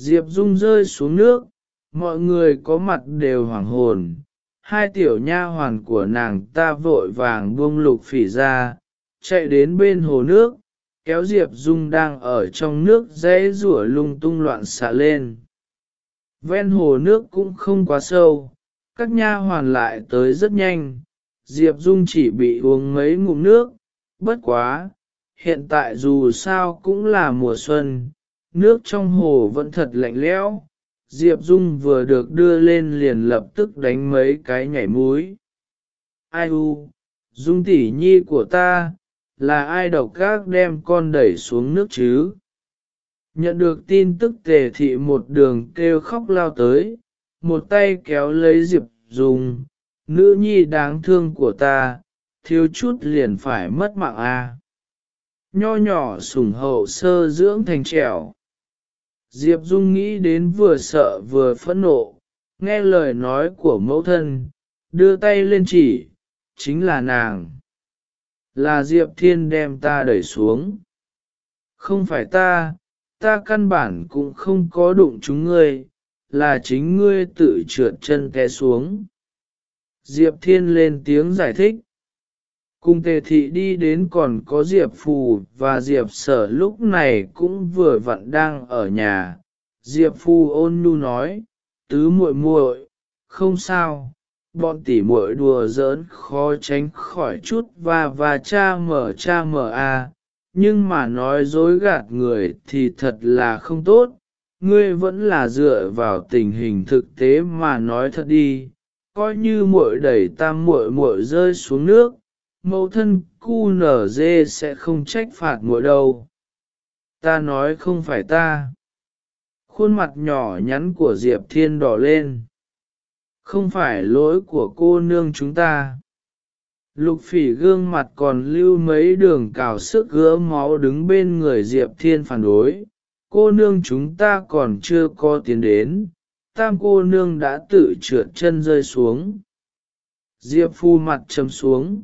Diệp Dung rơi xuống nước, mọi người có mặt đều hoảng hồn. Hai tiểu nha hoàn của nàng ta vội vàng buông lục phỉ ra, chạy đến bên hồ nước, kéo Diệp Dung đang ở trong nước dễ rủa lung tung loạn xạ lên. Ven hồ nước cũng không quá sâu, các nha hoàn lại tới rất nhanh, Diệp Dung chỉ bị uống mấy ngụm nước, bất quá, hiện tại dù sao cũng là mùa xuân, nước trong hồ vẫn thật lạnh lẽo. Diệp Dung vừa được đưa lên liền lập tức đánh mấy cái nhảy múi. Ai u, Dung tỷ nhi của ta, là ai độc các đem con đẩy xuống nước chứ? Nhận được tin tức tề thị một đường kêu khóc lao tới, một tay kéo lấy Diệp Dung, nữ nhi đáng thương của ta, thiếu chút liền phải mất mạng a. À. Nho nhỏ sủng hậu sơ dưỡng thành trẻo. Diệp Dung nghĩ đến vừa sợ vừa phẫn nộ, nghe lời nói của mẫu thân, đưa tay lên chỉ, chính là nàng. Là Diệp Thiên đem ta đẩy xuống. Không phải ta, ta căn bản cũng không có đụng chúng ngươi, là chính ngươi tự trượt chân té xuống. Diệp Thiên lên tiếng giải thích. Cùng tề thị đi đến còn có Diệp Phù và Diệp Sở lúc này cũng vừa vặn đang ở nhà. Diệp Phù ôn nhu nói, tứ muội muội, không sao, bọn tỉ muội đùa giỡn khó tránh khỏi chút và và cha mở cha mở a, nhưng mà nói dối gạt người thì thật là không tốt, ngươi vẫn là dựa vào tình hình thực tế mà nói thật đi, coi như muội đẩy tam muội muội rơi xuống nước, mẫu thân cu nở dê sẽ không trách phạt muội đâu. Ta nói không phải ta. Khuôn mặt nhỏ nhắn của Diệp Thiên đỏ lên. Không phải lỗi của cô nương chúng ta. Lục phỉ gương mặt còn lưu mấy đường cào sức gỡ máu đứng bên người Diệp Thiên phản đối. Cô nương chúng ta còn chưa có tiến đến, tam cô nương đã tự trượt chân rơi xuống. Diệp phu mặt chấm xuống,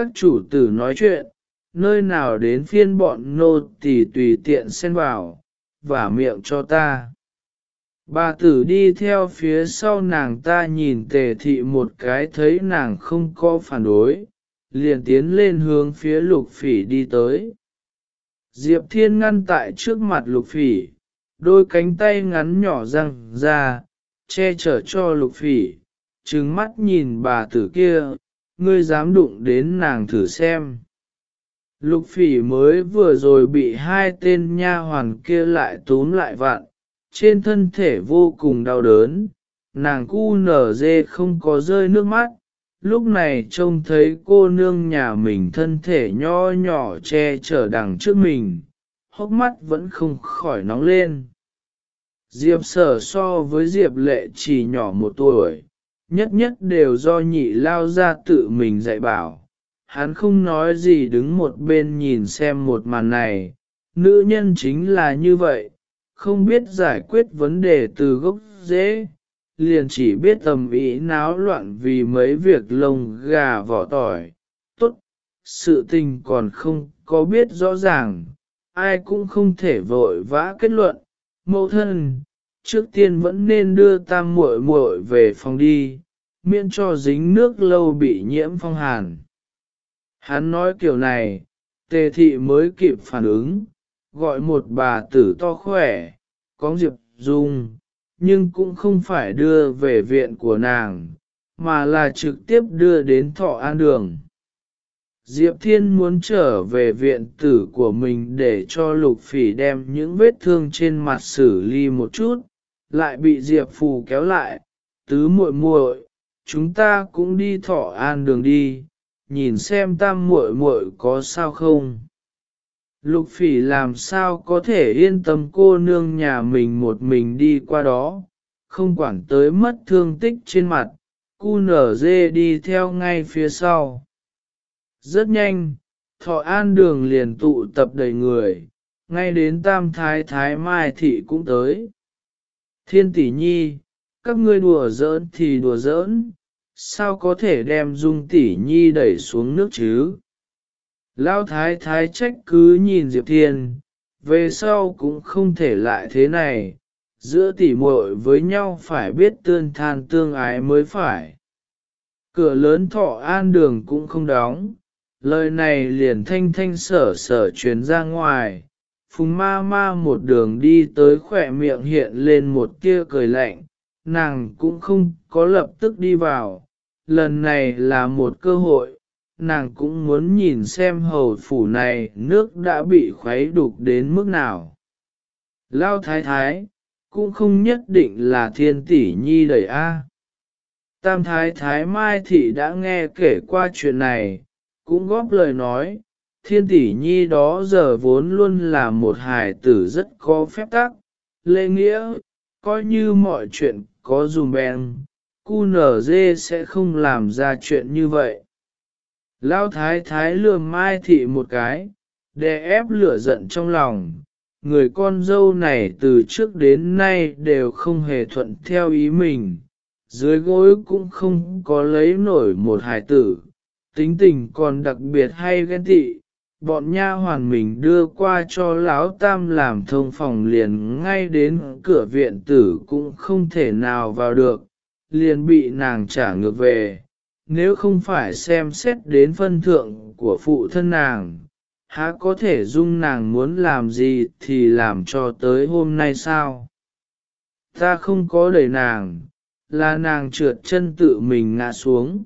các chủ tử nói chuyện, nơi nào đến phiên bọn nô tỳ tùy tiện xen vào, và miệng cho ta. Bà tử đi theo phía sau nàng ta nhìn tề thị một cái thấy nàng không có phản đối, liền tiến lên hướng phía lục phỉ đi tới. Diệp thiên ngăn tại trước mặt lục phỉ, đôi cánh tay ngắn nhỏ răng ra, che chở cho lục phỉ, trừng mắt nhìn bà tử kia, ngươi dám đụng đến nàng thử xem. Lục phỉ mới vừa rồi bị hai tên nha hoàn kia lại túm lại vạn, trên thân thể vô cùng đau đớn, nàng cu nở dê không có rơi nước mắt, lúc này trông thấy cô nương nhà mình thân thể nho nhỏ che chở đằng trước mình, hốc mắt vẫn không khỏi nóng lên. Diệp sở so với Diệp lệ chỉ nhỏ một tuổi, nhất nhất đều do nhị lao ra tự mình dạy bảo. Hắn không nói gì đứng một bên nhìn xem một màn này, nữ nhân chính là như vậy, không biết giải quyết vấn đề từ gốc dễ, liền chỉ biết tầm ý náo loạn vì mấy việc lông gà vỏ tỏi. Tốt, sự tình còn không có biết rõ ràng, ai cũng không thể vội vã kết luận, mẫu thân, trước tiên vẫn nên đưa tam muội muội về phòng đi, miễn cho dính nước lâu bị nhiễm phong hàn. Hắn nói kiểu này, tề thị mới kịp phản ứng, gọi một bà tử to khỏe, có diệp dung, nhưng cũng không phải đưa về viện của nàng, mà là trực tiếp đưa đến thọ an đường. Diệp Thiên muốn trở về viện tử của mình để cho Lục Phỉ đem những vết thương trên mặt xử lý một chút, lại bị Diệp Phù kéo lại, tứ muội muội, chúng ta cũng đi thọ an đường đi, nhìn xem tam muội muội có sao không. Lục phỉ làm sao có thể yên tâm cô nương nhà mình một mình đi qua đó, không quản tới mất thương tích trên mặt, cu nở dê đi theo ngay phía sau. Rất nhanh, thọ an đường liền tụ tập đầy người, ngay đến tam thái thái mai thị cũng tới. Thiên tỷ nhi, các ngươi đùa giỡn thì đùa giỡn, sao có thể đem dung tỷ nhi đẩy xuống nước chứ? Lão thái thái trách cứ nhìn Diệp Thiên, về sau cũng không thể lại thế này, giữa tỷ muội với nhau phải biết tương than tương ái mới phải. Cửa lớn thọ an đường cũng không đóng, lời này liền thanh thanh sở sở truyền ra ngoài, phùng ma ma một đường đi tới khỏe miệng hiện lên một tia cười lạnh, nàng cũng không có lập tức đi vào, lần này là một cơ hội, nàng cũng muốn nhìn xem hầu phủ này nước đã bị khuấy đục đến mức nào. Lao thái thái, cũng không nhất định là thiên tỷ nhi đẩy A. Tam thái thái Mai Thị đã nghe kể qua chuyện này, cũng góp lời nói, thiên tỷ nhi đó giờ vốn luôn là một hài tử rất có phép tắc, lê nghĩa, coi như mọi chuyện có dùm bèn, cu nở dê sẽ không làm ra chuyện như vậy. Lao thái thái lườm mai thị một cái, đè ép lửa giận trong lòng, người con dâu này từ trước đến nay đều không hề thuận theo ý mình, dưới gối cũng không có lấy nổi một hài tử, tính tình còn đặc biệt hay ghen tị. Bọn nha hoàn mình đưa qua cho lão tam làm thông phòng liền ngay đến cửa viện tử cũng không thể nào vào được, liền bị nàng trả ngược về. Nếu không phải xem xét đến phân thượng của phụ thân nàng, há có thể dung nàng muốn làm gì thì làm cho tới hôm nay sao? Ta không có đẩy nàng, là nàng trượt chân tự mình ngã xuống.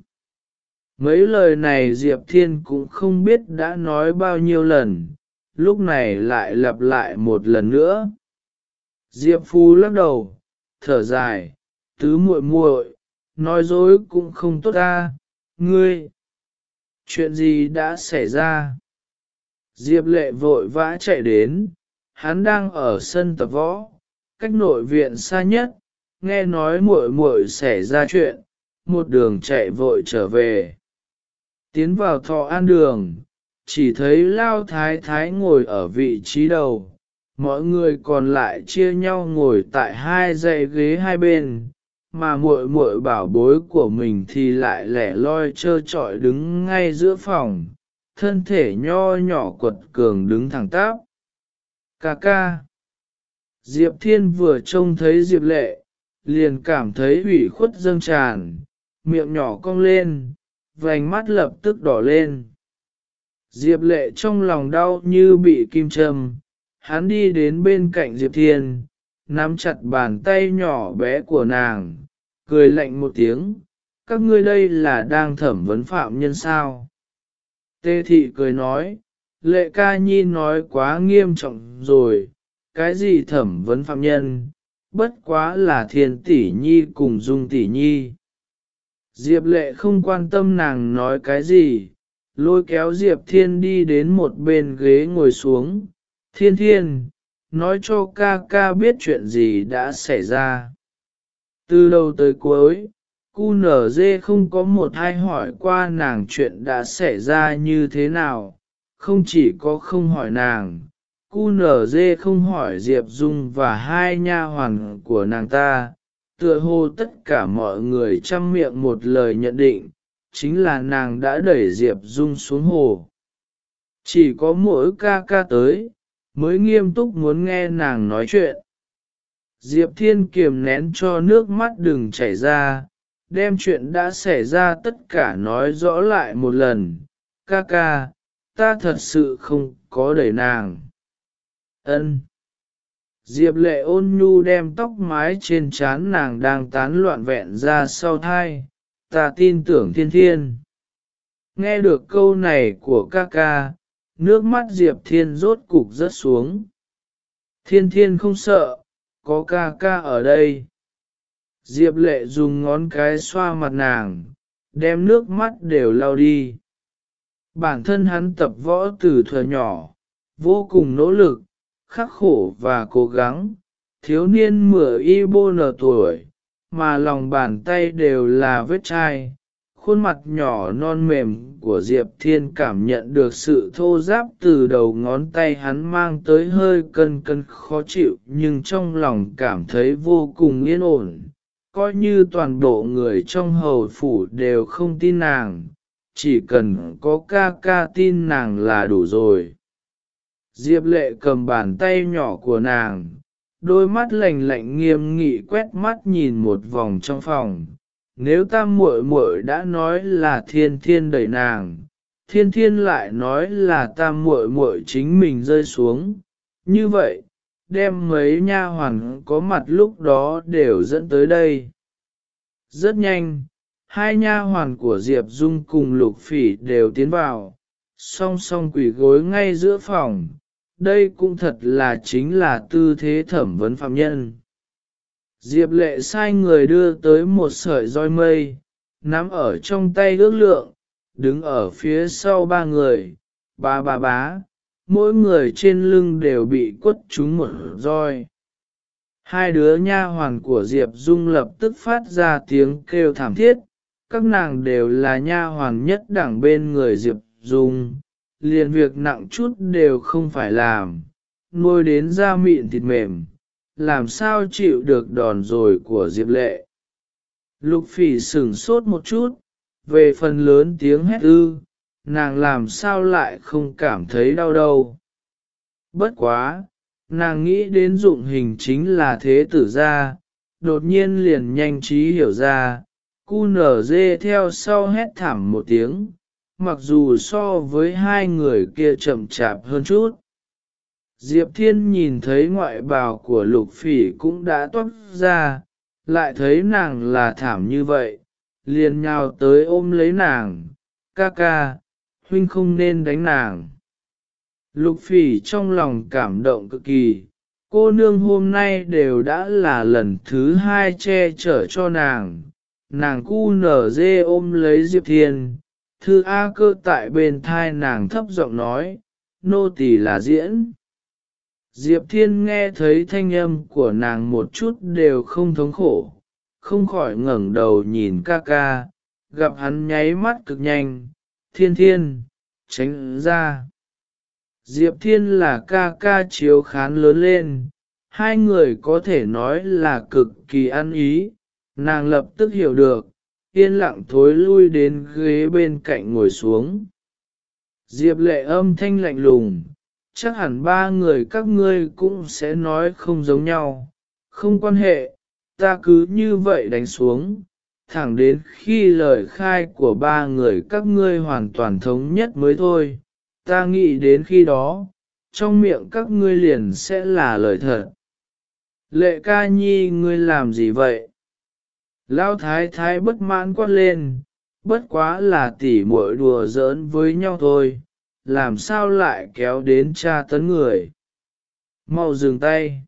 Mấy lời này Diệp Thiên cũng không biết đã nói bao nhiêu lần, lúc này lại lặp lại một lần nữa. Diệp Phu lắc đầu, thở dài, tứ muội muội, nói dối cũng không tốt ta, ngươi. Chuyện gì đã xảy ra? Diệp lệ vội vã chạy đến, hắn đang ở sân tập võ, cách nội viện xa nhất, nghe nói muội muội xảy ra chuyện, một đường chạy vội trở về. Tiến vào thọ an đường, chỉ thấy lao thái thái ngồi ở vị trí đầu, mọi người còn lại chia nhau ngồi tại hai dãy ghế hai bên, mà muội muội bảo bối của mình thì lại lẻ loi trơ trọi đứng ngay giữa phòng, thân thể nho nhỏ quật cường đứng thẳng tắp. Ca ca. Diệp Thiên vừa trông thấy Diệp Lệ, liền cảm thấy ủy khuất dâng tràn, miệng nhỏ cong lên, vành mắt lập tức đỏ lên. Diệp Lệ trong lòng đau như bị kim châm, hắn đi đến bên cạnh Diệp Thiên, nắm chặt bàn tay nhỏ bé của nàng, cười lạnh một tiếng, các ngươi đây là đang thẩm vấn phạm nhân sao. Tê thị cười nói, lệ ca nhi nói quá nghiêm trọng rồi, cái gì thẩm vấn phạm nhân, bất quá là thiên tỷ nhi cùng dung tỷ nhi. Diệp lệ không quan tâm nàng nói cái gì, lôi kéo Diệp thiên đi đến một bên ghế ngồi xuống, thiên thiên, nói cho ca ca biết chuyện gì đã xảy ra. Từ đầu tới cuối, cu nở dê không có một ai hỏi qua nàng chuyện đã xảy ra như thế nào, không chỉ có không hỏi nàng, cu nở dê không hỏi Diệp Dung và hai nha hoàn của nàng ta, tựa hồ tất cả mọi người chăm miệng một lời nhận định, chính là nàng đã đẩy Diệp Dung xuống hồ. Chỉ có mỗi ca ca tới, mới nghiêm túc muốn nghe nàng nói chuyện. Diệp Thiên kiềm nén cho nước mắt đừng chảy ra, đem chuyện đã xảy ra tất cả nói rõ lại một lần. Ca ca, ta thật sự không có đẩy nàng. Ân. Diệp lệ ôn nhu đem tóc mái trên trán nàng đang tán loạn vẹn ra sau thai, ta tin tưởng thiên thiên. Nghe được câu này của ca ca, nước mắt Diệp thiên rốt cục rớt xuống. Thiên thiên không sợ, có ca ca ở đây. Diệp lệ dùng ngón cái xoa mặt nàng, đem nước mắt đều lau đi. Bản thân hắn tập võ từ thuở nhỏ, vô cùng nỗ lực, khắc khổ và cố gắng, thiếu niên mửa y bô nở tuổi, mà lòng bàn tay đều là vết chai. Khuôn mặt nhỏ non mềm của Diệp Thiên cảm nhận được sự thô giáp từ đầu ngón tay hắn mang tới hơi cân cân khó chịu nhưng trong lòng cảm thấy vô cùng yên ổn. Coi như toàn bộ người trong hầu phủ đều không tin nàng, chỉ cần có ca ca tin nàng là đủ rồi. Diệp lệ cầm bàn tay nhỏ của nàng, đôi mắt lạnh lạnh nghiêm nghị quét mắt nhìn một vòng trong phòng. Nếu tam muội muội đã nói là thiên thiên đẩy nàng, thiên thiên lại nói là tam muội muội chính mình rơi xuống. Như vậy, đem mấy nha hoàn có mặt lúc đó đều dẫn tới đây. Rất nhanh, hai nha hoàn của Diệp Dung cùng Lục Phỉ đều tiến vào, song song quỷ gối ngay giữa phòng. Đây cũng thật là chính là tư thế thẩm vấn phạm nhân. Diệp lệ sai người đưa tới một sợi roi mây, nắm ở trong tay ước lượng, đứng ở phía sau ba người, ba ba bá, mỗi người trên lưng đều bị quất trúng một roi. Hai đứa nha hoàn của Diệp Dung lập tức phát ra tiếng kêu thảm thiết, các nàng đều là nha hoàn nhất đẳng bên người Diệp Dung, liền việc nặng chút đều không phải làm, nuôi đến da mịn thịt mềm, làm sao chịu được đòn rồi của Diệp Lệ. Lục phỉ sửng sốt một chút, về phần lớn tiếng hét ư, nàng làm sao lại không cảm thấy đau đâu. Bất quá, nàng nghĩ đến dụng hình chính là thế tử gia, đột nhiên liền nhanh trí hiểu ra, cu nở dê theo sau hét thảm một tiếng, mặc dù so với hai người kia chậm chạp hơn chút. Diệp Thiên nhìn thấy ngoại bào của lục phỉ cũng đã toát ra, lại thấy nàng là thảm như vậy, liền nhào tới ôm lấy nàng, ca ca, huynh không nên đánh nàng. Lục phỉ trong lòng cảm động cực kỳ, cô nương hôm nay đều đã là lần thứ hai che chở cho nàng, nàng cu nở dê ôm lấy Diệp Thiên, thư A cơ tại bên thai nàng thấp giọng nói, nô tỳ là diễn. Diệp Thiên nghe thấy thanh âm của nàng một chút đều không thống khổ, không khỏi ngẩng đầu nhìn ca ca, gặp hắn nháy mắt cực nhanh, thiên thiên, tránh ra. Diệp Thiên là ca ca chiếu khán lớn lên, hai người có thể nói là cực kỳ ăn ý, nàng lập tức hiểu được, yên lặng thối lui đến ghế bên cạnh ngồi xuống. Diệp lệ âm thanh lạnh lùng, chắc hẳn ba người các ngươi cũng sẽ nói không giống nhau, không quan hệ, ta cứ như vậy đánh xuống, thẳng đến khi lời khai của ba người các ngươi hoàn toàn thống nhất mới thôi, ta nghĩ đến khi đó, trong miệng các ngươi liền sẽ là lời thật. Lệ ca nhi ngươi làm gì vậy? Lão thái thái bất mãn quát lên, bất quá là tỉ muội đùa giỡn với nhau thôi, làm sao lại kéo đến cha tấn người. Mau dừng tay.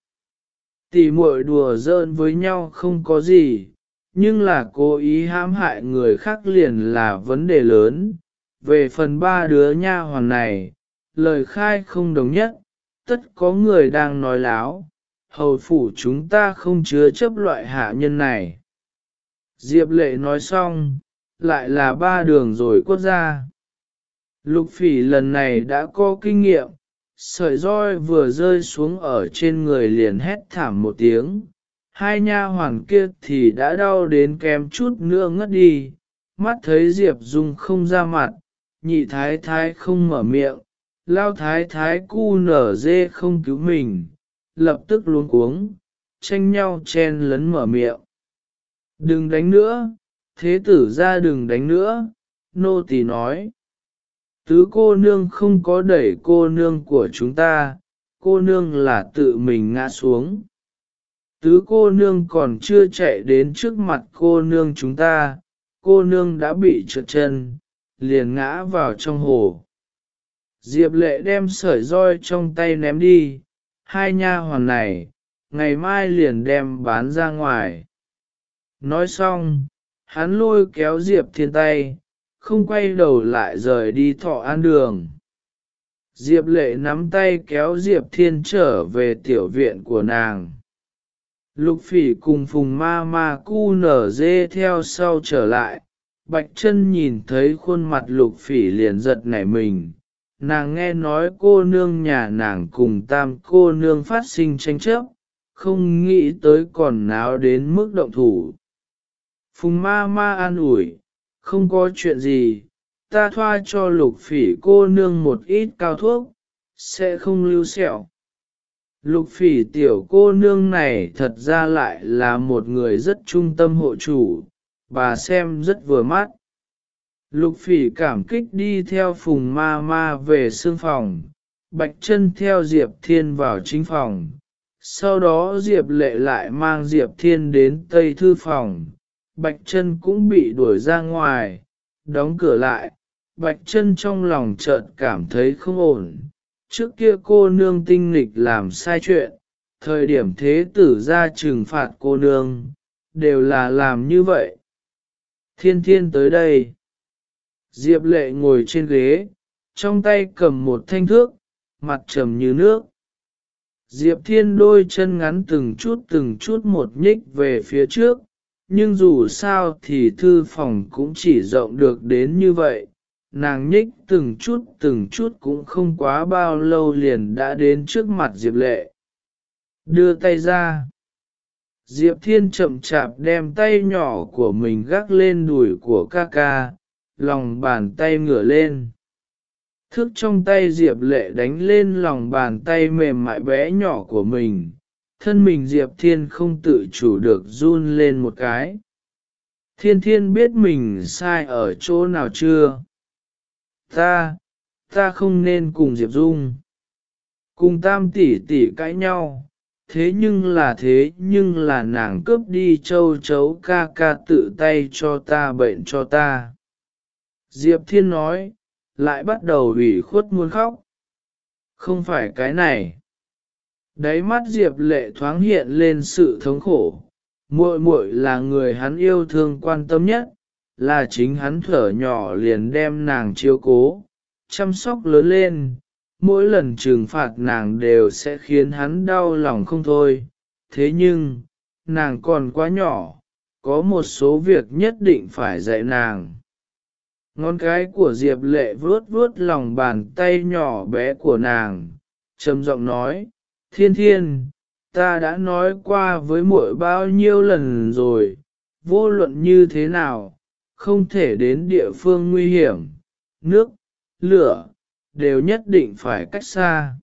Tỉ muội đùa giỡn với nhau không có gì, nhưng là cố ý hãm hại người khác liền là vấn đề lớn. Về phần ba đứa nha hoàn này, lời khai không đồng nhất, tất có người đang nói láo, hầu phủ chúng ta không chứa chấp loại hạ nhân này. Diệp lệ nói xong, lại là ba đường rồi quất ra. Lục phỉ lần này đã có kinh nghiệm, sợi roi vừa rơi xuống ở trên người liền hét thảm một tiếng. Hai nha hoàn kia thì đã đau đến kém chút nữa ngất đi, mắt thấy Diệp Dung không ra mặt, nhị thái thái không mở miệng, lao thái thái cu nở dê không cứu mình, lập tức luống cuống, tranh nhau chen lấn mở miệng. Đừng đánh nữa, thế tử ra đừng đánh nữa, nô tỳ nói. Tứ cô nương không có đẩy cô nương của chúng ta, cô nương là tự mình ngã xuống. Tứ cô nương còn chưa chạy đến trước mặt cô nương chúng ta, cô nương đã bị trượt chân, liền ngã vào trong hồ. Diệp lệ đem sợi roi trong tay ném đi, hai nha hoàn này, ngày mai liền đem bán ra ngoài. Nói xong, hắn lôi kéo Diệp Thiên tay, không quay đầu lại rời đi thọ an đường. Diệp lệ nắm tay kéo Diệp Thiên trở về tiểu viện của nàng. Lục phỉ cùng phùng ma ma cu nở dê theo sau trở lại, bạch chân nhìn thấy khuôn mặt lục phỉ liền giật nảy mình. Nàng nghe nói cô nương nhà nàng cùng tam cô nương phát sinh tranh chấp, không nghĩ tới còn náo đến mức động thủ. Phùng ma ma an ủi, không có chuyện gì, ta thoa cho lục phỉ cô nương một ít cao thuốc, sẽ không lưu sẹo. lục phỉ tiểu cô nương này thật ra lại là một người rất trung tâm hộ chủ, bà xem rất vừa mắt. Lục phỉ cảm kích đi theo phùng ma ma về xương phòng, bạch chân theo Diệp Thiên vào chính phòng. Sau đó Diệp lệ lại mang Diệp Thiên đến Tây Thư phòng, bạch chân cũng bị đuổi ra ngoài, đóng cửa lại, bạch chân trong lòng chợt cảm thấy không ổn. Trước kia cô nương tinh nghịch làm sai chuyện, thời điểm thế tử ra trừng phạt cô nương, đều là làm như vậy. Thiên thiên tới đây. Diệp lệ ngồi trên ghế, trong tay cầm một thanh thước, mặt trầm như nước. Diệp thiên đôi chân ngắn từng chút từng chút một nhích về phía trước, nhưng dù sao thì thư phòng cũng chỉ rộng được đến như vậy. Nàng nhích từng chút từng chút cũng không quá bao lâu liền đã đến trước mặt Diệp lệ. Đưa tay ra. Diệp Thiên chậm chạp đem tay nhỏ của mình gác lên đùi của ca ca, lòng bàn tay ngửa lên. thước trong tay Diệp lệ đánh lên lòng bàn tay mềm mại bé nhỏ của mình, thân mình Diệp Thiên không tự chủ được run lên một cái. Thiên Thiên biết mình sai ở chỗ nào chưa? Ta, ta không nên cùng Diệp Dung. Cùng tam tỷ tỷ cãi nhau, thế nhưng là thế nhưng là nàng cướp đi châu chấu ca ca tự tay cho ta bệnh cho ta. Diệp Thiên nói, lại bắt đầu ủy khuất muốn khóc. Không phải cái này. Đáy mắt Diệp lệ thoáng hiện lên sự thống khổ. Muội muội là người hắn yêu thương quan tâm nhất, là chính hắn thở nhỏ liền đem nàng chiếu cố, chăm sóc lớn lên. Mỗi lần trừng phạt nàng đều sẽ khiến hắn đau lòng không thôi. Thế nhưng, nàng còn quá nhỏ, có một số việc nhất định phải dạy nàng. Ngón cái của Diệp lệ vuốt vuốt lòng bàn tay nhỏ bé của nàng, trầm giọng nói, thiên thiên, ta đã nói qua với muội bao nhiêu lần rồi, vô luận như thế nào, không thể đến địa phương nguy hiểm, nước, lửa, đều nhất định phải cách xa.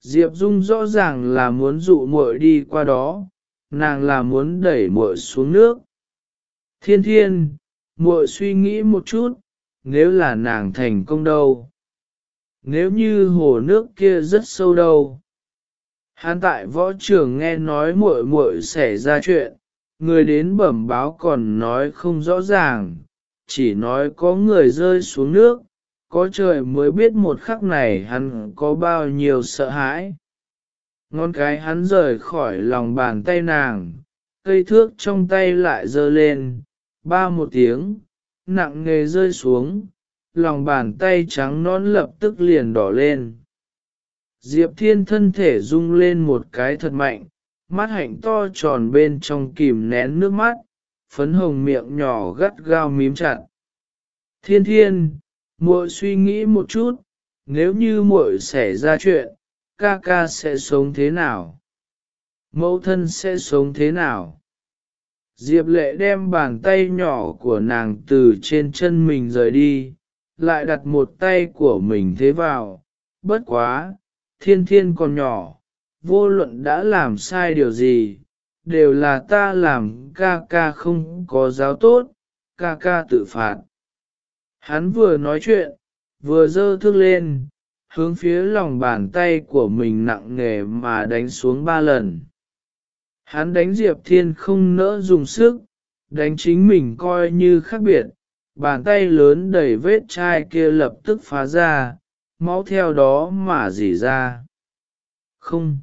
Diệp Dung rõ ràng là muốn dụ muội đi qua đó, nàng là muốn đẩy muội xuống nước. Thiên thiên, muội suy nghĩ một chút, nếu là nàng thành công đâu? Nếu như hồ nước kia rất sâu đâu? Hắn tại võ trường nghe nói muội muội xảy ra chuyện, người đến bẩm báo còn nói không rõ ràng, chỉ nói có người rơi xuống nước, có trời mới biết một khắc này hắn có bao nhiêu sợ hãi. Ngón cái hắn rời khỏi lòng bàn tay nàng, cây thước trong tay lại giơ lên, ba một tiếng, nặng nề rơi xuống, lòng bàn tay trắng nón lập tức liền đỏ lên. Diệp Thiên thân thể rung lên một cái thật mạnh, mắt hạnh to tròn bên trong kìm nén nước mắt, phấn hồng miệng nhỏ gắt gao mím chặt. Thiên thiên, muội suy nghĩ một chút, nếu như muội xảy ra chuyện, ca ca sẽ sống thế nào? Mẫu thân sẽ sống thế nào? Diệp lệ đem bàn tay nhỏ của nàng từ trên chân mình rời đi, lại đặt một tay của mình thế vào, bất quá, thiên thiên còn nhỏ, vô luận đã làm sai điều gì, đều là ta làm ca ca không có giáo tốt, ca ca tự phạt. Hắn vừa nói chuyện, vừa dơ thương lên, hướng phía lòng bàn tay của mình nặng nề mà đánh xuống ba lần. Hắn đánh Diệp Thiên không nỡ dùng sức, đánh chính mình coi như khác biệt, bàn tay lớn đầy vết chai kia lập tức phá ra, máu theo đó mà dỉ ra. Không!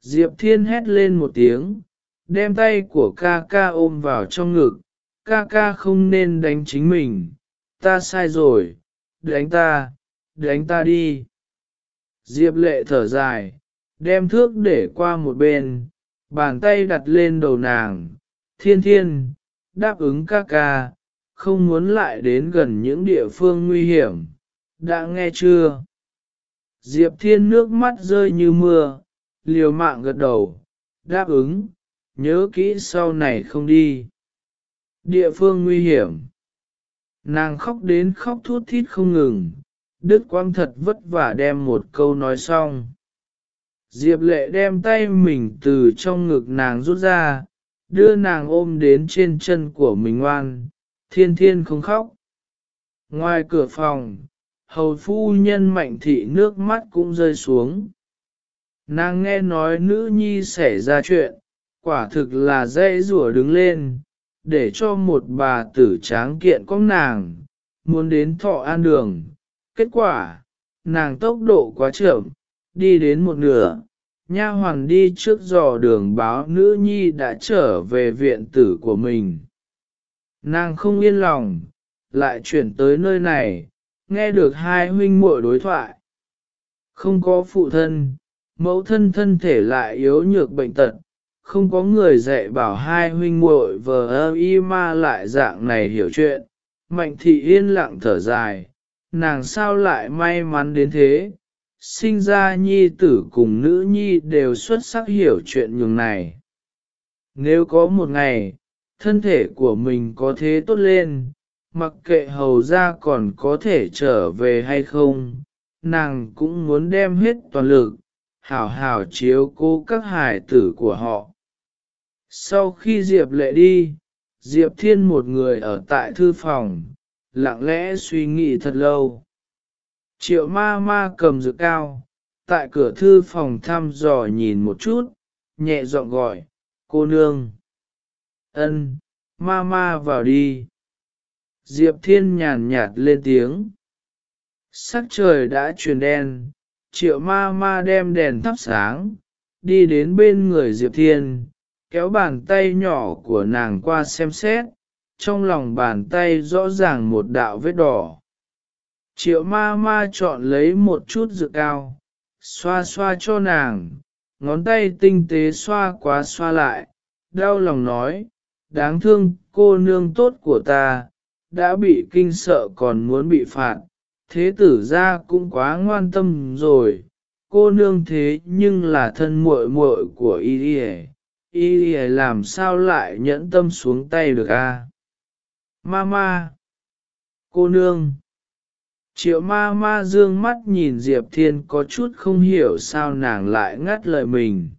Diệp Thiên hét lên một tiếng, đem tay của ca ca ôm vào trong ngực, ca ca không nên đánh chính mình, ta sai rồi, đánh ta, đánh ta đi. Diệp lệ thở dài, đem thước để qua một bên, bàn tay đặt lên đầu nàng, thiên thiên, đáp ứng ca ca, không muốn lại đến gần những địa phương nguy hiểm, đã nghe chưa? Diệp thiên nước mắt rơi như mưa, liều mạng gật đầu, đáp ứng, nhớ kỹ sau này không đi. Địa phương nguy hiểm. Nàng khóc đến khóc thút thít không ngừng, Đức Quang thật vất vả đem một câu nói xong. Diệp lệ đem tay mình từ trong ngực nàng rút ra, đưa nàng ôm đến trên chân của mình ngoan, thiên thiên không khóc. Ngoài cửa phòng, hầu phu nhân mạnh thị nước mắt cũng rơi xuống. Nàng nghe nói nữ nhi xảy ra chuyện, quả thực là dây rủa đứng lên, để cho một bà tử tráng kiện con nàng, muốn đến thọ an đường. Kết quả, nàng tốc độ quá chậm, đi đến một nửa, nha hoàn đi trước dò đường báo nữ nhi đã trở về viện tử của mình. Nàng không yên lòng, lại chuyển tới nơi này, nghe được hai huynh muội đối thoại. Không có phụ thân, mẫu thân thân thể lại yếu nhược bệnh tật, không có người dạy bảo hai huynh muội vờ ơ y ma lại dạng này hiểu chuyện. Mạnh thị yên lặng thở dài, nàng sao lại may mắn đến thế, sinh ra nhi tử cùng nữ nhi đều xuất sắc hiểu chuyện nhường này. Nếu có một ngày, thân thể của mình có thế tốt lên, mặc kệ hầu ra còn có thể trở về hay không, nàng cũng muốn đem hết toàn lực, hảo hảo chiếu cố các hải tử của họ. Sau khi Diệp lệ đi, Diệp Thiên một người ở tại thư phòng, lặng lẽ suy nghĩ thật lâu. Triệu ma ma cầm dược cao, tại cửa thư phòng thăm dò nhìn một chút, nhẹ giọng gọi, cô nương. ân, ma ma vào đi. Diệp Thiên nhàn nhạt lên tiếng. Sắc trời đã chuyển đen, triệu ma ma đem đèn thắp sáng, đi đến bên người Diệp Thiên, kéo bàn tay nhỏ của nàng qua xem xét, trong lòng bàn tay rõ ràng một đạo vết đỏ. Triệu ma ma chọn lấy một chút dược cao, xoa xoa cho nàng, ngón tay tinh tế xoa quá xoa lại, đau lòng nói, đáng thương cô nương tốt của ta, đã bị kinh sợ còn muốn bị phạt, thế tử ra cũng quá ngoan tâm rồi, cô nương thế nhưng là thân muội muội của y y y làm sao lại nhẫn tâm xuống tay được a? Mama! Cô nương! Triệu ma ma dương mắt nhìn Diệp Thiên có chút không hiểu sao nàng lại ngắt lời mình.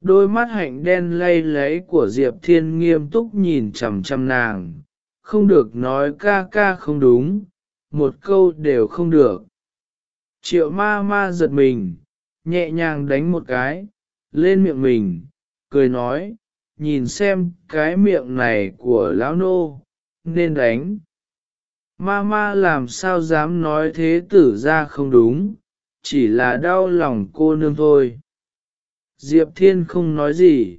Đôi mắt hạnh đen lay lấy của Diệp Thiên nghiêm túc nhìn chằm chằm nàng, không được nói ca ca không đúng, một câu đều không được. Triệu ma ma giật mình, nhẹ nhàng đánh một cái, lên miệng mình, cười nói, nhìn xem cái miệng này của lão nô, nên đánh. Ma ma làm sao dám nói thế tử ra không đúng, chỉ là đau lòng cô nương thôi. Diệp Thiên không nói gì.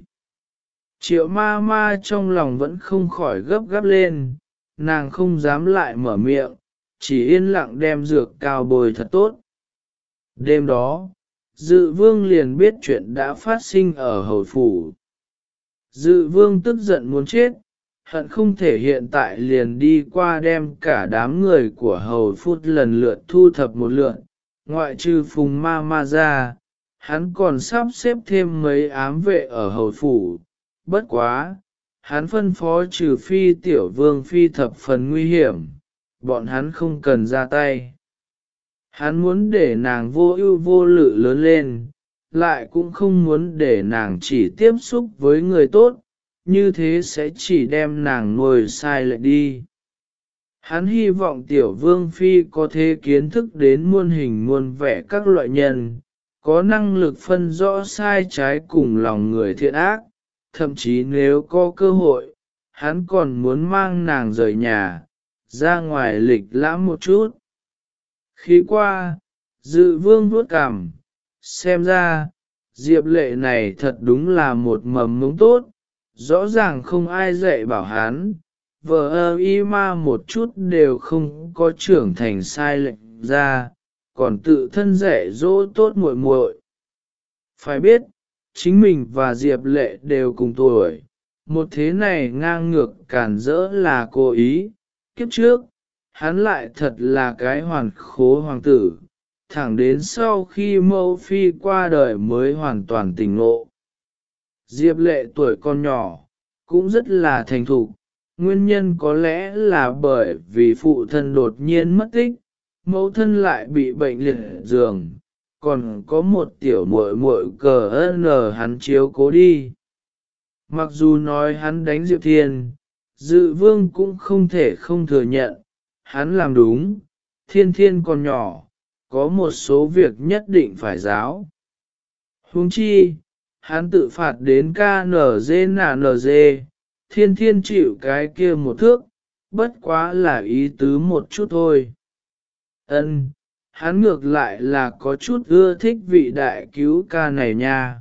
Triệu ma ma trong lòng vẫn không khỏi gấp gáp lên, nàng không dám lại mở miệng, chỉ yên lặng đem dược cao bồi thật tốt. Đêm đó, dự vương liền biết chuyện đã phát sinh ở hầu phủ. Dự vương tức giận muốn chết, hận không thể hiện tại liền đi qua đem cả đám người của hầu phút lần lượt thu thập một lượt, ngoại trừ phùng ma ma ra, hắn còn sắp xếp thêm mấy ám vệ ở hầu phủ, bất quá, hắn phân phó trừ phi tiểu vương phi thập phần nguy hiểm, bọn hắn không cần ra tay. Hắn muốn để nàng vô ưu vô lự lớn lên, lại cũng không muốn để nàng chỉ tiếp xúc với người tốt, như thế sẽ chỉ đem nàng nuôi sai lại đi. Hắn hy vọng tiểu vương phi có thể kiến thức đến muôn hình muôn vẻ các loại nhân, có năng lực phân rõ sai trái cùng lòng người thiện ác, thậm chí nếu có cơ hội, hắn còn muốn mang nàng rời nhà, ra ngoài lịch lãm một chút. Khi qua, dự vương vuốt cằm, xem ra, diệp lệ này thật đúng là một mầm mống tốt, rõ ràng không ai dạy bảo hắn, vợ ơ y ma một chút đều không có trưởng thành sai lệnh ra, còn tự thân dạy dỗ tốt muội muội. Phải biết, chính mình và Diệp Lệ đều cùng tuổi, một thế này ngang ngược cản rỡ là cố ý, kiếp trước, hắn lại thật là cái hoàn khố hoàng tử, thẳng đến sau khi mẫu phi qua đời mới hoàn toàn tỉnh ngộ. Diệp lệ tuổi còn nhỏ, cũng rất là thành thục, nguyên nhân có lẽ là bởi vì phụ thân đột nhiên mất tích, mẫu thân lại bị bệnh liệt giường, còn có một tiểu muội muội cờ ơn hắn chiếu cố đi. Mặc dù nói hắn đánh Diệp Thiên, dự vương cũng không thể không thừa nhận, hắn làm đúng, thiên thiên còn nhỏ, có một số việc nhất định phải giáo. Huống chi, hắn tự phạt đến KNZ NG, thiên thiên chịu cái kia một thước, bất quá là ý tứ một chút thôi. Ân, hắn ngược lại là có chút ưa thích vị đại cứu ca này nha.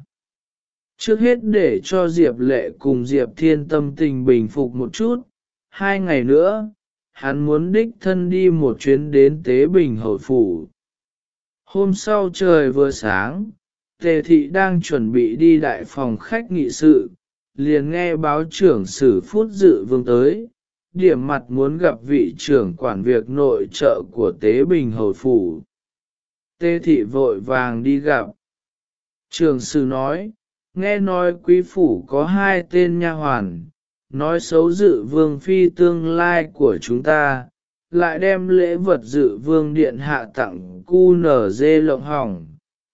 Trước hết để cho Diệp Lệ cùng Diệp Thiên tâm tình bình phục một chút, hai ngày nữa, hắn muốn đích thân đi một chuyến đến Tế Bình Hậu Phủ. Hôm sau trời vừa sáng, Tề Thị đang chuẩn bị đi đại phòng khách nghị sự, liền nghe báo trưởng sử phút dự vương tới, điểm mặt muốn gặp vị trưởng quản việc nội trợ của Tế Bình Hầu Phủ. Tê Thị vội vàng đi gặp. Trường sử nói, nghe nói quý phủ có hai tên nha hoàn, nói xấu dự vương phi tương lai của chúng ta, lại đem lễ vật dự vương điện hạ tặng cu nở dê lộng hỏng.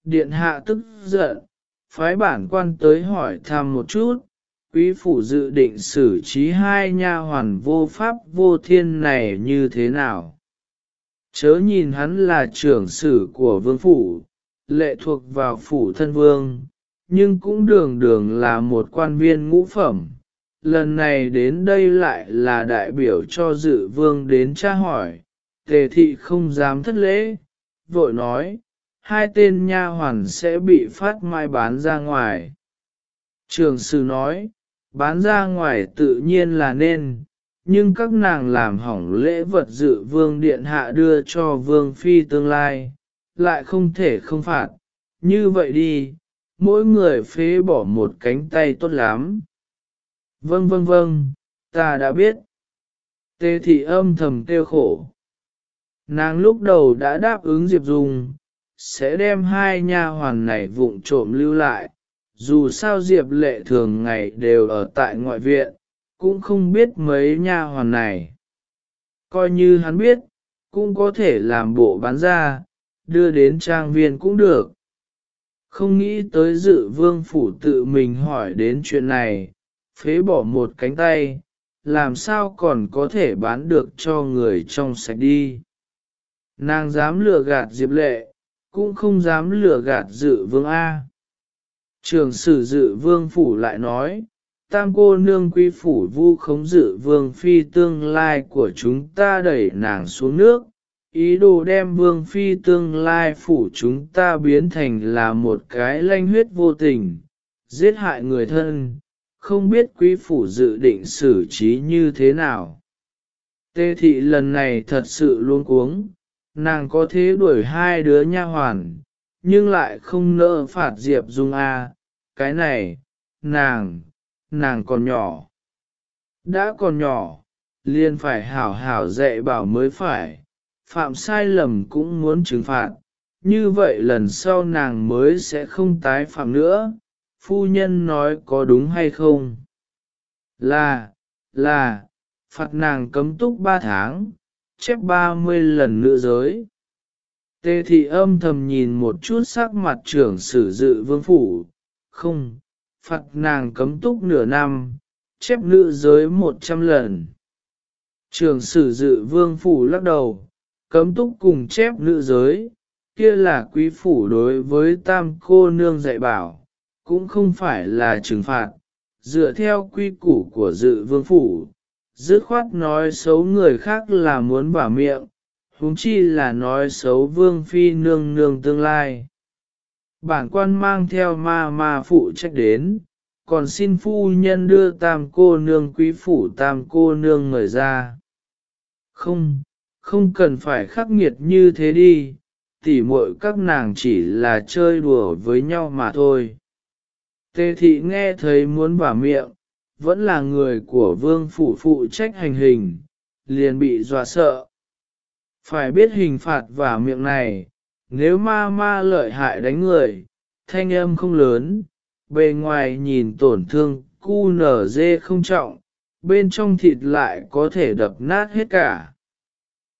Điện hạ tức giận, phái bản quan tới hỏi thăm một chút, quý phủ dự định xử trí hai nha hoàn vô pháp vô thiên này như thế nào. Chớ nhìn hắn là trưởng sử của vương phủ, lệ thuộc vào phủ thân vương, nhưng cũng đường đường là một quan viên ngũ phẩm. Lần này đến đây lại là đại biểu cho dự vương đến tra hỏi, tề thị không dám thất lễ, vội nói, hai tên nha hoàn sẽ bị phát mai bán ra ngoài. Trường sư nói, bán ra ngoài tự nhiên là nên, nhưng các nàng làm hỏng lễ vật dự vương điện hạ đưa cho vương phi tương lai, lại không thể không phạt. Như vậy đi, mỗi người phế bỏ một cánh tay tốt lắm. Vâng vâng vâng, ta đã biết. Tê thị âm thầm tiêu khổ. Nàng lúc đầu đã đáp ứng Diệp Dung, sẽ đem hai nha hoàn này vụng trộm lưu lại, dù sao Diệp lệ thường ngày đều ở tại ngoại viện, cũng không biết mấy nha hoàn này. Coi như hắn biết, cũng có thể làm bộ bán ra, đưa đến trang viên cũng được. Không nghĩ tới dự vương phủ tự mình hỏi đến chuyện này, phế bỏ một cánh tay, làm sao còn có thể bán được cho người trong sạch đi. Nàng dám lừa gạt Diệp lệ, cũng không dám lừa gạt dự vương A. Trường sử dự vương phủ lại nói, tam cô nương quý phủ vu khống dự vương phi tương lai của chúng ta đẩy nàng xuống nước, ý đồ đem vương phi tương lai phủ chúng ta biến thành là một cái lanh huyết vô tình, giết hại người thân, không biết quý phủ dự định xử trí như thế nào. Tê thị lần này thật sự luôn cuống, nàng có thế đuổi hai đứa nha hoàn, nhưng lại không nỡ phạt Diệp Dung A, cái này, nàng, nàng còn nhỏ. Đã còn nhỏ, liền phải hảo hảo dạy bảo mới phải, phạm sai lầm cũng muốn trừng phạt, như vậy lần sau nàng mới sẽ không tái phạm nữa, phu nhân nói có đúng hay không? Là, là, phạt nàng cấm túc ba tháng, chép ba mươi lần nữa giới. Tê thị âm thầm nhìn một chút sắc mặt trưởng sử dự vương phủ, không, phạt nàng cấm túc nửa năm, chép nữ giới một trăm lần. trưởng sử dự vương phủ lắc đầu, cấm túc cùng chép nữ giới, kia là quý phủ đối với tam cô nương dạy bảo, cũng không phải là trừng phạt, dựa theo quy củ của dự vương phủ, dứt khoát nói xấu người khác là muốn bảo miệng, huống chi là nói xấu vương phi nương nương tương lai. Bản quan mang theo ma ma phụ trách đến, còn xin phu nhân đưa tam cô nương quý phủ tam cô nương người ra. Không, không cần phải khắc nghiệt như thế đi, tỉ muội các nàng chỉ là chơi đùa với nhau mà thôi. Tề thị nghe thấy muốn vả miệng, vẫn là người của vương phủ phụ trách hành hình, liền bị dọa sợ. Phải biết hình phạt và miệng này, nếu ma ma lợi hại đánh người, thanh âm không lớn, bề ngoài nhìn tổn thương cu nở dê không trọng, bên trong thịt lại có thể đập nát hết cả.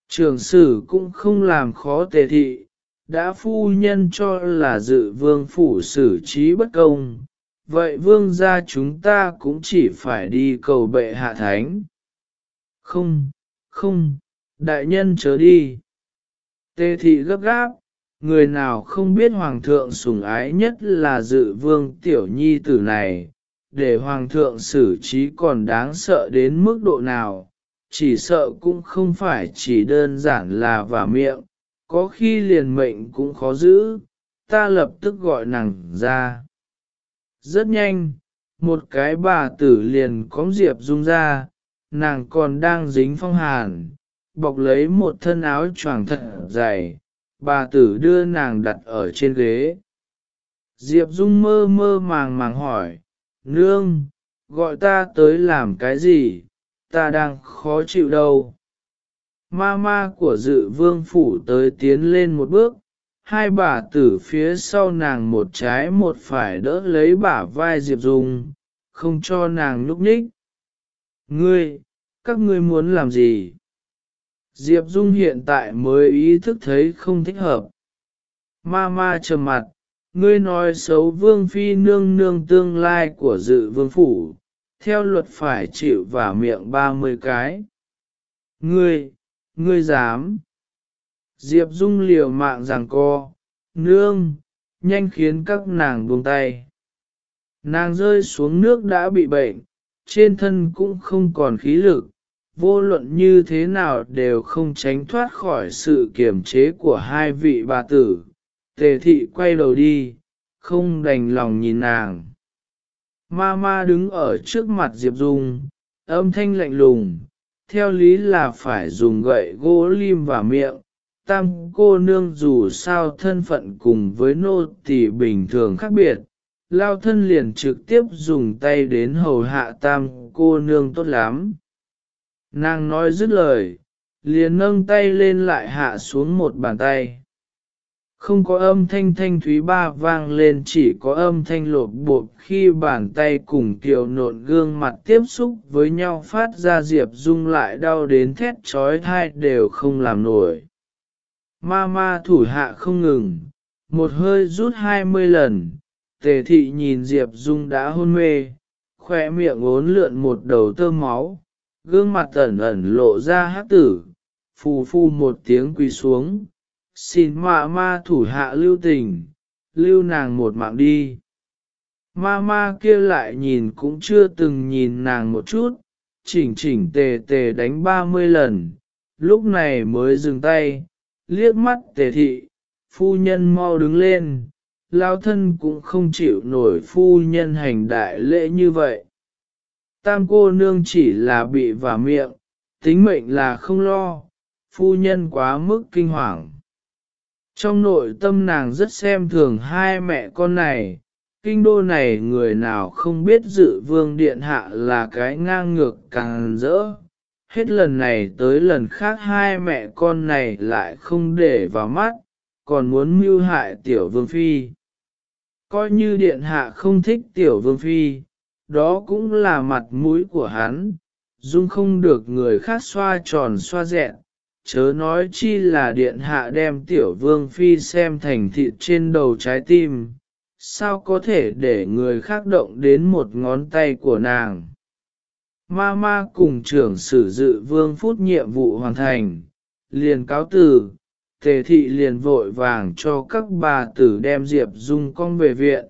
Trường sử cũng không làm khó tề thị, đã phu nhân cho là dự vương phủ xử trí bất công, vậy vương gia chúng ta cũng chỉ phải đi cầu bệ hạ thánh. Không, không, đại nhân chớ đi. Tê thị gấp gáp, người nào không biết hoàng thượng sủng ái nhất là dự vương tiểu nhi tử này, để hoàng thượng xử trí còn đáng sợ đến mức độ nào, chỉ sợ cũng không phải chỉ đơn giản là vả miệng, có khi liền mệnh cũng khó giữ, ta lập tức gọi nàng ra. Rất nhanh, một cái bà tử liền có diệp dung ra, nàng còn đang dính phong hàn, bọc lấy một thân áo choàng thật dày, bà tử đưa nàng đặt ở trên ghế. Diệp Dung mơ mơ màng màng hỏi, Nương, gọi ta tới làm cái gì, ta đang khó chịu đâu. Ma ma của dự vương phủ tới tiến lên một bước, hai bà tử phía sau nàng một trái một phải đỡ lấy bả vai Diệp Dung, không cho nàng nhúc nhích. Ngươi, các ngươi muốn làm gì? Diệp Dung hiện tại mới ý thức thấy không thích hợp. Ma ma trầm mặt, ngươi nói xấu vương phi nương nương tương lai của dự vương phủ, theo luật phải chịu vả miệng ba mươi cái. Ngươi, ngươi dám. Diệp Dung liều mạng rằng co, nương, nhanh khiến các nàng buông tay. Nàng rơi xuống nước đã bị bệnh, trên thân cũng không còn khí lực, vô luận như thế nào đều không tránh thoát khỏi sự kiềm chế của hai vị bà tử. Tề thị quay đầu đi, không đành lòng nhìn nàng. Ma ma đứng ở trước mặt Diệp Dung, âm thanh lạnh lùng, theo lý là phải dùng gậy gỗ lim vào miệng. Tam cô nương dù sao thân phận cùng với nô tỳ bình thường khác biệt, lao thân liền trực tiếp dùng tay đến hầu hạ tam cô nương tốt lắm. Nàng nói dứt lời, liền nâng tay lên lại hạ xuống một bàn tay. Không có âm thanh thanh thúy ba vang lên chỉ có âm thanh lột bột khi bàn tay cùng tiểu nộn gương mặt tiếp xúc với nhau phát ra diệp dung lại đau đến thét trói thai đều không làm nổi. Ma ma thủ hạ không ngừng, một hơi rút hai mươi lần, tề thị nhìn diệp dung đã hôn mê, khỏe miệng ốn lượn một đầu tơ máu, gương mặt ẩn ẩn lộ ra hát tử, phù phu một tiếng quỳ xuống xin ma ma thủ hạ lưu tình, lưu nàng một mạng đi. Ma ma kia lại nhìn cũng chưa từng nhìn nàng một chút, chỉnh chỉnh tề tề đánh ba mươi lần, lúc này mới dừng tay, liếc mắt tề thị, phu nhân mau đứng lên, lao thân cũng không chịu nổi phu nhân hành đại lễ như vậy. Tam cô nương chỉ là bị vả miệng, tính mệnh là không lo, phu nhân quá mức kinh hoàng. Trong nội tâm nàng rất xem thường hai mẹ con này, kinh đô này người nào không biết dự vương điện hạ là cái ngang ngược càng rỡ. Hết lần này tới lần khác hai mẹ con này lại không để vào mắt, còn muốn mưu hại tiểu vương phi. Coi như điện hạ không thích tiểu vương phi, đó cũng là mặt mũi của hắn, dung không được người khác xoa tròn xoa dẹn, chớ nói chi là điện hạ đem tiểu vương phi xem thành thịt trên đầu trái tim, sao có thể để người khác động đến một ngón tay của nàng. Ma ma cùng trưởng sử dự vương phút nhiệm vụ hoàn thành, liền cáo từ, tề thị liền vội vàng cho các bà tử đem Diệp Dung con về viện,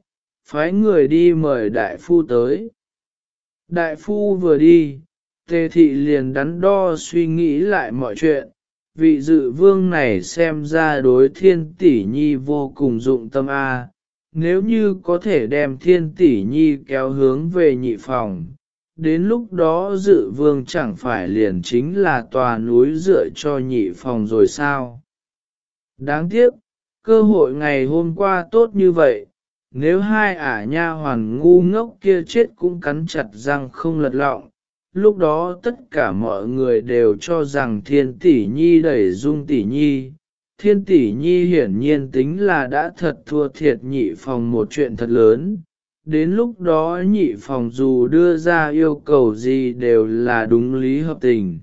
phái người đi mời đại phu tới. Đại phu vừa đi, tề thị liền đắn đo suy nghĩ lại mọi chuyện, vị dự vương này xem ra đối thiên tỷ nhi vô cùng dụng tâm A, nếu như có thể đem thiên tỷ nhi kéo hướng về nhị phòng, đến lúc đó dự vương chẳng phải liền chính là tòa núi dựa cho nhị phòng rồi sao. Đáng tiếc, cơ hội ngày hôm qua tốt như vậy, nếu hai ả nha hoàn ngu ngốc kia chết cũng cắn chặt răng không lật lọng, lúc đó tất cả mọi người đều cho rằng thiên tỷ nhi đẩy dung tỷ nhi. Thiên tỷ nhi hiển nhiên tính là đã thật thua thiệt nhị phòng một chuyện thật lớn. Đến lúc đó nhị phòng dù đưa ra yêu cầu gì đều là đúng lý hợp tình.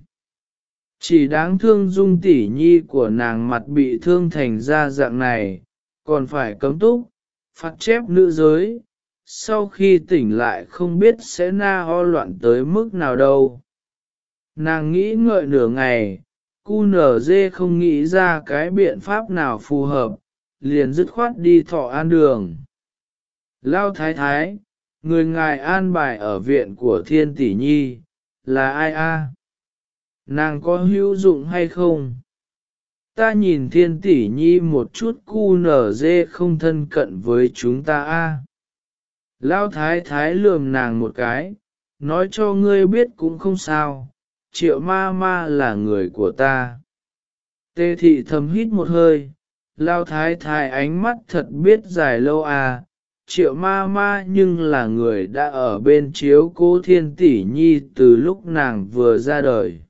Chỉ đáng thương dung tỷ nhi của nàng mặt bị thương thành ra dạng này, còn phải cấm túc, phạt chép nữ giới, sau khi tỉnh lại không biết sẽ na ho loạn tới mức nào đâu. Nàng nghĩ ngợi nửa ngày, cu nở dê không nghĩ ra cái biện pháp nào phù hợp, liền dứt khoát đi thọ an đường. Lao thái thái, người ngài an bài ở viện của thiên tỷ nhi, là ai a? Nàng có hữu dụng hay không? Ta nhìn thiên tỷ nhi một chút cu nở dê không thân cận với chúng ta a. Lao thái thái lườm nàng một cái, nói cho ngươi biết cũng không sao, triệu ma ma là người của ta. Tê thị thầm hít một hơi, lao thái thái ánh mắt thật biết dài lâu à, triệu ma ma nhưng là người đã ở bên chiếu cố thiên tỷ nhi từ lúc nàng vừa ra đời.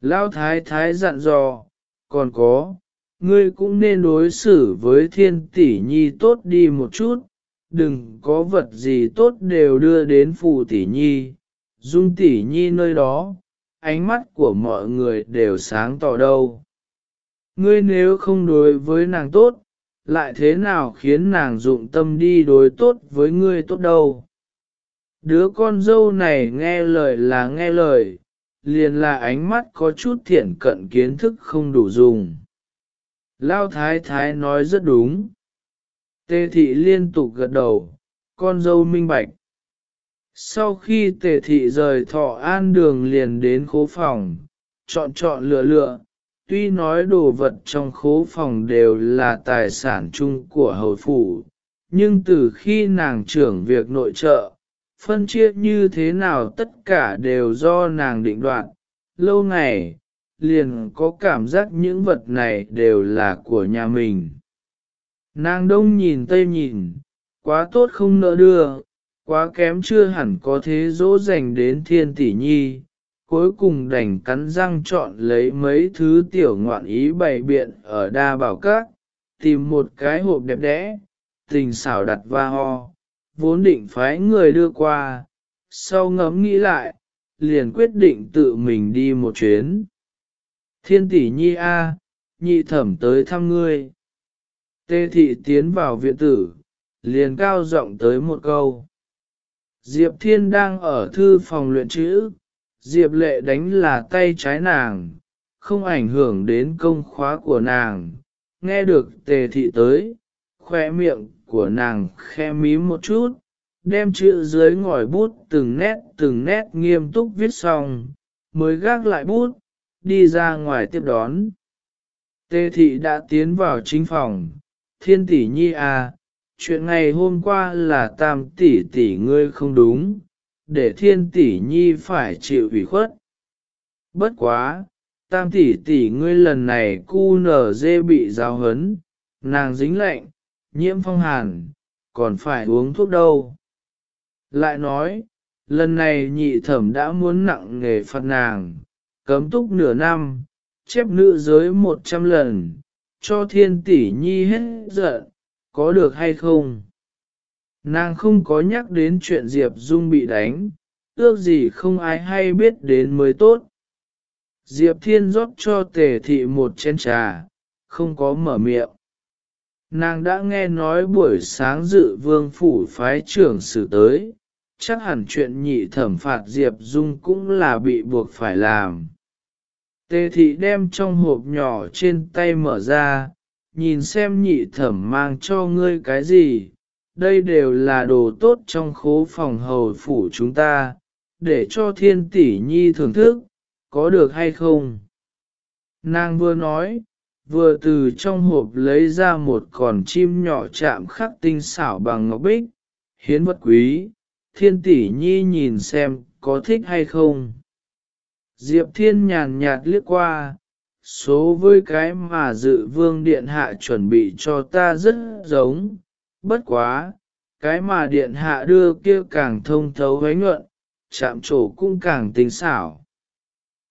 Lao thái thái dặn dò, còn có, ngươi cũng nên đối xử với thiên tỷ nhi tốt đi một chút, đừng có vật gì tốt đều đưa đến phù tỷ nhi, dung tỷ nhi nơi đó, ánh mắt của mọi người đều sáng tỏ đâu. Ngươi nếu không đối với nàng tốt, lại thế nào khiến nàng dụng tâm đi đối tốt với ngươi tốt đâu. Đứa con dâu này nghe lời là nghe lời, liền là ánh mắt có chút thiện cận kiến thức không đủ dùng. Lao thái thái nói rất đúng. Tề thị liên tục gật đầu, con dâu minh bạch. Sau khi tề thị rời thọ an đường liền đến khố phòng, chọn chọn lựa lựa, tuy nói đồ vật trong khố phòng đều là tài sản chung của hầu phủ, nhưng từ khi nàng trưởng việc nội trợ, phân chia như thế nào tất cả đều do nàng định đoạt. Lâu ngày, liền có cảm giác những vật này đều là của nhà mình. Nàng đông nhìn tây nhìn, quá tốt không nỡ đưa, quá kém chưa hẳn có thế dỗ dành đến thiên tỷ nhi, cuối cùng đành cắn răng chọn lấy mấy thứ tiểu ngoạn ý bày biện ở đa bảo các, tìm một cái hộp đẹp đẽ, tình xảo đặt va ho, vốn định phái người đưa qua, sau ngẫm nghĩ lại, liền quyết định tự mình đi một chuyến. Thiên tỷ nhi A, nhị thẩm tới thăm ngươi. Tê thị tiến vào viện tử, liền cao giọng tới một câu. Diệp Thiên đang ở thư phòng luyện chữ, Diệp Lệ đánh là tay trái nàng, không ảnh hưởng đến công khóa của nàng. Nghe được tề thị tới, khoe miệng của nàng khe mí một chút, đem chữ dưới ngòi bút từng nét từng nét nghiêm túc viết xong, mới gác lại bút, đi ra ngoài tiếp đón. Tề thị đã tiến vào chính phòng, thiên tỷ nhi à, chuyện ngày hôm qua là tam tỷ tỷ ngươi không đúng, để thiên tỷ nhi phải chịu ủy khuất. Bất quá, tam tỷ tỷ ngươi lần này cu nở dê bị giáo hấn, nàng dính lạnh, nhiễm phong hàn, còn phải uống thuốc đâu. Lại nói, lần này nhị thẩm đã muốn nặng nghề phạt nàng, cấm túc nửa năm, chép nữ giới một trăm lần, cho thiên tỷ nhi hết giận, có được hay không? Nàng không có nhắc đến chuyện Diệp Dung bị đánh, ước gì không ai hay biết đến mới tốt. Diệp Thiên rót cho tề thị một chén trà, không có mở miệng. Nàng đã nghe nói buổi sáng dự vương phủ phái trưởng xử tới, chắc hẳn chuyện nhị thẩm phạt Diệp Dung cũng là bị buộc phải làm. Tề thị đem trong hộp nhỏ trên tay mở ra, nhìn xem nhị thẩm mang cho ngươi cái gì, đây đều là đồ tốt trong khố phòng hầu phủ chúng ta, để cho thiên tỷ nhi thưởng thức, có được hay không? Nàng vừa nói, vừa từ trong hộp lấy ra một con chim nhỏ chạm khắc tinh xảo bằng ngọc bích, hiến vật quý, thiên tỷ nhi nhìn xem có thích hay không. Diệp thiên nhàn nhạt liếc qua, số với cái mà dự vương điện hạ chuẩn bị cho ta rất giống, bất quá, cái mà điện hạ đưa kia càng thông thấu với nhuận, chạm trổ cũng càng tinh xảo.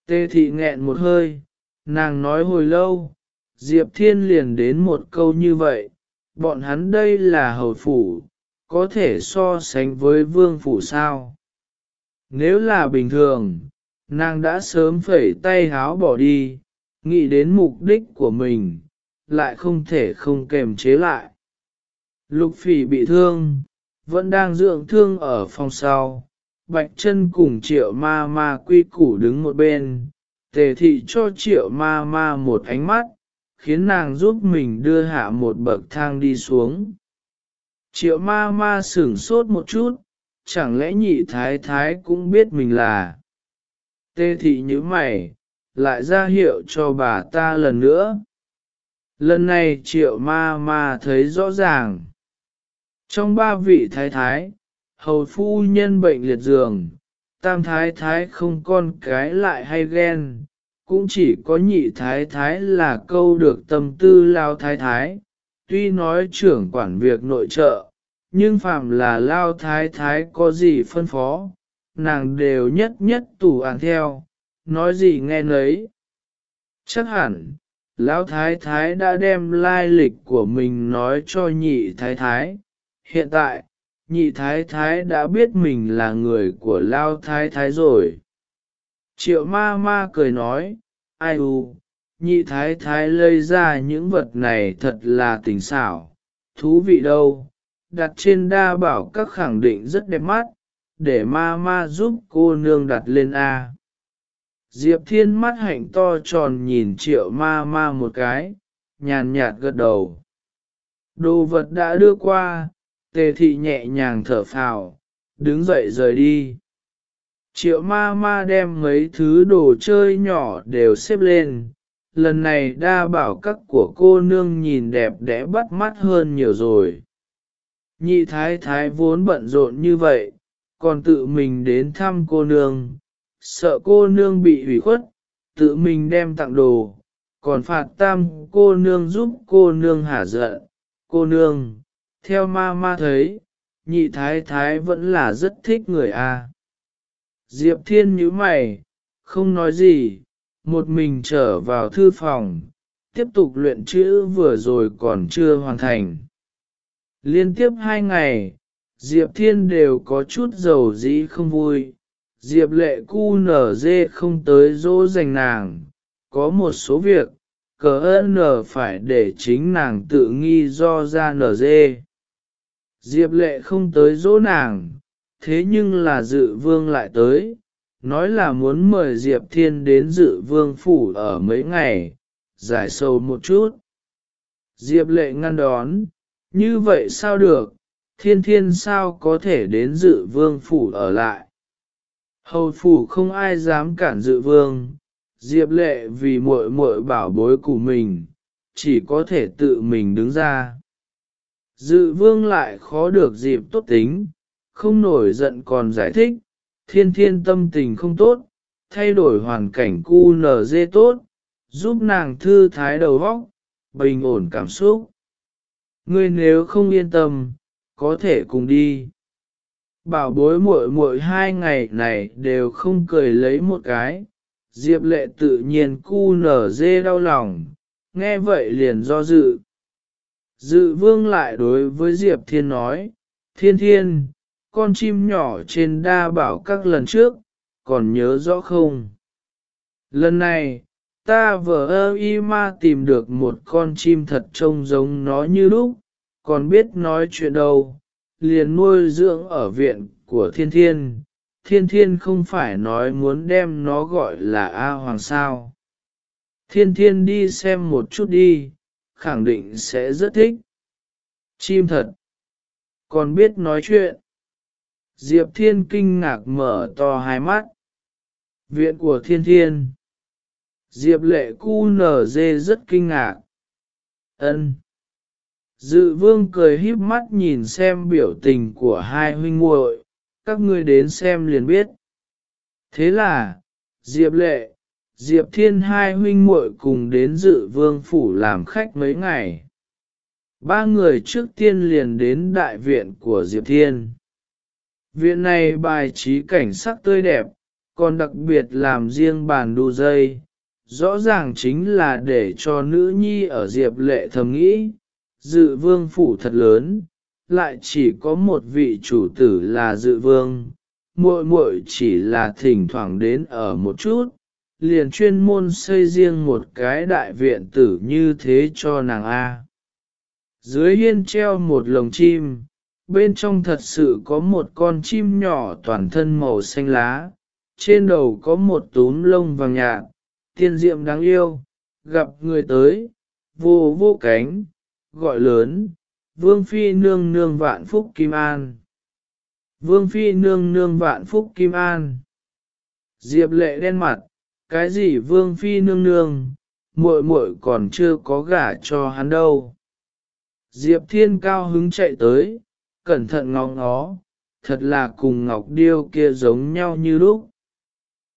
Tê thị nghẹn một hơi, nàng nói hồi lâu, Diệp Thiên liền đến một câu như vậy, bọn hắn đây là hầu phủ, có thể so sánh với vương phủ sao. Nếu là bình thường, nàng đã sớm phẩy tay háo bỏ đi, nghĩ đến mục đích của mình, lại không thể không kềm chế lại. Lục phỉ bị thương, vẫn đang dưỡng thương ở phòng sau, bạch chân cùng triệu ma ma quy củ đứng một bên, tề thị cho triệu ma ma một ánh mắt, khiến nàng giúp mình đưa hạ một bậc thang đi xuống. Triệu ma ma sửng sốt một chút, chẳng lẽ nhị thái thái cũng biết mình là. Tê thị như mày, lại ra hiệu cho bà ta lần nữa. Lần này triệu ma ma thấy rõ ràng. Trong ba vị thái thái, hầu phu nhân bệnh liệt giường, tam thái thái không con cái lại hay ghen, cũng chỉ có nhị thái thái là câu được tâm tư lao thái thái, tuy nói trưởng quản việc nội trợ, nhưng phạm là lao thái thái có gì phân phó, nàng đều nhất nhất tủ ăn theo, nói gì nghe nấy. Chắc hẳn, lão thái thái đã đem lai lịch của mình nói cho nhị thái thái. Hiện tại, nhị thái thái đã biết mình là người của lao thái thái rồi. Triệu ma ma cười nói, ai u, nhị thái thái lây ra những vật này thật là tình xảo, thú vị đâu, đặt trên đa bảo các khẳng định rất đẹp mắt, để ma ma giúp cô nương đặt lên A. Diệp thiên mắt hạnh to tròn nhìn triệu ma ma một cái, nhàn nhạt gật đầu. Đồ vật đã đưa qua, tề thị nhẹ nhàng thở phào, đứng dậy rời đi. Triệu ma ma đem mấy thứ đồ chơi nhỏ đều xếp lên, lần này đa bảo các của cô nương nhìn đẹp đẽ bắt mắt hơn nhiều rồi. Nhị thái thái vốn bận rộn như vậy, còn tự mình đến thăm cô nương, sợ cô nương bị hủy khuất, tự mình đem tặng đồ, còn phạt tam cô nương giúp cô nương hả giận. Cô nương, theo ma ma thấy, nhị thái thái vẫn là rất thích người a. Diệp thiên nhíu mày, không nói gì, một mình trở vào thư phòng, tiếp tục luyện chữ vừa rồi còn chưa hoàn thành. Liên tiếp hai ngày, Diệp Thiên đều có chút dầu dĩ không vui. Diệp lệ cu nở dê không tới dỗ dành nàng, có một số việc, cờ ơn nở phải để chính nàng tự nghi do ra nở dê. Diệp lệ không tới dỗ nàng, thế nhưng là dự vương lại tới, nói là muốn mời Diệp Thiên đến dự vương phủ ở mấy ngày, giải sầu một chút. Diệp lệ ngăn đón, như vậy sao được, thiên thiên sao có thể đến dự vương phủ ở lại. Hầu phủ không ai dám cản dự vương, Diệp lệ vì muội muội bảo bối của mình, chỉ có thể tự mình đứng ra. Dự vương lại khó được dịp tốt tính, không nổi giận còn giải thích, thiên thiên tâm tình không tốt, thay đổi hoàn cảnh cu nở dê tốt, giúp nàng thư thái đầu óc, bình ổn cảm xúc. Ngươi nếu không yên tâm, có thể cùng đi. Bảo bối muội muội hai ngày này đều không cười lấy một cái, Diệp lệ tự nhiên cu nở dê đau lòng, nghe vậy liền do dự. Dự vương lại đối với Diệp Thiên nói, Thiên Thiên, con chim nhỏ trên đa bảo các lần trước, còn nhớ rõ không? Lần này, ta vợ ơ y ma tìm được một con chim thật trông giống nó như lúc, còn biết nói chuyện đâu, liền nuôi dưỡng ở viện của thiên thiên. Thiên thiên không phải nói muốn đem nó gọi là A Hoàng sao. Thiên thiên đi xem một chút đi, khẳng định sẽ rất thích. Chim thật. Còn biết nói chuyện. Diệp thiên kinh ngạc mở to hai mắt. Viện của thiên thiên. Diệp lệ cu nở dê rất kinh ngạc. ân Dự vương cười híp mắt nhìn xem biểu tình của hai huynh muội, các ngươi đến xem liền biết. Thế là, Diệp lệ, Diệp thiên hai huynh muội cùng đến dự vương phủ làm khách mấy ngày. Ba người trước tiên liền đến đại viện của Diệp thiên. Viện này bài trí cảnh sắc tươi đẹp, còn đặc biệt làm riêng bàn đu dây, rõ ràng chính là để cho nữ nhi ở Diệp lệ thầm nghĩ, dự vương phủ thật lớn, lại chỉ có một vị chủ tử là dự vương, muội muội chỉ là thỉnh thoảng đến ở một chút, liền chuyên môn xây riêng một cái đại viện tử như thế cho nàng A. Dưới hiên treo một lồng chim, bên trong thật sự có một con chim nhỏ toàn thân màu xanh lá, trên đầu có một túm lông vàng nhạt, tiên diệm đáng yêu, gặp người tới, vô vô cánh, gọi lớn, vương phi nương nương vạn phúc kim an. Vương phi nương nương vạn phúc kim an. Diệp lệ đen mặt, cái gì vương phi nương nương, muội muội còn chưa có gả cho hắn đâu. Diệp thiên cao hứng chạy tới, cẩn thận ngó ngó, thật là cùng ngọc điêu kia giống nhau như lúc.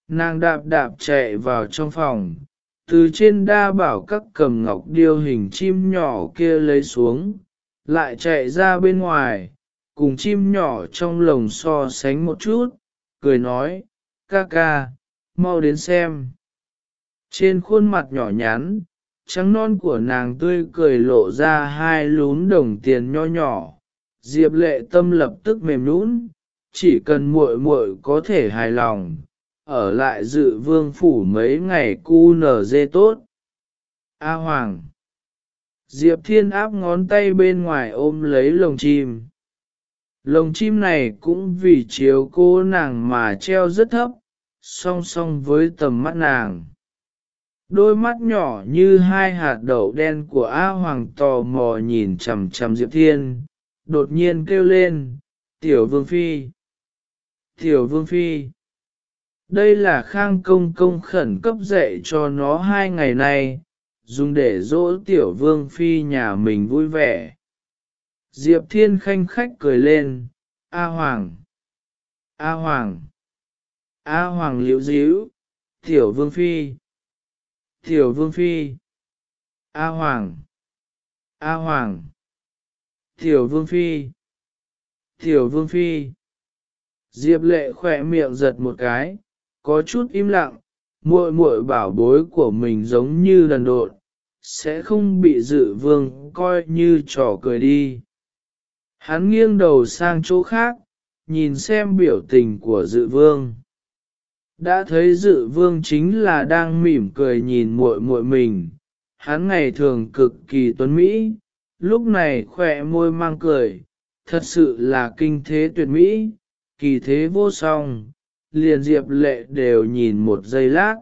Nàng đạp đạp chạy vào trong phòng, từ trên đa bảo các cầm ngọc điêu hình chim nhỏ kia lấy xuống, lại chạy ra bên ngoài, cùng chim nhỏ trong lồng so sánh một chút, cười nói, ca ca, mau đến xem. Trên khuôn mặt nhỏ nhắn, trắng non của nàng tươi cười lộ ra hai lún đồng tiền nho nhỏ, Diệp lệ tâm lập tức mềm nũng, chỉ cần muội muội có thể hài lòng, ở lại dự vương phủ mấy ngày cu nở dê tốt. A Hoàng Diệp Thiên áp ngón tay bên ngoài ôm lấy lồng chim. Lồng chim này cũng vì chiếu cô nàng mà treo rất thấp, song song với tầm mắt nàng. Đôi mắt nhỏ như hai hạt đậu đen của A Hoàng tò mò nhìn chằm chằm Diệp Thiên, đột nhiên kêu lên, Tiểu Vương Phi. Tiểu Vương Phi. Đây là khang công công khẩn cấp dạy cho nó hai ngày nay, dùng để dỗ Tiểu Vương Phi nhà mình vui vẻ. Diệp Thiên khanh khách cười lên, A Hoàng. A Hoàng. A Hoàng liễu díu, Tiểu Vương Phi. Tiểu Vương Phi. A Hoàng. A Hoàng. Tiểu Vương Phi. Tiểu Vương Phi. Diệp lệ khỏe miệng giật một cái, có chút im lặng, muội muội bảo bối của mình giống như lần đột, sẽ không bị dự vương coi như trò cười đi. Hắn nghiêng đầu sang chỗ khác, nhìn xem biểu tình của dự vương. Đã thấy dự vương chính là đang mỉm cười nhìn muội muội mình, hắn ngày thường cực kỳ tuấn mỹ, lúc này khỏe môi mang cười, thật sự là kinh thế tuyệt mỹ, kỳ thế vô song, liền diệp lệ đều nhìn một giây lát.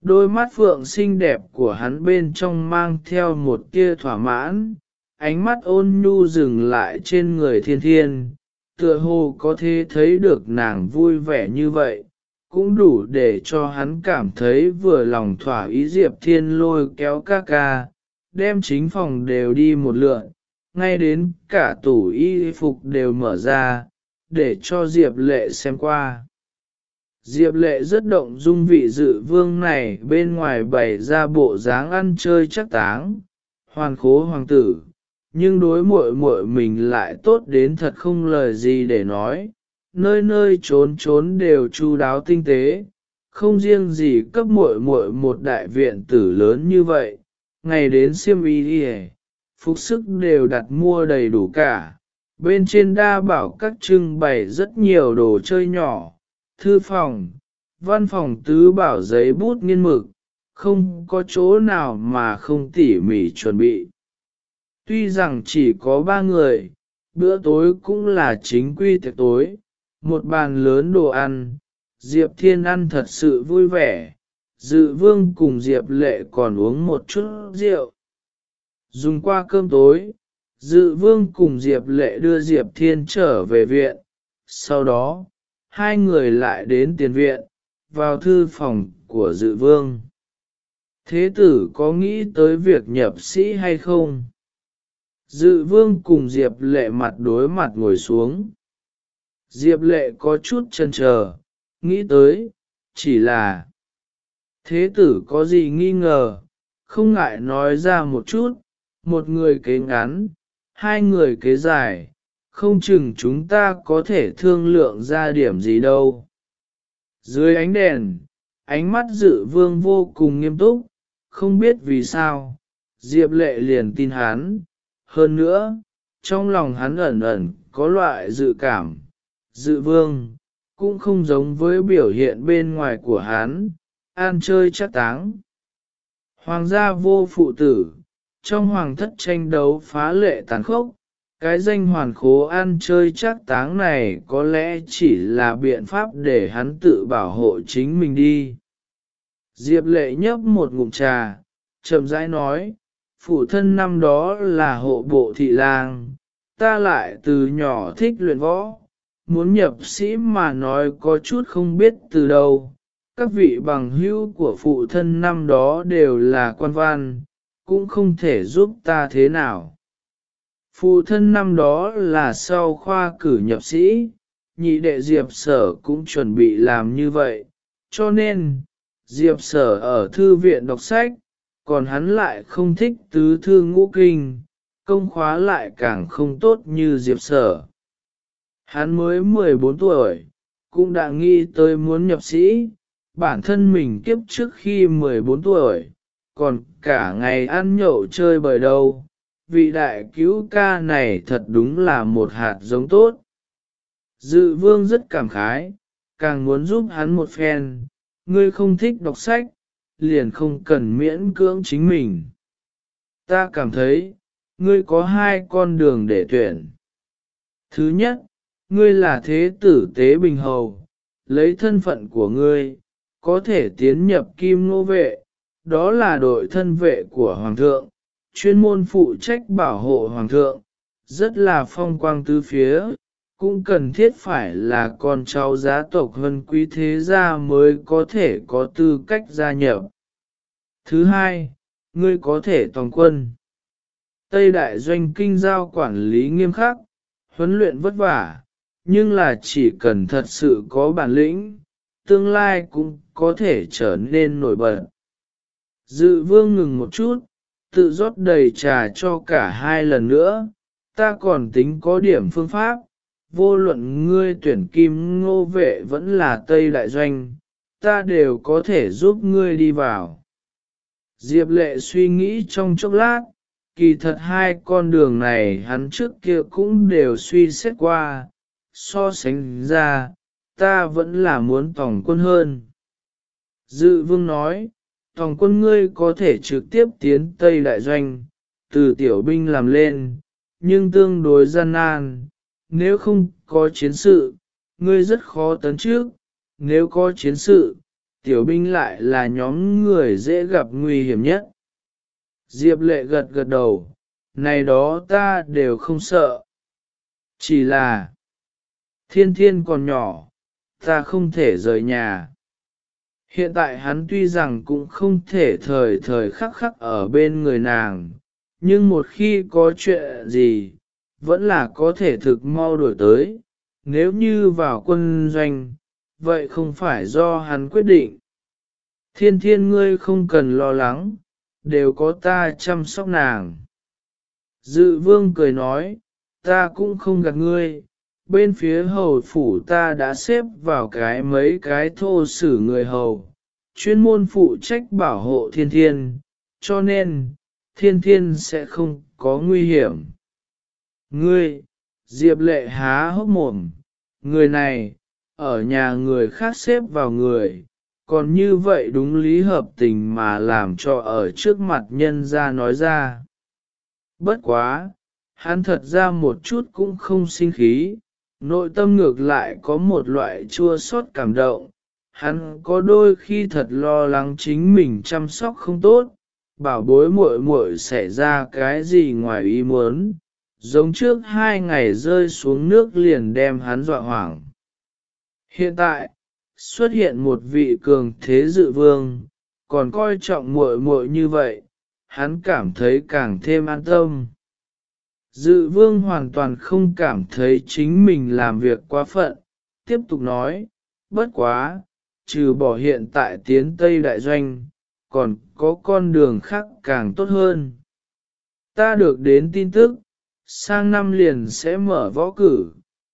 Đôi mắt phượng xinh đẹp của hắn bên trong mang theo một tia thỏa mãn, ánh mắt ôn nhu dừng lại trên người thiên thiên, tựa hồ có thể thấy được nàng vui vẻ như vậy, cũng đủ để cho hắn cảm thấy vừa lòng thỏa ý Diệp Thiên lôi kéo ca ca, đem chính phòng đều đi một lượn, ngay đến cả tủ y phục đều mở ra, để cho Diệp Lệ xem qua. Diệp Lệ rất động dung vị dự vương này bên ngoài bày ra bộ dáng ăn chơi chắc táng, hoàn khố hoàng tử, nhưng đối muội muội mình lại tốt đến thật không lời gì để nói, nơi nơi trốn trốn đều chu đáo tinh tế, không riêng gì cấp muội muội một đại viện tử lớn như vậy, ngày đến siêm y đi phục sức đều đặt mua đầy đủ cả, bên trên đa bảo các trưng bày rất nhiều đồ chơi nhỏ, thư phòng, văn phòng tứ bảo giấy bút nghiên mực, không có chỗ nào mà không tỉ mỉ chuẩn bị. Tuy rằng chỉ có ba người, bữa tối cũng là chính quy tiệc tối, một bàn lớn đồ ăn, Diệp Thiên ăn thật sự vui vẻ, dự vương cùng Diệp Lệ còn uống một chút rượu. Dùng qua cơm tối, dự vương cùng Diệp Lệ đưa Diệp Thiên trở về viện, sau đó, hai người lại đến tiền viện, vào thư phòng của dự vương. Thế tử có nghĩ tới việc nhập sĩ hay không? Dự vương cùng Diệp lệ mặt đối mặt ngồi xuống. Diệp lệ có chút chần chờ, nghĩ tới, chỉ là thế tử có gì nghi ngờ, không ngại nói ra một chút, một người kế ngắn, hai người kế dài, không chừng chúng ta có thể thương lượng ra điểm gì đâu. Dưới ánh đèn, ánh mắt dự vương vô cùng nghiêm túc, không biết vì sao, Diệp lệ liền tin hắn. Hơn nữa, trong lòng hắn ẩn ẩn có loại dự cảm, dự vương, cũng không giống với biểu hiện bên ngoài của hắn, an chơi chắc táng. Hoàng gia vô phụ tử, trong hoàng thất tranh đấu phá lệ tàn khốc, cái danh hoàn khố ăn chơi chắc táng này có lẽ chỉ là biện pháp để hắn tự bảo hộ chính mình đi. Diệp lệ nhấp một ngụm trà, chậm rãi nói, phụ thân năm đó là hộ bộ thị lang, ta lại từ nhỏ thích luyện võ, muốn nhập sĩ mà nói có chút không biết từ đâu. Các vị bằng hữu của phụ thân năm đó đều là quan văn, cũng không thể giúp ta thế nào. Phụ thân năm đó là sau khoa cử nhập sĩ, nhị đệ Diệp Sở cũng chuẩn bị làm như vậy, cho nên, Diệp Sở ở thư viện đọc sách, còn hắn lại không thích tứ thư ngũ kinh, công khóa lại càng không tốt như Diệp Sở. Hắn mới 14 tuổi, cũng đã nghĩ tới muốn nhập sĩ, bản thân mình kiếp trước khi 14 tuổi, còn cả ngày ăn nhậu chơi bời đâu, vị đại cứu ca này thật đúng là một hạt giống tốt. Dự vương rất cảm khái, càng muốn giúp hắn một phen, ngươi không thích đọc sách, liền không cần miễn cưỡng chính mình. Ta cảm thấy, ngươi có hai con đường để tuyển. Thứ nhất, ngươi là thế tử tế bình hầu, lấy thân phận của ngươi, có thể tiến nhập kim nô vệ, đó là đội thân vệ của Hoàng thượng, chuyên môn phụ trách bảo hộ Hoàng thượng, rất là phong quang tứ phía, cũng cần thiết phải là con cháu giá tộc hơn quý thế gia mới có thể có tư cách gia nhập. Thứ hai, ngươi có thể toàn quân. Tây đại doanh kinh giao quản lý nghiêm khắc, huấn luyện vất vả, nhưng là chỉ cần thật sự có bản lĩnh, tương lai cũng có thể trở nên nổi bật. Dự vương ngừng một chút, tự rót đầy trà cho cả hai lần nữa, ta còn tính có điểm phương pháp, vô luận ngươi tuyển kim ngô vệ vẫn là Tây Đại Doanh, ta đều có thể giúp ngươi đi vào. Diệp lệ suy nghĩ trong chốc lát, kỳ thật hai con đường này hắn trước kia cũng đều suy xét qua, so sánh ra, ta vẫn là muốn tổng quân hơn. Dự vương nói, tổng quân ngươi có thể trực tiếp tiến Tây Đại Doanh, từ tiểu binh làm lên, nhưng tương đối gian nan, nếu không có chiến sự, ngươi rất khó tấn trước, nếu có chiến sự, tiểu binh lại là nhóm người dễ gặp nguy hiểm nhất. Diệp lệ gật gật đầu, này đó ta đều không sợ. Chỉ là, thiên thiên còn nhỏ, ta không thể rời nhà. Hiện tại hắn tuy rằng cũng không thể thời thời khắc khắc ở bên người nàng, nhưng một khi có chuyện gì, vẫn là có thể thực mau đổi tới. Nếu như vào quân doanh, vậy không phải do hắn quyết định. Thiên thiên ngươi không cần lo lắng, đều có ta chăm sóc nàng. Dự vương cười nói, ta cũng không gạt ngươi, bên phía hầu phủ ta đã xếp vào cái mấy cái thô sử người hầu, chuyên môn phụ trách bảo hộ thiên thiên, cho nên, thiên thiên sẽ không có nguy hiểm. Ngươi, Diệp lệ há hốc mồm, người này, ở nhà người khác xếp vào người, còn như vậy đúng lý hợp tình mà làm cho ở trước mặt nhân ra nói ra. Bất quá, hắn thật ra một chút cũng không sinh khí, nội tâm ngược lại có một loại chua xót cảm động, hắn có đôi khi thật lo lắng chính mình chăm sóc không tốt, bảo bối muội muội xảy ra cái gì ngoài ý muốn, giống trước hai ngày rơi xuống nước liền đem hắn dọa hoảng. Hiện tại, xuất hiện một vị cường thế dự vương, còn coi trọng muội muội như vậy, hắn cảm thấy càng thêm an tâm. Dự vương hoàn toàn không cảm thấy chính mình làm việc quá phận, tiếp tục nói, bất quá, trừ bỏ hiện tại tiến Tây Đại Doanh, còn có con đường khác càng tốt hơn. Ta được đến tin tức, sang năm liền sẽ mở võ cử,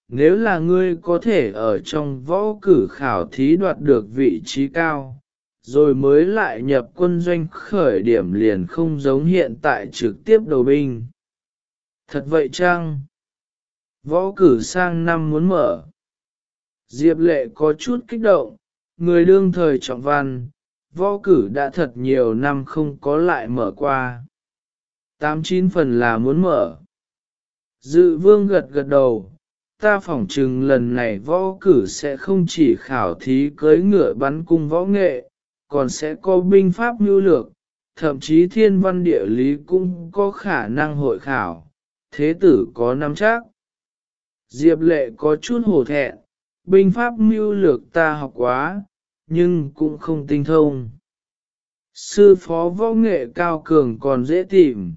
nếu là ngươi có thể ở trong võ cử khảo thí đoạt được vị trí cao, rồi mới lại nhập quân doanh khởi điểm liền không giống hiện tại trực tiếp đầu binh. Thật vậy chăng? Võ cử sang năm muốn mở. Diệp lệ có chút kích động, người đương thời trọng văn, võ cử đã thật nhiều năm không có lại mở qua. Tám chín phần là muốn mở. Dự vương gật gật đầu, ta phỏng chừng lần này võ cử sẽ không chỉ khảo thí cưới ngựa bắn cung võ nghệ, còn sẽ có binh pháp mưu lược, thậm chí thiên văn địa lý cũng có khả năng hội khảo, thế tử có nắm chắc. Diệp lệ có chút hổ thẹn, binh pháp mưu lược ta học quá, nhưng cũng không tinh thông. Sư phó võ nghệ cao cường còn dễ tìm,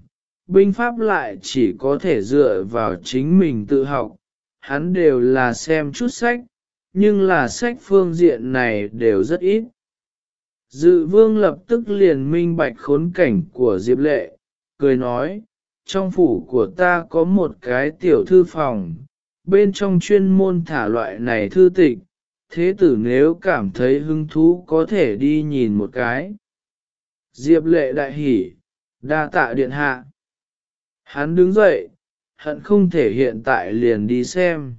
binh pháp lại chỉ có thể dựa vào chính mình tự học, hắn đều là xem chút sách, nhưng là sách phương diện này đều rất ít. Dự vương lập tức liền minh bạch khốn cảnh của Diệp Lệ, cười nói, trong phủ của ta có một cái tiểu thư phòng, bên trong chuyên môn thả loại này thư tịch, thế tử nếu cảm thấy hứng thú có thể đi nhìn một cái. Diệp lệ đại hỉ, đa tạ điện hạ. Hắn đứng dậy, hận không thể hiện tại liền đi xem.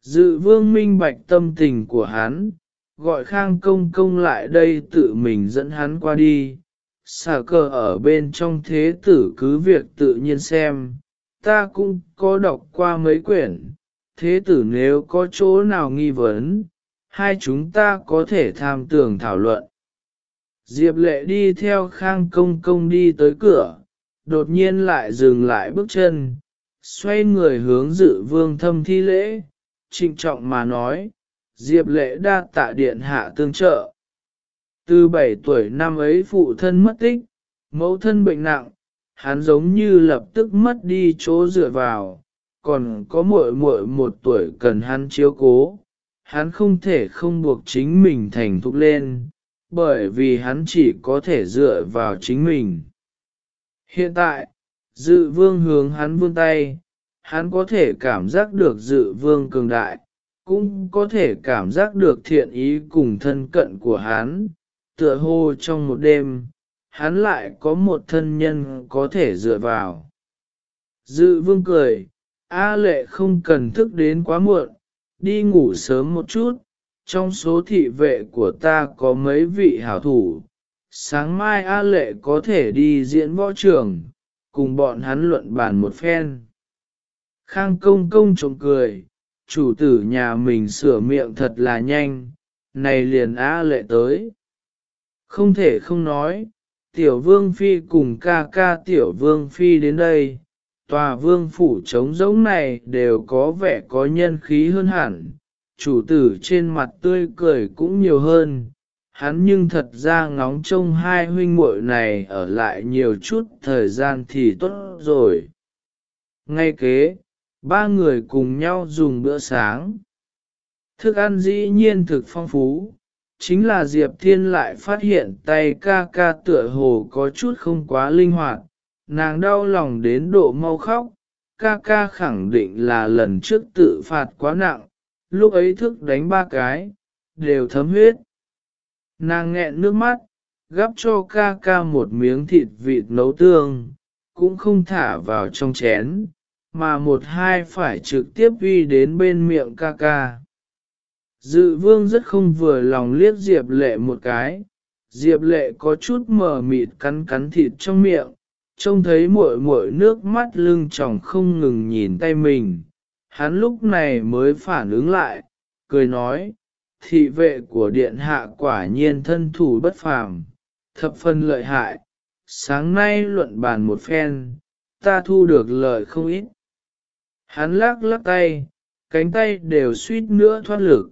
Dự vương minh bạch tâm tình của hắn, gọi khang công công lại đây tự mình dẫn hắn qua đi. Xà cờ ở bên trong thế tử cứ việc tự nhiên xem, ta cũng có đọc qua mấy quyển, thế tử nếu có chỗ nào nghi vấn, hai chúng ta có thể tham tưởng thảo luận. Diệp lệ đi theo khang công công đi tới cửa, đột nhiên lại dừng lại bước chân, xoay người hướng dự vương thâm thi lễ, trịnh trọng mà nói, Diệp lệ đa tạ điện hạ tương trợ. Từ 7 tuổi năm ấy phụ thân mất tích, mẫu thân bệnh nặng, hắn giống như lập tức mất đi chỗ dựa vào, còn có muội muội một tuổi cần hắn chiếu cố, hắn không thể không buộc chính mình thành thục lên, bởi vì hắn chỉ có thể dựa vào chính mình. Hiện tại, dự vương hướng hắn vươn tay, hắn có thể cảm giác được dự vương cường đại, cũng có thể cảm giác được thiện ý cùng thân cận của hắn, tựa hồ trong một đêm, hắn lại có một thân nhân có thể dựa vào. Dự vương cười, A lệ không cần thức đến quá muộn, đi ngủ sớm một chút, trong số thị vệ của ta có mấy vị hảo thủ, sáng mai A lệ có thể đi diễn võ trường, cùng bọn hắn luận bàn một phen. Khang công công trộm cười, chủ tử nhà mình sửa miệng thật là nhanh, này liền A lệ tới. Không thể không nói, tiểu vương phi cùng ca ca tiểu vương phi đến đây, tòa vương phủ trống giống này đều có vẻ có nhân khí hơn hẳn, chủ tử trên mặt tươi cười cũng nhiều hơn, hắn nhưng thật ra ngóng trông hai huynh muội này ở lại nhiều chút thời gian thì tốt rồi. Ngay kế, ba người cùng nhau dùng bữa sáng. Thức ăn dĩ nhiên thực phong phú, chính là Diệp Thiên lại phát hiện tay ca ca tựa hồ có chút không quá linh hoạt, nàng đau lòng đến độ mau khóc, ca ca khẳng định là lần trước tự phạt quá nặng, lúc ấy thức đánh ba cái, đều thấm huyết. Nàng nghẹn nước mắt, gắp cho ca ca một miếng thịt vịt nấu tương, cũng không thả vào trong chén, mà một hai phải trực tiếp uy đến bên miệng ca ca. Dự vương rất không vừa lòng liếc Diệp lệ một cái, Diệp lệ có chút mờ mịt cắn cắn thịt trong miệng, trông thấy muội muội nước mắt lưng tròng không ngừng nhìn tay mình. Hắn lúc này mới phản ứng lại, cười nói, thị vệ của điện hạ quả nhiên thân thủ bất phàm, thập phân lợi hại, sáng nay luận bàn một phen, ta thu được lợi không ít. Hắn lắc lắc tay, cánh tay đều suýt nữa thoát lực.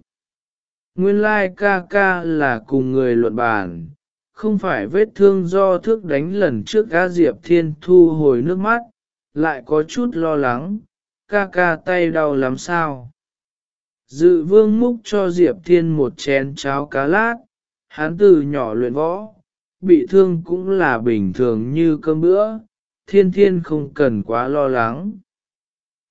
Nguyên lai ca ca là cùng người luận bàn, không phải vết thương do thước đánh lần trước A Diệp Thiên thu hồi nước mắt, lại có chút lo lắng, ca ca tay đau lắm sao. Dự vương múc cho Diệp Thiên một chén cháo cá lát, hắn từ nhỏ luyện võ, bị thương cũng là bình thường như cơm bữa, thiên thiên không cần quá lo lắng.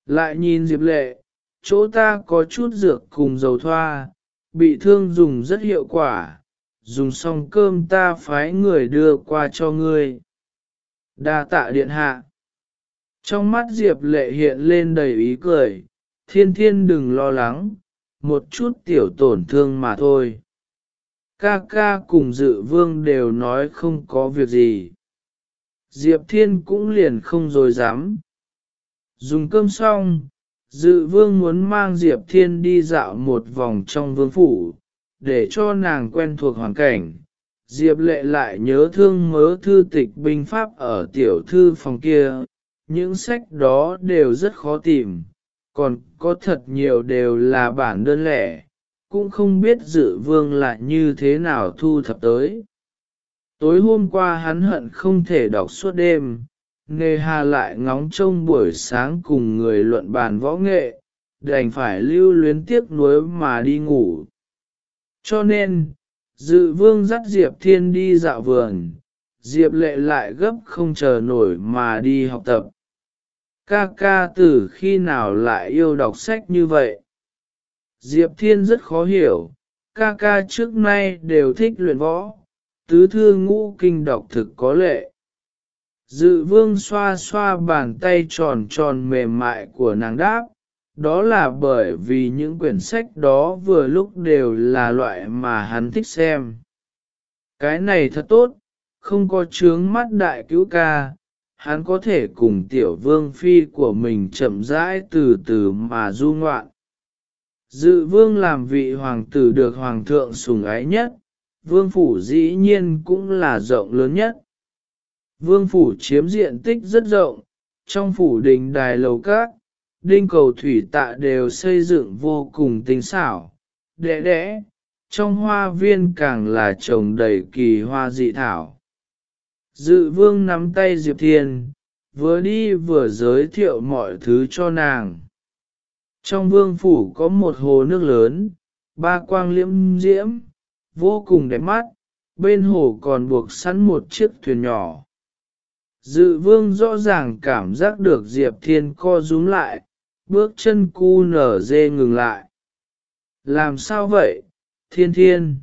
Lại nhìn Diệp lệ, chỗ ta có chút dược cùng dầu thoa, bị thương dùng rất hiệu quả, dùng xong cơm ta phái người đưa qua cho ngươi. Đa tạ điện hạ. Trong mắt Diệp lệ hiện lên đầy ý cười, thiên thiên đừng lo lắng, một chút tiểu tổn thương mà thôi. Ca ca cùng dự vương đều nói không có việc gì. Diệp Thiên cũng liền không rồi dám. Dùng cơm xong, dự vương muốn mang Diệp Thiên đi dạo một vòng trong vương phủ, để cho nàng quen thuộc hoàn cảnh. Diệp lệ lại nhớ thương mớ thư tịch binh pháp ở tiểu thư phòng kia, những sách đó đều rất khó tìm, còn có thật nhiều đều là bản đơn lẻ, cũng không biết dự vương lại như thế nào thu thập tới. Tối hôm qua hắn hận không thể đọc suốt đêm, nề hà lại ngóng trông buổi sáng cùng người luận bàn võ nghệ, đành phải lưu luyến tiếc nuối mà đi ngủ. Cho nên, dự vương dắt Diệp Thiên đi dạo vườn, Diệp lệ lại gấp không chờ nổi mà đi học tập. Ca ca từ khi nào lại yêu đọc sách như vậy? Diệp Thiên rất khó hiểu, ca ca trước nay đều thích luyện võ, tứ thư ngũ kinh đọc thực có lệ. Dự vương xoa xoa bàn tay tròn tròn mềm mại của nàng đáp, đó là bởi vì những quyển sách đó vừa lúc đều là loại mà hắn thích xem. Cái này thật tốt, không có chướng mắt đại cứu ca, hắn có thể cùng tiểu vương phi của mình chậm rãi từ từ mà du ngoạn. Dự vương làm vị hoàng tử được hoàng thượng sủng ái nhất, vương phủ dĩ nhiên cũng là rộng lớn nhất. Vương phủ chiếm diện tích rất rộng, trong phủ đình đài lầu các, đinh cầu thủy tạ đều xây dựng vô cùng tinh xảo, đẽ đẽ, trong hoa viên càng là trồng đầy kỳ hoa dị thảo. Dự vương nắm tay Diệp Thiên, vừa đi vừa giới thiệu mọi thứ cho nàng. Trong vương phủ có một hồ nước lớn, ba quang liễm diễm, vô cùng đẹp mắt, bên hồ còn buộc sẵn một chiếc thuyền nhỏ. Dự vương rõ ràng cảm giác được Diệp Thiên co rúm lại, bước chân cu nở dê ngừng lại. Làm sao vậy, thiên thiên?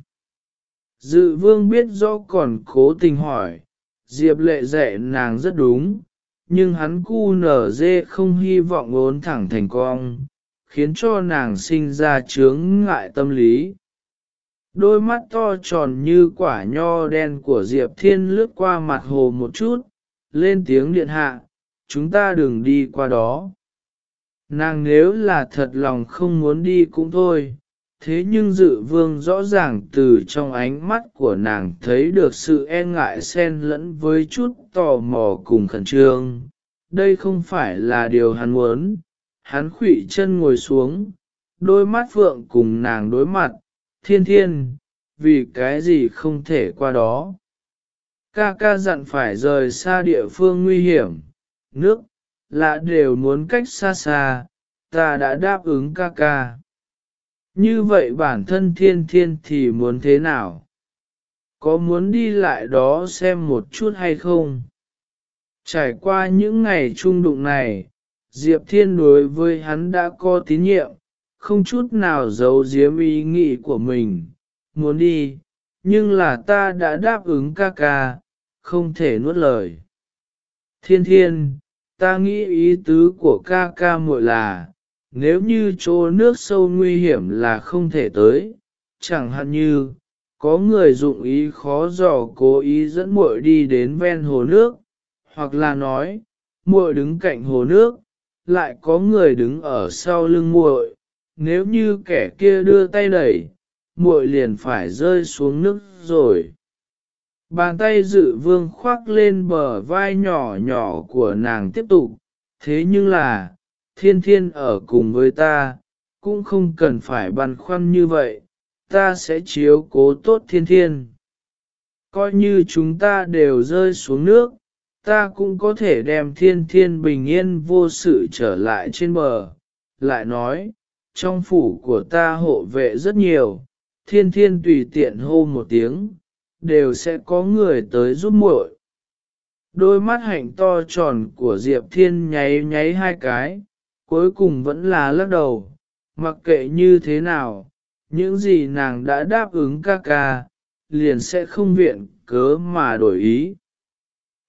Dự vương biết rõ còn cố tình hỏi, Diệp lệ dạy nàng rất đúng, nhưng hắn cu nở dê không hy vọng ốn thẳng thành cong, khiến cho nàng sinh ra chướng ngại tâm lý. Đôi mắt to tròn như quả nho đen của Diệp Thiên lướt qua mặt hồ một chút, lên tiếng điện hạ, chúng ta đừng đi qua đó. Nàng nếu là thật lòng không muốn đi cũng thôi, thế nhưng dự vương rõ ràng từ trong ánh mắt của nàng thấy được sự e ngại xen lẫn với chút tò mò cùng khẩn trương. Đây không phải là điều hắn muốn. Hắn khủy chân ngồi xuống, đôi mắt phượng cùng nàng đối mặt, thiên thiên, vì cái gì không thể qua đó. Ca ca dặn phải rời xa địa phương nguy hiểm, nước, lạ đều muốn cách xa xa, ta đã đáp ứng ca ca. Như vậy bản thân thiên thiên thì muốn thế nào? Có muốn đi lại đó xem một chút hay không? Trải qua những ngày trung đụng này, Diệp Thiên đối với hắn đã có tín nhiệm, không chút nào giấu giếm ý nghĩ của mình, muốn đi, nhưng là ta đã đáp ứng ca ca, không thể nuốt lời. Thiên thiên, ta nghĩ ý tứ của ca ca muội là, nếu như chỗ nước sâu nguy hiểm là không thể tới, chẳng hạn như, có người dụng ý khó dò cố ý dẫn muội đi đến ven hồ nước, hoặc là nói, muội đứng cạnh hồ nước, lại có người đứng ở sau lưng muội, nếu như kẻ kia đưa tay đẩy, muội liền phải rơi xuống nước rồi. Bàn tay dự vương khoác lên bờ vai nhỏ nhỏ của nàng tiếp tục, thế nhưng là, thiên thiên ở cùng với ta, cũng không cần phải băn khoăn như vậy, ta sẽ chiếu cố tốt thiên thiên. Coi như chúng ta đều rơi xuống nước, ta cũng có thể đem thiên thiên bình yên vô sự trở lại trên bờ. Lại nói, trong phủ của ta hộ vệ rất nhiều, thiên thiên tùy tiện hô một tiếng, đều sẽ có người tới giúp muội. Đôi mắt hạnh to tròn của Diệp Thiên nháy nháy hai cái, cuối cùng vẫn là lắc đầu, mặc kệ như thế nào, những gì nàng đã đáp ứng ca ca, liền sẽ không viện cớ mà đổi ý.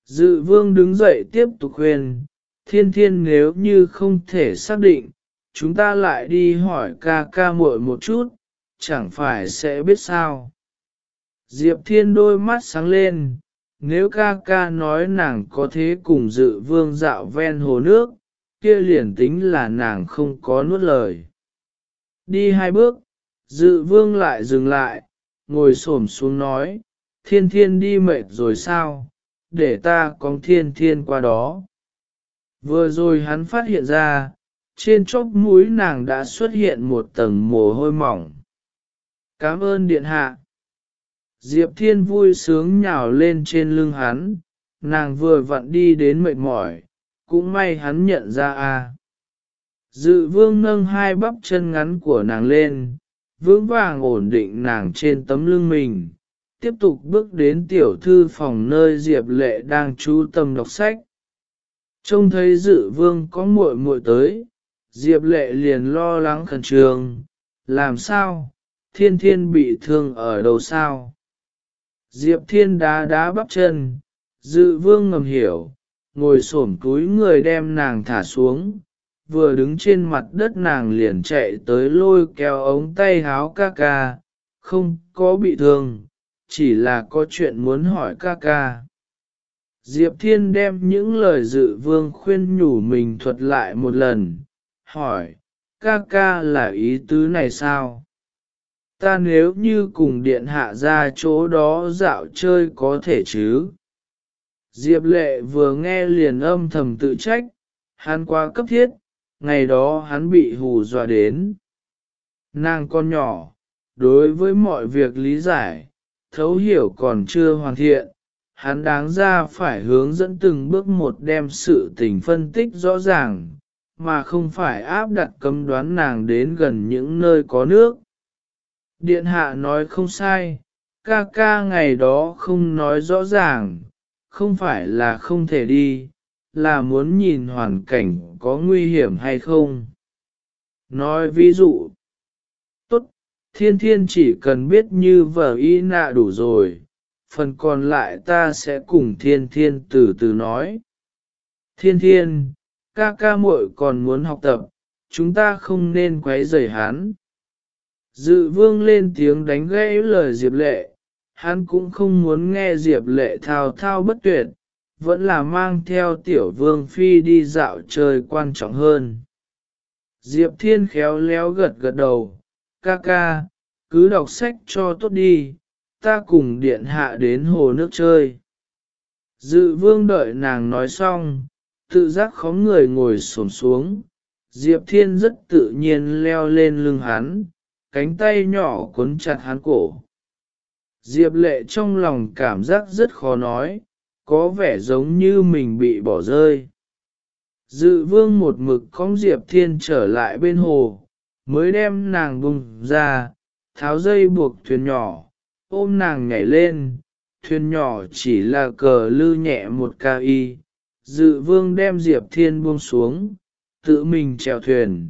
Dự vương đứng dậy tiếp tục khuyên, thiên thiên nếu như không thể xác định, chúng ta lại đi hỏi ca ca muội một chút, chẳng phải sẽ biết sao. Diệp Thiên đôi mắt sáng lên, nếu ca ca nói nàng có thế cùng dự vương dạo ven hồ nước, kia liền tính là nàng không có nuốt lời. Đi hai bước, dự vương lại dừng lại, ngồi xổm xuống nói, thiên thiên đi mệt rồi sao, để ta con thiên thiên qua đó. Vừa rồi hắn phát hiện ra, trên chóp mũi nàng đã xuất hiện một tầng mồ hôi mỏng. Cảm ơn điện hạ. Diệp Thiên vui sướng nhào lên trên lưng hắn, nàng vừa vặn đi đến mệt mỏi, cũng may hắn nhận ra a. Dự vương nâng hai bắp chân ngắn của nàng lên, vững vàng ổn định nàng trên tấm lưng mình, tiếp tục bước đến tiểu thư phòng nơi Diệp Lệ đang chú tâm đọc sách. Trông thấy dự vương có muội muội tới, Diệp Lệ liền lo lắng khẩn trương, làm sao, thiên thiên bị thương ở đầu sao. Diệp thiên đá đá bắp chân, dự vương ngầm hiểu, ngồi xổm túi người đem nàng thả xuống, vừa đứng trên mặt đất nàng liền chạy tới lôi kéo ống tay háo ca ca, không có bị thương, chỉ là có chuyện muốn hỏi ca ca. Diệp Thiên đem những lời dự vương khuyên nhủ mình thuật lại một lần, hỏi, ca ca là ý tứ này sao? Ta nếu như cùng điện hạ ra chỗ đó dạo chơi có thể chứ? Diệp lệ vừa nghe liền âm thầm tự trách, hắn quá cấp thiết, ngày đó hắn bị hù dọa đến. Nàng con nhỏ, đối với mọi việc lý giải, thấu hiểu còn chưa hoàn thiện, hắn đáng ra phải hướng dẫn từng bước một đem sự tình phân tích rõ ràng, mà không phải áp đặt cấm đoán nàng đến gần những nơi có nước. Điện hạ nói không sai, ca ca ngày đó không nói rõ ràng, không phải là không thể đi, là muốn nhìn hoàn cảnh có nguy hiểm hay không. Nói ví dụ, tốt, thiên thiên chỉ cần biết như vở y nạ đủ rồi, phần còn lại ta sẽ cùng thiên thiên từ từ nói. Thiên thiên, ca ca muội còn muốn học tập, chúng ta không nên quấy rầy hắn. Dự vương lên tiếng đánh gãy lời Diệp Lệ, hắn cũng không muốn nghe Diệp Lệ thao thao bất tuyệt, vẫn là mang theo tiểu vương phi đi dạo chơi quan trọng hơn. Diệp Thiên khéo léo gật gật đầu, ca ca, cứ đọc sách cho tốt đi, ta cùng điện hạ đến hồ nước chơi. Dự vương đợi nàng nói xong, tự giác khó người ngồi xổm xuống, Diệp Thiên rất tự nhiên leo lên lưng hắn, cánh tay nhỏ cuốn chặt hắn cổ. Diệp lệ trong lòng cảm giác rất khó nói, có vẻ giống như mình bị bỏ rơi. Dự vương một mực cong Diệp Thiên trở lại bên hồ, mới đem nàng bùng ra, tháo dây buộc thuyền nhỏ, ôm nàng nhảy lên, thuyền nhỏ chỉ là cờ lư nhẹ một ca y. Dự vương đem Diệp Thiên buông xuống, tự mình chèo thuyền,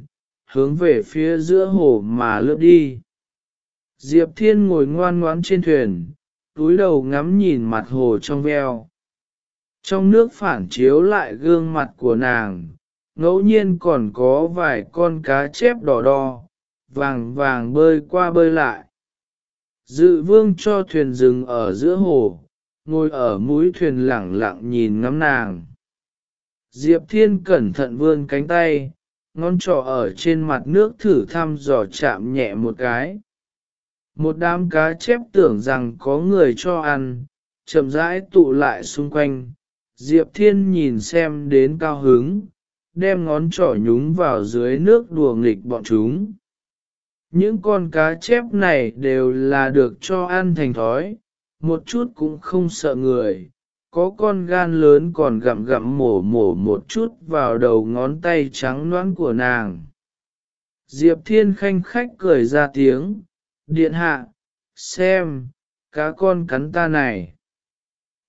hướng về phía giữa hồ mà lướt đi. Diệp Thiên ngồi ngoan ngoãn trên thuyền, túi đầu ngắm nhìn mặt hồ trong veo. Trong nước phản chiếu lại gương mặt của nàng, ngẫu nhiên còn có vài con cá chép đỏ đỏ, vàng vàng bơi qua bơi lại. Dự vương cho thuyền dừng ở giữa hồ, ngồi ở mũi thuyền lẳng lặng nhìn ngắm nàng. Diệp Thiên cẩn thận vươn cánh tay, ngón trỏ ở trên mặt nước thử thăm dò chạm nhẹ một cái. Một đám cá chép tưởng rằng có người cho ăn, chậm rãi tụ lại xung quanh. Diệp Thiên nhìn xem đến cao hứng, đem ngón trỏ nhúng vào dưới nước đùa nghịch bọn chúng. Những con cá chép này đều là được cho ăn thành thói, một chút cũng không sợ người, có con gan lớn còn gặm gặm mổ mổ một chút vào đầu ngón tay trắng loãng của nàng. Diệp Thiên khanh khách cười ra tiếng, điện hạ, xem, cá con cắn ta này.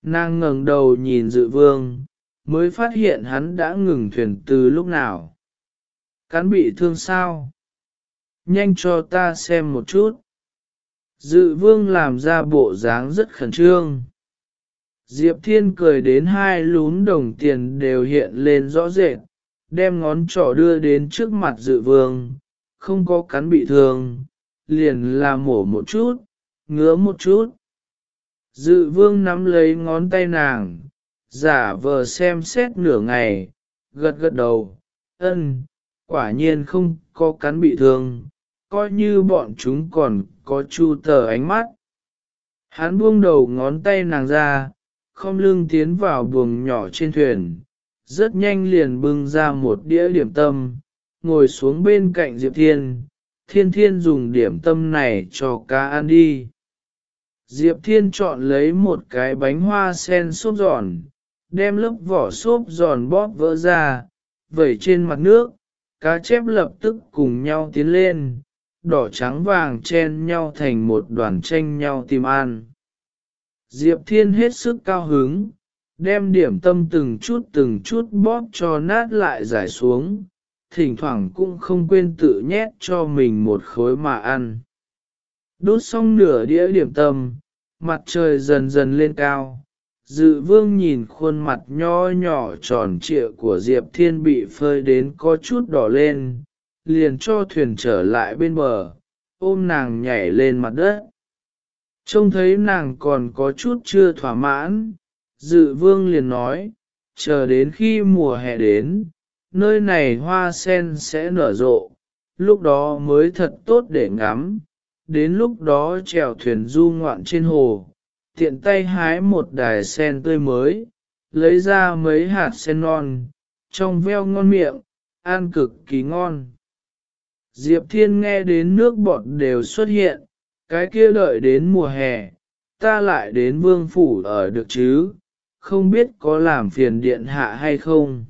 Nàng ngẩng đầu nhìn dự vương, mới phát hiện hắn đã ngừng thuyền từ lúc nào. Cắn bị thương sao? Nhanh cho ta xem một chút. Dự vương làm ra bộ dáng rất khẩn trương. Diệp Thiên cười đến hai lún đồng tiền đều hiện lên rõ rệt, đem ngón trỏ đưa đến trước mặt dự vương, không có cắn bị thương, liền là mổ một chút, ngứa một chút. Dự vương nắm lấy ngón tay nàng, giả vờ xem xét nửa ngày, gật gật đầu, ân, quả nhiên không có cắn bị thương, coi như bọn chúng còn có chu tờ ánh mắt. Hắn buông đầu ngón tay nàng ra, không lưng tiến vào buồng nhỏ trên thuyền, rất nhanh liền bưng ra một đĩa điểm tâm, ngồi xuống bên cạnh Diệp Thiên, Thiên Thiên dùng điểm tâm này cho cá ăn đi. Diệp Thiên chọn lấy một cái bánh hoa sen xốp giòn, đem lớp vỏ xốp giòn bóp vỡ ra, vẩy trên mặt nước, cá chép lập tức cùng nhau tiến lên, đỏ trắng vàng chen nhau thành một đoàn tranh nhau tìm ăn. Diệp Thiên hết sức cao hứng, đem điểm tâm từng chút từng chút bóp cho nát lại giải xuống, thỉnh thoảng cũng không quên tự nhét cho mình một khối mà ăn. Đốt xong nửa đĩa điểm tâm, mặt trời dần dần lên cao. Dự vương nhìn khuôn mặt nho nhỏ tròn trịa của Diệp Thiên bị phơi đến có chút đỏ lên, liền cho thuyền trở lại bên bờ, ôm nàng nhảy lên mặt đất. Trông thấy nàng còn có chút chưa thỏa mãn, dự vương liền nói, chờ đến khi mùa hè đến, nơi này hoa sen sẽ nở rộ, lúc đó mới thật tốt để ngắm, đến lúc đó chèo thuyền du ngoạn trên hồ, tiện tay hái một đài sen tươi mới, lấy ra mấy hạt sen non, trong veo ngon miệng, ăn cực kỳ ngon. Diệp Thiên nghe đến nước bọt đều xuất hiện, cái kia đợi đến mùa hè, ta lại đến vương phủ ở được chứ, không biết có làm phiền điện hạ hay không.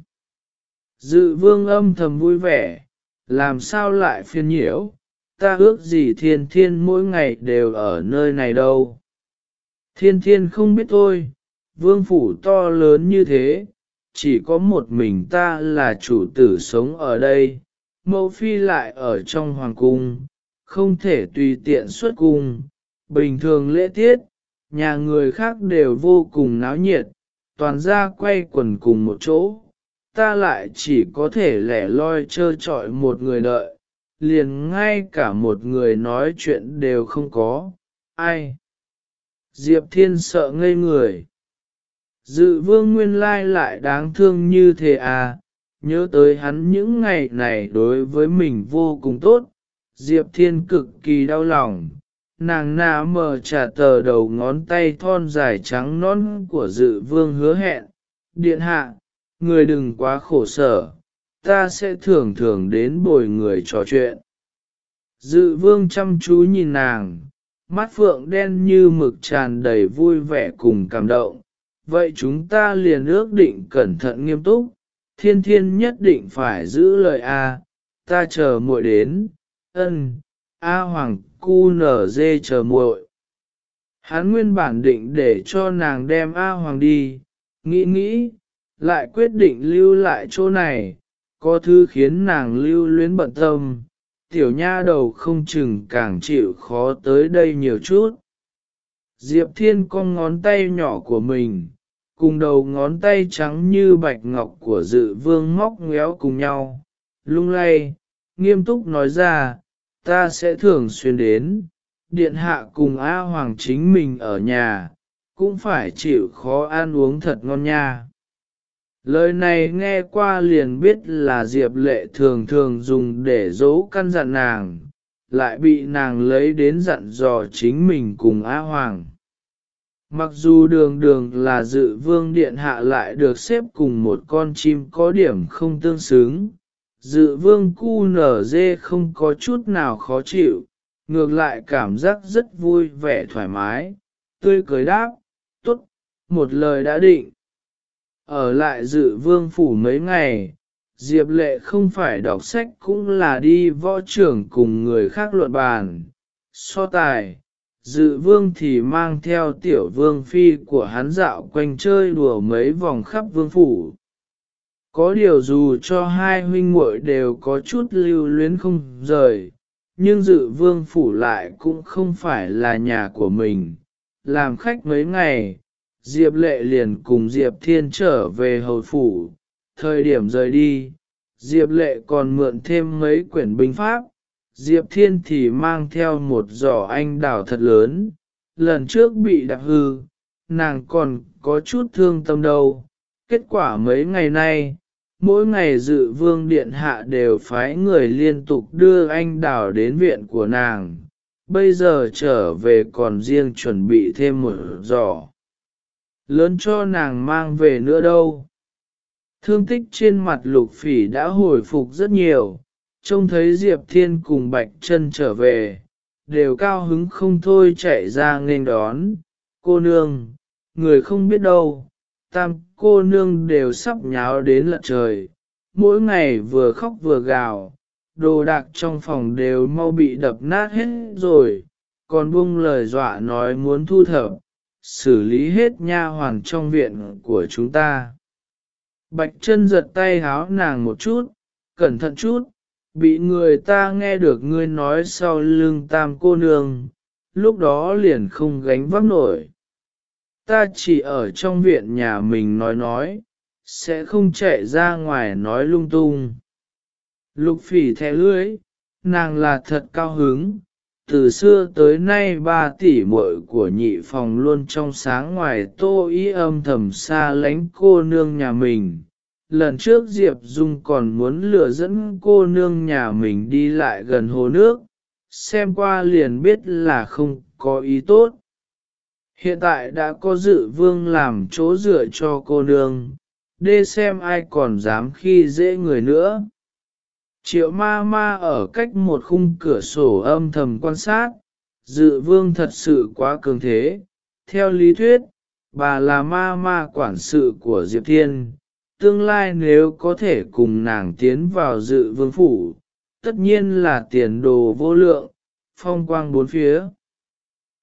Dự vương âm thầm vui vẻ, làm sao lại phiền nhiễu, ta ước gì thiên thiên mỗi ngày đều ở nơi này đâu. Thiên thiên không biết thôi, vương phủ to lớn như thế, chỉ có một mình ta là chủ tử sống ở đây, mẫu phi lại ở trong hoàng cung, không thể tùy tiện xuất cung, bình thường lễ tiết, nhà người khác đều vô cùng náo nhiệt, toàn ra quay quần cùng một chỗ, ta lại chỉ có thể lẻ loi trơ trọi một người đợi, liền ngay cả một người nói chuyện đều không có, ai? Diệp Thiên sợ ngây người. Dự vương nguyên lai lại đáng thương như thế à, nhớ tới hắn những ngày này đối với mình vô cùng tốt, Diệp Thiên cực kỳ đau lòng, nàng nà mờ trả tờ đầu ngón tay thon dài trắng non của dự vương hứa hẹn, điện hạ, người đừng quá khổ sở, ta sẽ thường thường đến bồi người trò chuyện. Dự vương chăm chú nhìn nàng, mắt phượng đen như mực tràn đầy vui vẻ cùng cảm động, vậy chúng ta liền ước định cẩn thận nghiêm túc, thiên thiên nhất định phải giữ lời A, ta chờ muội đến, ân, A hoàng cu nở dê chờ muội. Hắn nguyên bản định để cho nàng đem A hoàng đi, nghĩ nghĩ, lại quyết định lưu lại chỗ này, có thứ khiến nàng lưu luyến bận tâm, tiểu nha đầu không chừng càng chịu khó tới đây nhiều chút. Diệp Thiên con ngón tay nhỏ của mình, cùng đầu ngón tay trắng như bạch ngọc của dự vương móc ngéo cùng nhau, lung lay, nghiêm túc nói ra, ta sẽ thường xuyên đến, điện hạ cùng A Hoàng chính mình ở nhà, cũng phải chịu khó ăn uống thật ngon nha. Lời này nghe qua liền biết là Diệp lệ thường thường dùng để giấu căn dặn nàng, lại bị nàng lấy đến dặn dò chính mình cùng a Hoàng. Mặc dù đường đường là dự vương điện hạ lại được xếp cùng một con chim có điểm không tương xứng, dự vương cu nở dê không có chút nào khó chịu, ngược lại cảm giác rất vui vẻ thoải mái, tươi cười đáp, tốt, một lời đã định. Ở lại dự vương phủ mấy ngày, Diệp Lệ không phải đọc sách cũng là đi võ trưởng cùng người khác luận bàn, so tài. Dự vương thì mang theo tiểu vương phi của hắn dạo quanh chơi đùa mấy vòng khắp vương phủ. Có điều dù cho hai huynh muội đều có chút lưu luyến không rời, nhưng dự vương phủ lại cũng không phải là nhà của mình. Làm khách mấy ngày, Diệp lệ liền cùng Diệp thiên trở về hầu phủ, thời điểm rời đi, Diệp lệ còn mượn thêm mấy quyển binh pháp, Diệp Thiên thì mang theo một giỏ anh đào thật lớn, lần trước bị đạp hư, nàng còn có chút thương tâm đâu. Kết quả mấy ngày nay, mỗi ngày dự vương điện hạ đều phái người liên tục đưa anh đào đến viện của nàng, bây giờ trở về còn riêng chuẩn bị thêm một giỏ. Lớn cho nàng mang về nữa đâu. Thương tích trên mặt lục phỉ đã hồi phục rất nhiều, trông thấy Diệp Thiên cùng Bạch chân trở về, đều cao hứng không thôi chạy ra nghênh đón. Cô nương, người không biết đâu, tam cô nương đều sắp nháo đến lận trời, mỗi ngày vừa khóc vừa gào, đồ đạc trong phòng đều mau bị đập nát hết rồi, còn buông lời dọa nói muốn thu thập, xử lý hết nha hoàn trong viện của chúng ta. Bạch chân giật tay háo nàng một chút, cẩn thận chút, bị người ta nghe được ngươi nói sau lưng tam cô nương, lúc đó liền không gánh vác nổi. Ta chỉ ở trong viện nhà mình nói nói, sẽ không chạy ra ngoài nói lung tung. Lục phỉ thẻ lưới, nàng là thật cao hứng, từ xưa tới nay ba tỷ muội của nhị phòng luôn trong sáng ngoài tô ý âm thầm xa lánh cô nương nhà mình. Lần trước Diệp Dung còn muốn lừa dẫn cô nương nhà mình đi lại gần hồ nước, xem qua liền biết là không có ý tốt. Hiện tại đã có dự vương làm chỗ dựa cho cô nương, đê xem ai còn dám khi dễ người nữa. Triệu ma ma ở cách một khung cửa sổ âm thầm quan sát, dự vương thật sự quá cường thế. Theo lý thuyết, bà là ma ma quản sự của Diệp Thiên, tương lai nếu có thể cùng nàng tiến vào dự vương phủ, tất nhiên là tiền đồ vô lượng, phong quang bốn phía.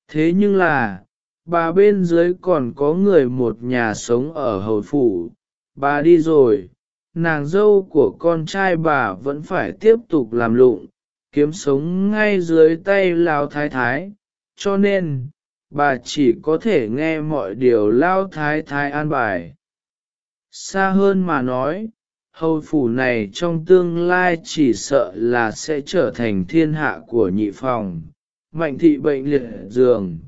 Thế nhưng là, bà bên dưới còn có người một nhà sống ở hầu phủ, bà đi rồi, nàng dâu của con trai bà vẫn phải tiếp tục làm lụng, kiếm sống ngay dưới tay lao thái thái, cho nên, bà chỉ có thể nghe mọi điều lao thái thái an bài. Xa hơn mà nói, hầu phủ này trong tương lai chỉ sợ là sẽ trở thành thiên hạ của nhị phòng, mạnh thị bệnh liệt giường,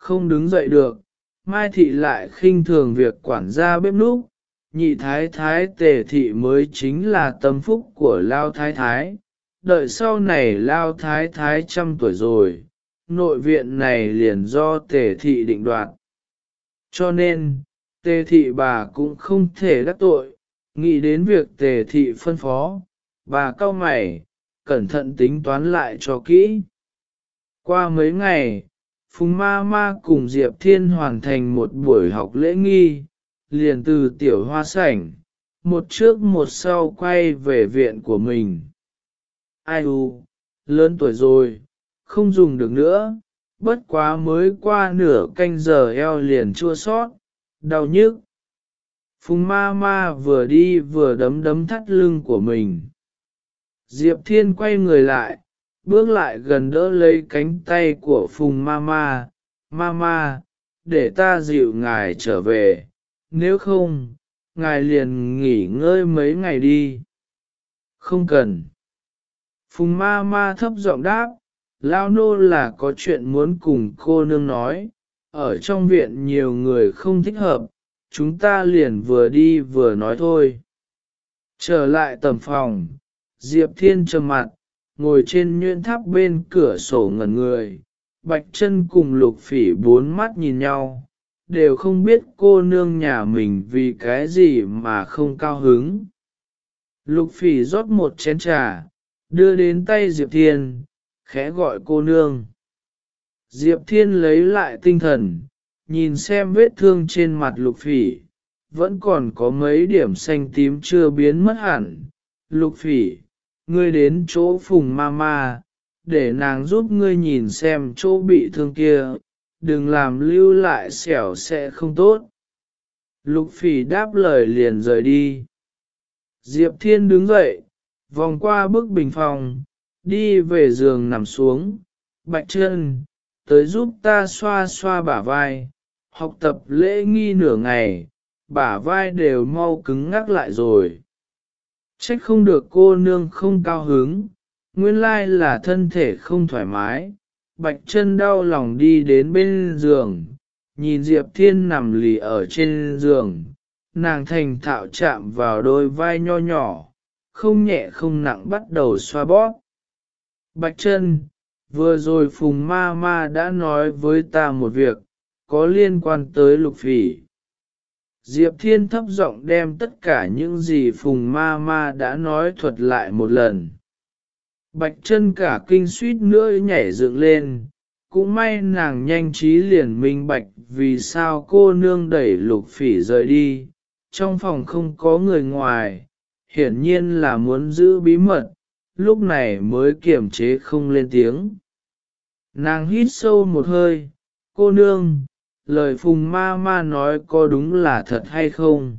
không đứng dậy được, mai thị lại khinh thường việc quản gia bếp núc, nhị thái thái tề thị mới chính là tâm phúc của lao thái thái, đợi sau này lao thái thái trăm tuổi rồi, nội viện này liền do tề thị định đoạt. Cho nên, tề thị bà cũng không thể đắc tội, nghĩ đến việc tề thị phân phó, bà cao mày, cẩn thận tính toán lại cho kỹ. Qua mấy ngày, Phùng Ma Ma cùng Diệp Thiên hoàn thành một buổi học lễ nghi, liền từ tiểu hoa sảnh, một trước một sau quay về viện của mình. Ai u, lớn tuổi rồi, không dùng được nữa, bất quá mới qua nửa canh giờ eo liền chua sót, đau nhức. Phùng ma ma vừa đi vừa đấm đấm thắt lưng của mình. Diệp Thiên quay người lại, bước lại gần đỡ lấy cánh tay của Phùng Mama, Mama, để ta dịu ngài trở về, nếu không, ngài liền nghỉ ngơi mấy ngày đi. Không cần. Phùng ma ma thấp giọng đáp, lao nô là có chuyện muốn cùng cô nương nói, ở trong viện nhiều người không thích hợp, chúng ta liền vừa đi vừa nói thôi. Trở lại tầm phòng, Diệp Thiên trầm mặt, ngồi trên nhuyễn tháp bên cửa sổ ngẩn người, bạch chân cùng lục phỉ bốn mắt nhìn nhau, đều không biết cô nương nhà mình vì cái gì mà không cao hứng. Lục phỉ rót một chén trà, đưa đến tay Diệp Thiên, khẽ gọi cô nương. Diệp Thiên lấy lại tinh thần, nhìn xem vết thương trên mặt lục phỉ, vẫn còn có mấy điểm xanh tím chưa biến mất hẳn. Lục phỉ, ngươi đến chỗ phùng ma ma, để nàng giúp ngươi nhìn xem chỗ bị thương kia, đừng làm lưu lại xẻo sẽ không tốt. Lục phỉ đáp lời liền rời đi. Diệp Thiên đứng dậy, vòng qua bức bình phòng, đi về giường nằm xuống, bạch chân, tới giúp ta xoa xoa bả vai, học tập lễ nghi nửa ngày, bả vai đều mau cứng ngắc lại rồi. Trách không được cô nương không cao hứng, nguyên lai là thân thể không thoải mái, bạch chân đau lòng đi đến bên giường, nhìn Diệp Thiên nằm lì ở trên giường, nàng thành thạo chạm vào đôi vai nho nhỏ, không nhẹ không nặng bắt đầu xoa bóp. Bạch chân, vừa rồi Phùng Ma Ma đã nói với ta một việc, có liên quan tới lục phỉ. Diệp Thiên thấp giọng đem tất cả những gì Phùng Ma Ma đã nói thuật lại một lần. Bạch chân cả kinh suýt nữa nhảy dựng lên, cũng may nàng nhanh trí liền minh bạch vì sao cô nương đẩy lục phỉ rời đi, trong phòng không có người ngoài, hiển nhiên là muốn giữ bí mật, lúc này mới kiềm chế không lên tiếng. Nàng hít sâu một hơi, cô nương, lời phùng ma ma nói có đúng là thật hay không?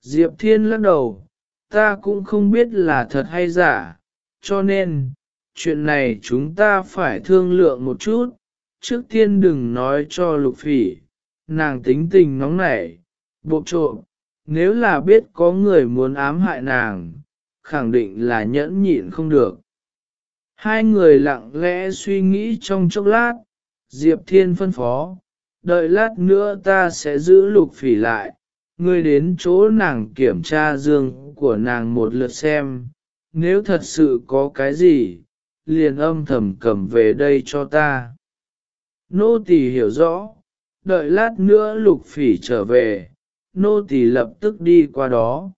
Diệp Thiên lắc đầu, ta cũng không biết là thật hay giả, cho nên, chuyện này chúng ta phải thương lượng một chút, trước tiên đừng nói cho lục phỉ, nàng tính tình nóng nảy, bộ trộm, nếu là biết có người muốn ám hại nàng, khẳng định là nhẫn nhịn không được. Hai người lặng lẽ suy nghĩ trong chốc lát, Diệp Thiên phân phó, đợi lát nữa ta sẽ giữ lục phỉ lại, ngươi đến chỗ nàng kiểm tra dương của nàng một lượt xem, nếu thật sự có cái gì, liền âm thầm cầm về đây cho ta. Nô tỳ hiểu rõ, đợi lát nữa lục phỉ trở về, nô tỳ lập tức đi qua đó.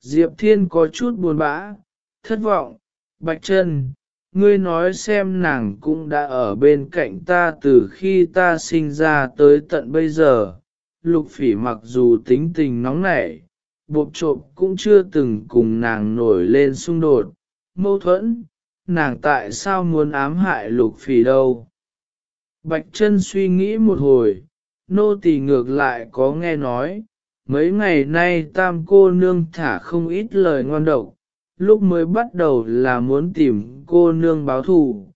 Diệp Thiên có chút buồn bã, thất vọng, bạch chân, ngươi nói xem nàng cũng đã ở bên cạnh ta từ khi ta sinh ra tới tận bây giờ. Lục phỉ mặc dù tính tình nóng nảy, bộp trộm cũng chưa từng cùng nàng nổi lên xung đột, mâu thuẫn, nàng tại sao muốn ám hại lục phỉ đâu. Bạch chân suy nghĩ một hồi, nô tỳ ngược lại có nghe nói, mấy ngày nay tam cô nương thả không ít lời ngon độc, lúc mới bắt đầu là muốn tìm cô nương báo thù,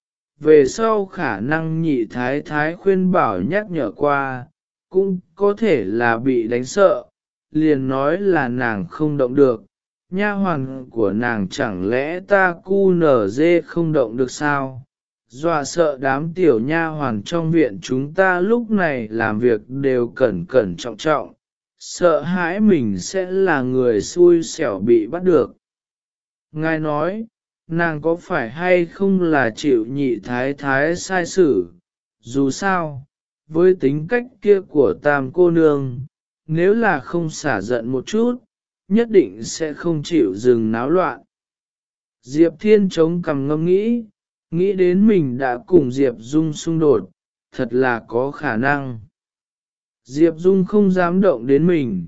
về sau khả năng nhị thái thái khuyên bảo nhắc nhở qua, cũng có thể là bị đánh sợ, liền nói là nàng không động được, nha hoàn của nàng chẳng lẽ ta cu nở dê không động được sao? Dọa sợ đám tiểu nha hoàn trong viện chúng ta lúc này làm việc đều cẩn cẩn trọng trọng, sợ hãi mình sẽ là người xui xẻo bị bắt được. Ngài nói, nàng có phải hay không là chịu nhị thái thái sai xử, dù sao, với tính cách kia của tam cô nương, nếu là không xả giận một chút, nhất định sẽ không chịu dừng náo loạn. Diệp Thiên chống cằm ngâm nghĩ, nghĩ đến mình đã cùng Diệp Dung xung đột, thật là có khả năng. Diệp Dung không dám động đến mình,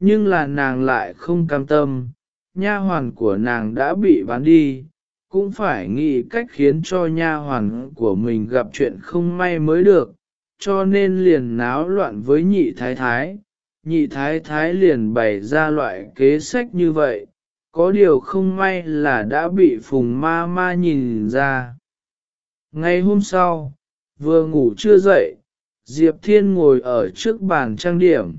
nhưng là nàng lại không cam tâm, nha hoàn của nàng đã bị bán đi, cũng phải nghĩ cách khiến cho nha hoàn của mình gặp chuyện không may mới được, cho nên liền náo loạn với nhị thái thái. Nhị thái thái liền bày ra loại kế sách như vậy, có điều không may là đã bị phùng ma ma nhìn ra. Ngày hôm sau, vừa ngủ chưa dậy, Diệp Thiên ngồi ở trước bàn trang điểm,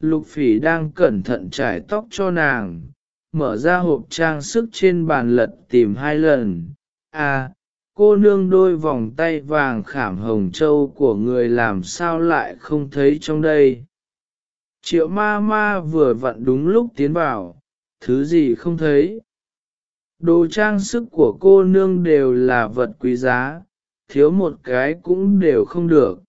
Lục Phỉ đang cẩn thận trải tóc cho nàng, mở ra hộp trang sức trên bàn lật tìm hai lần. À, cô nương đôi vòng tay vàng khảm hồng châu của người làm sao lại không thấy trong đây. Triệu ma ma vừa vặn đúng lúc tiến vào, thứ gì không thấy. Đồ trang sức của cô nương đều là vật quý giá, thiếu một cái cũng đều không được.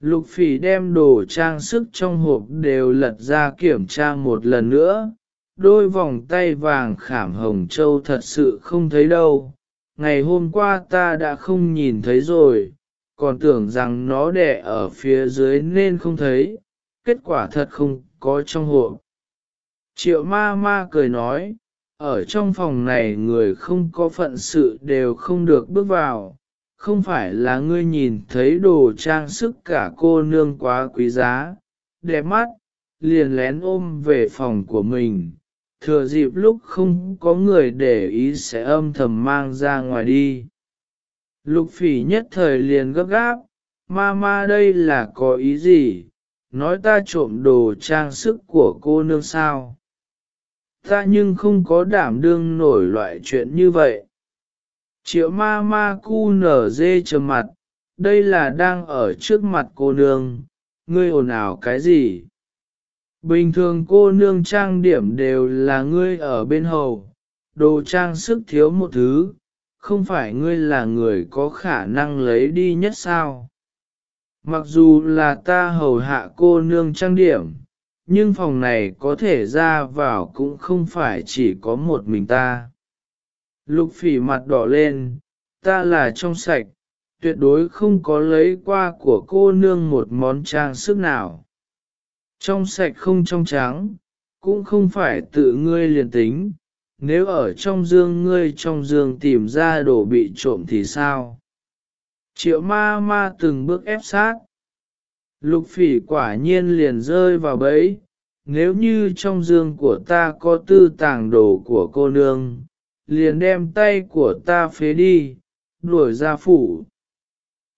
Lục phỉ đem đồ trang sức trong hộp đều lật ra kiểm tra một lần nữa, đôi vòng tay vàng khảm hồng châu thật sự không thấy đâu. Ngày hôm qua ta đã không nhìn thấy rồi, còn tưởng rằng nó đẻ ở phía dưới nên không thấy, kết quả thật không có trong hộp. Triệu ma ma cười nói, ở trong phòng này người không có phận sự đều không được bước vào, không phải là ngươi nhìn thấy đồ trang sức cả cô nương quá quý giá, đẹp mắt, liền lén ôm về phòng của mình, thừa dịp lúc không có người để ý sẽ âm thầm mang ra ngoài đi. Lục phỉ nhất thời liền gấp gáp, ma ma đây là có ý gì, nói ta trộm đồ trang sức của cô nương sao. ta nhưng không có đảm đương nổi loại chuyện như vậy. Triệu ma ma cu nở dê trầm mặt, đây là đang ở trước mặt cô nương, ngươi ồn ào cái gì? Bình thường cô nương trang điểm đều là ngươi ở bên hầu, đồ trang sức thiếu một thứ, không phải ngươi là người có khả năng lấy đi nhất sao. Mặc dù là ta hầu hạ cô nương trang điểm, nhưng phòng này có thể ra vào cũng không phải chỉ có một mình ta. Lục phỉ mặt đỏ lên, ta là trong sạch, tuyệt đối không có lấy qua của cô nương một món trang sức nào. Trong sạch không trong trắng, cũng không phải tự ngươi liền tính, nếu ở trong dương ngươi trong dương tìm ra đồ bị trộm thì sao? Triệu ma ma từng bước ép sát. Lục phỉ quả nhiên liền rơi vào bẫy, nếu như trong dương của ta có tư tàng đồ của cô nương, liền đem tay của ta phế đi, đuổi ra phủ.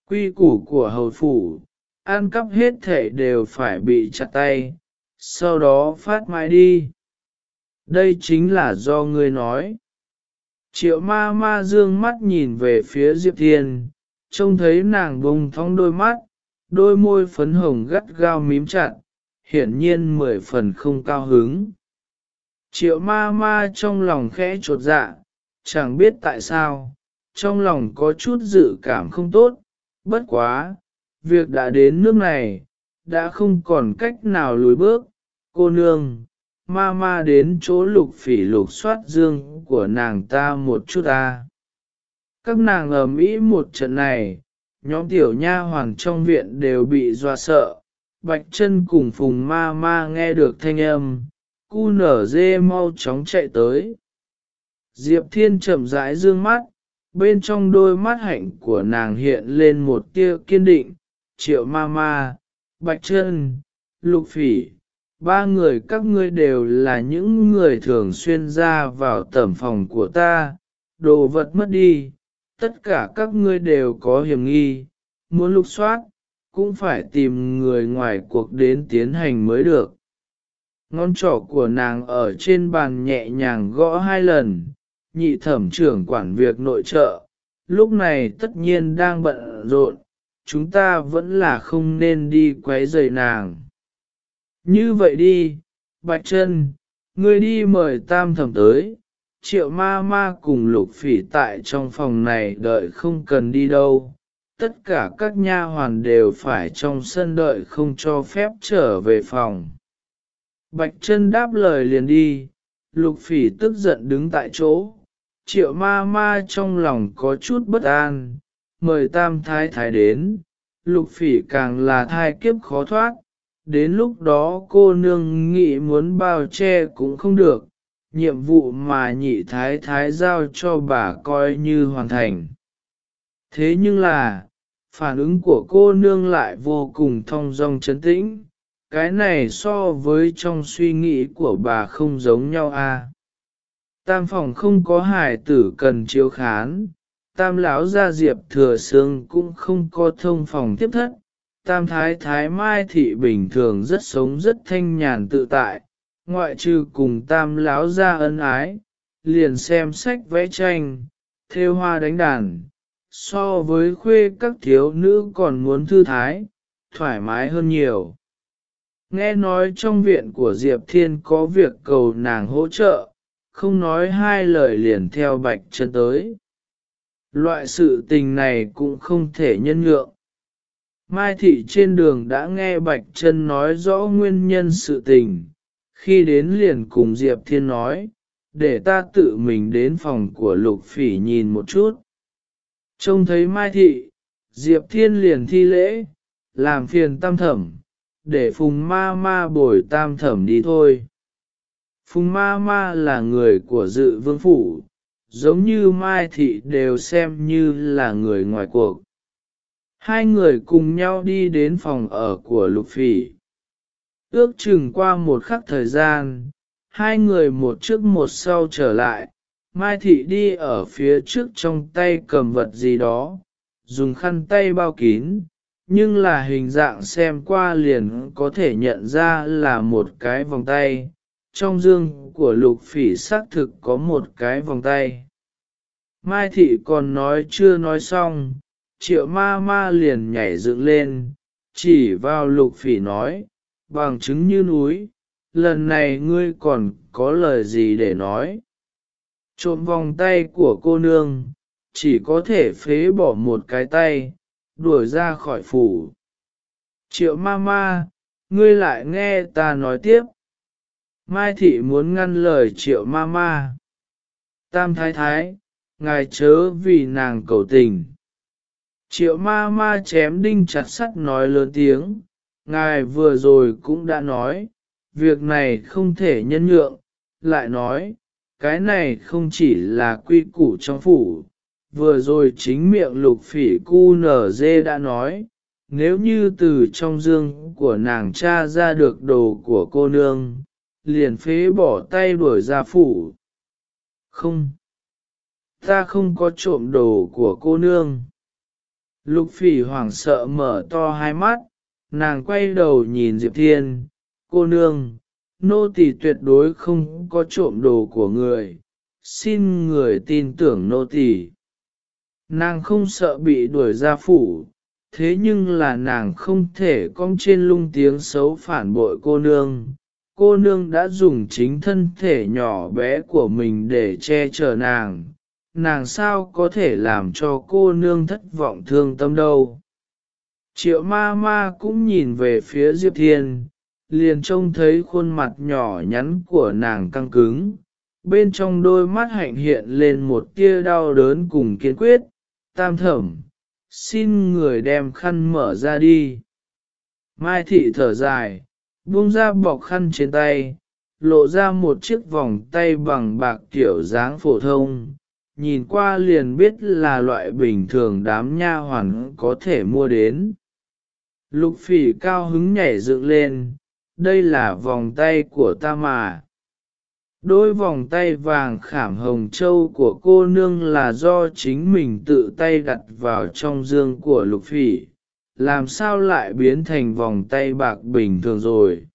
Quy củ của hầu phủ, ăn cắp hết thể đều phải bị chặt tay, sau đó phát mãi đi. Đây chính là do ngươi nói. Triệu ma ma dương mắt nhìn về phía Diệp Thiên, trông thấy nàng bông thong đôi mắt, đôi môi phấn hồng gắt gao mím chặt, hiển nhiên mười phần không cao hứng. Triệu ma ma trong lòng khẽ trột dạ, chẳng biết tại sao, trong lòng có chút dự cảm không tốt, bất quá, việc đã đến nước này, đã không còn cách nào lùi bước, cô nương, ma ma đến chỗ lục phỉ lục soát dương của nàng ta một chút ta. Các nàng ở Mỹ một trận này, nhóm tiểu nha hoàng trong viện đều bị dọa sợ, bạch chân cùng phùng ma ma nghe được thanh âm, cu nở dê mau chóng chạy tới. Diệp thiên chậm rãi dương mắt, bên trong đôi mắt hạnh của nàng hiện lên một tia kiên định, triệu ma ma, bạch chân, lục phỉ, ba người các ngươi đều là những người thường xuyên ra vào tẩm phòng của ta, đồ vật mất đi, tất cả các ngươi đều có hiểm nghi, muốn lục soát, cũng phải tìm người ngoài cuộc đến tiến hành mới được. Ngón trỏ của nàng ở trên bàn nhẹ nhàng gõ hai lần, nhị thẩm trưởng quản việc nội trợ, lúc này tất nhiên đang bận rộn, chúng ta vẫn là không nên đi quấy rầy nàng. Như vậy đi, Bạch Trân, ngươi đi mời tam thẩm tới, triệu ma ma cùng lục phỉ tại trong phòng này đợi không cần đi đâu. Tất cả các nha hoàn đều phải trong sân đợi không cho phép trở về phòng. Bạch Trân đáp lời liền đi, lục phỉ tức giận đứng tại chỗ, triệu ma ma trong lòng có chút bất an, mời tam thái thái đến, lục phỉ càng là thai kiếp khó thoát, đến lúc đó cô nương nghĩ muốn bao che cũng không được, nhiệm vụ mà nhị thái thái giao cho bà coi như hoàn thành. Thế nhưng là, phản ứng của cô nương lại vô cùng thong dong chấn tĩnh, cái này so với trong suy nghĩ của bà không giống nhau a. À? Tam phòng không có hải tử cần chiếu khán, tam lão gia diệp thừa sương cũng không có thông phòng tiếp thất, tam thái thái mai thị bình thường rất sống rất thanh nhàn tự tại, ngoại trừ cùng tam lão gia ân ái, liền xem sách vẽ tranh, thêu hoa đánh đàn, so với khuê các thiếu nữ còn muốn thư thái, thoải mái hơn nhiều. Nghe nói trong viện của Diệp Thiên có việc cầu nàng hỗ trợ, không nói hai lời liền theo bạch chân tới. Loại sự tình này cũng không thể nhân nhượng. Mai thị trên đường đã nghe bạch chân nói rõ nguyên nhân sự tình, khi đến liền cùng Diệp Thiên nói, để ta tự mình đến phòng của lục phỉ nhìn một chút. Trông thấy Mai thị, Diệp Thiên liền thi lễ, làm phiền tam thẩm, để phùng ma ma bồi tam thẩm đi thôi. Phùng ma ma là người của dự vương phủ, giống như Mai Thị đều xem như là người ngoài cuộc. Hai người cùng nhau đi đến phòng ở của Lục Phỉ. Ước chừng qua một khắc thời gian, hai người một trước một sau trở lại, Mai Thị đi ở phía trước trong tay cầm vật gì đó, dùng khăn tay bao kín, nhưng là hình dạng xem qua liền có thể nhận ra là một cái vòng tay, trong dương của lục phỉ xác thực có một cái vòng tay. Mai thị còn nói chưa nói xong, triệu ma ma liền nhảy dựng lên, chỉ vào lục phỉ nói, bằng chứng như núi, lần này ngươi còn có lời gì để nói. Trộm vòng tay của cô nương, chỉ có thể phế bỏ một cái tay, đuổi ra khỏi phủ. Triệu ma ma, ngươi lại nghe ta nói tiếp. Mai thị muốn ngăn lời triệu ma ma. Tam thái thái, ngài chớ vì nàng cầu tình. Triệu ma ma chém đinh chặt sắt nói lớn tiếng, ngài vừa rồi cũng đã nói, việc này không thể nhân nhượng, lại nói, cái này không chỉ là quy củ trong phủ, vừa rồi chính miệng lục phỉ cu nở dê đã nói, nếu như từ trong dương của nàng cha ra được đồ của cô nương, liền phế bỏ tay đuổi ra phủ. Không, ta không có trộm đồ của cô nương. Lục phỉ hoảng sợ mở to hai mắt, nàng quay đầu nhìn Diệp Thiên, cô nương, nô tỳ tuyệt đối không có trộm đồ của người, xin người tin tưởng nô tỳ. Nàng không sợ bị đuổi ra phủ, thế nhưng là nàng không thể cong trên lung tiếng xấu phản bội cô nương. Cô nương đã dùng chính thân thể nhỏ bé của mình để che chở nàng, nàng sao có thể làm cho cô nương thất vọng thương tâm đâu. Triệu ma ma cũng nhìn về phía Diệp Thiên, liền trông thấy khuôn mặt nhỏ nhắn của nàng căng cứng, bên trong đôi mắt hạnh hiện lên một tia đau đớn cùng kiên quyết, tam thẩm, xin người đem khăn mở ra đi. Mai thị thở dài, buông ra bọc khăn trên tay, lộ ra một chiếc vòng tay bằng bạc kiểu dáng phổ thông, nhìn qua liền biết là loại bình thường đám nha hoàn có thể mua đến. Lục phỉ cao hứng nhảy dựng lên, đây là vòng tay của ta mà. Đôi vòng tay vàng khảm hồng châu của cô nương là do chính mình tự tay đặt vào trong dương của lục phỉ, làm sao lại biến thành vòng tay bạc bình thường rồi.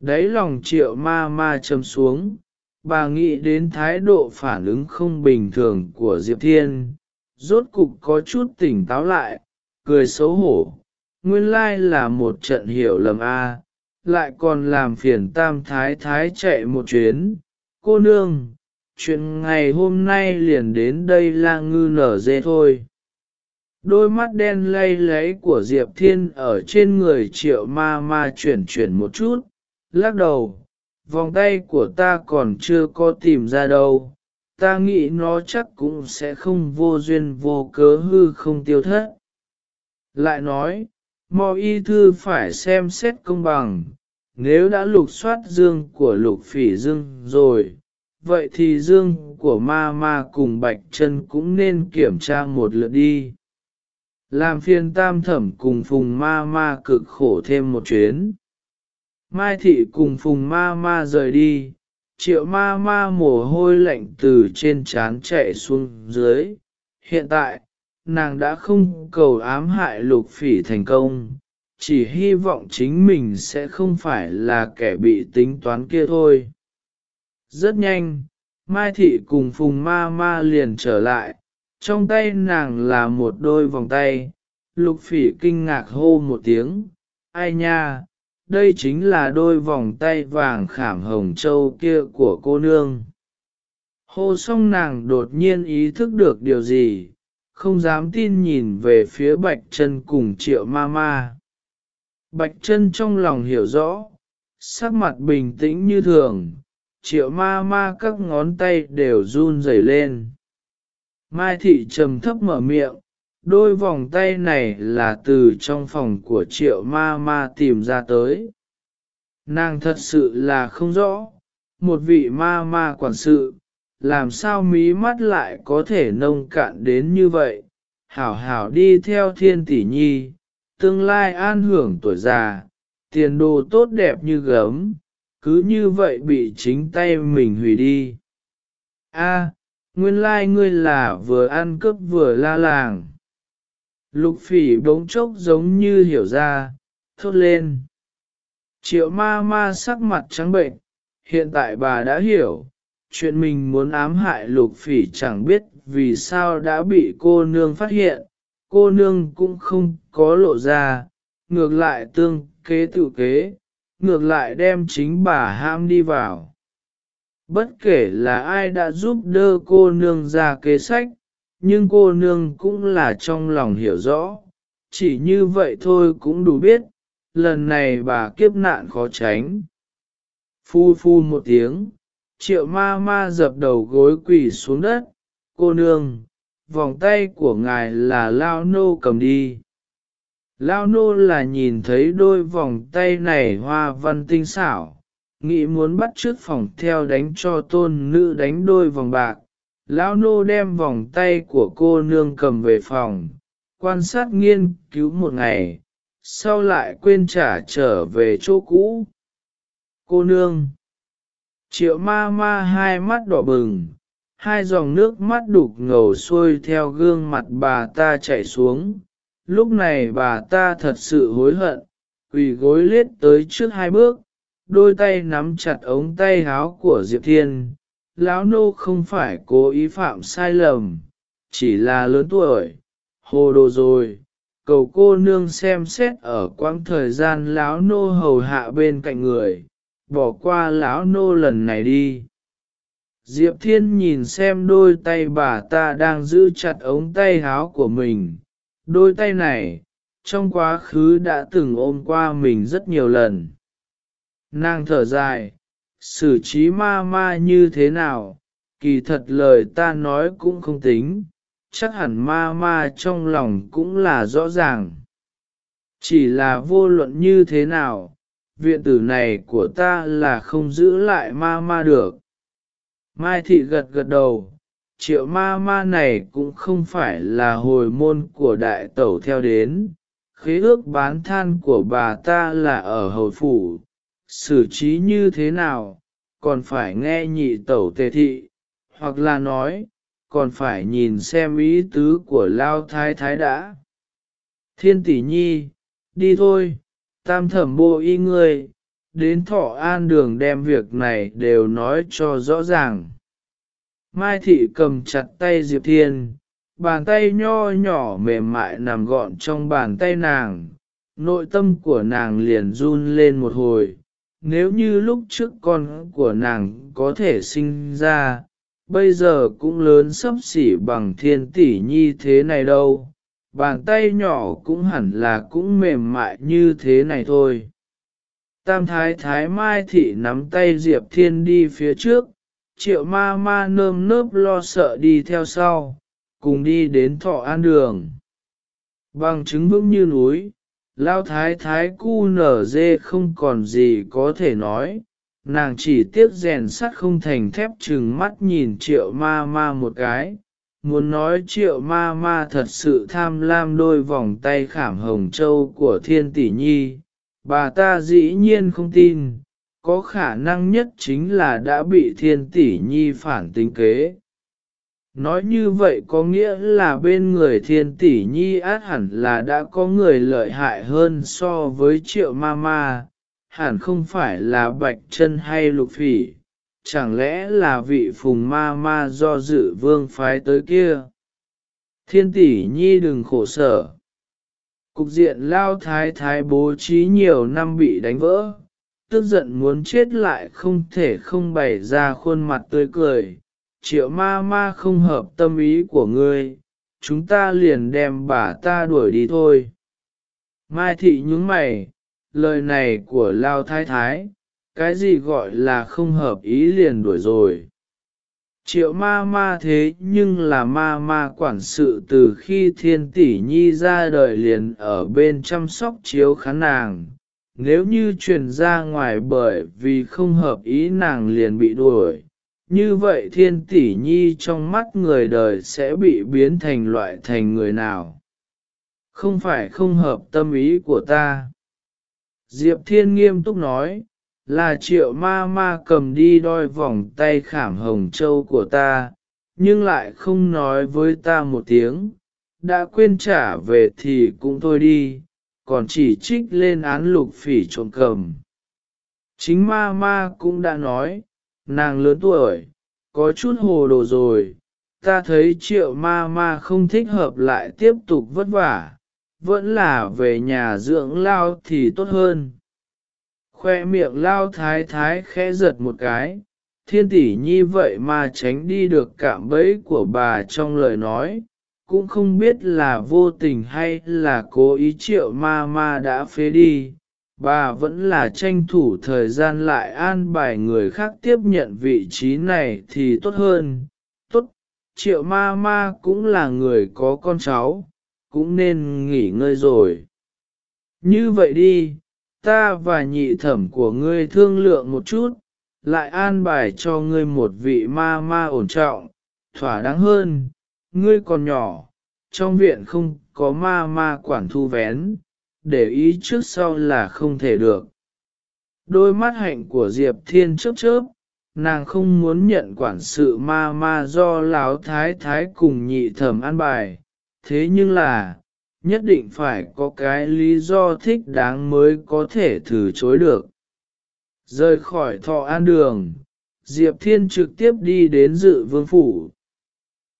Đấy lòng triệu ma ma châm xuống, bà nghĩ đến thái độ phản ứng không bình thường của Diệp Thiên, rốt cục có chút tỉnh táo lại, cười xấu hổ, nguyên lai là một trận hiểu lầm a lại còn làm phiền tam thái thái chạy một chuyến. Cô nương, chuyện ngày hôm nay liền đến đây là ngư nở dê thôi. Đôi mắt đen lay lấy của Diệp Thiên ở trên người triệu ma ma chuyển chuyển một chút, lắc đầu, vòng tay của ta còn chưa có tìm ra đâu, ta nghĩ nó chắc cũng sẽ không vô duyên vô cớ hư không tiêu thất. Lại nói, mò y thư phải xem xét công bằng, nếu đã lục soát dương của lục phỉ dương rồi, vậy thì dương của ma ma cùng bạch chân cũng nên kiểm tra một lượt đi. Làm phiên tam thẩm cùng phùng ma ma cực khổ thêm một chuyến. Mai thị cùng phùng ma ma rời đi, triệu ma ma mồ hôi lạnh từ trên trán chạy xuống dưới. Hiện tại, nàng đã không cầu ám hại lục phỉ thành công, chỉ hy vọng chính mình sẽ không phải là kẻ bị tính toán kia thôi. Rất nhanh, Mai Thị cùng Phùng Ma Ma liền trở lại, trong tay nàng là một đôi vòng tay, lục phỉ kinh ngạc hô một tiếng, ai nha, đây chính là đôi vòng tay vàng khảm hồng châu kia của cô nương. Hô xong nàng đột nhiên ý thức được điều gì, không dám tin nhìn về phía bạch chân cùng triệu ma ma. Bạch chân trong lòng hiểu rõ, sắc mặt bình tĩnh như thường, triệu ma ma các ngón tay đều run rẩy lên. Mai thị trầm thấp mở miệng, đôi vòng tay này là từ trong phòng của triệu ma ma tìm ra tới. Nàng thật sự là không rõ, một vị ma ma quản sự, làm sao mí mắt lại có thể nông cạn đến như vậy, hảo hảo đi theo thiên tỷ nhi, tương lai an hưởng tuổi già, tiền đồ tốt đẹp như gấm, cứ như vậy bị chính tay mình hủy đi. A, nguyên lai ngươi là vừa ăn cướp vừa la làng. Lục phỉ bỗng chốc giống như hiểu ra, thốt lên. Triệu ma ma sắc mặt trắng bệnh, hiện tại bà đã hiểu, chuyện mình muốn ám hại lục phỉ chẳng biết vì sao đã bị cô nương phát hiện, cô nương cũng không có lộ ra, ngược lại tương kế tự kế, ngược lại đem chính bà ham đi vào. Bất kể là ai đã giúp đỡ cô nương ra kế sách, nhưng cô nương cũng là trong lòng hiểu rõ, chỉ như vậy thôi cũng đủ biết, lần này bà kiếp nạn khó tránh. Phu phu một tiếng, triệu ma ma dập đầu gối quỳ xuống đất, cô nương, vòng tay của ngài là lao nô cầm đi. Lao nô là nhìn thấy đôi vòng tay này hoa văn tinh xảo, nghĩ muốn bắt trước phòng theo đánh cho tôn nữ đánh đôi vòng bạc. Lão nô đem vòng tay của cô nương cầm về phòng, quan sát nghiên cứu một ngày, sau lại quên trả trở về chỗ cũ. Cô nương Triệu ma ma hai mắt đỏ bừng, hai dòng nước mắt đục ngầu xuôi theo gương mặt bà ta chảy xuống. Lúc này bà ta thật sự hối hận, quỳ gối lết tới trước hai bước, đôi tay nắm chặt ống tay háo của Diệp Thiên. Lão nô không phải cố ý phạm sai lầm, chỉ là lớn tuổi, hồ đồ rồi. Cầu cô nương xem xét ở quãng thời gian lão nô hầu hạ bên cạnh người, bỏ qua lão nô lần này đi. Diệp Thiên nhìn xem đôi tay bà ta đang giữ chặt ống tay háo của mình. Đôi tay này, trong quá khứ đã từng ôm qua mình rất nhiều lần. Nàng thở dài, xử trí ma ma như thế nào, kỳ thật lời ta nói cũng không tính, chắc hẳn ma ma trong lòng cũng là rõ ràng. Chỉ là vô luận như thế nào, viện tử này của ta là không giữ lại ma ma được. Mai thị gật gật đầu, triệu ma ma này cũng không phải là hồi môn của đại tẩu theo đến, khế ước bán than của bà ta là ở hồi phủ, xử trí như thế nào, còn phải nghe nhị tẩu tề thị, hoặc là nói, còn phải nhìn xem ý tứ của lao thái thái đã. Thiên tỷ nhi, đi thôi, tam thẩm bộ y ngươi, đến thọ an đường đem việc này đều nói cho rõ ràng. Mai thị cầm chặt tay Diệp Thiên, bàn tay nho nhỏ mềm mại nằm gọn trong bàn tay nàng, nội tâm của nàng liền run lên một hồi. Nếu như lúc trước con của nàng có thể sinh ra, bây giờ cũng lớn sấp xỉ bằng thiên tỷ nhi thế này đâu, bàn tay nhỏ cũng hẳn là cũng mềm mại như thế này thôi. Tam thái thái mai thị nắm tay Diệp Thiên đi phía trước, triệu ma ma nơm nớp lo sợ đi theo sau, cùng đi đến thọ an đường. Bằng chứng vững như núi, lao thái thái cu nở dê không còn gì có thể nói, nàng chỉ tiếc rèn sắt không thành thép chừng mắt nhìn triệu ma ma một cái, muốn nói triệu ma ma thật sự tham lam đôi vòng tay khảm hồng châu của thiên tỷ nhi, bà ta dĩ nhiên không tin, có khả năng nhất chính là đã bị thiên tỷ nhi phản tính kế. Nói như vậy có nghĩa là bên người thiên tỷ nhi át hẳn là đã có người lợi hại hơn so với triệu ma ma, hẳn không phải là bạch chân hay lục phỉ, chẳng lẽ là vị phùng ma ma do dự vương phái tới kia. Thiên tỷ nhi đừng khổ sở. Cục diện lao thái thái bố trí nhiều năm bị đánh vỡ, tức giận muốn chết lại không thể không bày ra khuôn mặt tươi cười. Triệu ma ma không hợp tâm ý của ngươi, chúng ta liền đem bà ta đuổi đi thôi. Mai thị nhúng mày, lời này của Lao Thái Thái, cái gì gọi là không hợp ý liền đuổi rồi. Triệu ma ma thế nhưng là ma ma quản sự từ khi thiên tỷ nhi ra đời liền ở bên chăm sóc chiếu khán nàng. Nếu như truyền ra ngoài bởi vì không hợp ý nàng liền bị đuổi, như vậy thiên tỷ nhi trong mắt người đời sẽ bị biến thành loại thành người nào? Không phải không hợp tâm ý của ta. Diệp Thiên nghiêm túc nói, là triệu ma ma cầm đi đôi vòng tay khảm hồng châu của ta, nhưng lại không nói với ta một tiếng, đã quên trả về thì cũng thôi đi, còn chỉ trích lên án lục phỉ trộm cầm. Chính ma ma cũng đã nói, nàng lớn tuổi, có chút hồ đồ rồi, ta thấy triệu ma ma không thích hợp lại tiếp tục vất vả, vẫn là về nhà dưỡng lao thì tốt hơn. Khoe miệng lao thái thái khẽ giật một cái, thiên tỷ nhi vậy mà tránh đi được cạm bẫy của bà trong lời nói, cũng không biết là vô tình hay là cố ý triệu ma ma đã phế đi. Bà vẫn là tranh thủ thời gian lại an bài người khác tiếp nhận vị trí này thì tốt hơn. Tốt, triệu ma ma cũng là người có con cháu, cũng nên nghỉ ngơi rồi. Như vậy đi, ta và nhị thẩm của ngươi thương lượng một chút, lại an bài cho ngươi một vị ma ma ổn trọng, thỏa đáng hơn, ngươi còn nhỏ, trong viện không có ma ma quản thu vén, để ý trước sau là không thể được. Đôi mắt hạnh của Diệp Thiên chớp chớp, nàng không muốn nhận quản sự ma ma do lão thái thái cùng nhị thẩm an bài, thế nhưng là, nhất định phải có cái lý do thích đáng mới có thể từ chối được. Rời khỏi thọ an đường, Diệp Thiên trực tiếp đi đến dự vương phủ.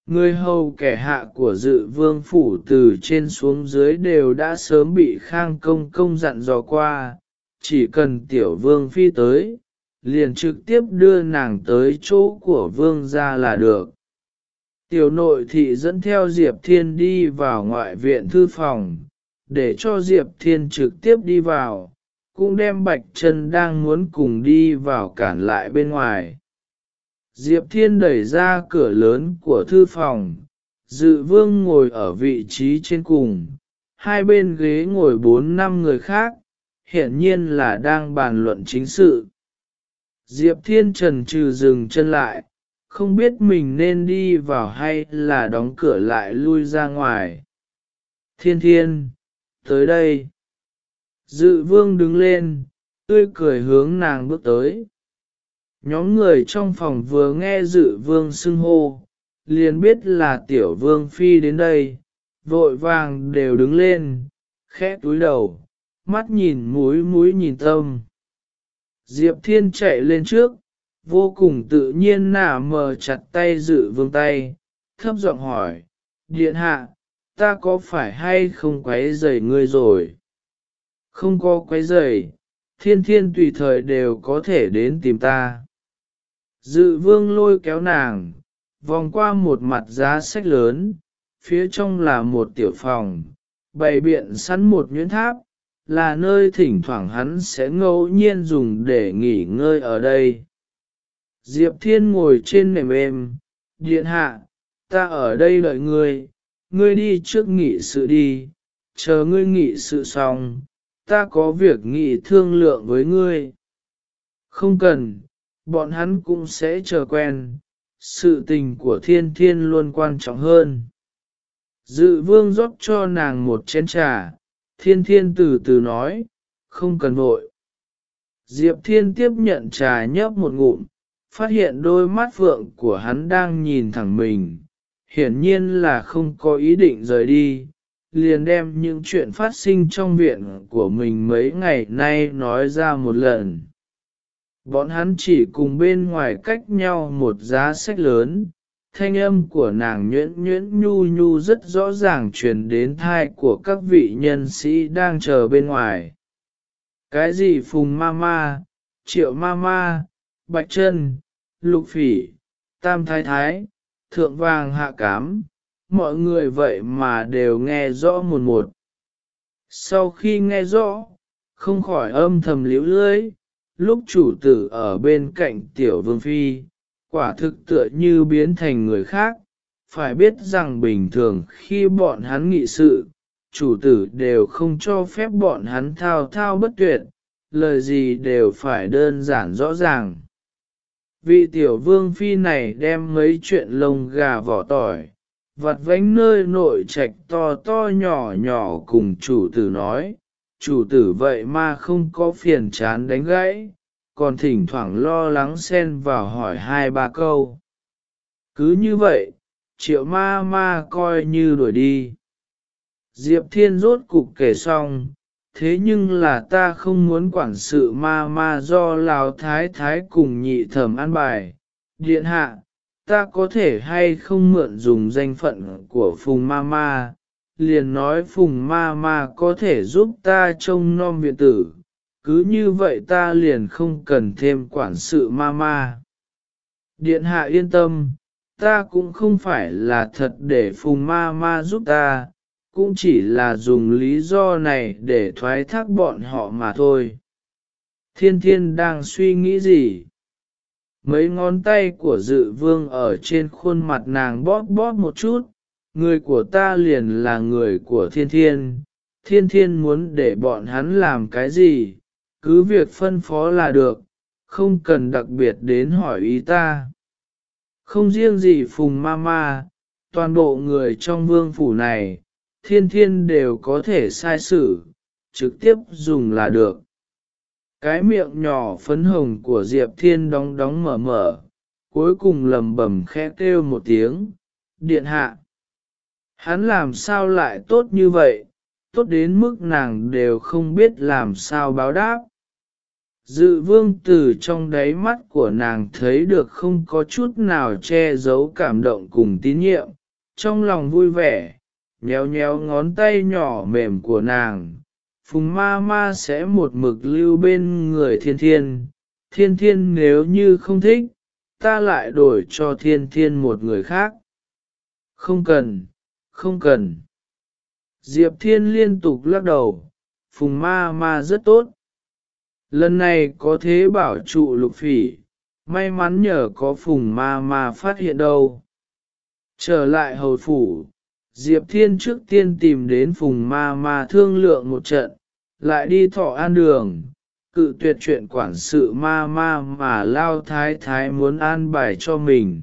Người hầu kẻ hạ của dự vương phủ từ trên xuống dưới đều đã sớm bị khang công công dặn dò qua, chỉ cần tiểu vương phi tới, liền trực tiếp đưa nàng tới chỗ của vương ra là được. Tiểu nội thị dẫn theo Diệp Thiên đi vào ngoại viện thư phòng, để cho Diệp Thiên trực tiếp đi vào, cũng đem Bạch Trân đang muốn cùng đi vào cản lại bên ngoài. Diệp Thiên đẩy ra cửa lớn của thư phòng, dự vương ngồi ở vị trí trên cùng, hai bên ghế ngồi bốn năm người khác, hiển nhiên là đang bàn luận chính sự. Diệp Thiên trần trừ dừng chân lại, không biết mình nên đi vào hay là đóng cửa lại lui ra ngoài. Thiên thiên, tới đây. Dự vương đứng lên, tươi cười hướng nàng bước tới. Nhóm người trong phòng vừa nghe dự vương xưng hô, liền biết là tiểu vương phi đến đây, vội vàng đều đứng lên, khẽ túi đầu, mắt nhìn mũi mũi nhìn tâm. Diệp Thiên chạy lên trước, vô cùng tự nhiên nả mờ chặt tay dự vương tay, thấp giọng hỏi, điện hạ, ta có phải hay không quấy rầy ngươi rồi? Không có quấy rầy, thiên thiên tùy thời đều có thể đến tìm ta. Dự vương lôi kéo nàng, vòng qua một mặt giá sách lớn, phía trong là một tiểu phòng, bày biện sẵn một nhuyễn tháp, là nơi thỉnh thoảng hắn sẽ ngẫu nhiên dùng để nghỉ ngơi ở đây. Diệp Thiên ngồi trên mềm êm, điện hạ, ta ở đây đợi ngươi, ngươi đi trước nghị sự đi, chờ ngươi nghị sự xong, ta có việc nghị thương lượng với ngươi. Không cần, bọn hắn cũng sẽ chờ quen, sự tình của thiên thiên luôn quan trọng hơn. Dự vương rót cho nàng một chén trà, thiên thiên từ từ nói, không cần vội. Diệp thiên tiếp nhận trà nhấp một ngụm, phát hiện đôi mắt vượng của hắn đang nhìn thẳng mình, hiển nhiên là không có ý định rời đi, liền đem những chuyện phát sinh trong viện của mình mấy ngày nay nói ra một lần. Bọn hắn chỉ cùng bên ngoài cách nhau một giá sách lớn, thanh âm của nàng nhuyễn nhuyễn nhu nhu rất rõ ràng truyền đến thai của các vị nhân sĩ đang chờ bên ngoài. Cái gì phùng ma ma, triệu ma ma, bạch chân, lục phỉ, tam thái thái, thượng vàng hạ cám, mọi người vậy mà đều nghe rõ một một. Sau khi nghe rõ, không khỏi âm thầm liễu lưới, lúc chủ tử ở bên cạnh tiểu vương phi, quả thực tựa như biến thành người khác, phải biết rằng bình thường khi bọn hắn nghị sự, chủ tử đều không cho phép bọn hắn thao thao bất tuyệt, lời gì đều phải đơn giản rõ ràng. Vị tiểu vương phi này đem mấy chuyện lông gà vỏ tỏi, vặt vánh nơi nội trạch to to nhỏ nhỏ cùng chủ tử nói, chủ tử vậy mà không có phiền chán đánh gãy, còn thỉnh thoảng lo lắng xen vào hỏi hai ba câu. Cứ như vậy, triệu ma ma coi như đuổi đi. Diệp Thiên rốt cục kể xong, thế nhưng là ta không muốn quản sự ma ma do Lào Thái Thái cùng nhị thẩm an bài. Điện hạ, ta có thể hay không mượn dùng danh phận của Phùng ma ma, liền nói Phùng ma ma có thể giúp ta trông nom viện tử, cứ như vậy ta liền không cần thêm quản sự ma ma. Điện hạ yên tâm, ta cũng không phải là thật để Phùng ma ma giúp ta cũng chỉ là dùng lý do này để thoái thác bọn họ mà thôi. Thiên thiên đang suy nghĩ gì? Mấy ngón tay của dự vương ở trên khuôn mặt nàng bóp bóp một chút, người của ta liền là người của thiên thiên, thiên thiên muốn để bọn hắn làm cái gì, cứ việc phân phó là được, không cần đặc biệt đến hỏi ý ta. Không riêng gì phùng ma ma, toàn bộ người trong vương phủ này, thiên thiên đều có thể sai sử, trực tiếp dùng là được. Cái miệng nhỏ phấn hồng của Diệp Thiên đóng đóng mở mở, cuối cùng lầm bầm khẽ kêu một tiếng, điện hạ. Hắn làm sao lại tốt như vậy, tốt đến mức nàng đều không biết làm sao báo đáp. Dự vương từ trong đáy mắt của nàng thấy được không có chút nào che giấu cảm động cùng tín nhiệm, trong lòng vui vẻ, nhéo nhéo ngón tay nhỏ mềm của nàng. Phùng ma ma sẽ một mực lưu bên người thiên thiên, thiên thiên nếu như không thích, ta lại đổi cho thiên thiên một người khác. Không cần, không cần. Diệp thiên liên tục lắc đầu, phùng ma ma rất tốt. Lần này có thế bảo trụ lục phỉ, may mắn nhờ có phùng ma ma phát hiện đâu. Trở lại hầu phủ, Diệp Thiên trước tiên tìm đến Phùng Ma Ma thương lượng một trận, lại đi thọ an đường, cự tuyệt chuyện quản sự Ma Ma mà Lao Thái Thái muốn an bài cho mình.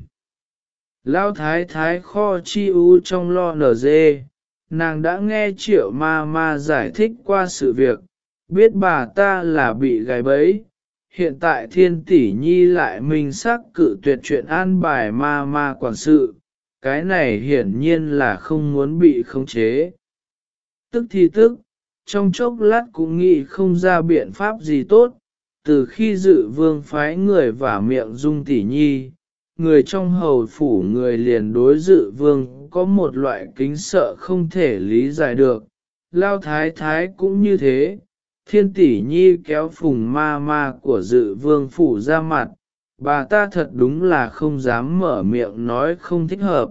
Lao Thái Thái kho chi u trong lo nở dê, nàng đã nghe triệu Ma Ma giải thích qua sự việc, biết bà ta là bị gài bẫy. Hiện tại thiên tỷ nhi lại minh sắc cự tuyệt chuyện an bài ma ma quản sự, cái này hiển nhiên là không muốn bị khống chế. Tức thì tức, trong chốc lát cũng nghĩ không ra biện pháp gì tốt, từ khi dự vương phái người vả miệng dung tỷ nhi, người trong hầu phủ người liền đối dự vương có một loại kính sợ không thể lý giải được, lao thái thái cũng như thế. Thiên tỷ nhi kéo phùng ma ma của dự vương phủ ra mặt, bà ta thật đúng là không dám mở miệng nói không thích hợp.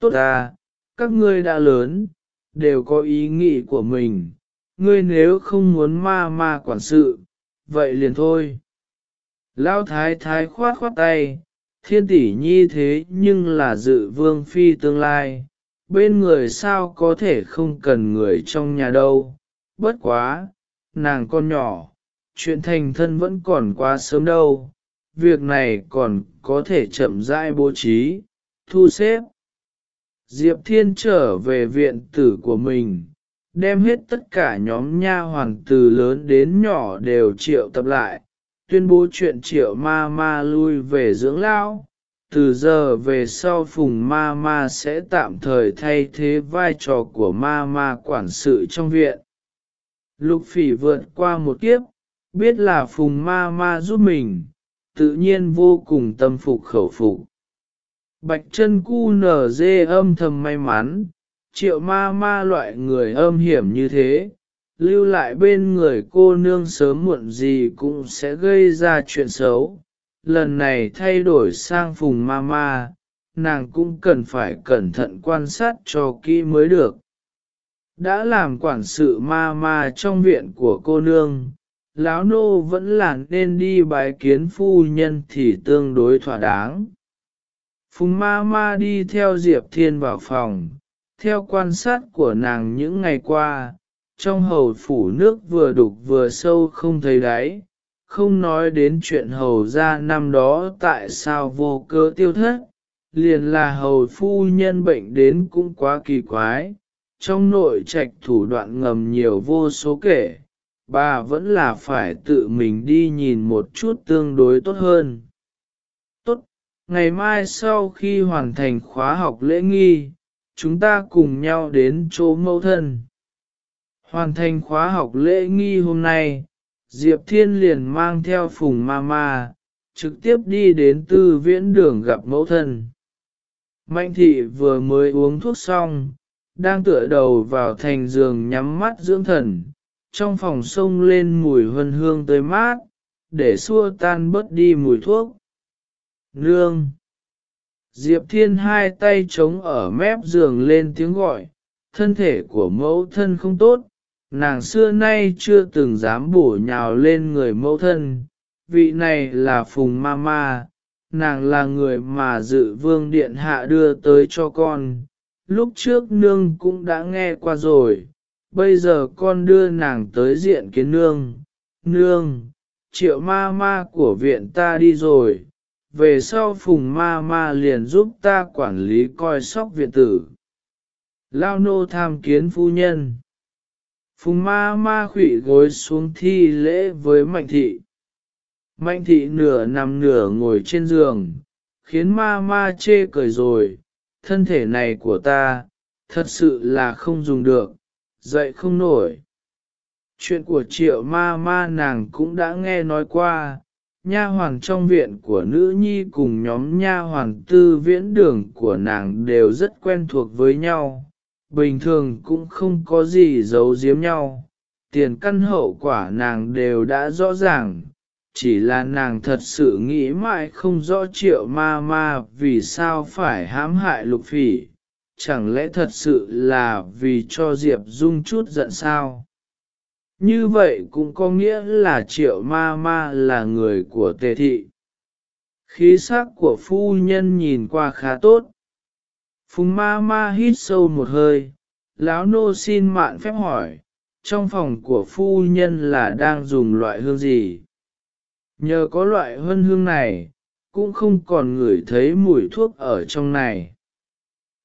Tốt à, các ngươi đã lớn, đều có ý nghĩ của mình, ngươi nếu không muốn ma ma quản sự, vậy liền thôi. Lão thái thái khoát khoát tay, thiên tỷ nhi thế nhưng là dự vương phi tương lai, bên người sao có thể không cần người trong nhà đâu, bất quá, nàng con nhỏ, chuyện thành thân vẫn còn quá sớm đâu, việc này còn có thể chậm rãi bố trí, thu xếp. Diệp Thiên trở về viện tử của mình, đem hết tất cả nhóm nha hoàn từ lớn đến nhỏ đều triệu tập lại, tuyên bố chuyện triệu ma ma lui về dưỡng lão. Từ giờ về sau phùng ma ma sẽ tạm thời thay thế vai trò của ma ma quản sự trong viện. Lục phỉ vượt qua một kiếp, biết là phùng ma ma giúp mình, tự nhiên vô cùng tâm phục khẩu phục. Bạch chân cu nở dê âm thầm may mắn, triệu ma ma loại người âm hiểm như thế, lưu lại bên người cô nương sớm muộn gì cũng sẽ gây ra chuyện xấu. Lần này thay đổi sang phùng ma ma, nàng cũng cần phải cẩn thận quan sát cho kỹ mới được. Đã làm quản sự ma ma trong viện của cô nương, lão nô vẫn là nên đi bái kiến phu nhân thì tương đối thỏa đáng. Phùng ma ma đi theo Diệp Thiên vào phòng, theo quan sát của nàng những ngày qua, trong hầu phủ nước vừa đục vừa sâu không thấy đáy, không nói đến chuyện hầu ra năm đó tại sao vô cớ tiêu thất, liền là hầu phu nhân bệnh đến cũng quá kỳ quái, trong nội trạch thủ đoạn ngầm nhiều vô số kể, bà vẫn là phải tự mình đi nhìn một chút tương đối tốt hơn tốt, ngày mai sau khi hoàn thành khóa học lễ nghi, chúng ta cùng nhau đến chỗ mẫu thân. Hoàn thành khóa học lễ nghi hôm nay, Diệp Thiên liền mang theo Phùng Mama, trực tiếp đi đến tư viễn đường gặp mẫu thân. Mạnh thị vừa mới uống thuốc xong, đang tựa đầu vào thành giường nhắm mắt dưỡng thần, trong phòng sông lên mùi hân hương tới mát, để xua tan bớt đi mùi thuốc. Nương! Diệp Thiên hai tay trống ở mép giường lên tiếng gọi, thân thể của mẫu thân không tốt, nàng xưa nay chưa từng dám bổ nhào lên người mẫu thân, vị này là Phùng Mama, nàng là người mà dự vương điện hạ đưa tới cho con, lúc trước nương cũng đã nghe qua rồi, bây giờ con đưa nàng tới diện kiến nương, nương, triệu ma ma của viện ta đi rồi, về sau phùng ma ma liền giúp ta quản lý coi sóc viện tử. Lao nô tham kiến phu nhân. Phùng ma ma khủy gối xuống thi lễ với mạnh thị. Mạnh thị nửa nằm nửa ngồi trên giường, khiến ma ma chê cười rồi, thân thể này của ta, thật sự là không dùng được, dậy không nổi. Chuyện của triệu ma ma nàng cũng đã nghe nói qua, nha hoàng trong viện của nữ nhi cùng nhóm nha hoàng tư viễn đường của nàng đều rất quen thuộc với nhau, bình thường cũng không có gì giấu giếm nhau, tiền căn hậu quả nàng đều đã rõ ràng, chỉ là nàng thật sự nghĩ mãi không rõ triệu ma ma vì sao phải hãm hại lục phỉ, chẳng lẽ thật sự là vì cho Diệp Dung chút giận sao? Như vậy cũng có nghĩa là triệu ma ma là người của tề thị. Khí sắc của phu nhân nhìn qua khá tốt. Phùng ma ma hít sâu một hơi, lão nô xin mạn phép hỏi, trong phòng của phu nhân là đang dùng loại hương gì? Nhờ có loại hân hương này, cũng không còn ngửi thấy mùi thuốc ở trong này.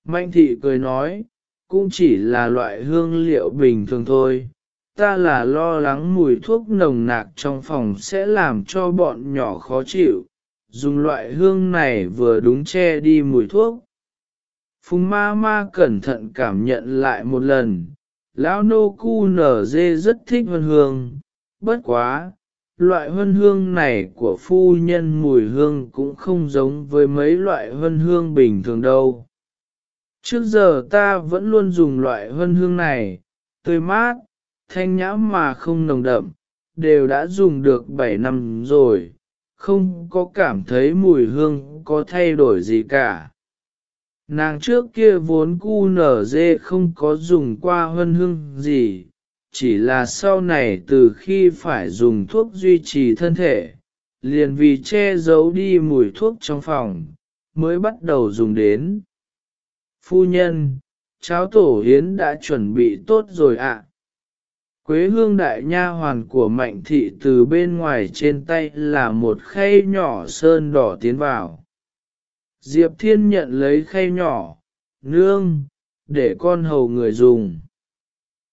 Mạnh thị cười nói, cũng chỉ là loại hương liệu bình thường thôi. Ta là lo lắng mùi thuốc nồng nạc trong phòng sẽ làm cho bọn nhỏ khó chịu, dùng loại hương này vừa đúng che đi mùi thuốc. Phùng ma ma cẩn thận cảm nhận lại một lần, lão nô cu nở dê rất thích hương hương, bất quá, loại hương hương này của phu nhân mùi hương cũng không giống với mấy loại hương hương bình thường đâu. Trước giờ ta vẫn luôn dùng loại hương hương này, tươi mát, thanh nhã mà không nồng đậm, đều đã dùng được 7 năm rồi, không có cảm thấy mùi hương có thay đổi gì cả. Nàng trước kia vốn cu nở dê không có dùng qua hân hương gì, chỉ là sau này từ khi phải dùng thuốc duy trì thân thể, liền vì che giấu đi mùi thuốc trong phòng, mới bắt đầu dùng đến. Phu nhân, cháo tổ hiến đã chuẩn bị tốt rồi ạ. Quế hương đại nha hoàn của mạnh thị từ bên ngoài trên tay là một khay nhỏ sơn đỏ tiến vào. Diệp Thiên nhận lấy khay nhỏ, nương, để con hầu người dùng.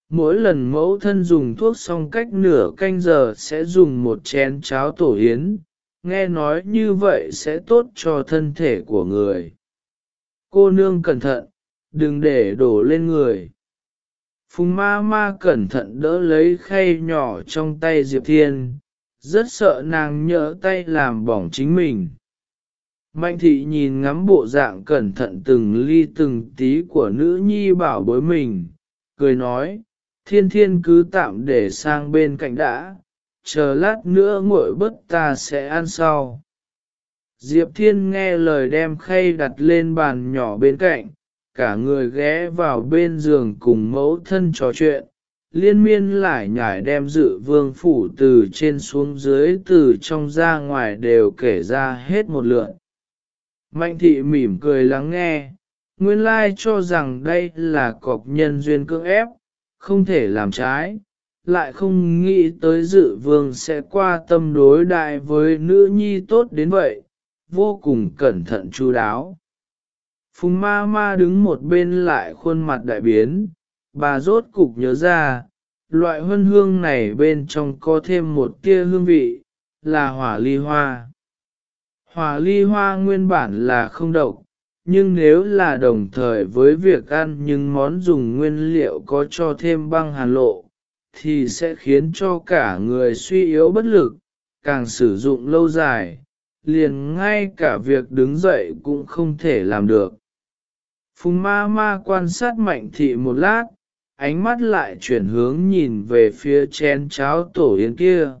Mỗi lần mẫu thân dùng thuốc xong cách nửa canh giờ sẽ dùng một chén cháo tổ yến, nghe nói như vậy sẽ tốt cho thân thể của người. Cô nương cẩn thận, đừng để đổ lên người. Phùng ma ma cẩn thận đỡ lấy khay nhỏ trong tay Diệp Thiên, rất sợ nàng nhỡ tay làm bỏng chính mình. Mạnh thị nhìn ngắm bộ dạng cẩn thận từng ly từng tí của nữ nhi bảo bối mình, cười nói, thiên thiên cứ tạm để sang bên cạnh đã, chờ lát nữa nguội bớt ta sẽ ăn sau. Diệp thiên nghe lời đem khay đặt lên bàn nhỏ bên cạnh, cả người ghé vào bên giường cùng mẫu thân trò chuyện, liên miên lại nhải đem dự vương phủ từ trên xuống dưới từ trong ra ngoài đều kể ra hết một lượn. Mạnh thị mỉm cười lắng nghe, nguyên lai cho rằng đây là cọc nhân duyên cưỡng ép, không thể làm trái, lại không nghĩ tới dự vương sẽ qua tâm đối đại với nữ nhi tốt đến vậy, vô cùng cẩn thận chu đáo. Phùng ma ma đứng một bên lại khuôn mặt đại biến, bà rốt cục nhớ ra, loại hương hương này bên trong có thêm một tia hương vị, là hỏa ly hoa. Hòa ly hoa nguyên bản là không độc, nhưng nếu là đồng thời với việc ăn những món dùng nguyên liệu có cho thêm băng hàn lộ, thì sẽ khiến cho cả người suy yếu bất lực, càng sử dụng lâu dài, liền ngay cả việc đứng dậy cũng không thể làm được. Phùng ma ma quan sát mạnh thị một lát, ánh mắt lại chuyển hướng nhìn về phía chén cháo tổ yến kia.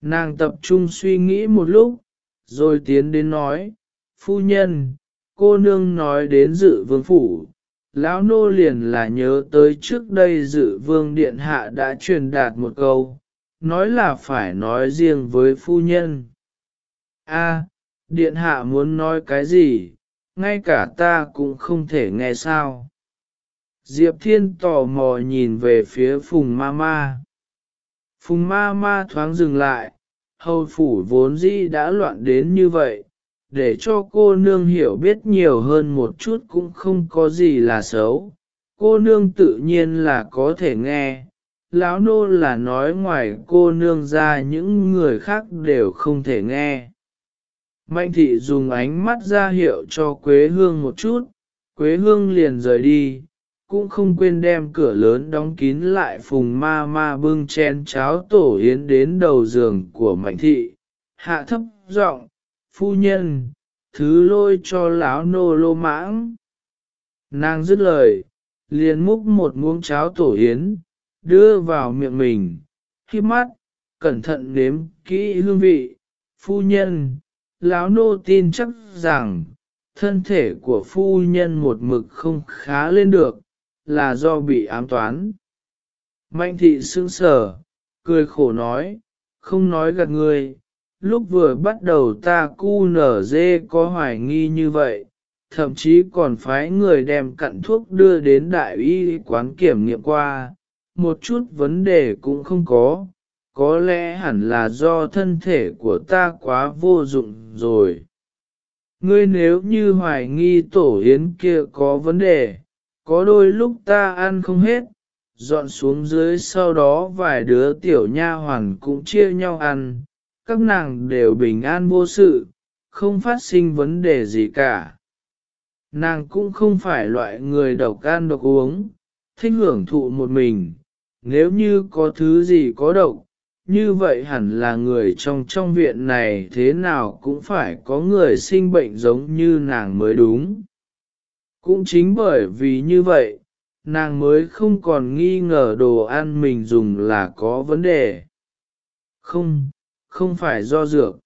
Nàng tập trung suy nghĩ một lúc, rồi tiến đến nói, phu nhân, cô nương nói đến dự vương phủ, lão nô liền là nhớ tới trước đây dự vương điện hạ đã truyền đạt một câu, nói là phải nói riêng với phu nhân. A, điện hạ muốn nói cái gì, ngay cả ta cũng không thể nghe sao. Diệp Thiên tò mò nhìn về phía Phùng Ma Ma. Phùng Ma Ma thoáng dừng lại, hầu phủ vốn dĩ đã loạn đến như vậy, để cho cô nương hiểu biết nhiều hơn một chút cũng không có gì là xấu. Cô nương tự nhiên là có thể nghe, lão nô là nói ngoài cô nương ra những người khác đều không thể nghe. Mạnh thị dùng ánh mắt ra hiệu cho Quế Hương một chút, Quế Hương liền rời đi, cũng không quên đem cửa lớn đóng kín lại phùng ma ma bưng chén cháo tổ yến đến đầu giường của Mạnh thị, hạ thấp giọng, phu nhân, thứ lôi cho lão nô lô mãng. Nàng dứt lời, liền múc một muỗng cháo tổ yến, đưa vào miệng mình, khi mắt, cẩn thận nếm kỹ hương vị, phu nhân, lão nô tin chắc rằng, thân thể của phu nhân một mực không khá lên được, là do bị ám toán. Mạnh thị sững sờ, cười khổ nói, không nói gạt người, lúc vừa bắt đầu ta cu nở dê có hoài nghi như vậy, thậm chí còn phái người đem cặn thuốc đưa đến đại y quán kiểm nghiệm qua, một chút vấn đề cũng không có, có lẽ hẳn là do thân thể của ta quá vô dụng rồi. Ngươi nếu như hoài nghi tổ yến kia có vấn đề, có đôi lúc ta ăn không hết, dọn xuống dưới sau đó vài đứa tiểu nha hoàn cũng chia nhau ăn, các nàng đều bình an vô sự, không phát sinh vấn đề gì cả. Nàng cũng không phải loại người độc ăn độc uống, thích hưởng thụ một mình, nếu như có thứ gì có độc, như vậy hẳn là người trong trong viện này thế nào cũng phải có người sinh bệnh giống như nàng mới đúng. Cũng chính bởi vì như vậy, nàng mới không còn nghi ngờ đồ ăn mình dùng là có vấn đề. Không, không phải do dược.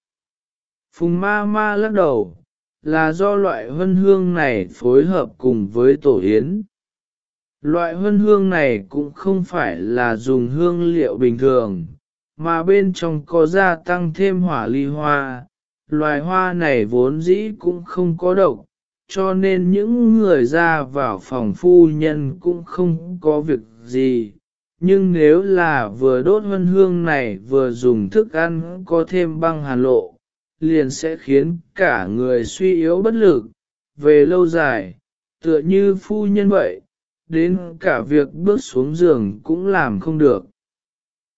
Phùng ma ma lắc đầu, là do loại hân hương này phối hợp cùng với tổ yến. Loại hân hương này cũng không phải là dùng hương liệu bình thường, mà bên trong có gia tăng thêm hỏa ly hoa. Loài hoa này vốn dĩ cũng không có độc, cho nên những người ra vào phòng phu nhân cũng không có việc gì. Nhưng nếu là vừa đốt hân hương này vừa dùng thức ăn có thêm băng hàn lộ, liền sẽ khiến cả người suy yếu bất lực, về lâu dài, tựa như phu nhân vậy, đến cả việc bước xuống giường cũng làm không được.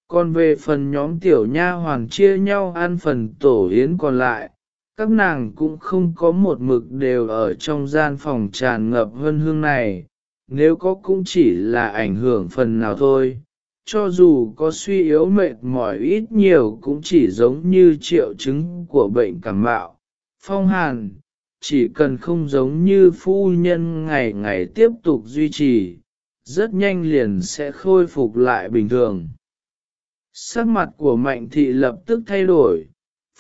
Còn về phần nhóm tiểu nha hoàng chia nhau ăn phần tổ yến còn lại, các nàng cũng không có một mực đều ở trong gian phòng tràn ngập hân hương này, nếu có cũng chỉ là ảnh hưởng phần nào thôi. Cho dù có suy yếu mệt mỏi ít nhiều cũng chỉ giống như triệu chứng của bệnh cảm mạo, phong hàn, chỉ cần không giống như phu nhân ngày ngày tiếp tục duy trì, rất nhanh liền sẽ khôi phục lại bình thường. Sắc mặt của mạnh thị lập tức thay đổi,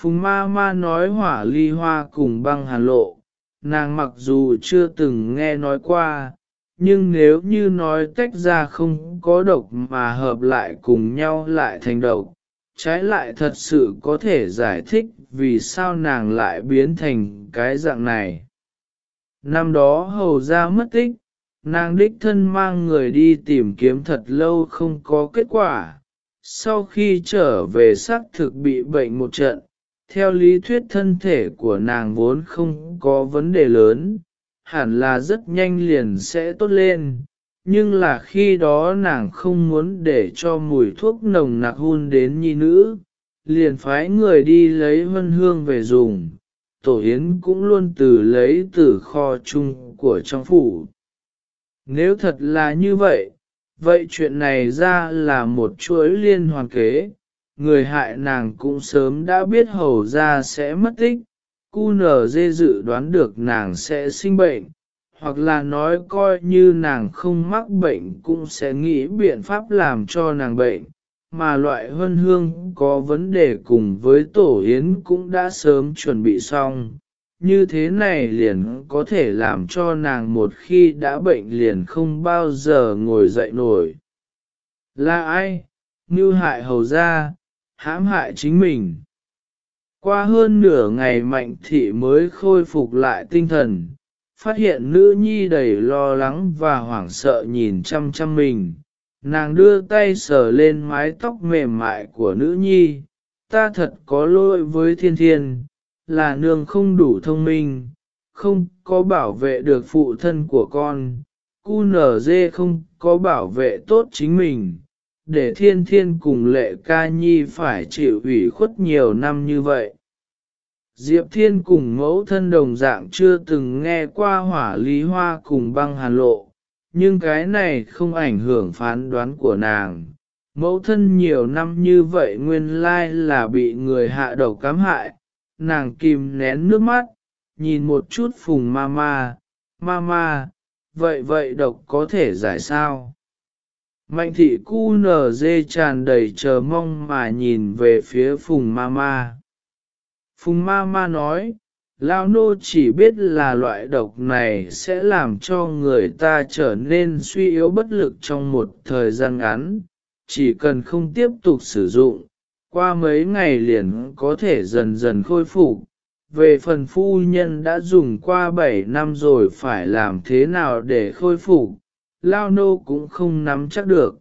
phùng ma ma nói hỏa ly hoa cùng băng hàn lộ, nàng mặc dù chưa từng nghe nói qua, nhưng nếu như nói tách ra không có độc mà hợp lại cùng nhau lại thành độc, trái lại thật sự có thể giải thích vì sao nàng lại biến thành cái dạng này. Năm đó hầu ra mất tích, nàng đích thân mang người đi tìm kiếm thật lâu không có kết quả. Sau khi trở về xác thực bị bệnh một trận, theo lý thuyết thân thể của nàng vốn không có vấn đề lớn, hẳn là rất nhanh liền sẽ tốt lên. Nhưng là khi đó nàng không muốn để cho mùi thuốc nồng nặc hun đến nhi nữ, liền phái người đi lấy vân hương về dùng. Tổ yến cũng luôn từ lấy từ kho chung của trong phủ. Nếu thật là như vậy, vậy chuyện này ra là một chuỗi liên hoàn kế, người hại nàng cũng sớm đã biết hầu ra sẽ mất tích, cu nở dê dự đoán được nàng sẽ sinh bệnh, hoặc là nói coi như nàng không mắc bệnh cũng sẽ nghĩ biện pháp làm cho nàng bệnh, mà loại huân hương có vấn đề cùng với tổ yến cũng đã sớm chuẩn bị xong. Như thế này liền có thể làm cho nàng một khi đã bệnh liền không bao giờ ngồi dậy nổi. Là ai? Như hại hầu ra, hãm hại chính mình. Qua hơn nửa ngày mạnh thị mới khôi phục lại tinh thần, phát hiện nữ nhi đầy lo lắng và hoảng sợ nhìn chăm chăm mình. Nàng đưa tay sờ lên mái tóc mềm mại của nữ nhi, ta thật có lỗi với thiên thiên, là nương không đủ thông minh, không có bảo vệ được phụ thân của con, cu nở dê không có bảo vệ tốt chính mình, để thiên thiên cùng lệ ca nhi phải chịu ủy khuất nhiều năm như vậy. Diệp Thiên cùng mẫu thân đồng dạng chưa từng nghe qua hỏa lý hoa cùng băng hàn lộ, nhưng cái này không ảnh hưởng phán đoán của nàng. Mẫu thân nhiều năm như vậy nguyên lai là bị người hạ đầu cám hại, nàng kìm nén nước mắt, nhìn một chút phùng ma ma, vậy vậy độc có thể giải sao? Mạnh thị cu nở dê tràn đầy chờ mong mà nhìn về phía phùng mama. Phùng ma ma nói, Lao nô chỉ biết là loại độc này sẽ làm cho người ta trở nên suy yếu bất lực trong một thời gian ngắn, chỉ cần không tiếp tục sử dụng, qua mấy ngày liền có thể dần dần khôi phục. Về phần phu nhân đã dùng qua 7 năm rồi phải làm thế nào để khôi phục, Lao nô cũng không nắm chắc được.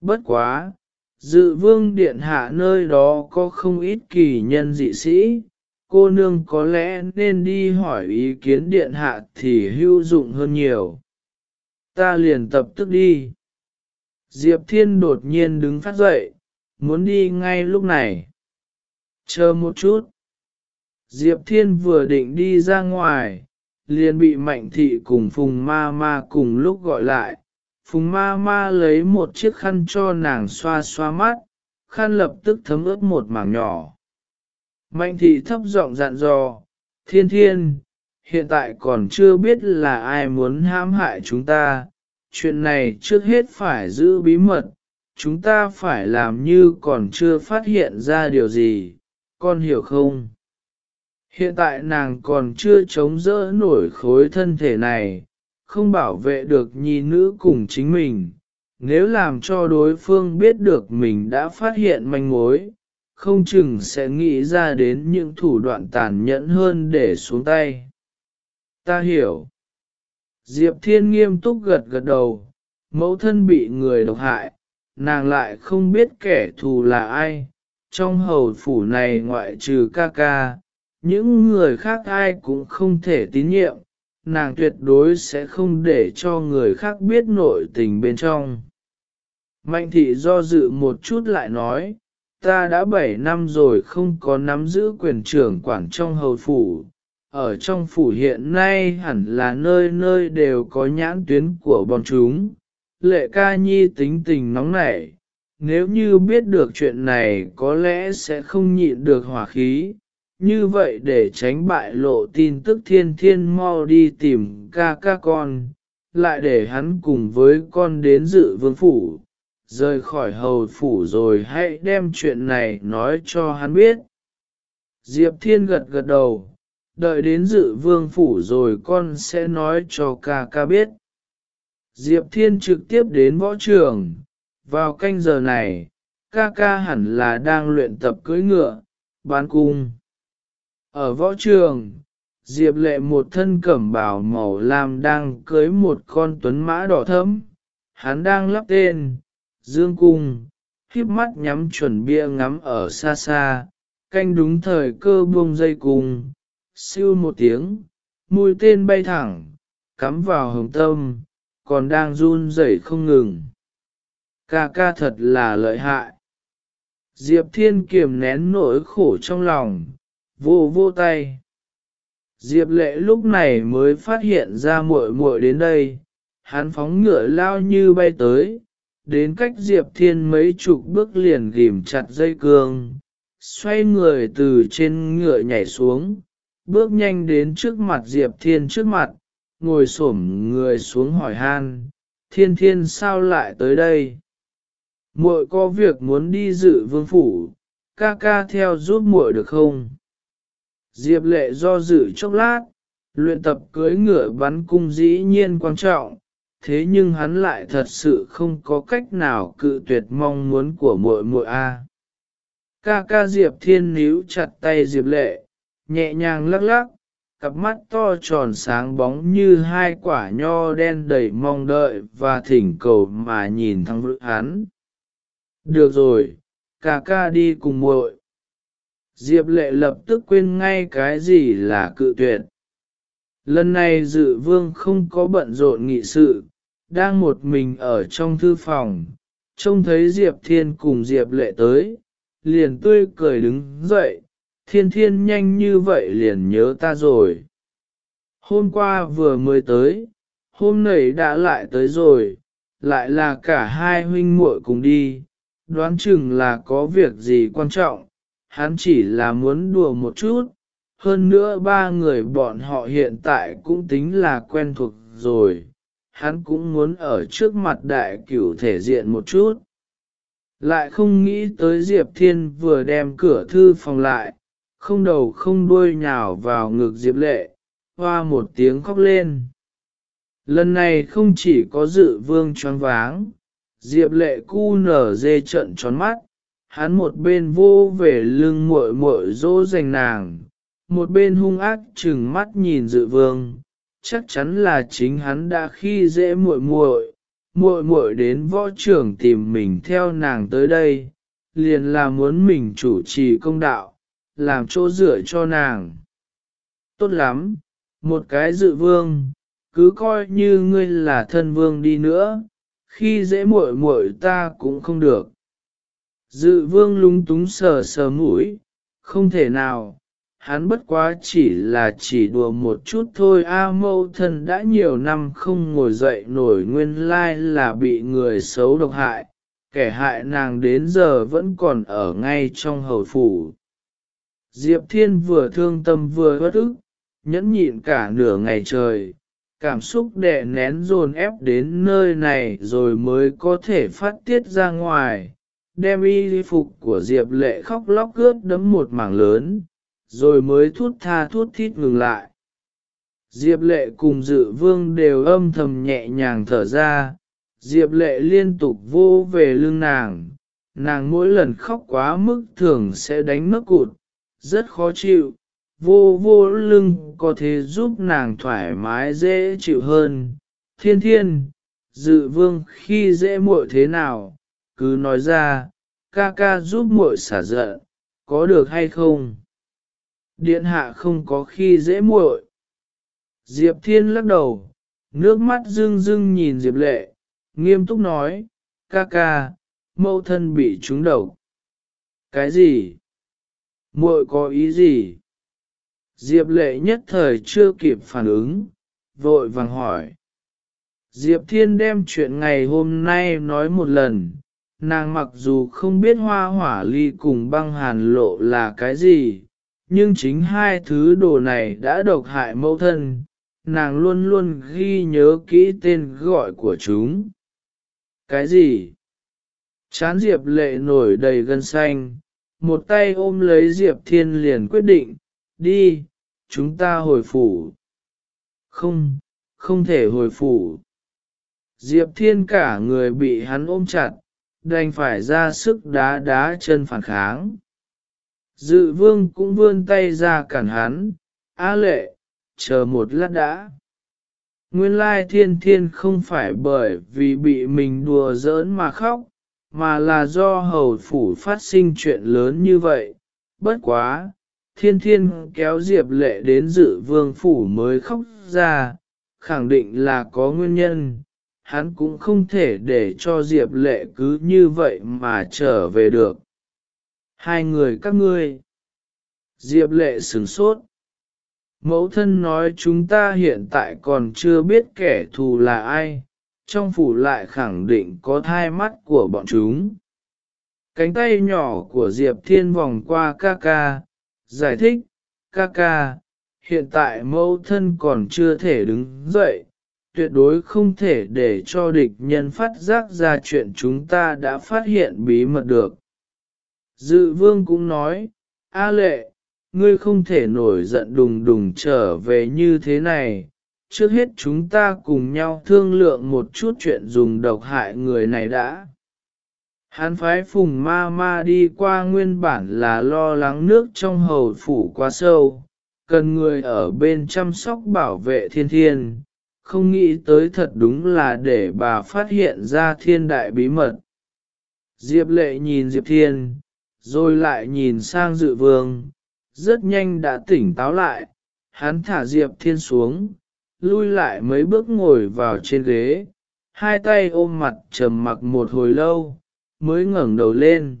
Bất quá, dự vương điện hạ nơi đó có không ít kỳ nhân dị sĩ, cô nương có lẽ nên đi hỏi ý kiến điện hạ thì hữu dụng hơn nhiều. Ta liền tập tức đi. Diệp Thiên đột nhiên đứng phát dậy, muốn đi ngay lúc này. Chờ một chút. Diệp Thiên vừa định đi ra ngoài, liền bị Mạnh Thị cùng Phùng Ma Ma cùng lúc gọi lại. Phùng Ma Ma lấy một chiếc khăn cho nàng xoa xoa mắt, khăn lập tức thấm ướt một mảng nhỏ. Mạnh thị thấp giọng dặn dò, thiên thiên, hiện tại còn chưa biết là ai muốn hãm hại chúng ta, chuyện này trước hết phải giữ bí mật, chúng ta phải làm như còn chưa phát hiện ra điều gì, con hiểu không? Hiện tại nàng còn chưa chống đỡ nổi khối thân thể này, không bảo vệ được nhi nữ cùng chính mình. Nếu làm cho đối phương biết được mình đã phát hiện manh mối, không chừng sẽ nghĩ ra đến những thủ đoạn tàn nhẫn hơn để xuống tay. Ta hiểu. Diệp Thiên nghiêm túc gật gật đầu, mẫu thân bị người độc hại, nàng lại không biết kẻ thù là ai. Trong hầu phủ này ngoại trừ ca ca, những người khác ai cũng không thể tín nhiệm, nàng tuyệt đối sẽ không để cho người khác biết nội tình bên trong. Mạnh thị do dự một chút lại nói, ta đã 7 năm rồi không có nắm giữ quyền trưởng quản trong hầu phủ. Ở trong phủ hiện nay hẳn là nơi nơi đều có nhãn tuyến của bọn chúng. Lệ ca nhi tính tình nóng nảy, nếu như biết được chuyện này có lẽ sẽ không nhịn được hỏa khí. Như vậy để tránh bại lộ tin tức thiên thiên mau đi tìm ca ca con, lại để hắn cùng với con đến dự vương phủ, rời khỏi hầu phủ rồi hãy đem chuyện này nói cho hắn biết. Diệp Thiên gật gật đầu, đợi đến dự vương phủ rồi con sẽ nói cho ca ca biết. Diệp Thiên trực tiếp đến võ trường, vào canh giờ này, ca ca hẳn là đang luyện tập cưỡi ngựa, bán cung. Ở võ trường, Diệp lệ một thân cẩm bào màu lam đang cưới một con tuấn mã đỏ thẫm, hắn đang lắp tên, dương cung, khiếp mắt nhắm chuẩn bia ngắm ở xa xa, canh đúng thời cơ buông dây cung, siêu một tiếng, mũi tên bay thẳng, cắm vào hồng tâm, còn đang run rẩy không ngừng. Ca ca thật là lợi hại. Diệp Thiên kiềm nén nỗi khổ trong lòng, vô vô tay. Diệp lệ lúc này mới phát hiện ra muội muội đến đây, hắn phóng ngựa lao như bay tới, đến cách Diệp Thiên mấy chục bước liền ghim chặt dây cương, xoay người từ trên ngựa nhảy xuống, bước nhanh đến trước mặt Diệp Thiên trước mặt, ngồi xổm người xuống hỏi han, thiên thiên sao lại tới đây? muội có việc muốn đi dự vương phủ, ca ca theo giúp muội được không? Diệp lệ do dự chốc lát, luyện tập cưới ngựa bắn cung dĩ nhiên quan trọng, thế nhưng hắn lại thật sự không có cách nào cự tuyệt mong muốn của muội muội a. Ca ca Diệp Thiên níu chặt tay Diệp Lệ, nhẹ nhàng lắc lắc, cặp mắt to tròn sáng bóng như hai quả nho đen đầy mong đợi và thỉnh cầu mà nhìn thăng vự hắn. Được rồi, ca ca đi cùng muội. Diệp lệ lập tức quên ngay cái gì là cự tuyệt. Lần này dự vương không có bận rộn nghị sự, đang một mình ở trong thư phòng, trông thấy Diệp Thiên cùng Diệp lệ tới, liền tươi cười đứng dậy, thiên thiên nhanh như vậy liền nhớ ta rồi. Hôm qua vừa mới tới, hôm nay đã lại tới rồi, lại là cả hai huynh muội cùng đi, đoán chừng là có việc gì quan trọng, hắn chỉ là muốn đùa một chút, hơn nữa ba người bọn họ hiện tại cũng tính là quen thuộc rồi, hắn cũng muốn ở trước mặt đại cửu thể diện một chút. Lại không nghĩ tới Diệp Thiên vừa đem cửa thư phòng lại, không đầu không đuôi nhào vào ngực Diệp Lệ, hoa một tiếng khóc lên. Lần này không chỉ có dự vương choáng váng, Diệp Lệ cu nở dê trận tròn mắt, hắn một bên vô về lưng muội muội dỗ dành nàng, một bên hung ác chừng mắt nhìn dự vương, chắc chắn là chính hắn đã khi dễ muội muội, muội muội đến võ trưởng tìm mình theo nàng tới đây, liền là muốn mình chủ trì công đạo, làm chỗ dựa cho nàng. Tốt lắm, một cái dự vương, cứ coi như ngươi là thân vương đi nữa, khi dễ muội muội ta cũng không được. Dự vương lúng túng sờ sờ mũi, không thể nào, hắn bất quá chỉ là chỉ đùa một chút thôi a mâu thân đã nhiều năm không ngồi dậy nổi nguyên lai là bị người xấu độc hại, kẻ hại nàng đến giờ vẫn còn ở ngay trong hầu phủ. Diệp Thiên vừa thương tâm vừa bất ức, nhẫn nhịn cả nửa ngày trời, cảm xúc đè nén dồn ép đến nơi này rồi mới có thể phát tiết ra ngoài, đem y phục của Diệp lệ khóc lóc ướt đấm một mảng lớn, rồi mới thút tha thút thít ngừng lại. Diệp lệ cùng dự vương đều âm thầm nhẹ nhàng thở ra, Diệp lệ liên tục vô về lưng nàng, nàng mỗi lần khóc quá mức thường sẽ đánh mất cụt, rất khó chịu, vô vô lưng có thể giúp nàng thoải mái dễ chịu hơn. Thiên thiên, dự vương khi dễ muội thế nào, cứ nói ra, ca ca giúp muội xả giận, có được hay không? Điện hạ không có khi dễ muội. Diệp thiên lắc đầu, nước mắt rưng rưng nhìn Diệp lệ, nghiêm túc nói, ca ca, mẫu thân bị trúng độc. Cái gì? muội có ý gì? Diệp lệ nhất thời chưa kịp phản ứng, vội vàng hỏi. Diệp Thiên đem chuyện ngày hôm nay nói một lần, nàng mặc dù không biết hoa hỏa ly cùng băng hàn lộ là cái gì, nhưng chính hai thứ đồ này đã độc hại mẫu thân, nàng luôn luôn ghi nhớ kỹ tên gọi của chúng. Cái gì? Chán Diệp lệ nổi đầy gân xanh, một tay ôm lấy Diệp Thiên liền quyết định, đi, chúng ta hồi phủ. Không, không thể hồi phủ. Diệp Thiên cả người bị hắn ôm chặt, đành phải ra sức đá đá chân phản kháng. Dự vương cũng vươn tay ra cản hắn, á lệ, chờ một lát đã. Nguyên lai thiên thiên không phải bởi vì bị mình đùa giỡn mà khóc, mà là do hầu phủ phát sinh chuyện lớn như vậy. Bất quá, thiên thiên kéo Diệp lệ đến dự vương phủ mới khóc ra, khẳng định là có nguyên nhân, hắn cũng không thể để cho Diệp lệ cứ như vậy mà trở về được. Hai người các ngươi. Diệp lệ sửng sốt. Mẫu thân nói chúng ta hiện tại còn chưa biết kẻ thù là ai, trong phủ lại khẳng định có thai mắt của bọn chúng. Cánh tay nhỏ của Diệp Thiên vòng qua ca ca, giải thích, ca ca, hiện tại mẫu thân còn chưa thể đứng dậy, tuyệt đối không thể để cho địch nhân phát giác ra chuyện chúng ta đã phát hiện bí mật được. Dự vương cũng nói, A lệ, ngươi không thể nổi giận đùng đùng trở về như thế này, trước hết chúng ta cùng nhau thương lượng một chút chuyện dùng độc hại người này đã. hán phái phùng ma ma đi qua nguyên bản là lo lắng nước trong hầu phủ quá sâu, cần người ở bên chăm sóc bảo vệ thiên thiên, không nghĩ tới thật đúng là để bà phát hiện ra thiên đại bí mật. Diệp lệ nhìn Diệp thiên, rồi lại nhìn sang dự vương, rất nhanh đã tỉnh táo lại, hắn thả Diệp thiên xuống, lui lại mấy bước ngồi vào trên ghế, hai tay ôm mặt trầm mặc một hồi lâu, mới ngẩng đầu lên.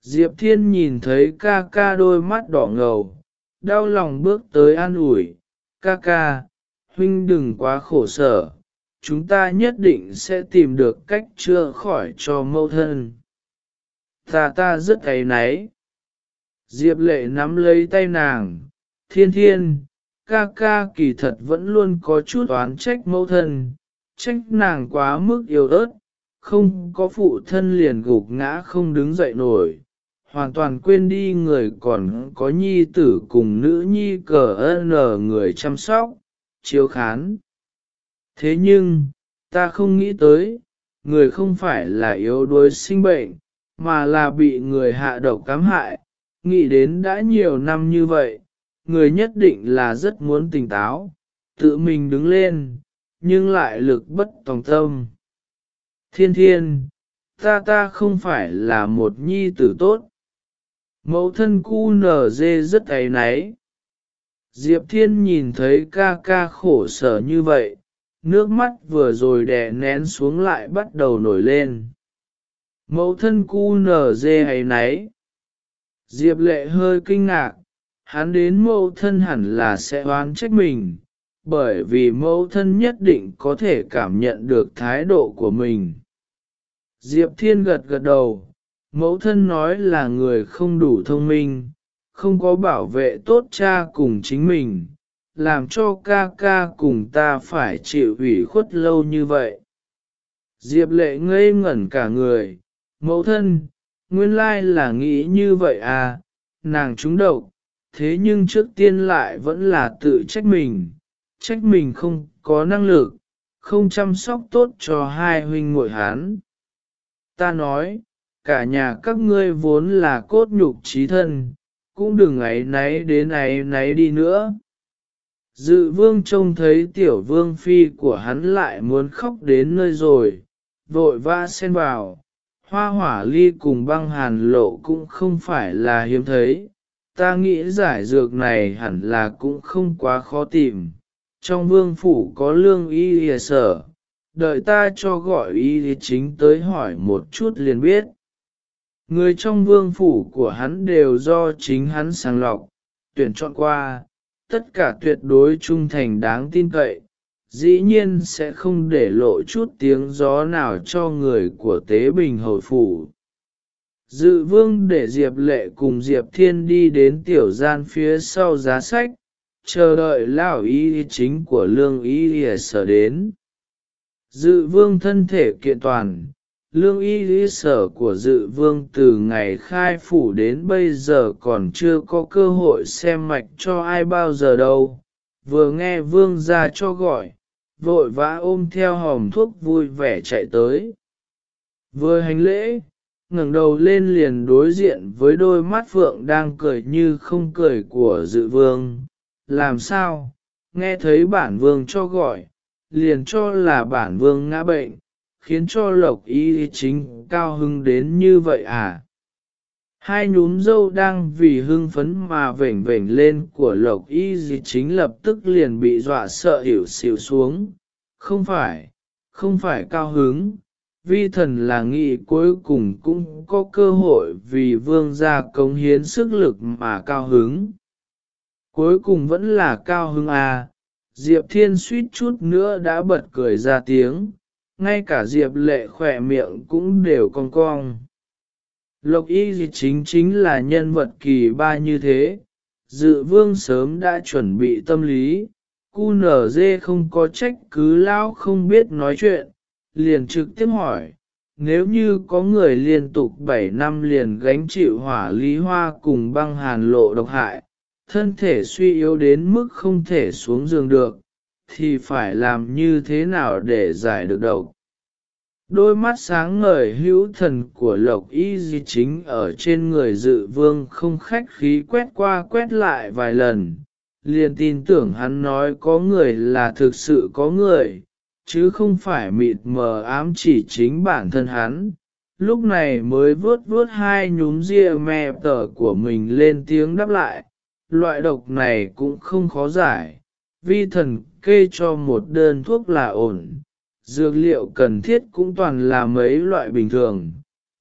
Diệp Thiên nhìn thấy ca ca đôi mắt đỏ ngầu, đau lòng bước tới an ủi, ca ca, huynh đừng quá khổ sở, chúng ta nhất định sẽ tìm được cách chữa khỏi cho mâu thân. Ta ta rất thấy náy. Diệp lệ nắm lấy tay nàng, thiên thiên, ca ca kỳ thật vẫn luôn có chút oán trách mẫu thân, trách nàng quá mức yêu ớt, không có phụ thân liền gục ngã không đứng dậy nổi, hoàn toàn quên đi người còn có nhi tử cùng nữ nhi cờ ơn người chăm sóc, chiếu khán. Thế nhưng, ta không nghĩ tới, người không phải là yếu đuối sinh bệnh, mà là bị người hạ độc cám hại, nghĩ đến đã nhiều năm như vậy, người nhất định là rất muốn tỉnh táo, tự mình đứng lên, nhưng lại lực bất tòng tâm. Thiên thiên, ta ta không phải là một nhi tử tốt. Mẫu thân cu nở dê rất ấy náy. Diệp Thiên nhìn thấy ca ca khổ sở như vậy, nước mắt vừa rồi đè nén xuống lại bắt đầu nổi lên. Mẫu thân cu nở dê hay nấy. Diệp lệ hơi kinh ngạc, hắn đến mẫu thân hẳn là sẽ oán trách mình, bởi vì mẫu thân nhất định có thể cảm nhận được thái độ của mình. Diệp Thiên gật gật đầu, mẫu thân nói là người không đủ thông minh, không có bảo vệ tốt cha cùng chính mình, làm cho ca ca cùng ta phải chịu ủy khuất lâu như vậy. Diệp lệ ngây ngẩn cả người, mẫu thân, nguyên lai là nghĩ như vậy à, nàng trúng độc, thế nhưng trước tiên lại vẫn là tự trách mình, trách mình không có năng lực, không chăm sóc tốt cho hai huynh muội hán. Ta nói, cả nhà các ngươi vốn là cốt nhục trí thân, cũng đừng ấy náy đến ấy náy đi nữa. Dự vương trông thấy tiểu vương phi của hắn lại muốn khóc đến nơi rồi, vội vã xen vào, hoa hỏa ly cùng băng hàn lộ cũng không phải là hiếm thấy, ta nghĩ giải dược này hẳn là cũng không quá khó tìm. Trong vương phủ có lương y lìa sở, đợi ta cho gọi y chính tới hỏi một chút liền biết. Người trong vương phủ của hắn đều do chính hắn sàng lọc, tuyển chọn qua, tất cả tuyệt đối trung thành đáng tin cậy, dĩ nhiên sẽ không để lộ chút tiếng gió nào cho người của tế bình hồi phủ. Dự vương để Diệp Lệ cùng Diệp Thiên đi đến tiểu gian phía sau giá sách, chờ đợi lão y chính của lương y sở đến. Dự vương thân thể kiện toàn, lương y lý sở của dự vương từ ngày khai phủ đến bây giờ còn chưa có cơ hội xem mạch cho ai bao giờ đâu. Vừa nghe vương ra cho gọi, vội vã ôm theo hòm thuốc vui vẻ chạy tới. Vừa hành lễ, ngẩng đầu lên liền đối diện với đôi mắt phượng đang cười như không cười của dự vương. Làm sao? Nghe thấy bản vương cho gọi, liền cho là bản vương ngã bệnh, khiến cho lộc y chính cao hưng đến như vậy à? Hai nhúm dâu đang vì hưng phấn mà vểnh vểnh lên của lộc y chính lập tức liền bị dọa sợ hiểu xỉu xuống. Không phải, không phải cao hứng, vi thần là nghị cuối cùng cũng có cơ hội vì vương gia cống hiến sức lực mà cao hứng. Cuối cùng vẫn là cao hứng à, Diệp Thiên suýt chút nữa đã bật cười ra tiếng, ngay cả diệp lệ khỏe miệng cũng đều cong cong. Lộc y gì chính chính là nhân vật kỳ ba như thế, dự vương sớm đã chuẩn bị tâm lý, cu nở dê không có trách cứ lao không biết nói chuyện, liền trực tiếp hỏi, nếu như có người liên tục 7 năm liền gánh chịu hỏa lý hoa cùng băng hàn lộ độc hại, thân thể suy yếu đến mức không thể xuống giường được, thì phải làm như thế nào để giải được độc? Đôi mắt sáng ngời hữu thần của lộc y di chính ở trên người dự vương không khách khí quét qua quét lại vài lần, liền tin tưởng hắn nói có người là thực sự có người, chứ không phải mịt mờ ám chỉ chính bản thân hắn. Lúc này mới vớt vớt hai nhúm ria me tờ của mình lên tiếng đáp lại, loại độc này cũng không khó giải, vi thần kê cho một đơn thuốc là ổn, dược liệu cần thiết cũng toàn là mấy loại bình thường,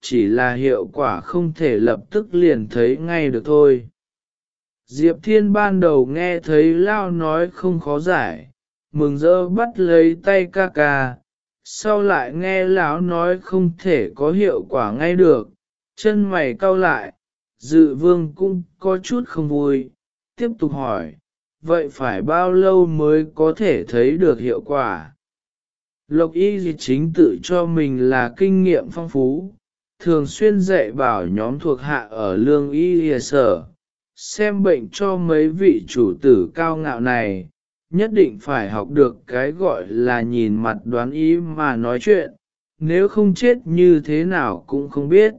chỉ là hiệu quả không thể lập tức liền thấy ngay được thôi. Diệp Thiên ban đầu nghe thấy Lao nói không khó giải, mừng rỡ bắt lấy tay ca ca, sau lại nghe Lão nói không thể có hiệu quả ngay được, chân mày cau lại, dự vương cũng có chút không vui, tiếp tục hỏi, vậy phải bao lâu mới có thể thấy được hiệu quả? Lộc y gì chính tự cho mình là kinh nghiệm phong phú, thường xuyên dạy bảo nhóm thuộc hạ ở lương y sở, xem bệnh cho mấy vị chủ tử cao ngạo này, nhất định phải học được cái gọi là nhìn mặt đoán ý mà nói chuyện, nếu không chết như thế nào cũng không biết.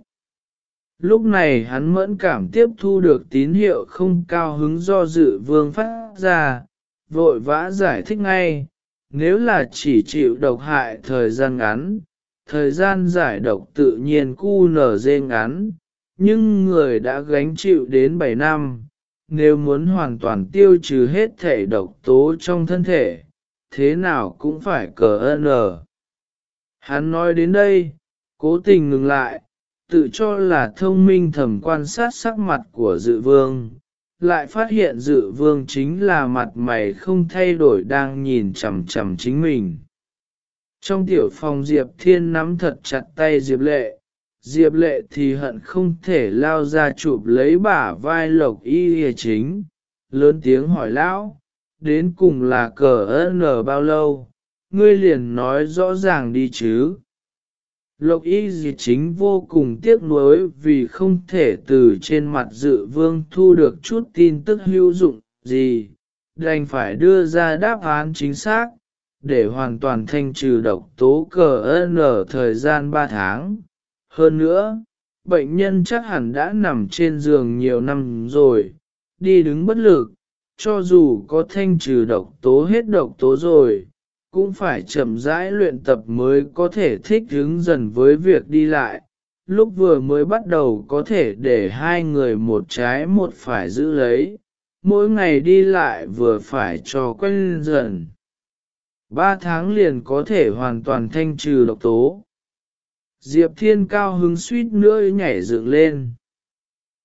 Lúc này hắn mẫn cảm tiếp thu được tín hiệu không cao hứng do dự vương phát ra, vội vã giải thích ngay, nếu là chỉ chịu độc hại thời gian ngắn, thời gian giải độc tự nhiên cu nở dê ngắn, nhưng người đã gánh chịu đến 7 năm, nếu muốn hoàn toàn tiêu trừ hết thể độc tố trong thân thể, thế nào cũng phải cờ ơn Hắn nói đến đây, cố tình ngừng lại, tự cho là thông minh thầm quan sát sắc mặt của dự vương, lại phát hiện dự vương chính là mặt mày không thay đổi đang nhìn chằm chằm chính mình. Trong tiểu phòng Diệp Thiên nắm thật chặt tay Diệp Lệ, Diệp Lệ thì hận không thể lao ra chụp lấy bả vai lộc y hề chính, lớn tiếng hỏi lão, đến cùng là cờ ơn bao lâu, ngươi liền nói rõ ràng đi chứ. Lộc y gì chính vô cùng tiếc nuối vì không thể từ trên mặt dự vương thu được chút tin tức hữu dụng gì, đành phải đưa ra đáp án chính xác, để hoàn toàn thanh trừ độc tố cờ ở thời gian 3 tháng. Hơn nữa, bệnh nhân chắc hẳn đã nằm trên giường nhiều năm rồi, đi đứng bất lực, cho dù có thanh trừ độc tố hết độc tố rồi cũng phải chậm rãi luyện tập mới có thể thích ứng dần với việc đi lại. Lúc vừa mới bắt đầu có thể để hai người một trái một phải giữ lấy, mỗi ngày đi lại vừa phải cho quen dần. Ba tháng liền có thể hoàn toàn thanh trừ độc tố. Diệp Thiên cao hứng suýt nữa nhảy dựng lên.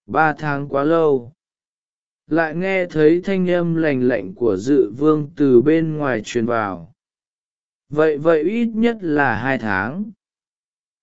Ba tháng quá lâu. Lại nghe thấy thanh âm lành lạnh của dự vương từ bên ngoài truyền vào. Vậy vậy ít nhất là hai tháng.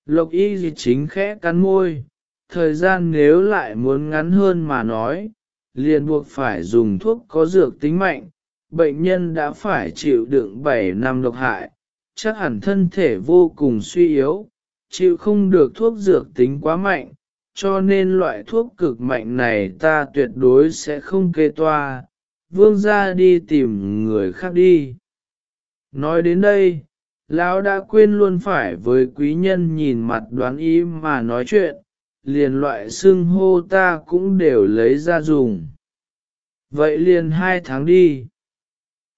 Lộc y gì chính khẽ cắn môi, thời gian nếu lại muốn ngắn hơn mà nói, liền buộc phải dùng thuốc có dược tính mạnh, bệnh nhân đã phải chịu đựng 7 năm độc hại, chắc hẳn thân thể vô cùng suy yếu, chịu không được thuốc dược tính quá mạnh, cho nên loại thuốc cực mạnh này ta tuyệt đối sẽ không kê toa, vương ra đi tìm người khác đi. Nói đến đây, lão đã quên luôn phải với quý nhân nhìn mặt đoán ý mà nói chuyện, liền loại xưng hô ta cũng đều lấy ra dùng. Vậy liền hai tháng đi.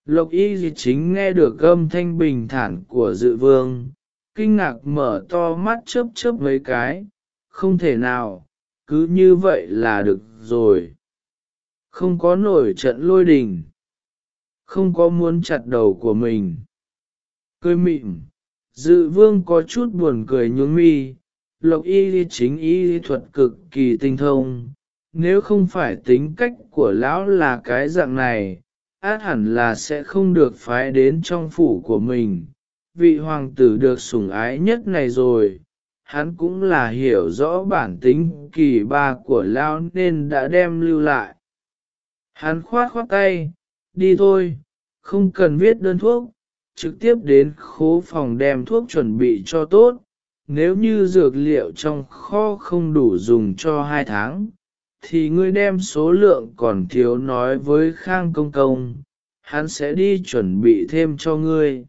Lộc y gì chính nghe được âm thanh bình thản của dự vương, kinh ngạc mở to mắt chớp chớp mấy cái, không thể nào, cứ như vậy là được rồi. Không có nổi trận lôi đình không có muốn chặt đầu của mình. Cười mịn, dự vương có chút buồn cười nhướng mi, lộc y chính y thuật cực kỳ tinh thông, nếu không phải tính cách của lão là cái dạng này, át hẳn là sẽ không được phái đến trong phủ của mình, vị hoàng tử được sủng ái nhất này rồi, hắn cũng là hiểu rõ bản tính kỳ ba của lão nên đã đem lưu lại. Hắn khoát khoát tay, đi thôi, không cần viết đơn thuốc, trực tiếp đến khố phòng đem thuốc chuẩn bị cho tốt. Nếu như dược liệu trong kho không đủ dùng cho hai tháng, thì ngươi đem số lượng còn thiếu nói với Khang Công Công, hắn sẽ đi chuẩn bị thêm cho ngươi.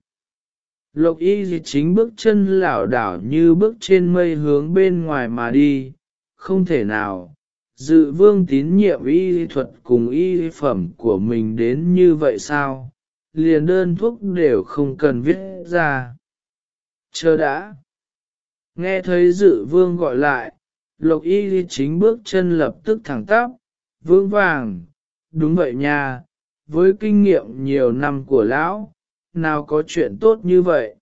Lộc y chính bước chân lảo đảo như bước trên mây hướng bên ngoài mà đi, không thể nào. Dự vương tín nhiệm y thuật cùng y phẩm của mình đến như vậy sao? Liền đơn thuốc đều không cần viết ra. Chờ đã. Nghe thấy dự vương gọi lại, lộc y chính bước chân lập tức thẳng tắp, vững vàng. Đúng vậy nha, với kinh nghiệm nhiều năm của lão, nào có chuyện tốt như vậy?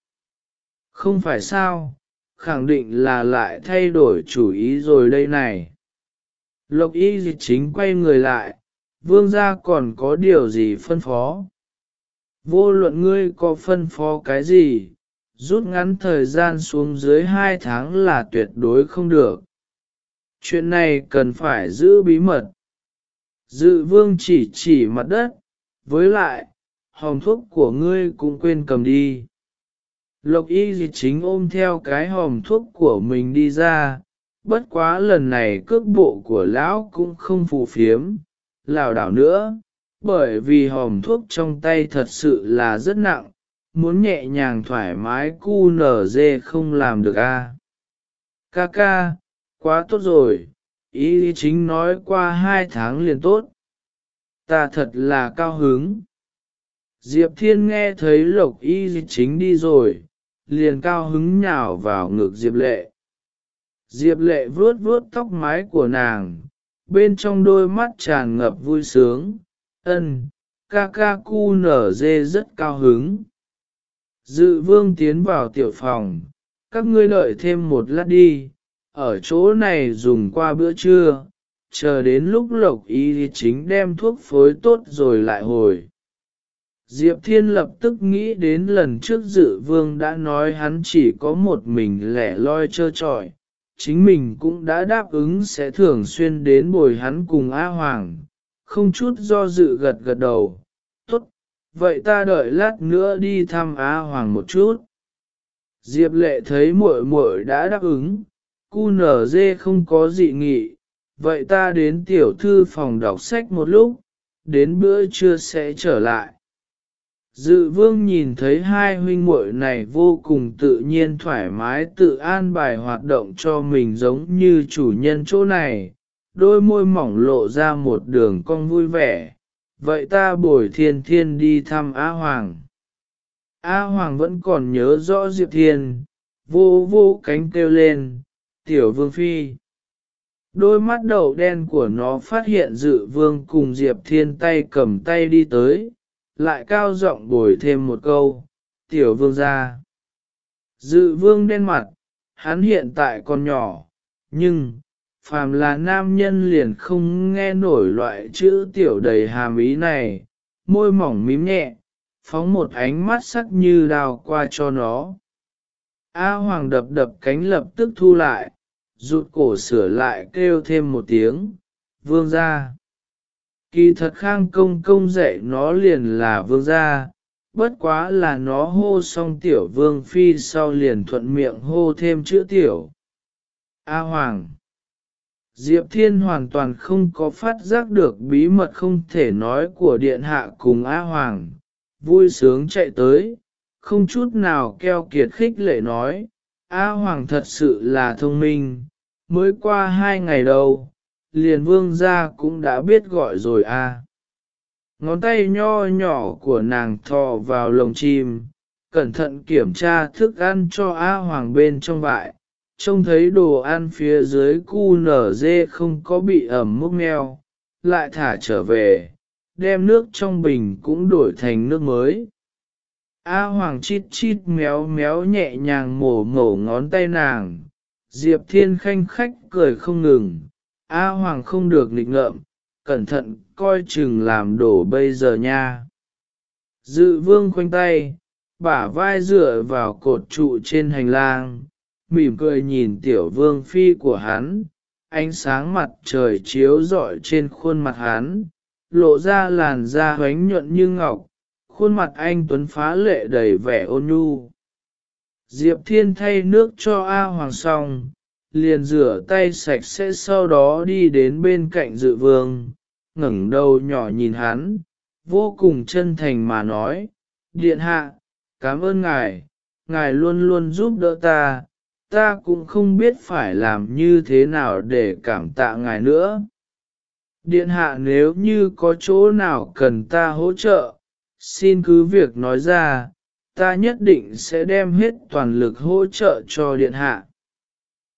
Không phải sao, khẳng định là lại thay đổi chủ ý rồi đây này. Lộc y dịch chính quay người lại, vương gia còn có điều gì phân phó? Vô luận ngươi có phân phó cái gì, rút ngắn thời gian xuống dưới hai tháng là tuyệt đối không được. Chuyện này cần phải giữ bí mật. Dự vương chỉ chỉ mặt đất, với lại, hòm thuốc của ngươi cũng quên cầm đi. Lộc y gì chính ôm theo cái hòm thuốc của mình đi ra, bất quá lần này cước bộ của lão cũng không phù phiếm, lảo đảo nữa, bởi vì hòm thuốc trong tay thật sự là rất nặng, muốn nhẹ nhàng thoải mái cu nở dê không làm được a. À. Ca ca, quá tốt rồi, ý chính nói qua hai tháng liền tốt. Ta thật là cao hứng. Diệp Thiên nghe thấy Lộc Y chính đi rồi, liền cao hứng nhào vào ngực Diệp Lệ. Diệp Lệ vuốt vuốt tóc mái của nàng, bên trong đôi mắt tràn ngập vui sướng, ân, ca ca cu nở dê rất cao hứng. Dự vương tiến vào tiểu phòng, các ngươi đợi thêm một lát đi, ở chỗ này dùng qua bữa trưa, chờ đến lúc lộc y thì chính đem thuốc phối tốt rồi lại hồi. Diệp Thiên lập tức nghĩ đến lần trước dự vương đã nói hắn chỉ có một mình lẻ loi trơ trọi, chính mình cũng đã đáp ứng sẽ thường xuyên đến bồi hắn cùng A Hoàng, không chút do dự gật gật đầu. Tốt, vậy ta đợi lát nữa đi thăm A Hoàng một chút. Diệp lệ thấy muội muội đã đáp ứng, cu nở dê không có dị nghị, vậy ta đến tiểu thư phòng đọc sách một lúc, đến bữa trưa sẽ trở lại. Dự vương nhìn thấy hai huynh muội này vô cùng tự nhiên thoải mái tự an bài hoạt động cho mình giống như chủ nhân chỗ này, đôi môi mỏng lộ ra một đường cong vui vẻ. Vậy ta bồi thiên thiên đi thăm A Hoàng. A Hoàng vẫn còn nhớ rõ Diệp Thiên, vô vô cánh kêu lên, tiểu vương phi. Đôi mắt đậu đen của nó phát hiện dự vương cùng Diệp Thiên tay cầm tay đi tới, lại cao giọng bồi thêm một câu, tiểu vương ra. Dự vương đen mặt, hắn hiện tại còn nhỏ, nhưng, phàm là nam nhân liền không nghe nổi loại chữ tiểu đầy hàm ý này, môi mỏng mím nhẹ, phóng một ánh mắt sắc như đào qua cho nó. A Hoàng đập đập cánh lập tức thu lại, rụt cổ sửa lại kêu thêm một tiếng, vương ra. Kỳ thật khang công công dạy nó liền là vương gia, bất quá là nó hô xong tiểu vương phi sau liền thuận miệng hô thêm chữ tiểu. A Hoàng Diệp Thiên hoàn toàn không có phát giác được bí mật không thể nói của Điện Hạ cùng A Hoàng, vui sướng chạy tới, không chút nào keo kiệt khích lệ nói, A Hoàng thật sự là thông minh, mới qua hai ngày đầu liền vương gia cũng đã biết gọi rồi a. Ngón tay nho nhỏ của nàng thò vào lồng chim, cẩn thận kiểm tra thức ăn cho A Hoàng bên trong vại, trông thấy đồ ăn phía dưới cu nở dê không có bị ẩm mốc meo, lại thả trở về, đem nước trong bình cũng đổi thành nước mới. A Hoàng chít chít méo méo nhẹ nhàng mổ mổ ngón tay nàng, Diệp Thiên khanh khách cười không ngừng, A Hoàng không được nghịch ngợm, cẩn thận coi chừng làm đổ bây giờ nha. Dự vương khoanh tay, bả vai dựa vào cột trụ trên hành lang, mỉm cười nhìn tiểu vương phi của hắn, ánh sáng mặt trời chiếu rọi trên khuôn mặt hắn, lộ ra làn da hoánh nhuận như ngọc, khuôn mặt anh tuấn phá lệ đầy vẻ ôn nhu. Diệp Thiên thay nước cho A Hoàng xong, liền rửa tay sạch sẽ sau đó đi đến bên cạnh dự vương, ngẩng đầu nhỏ nhìn hắn, vô cùng chân thành mà nói, Điện hạ, cảm ơn ngài, ngài luôn luôn giúp đỡ ta, ta cũng không biết phải làm như thế nào để cảm tạ ngài nữa. Điện hạ nếu như có chỗ nào cần ta hỗ trợ, xin cứ việc nói ra, ta nhất định sẽ đem hết toàn lực hỗ trợ cho điện hạ.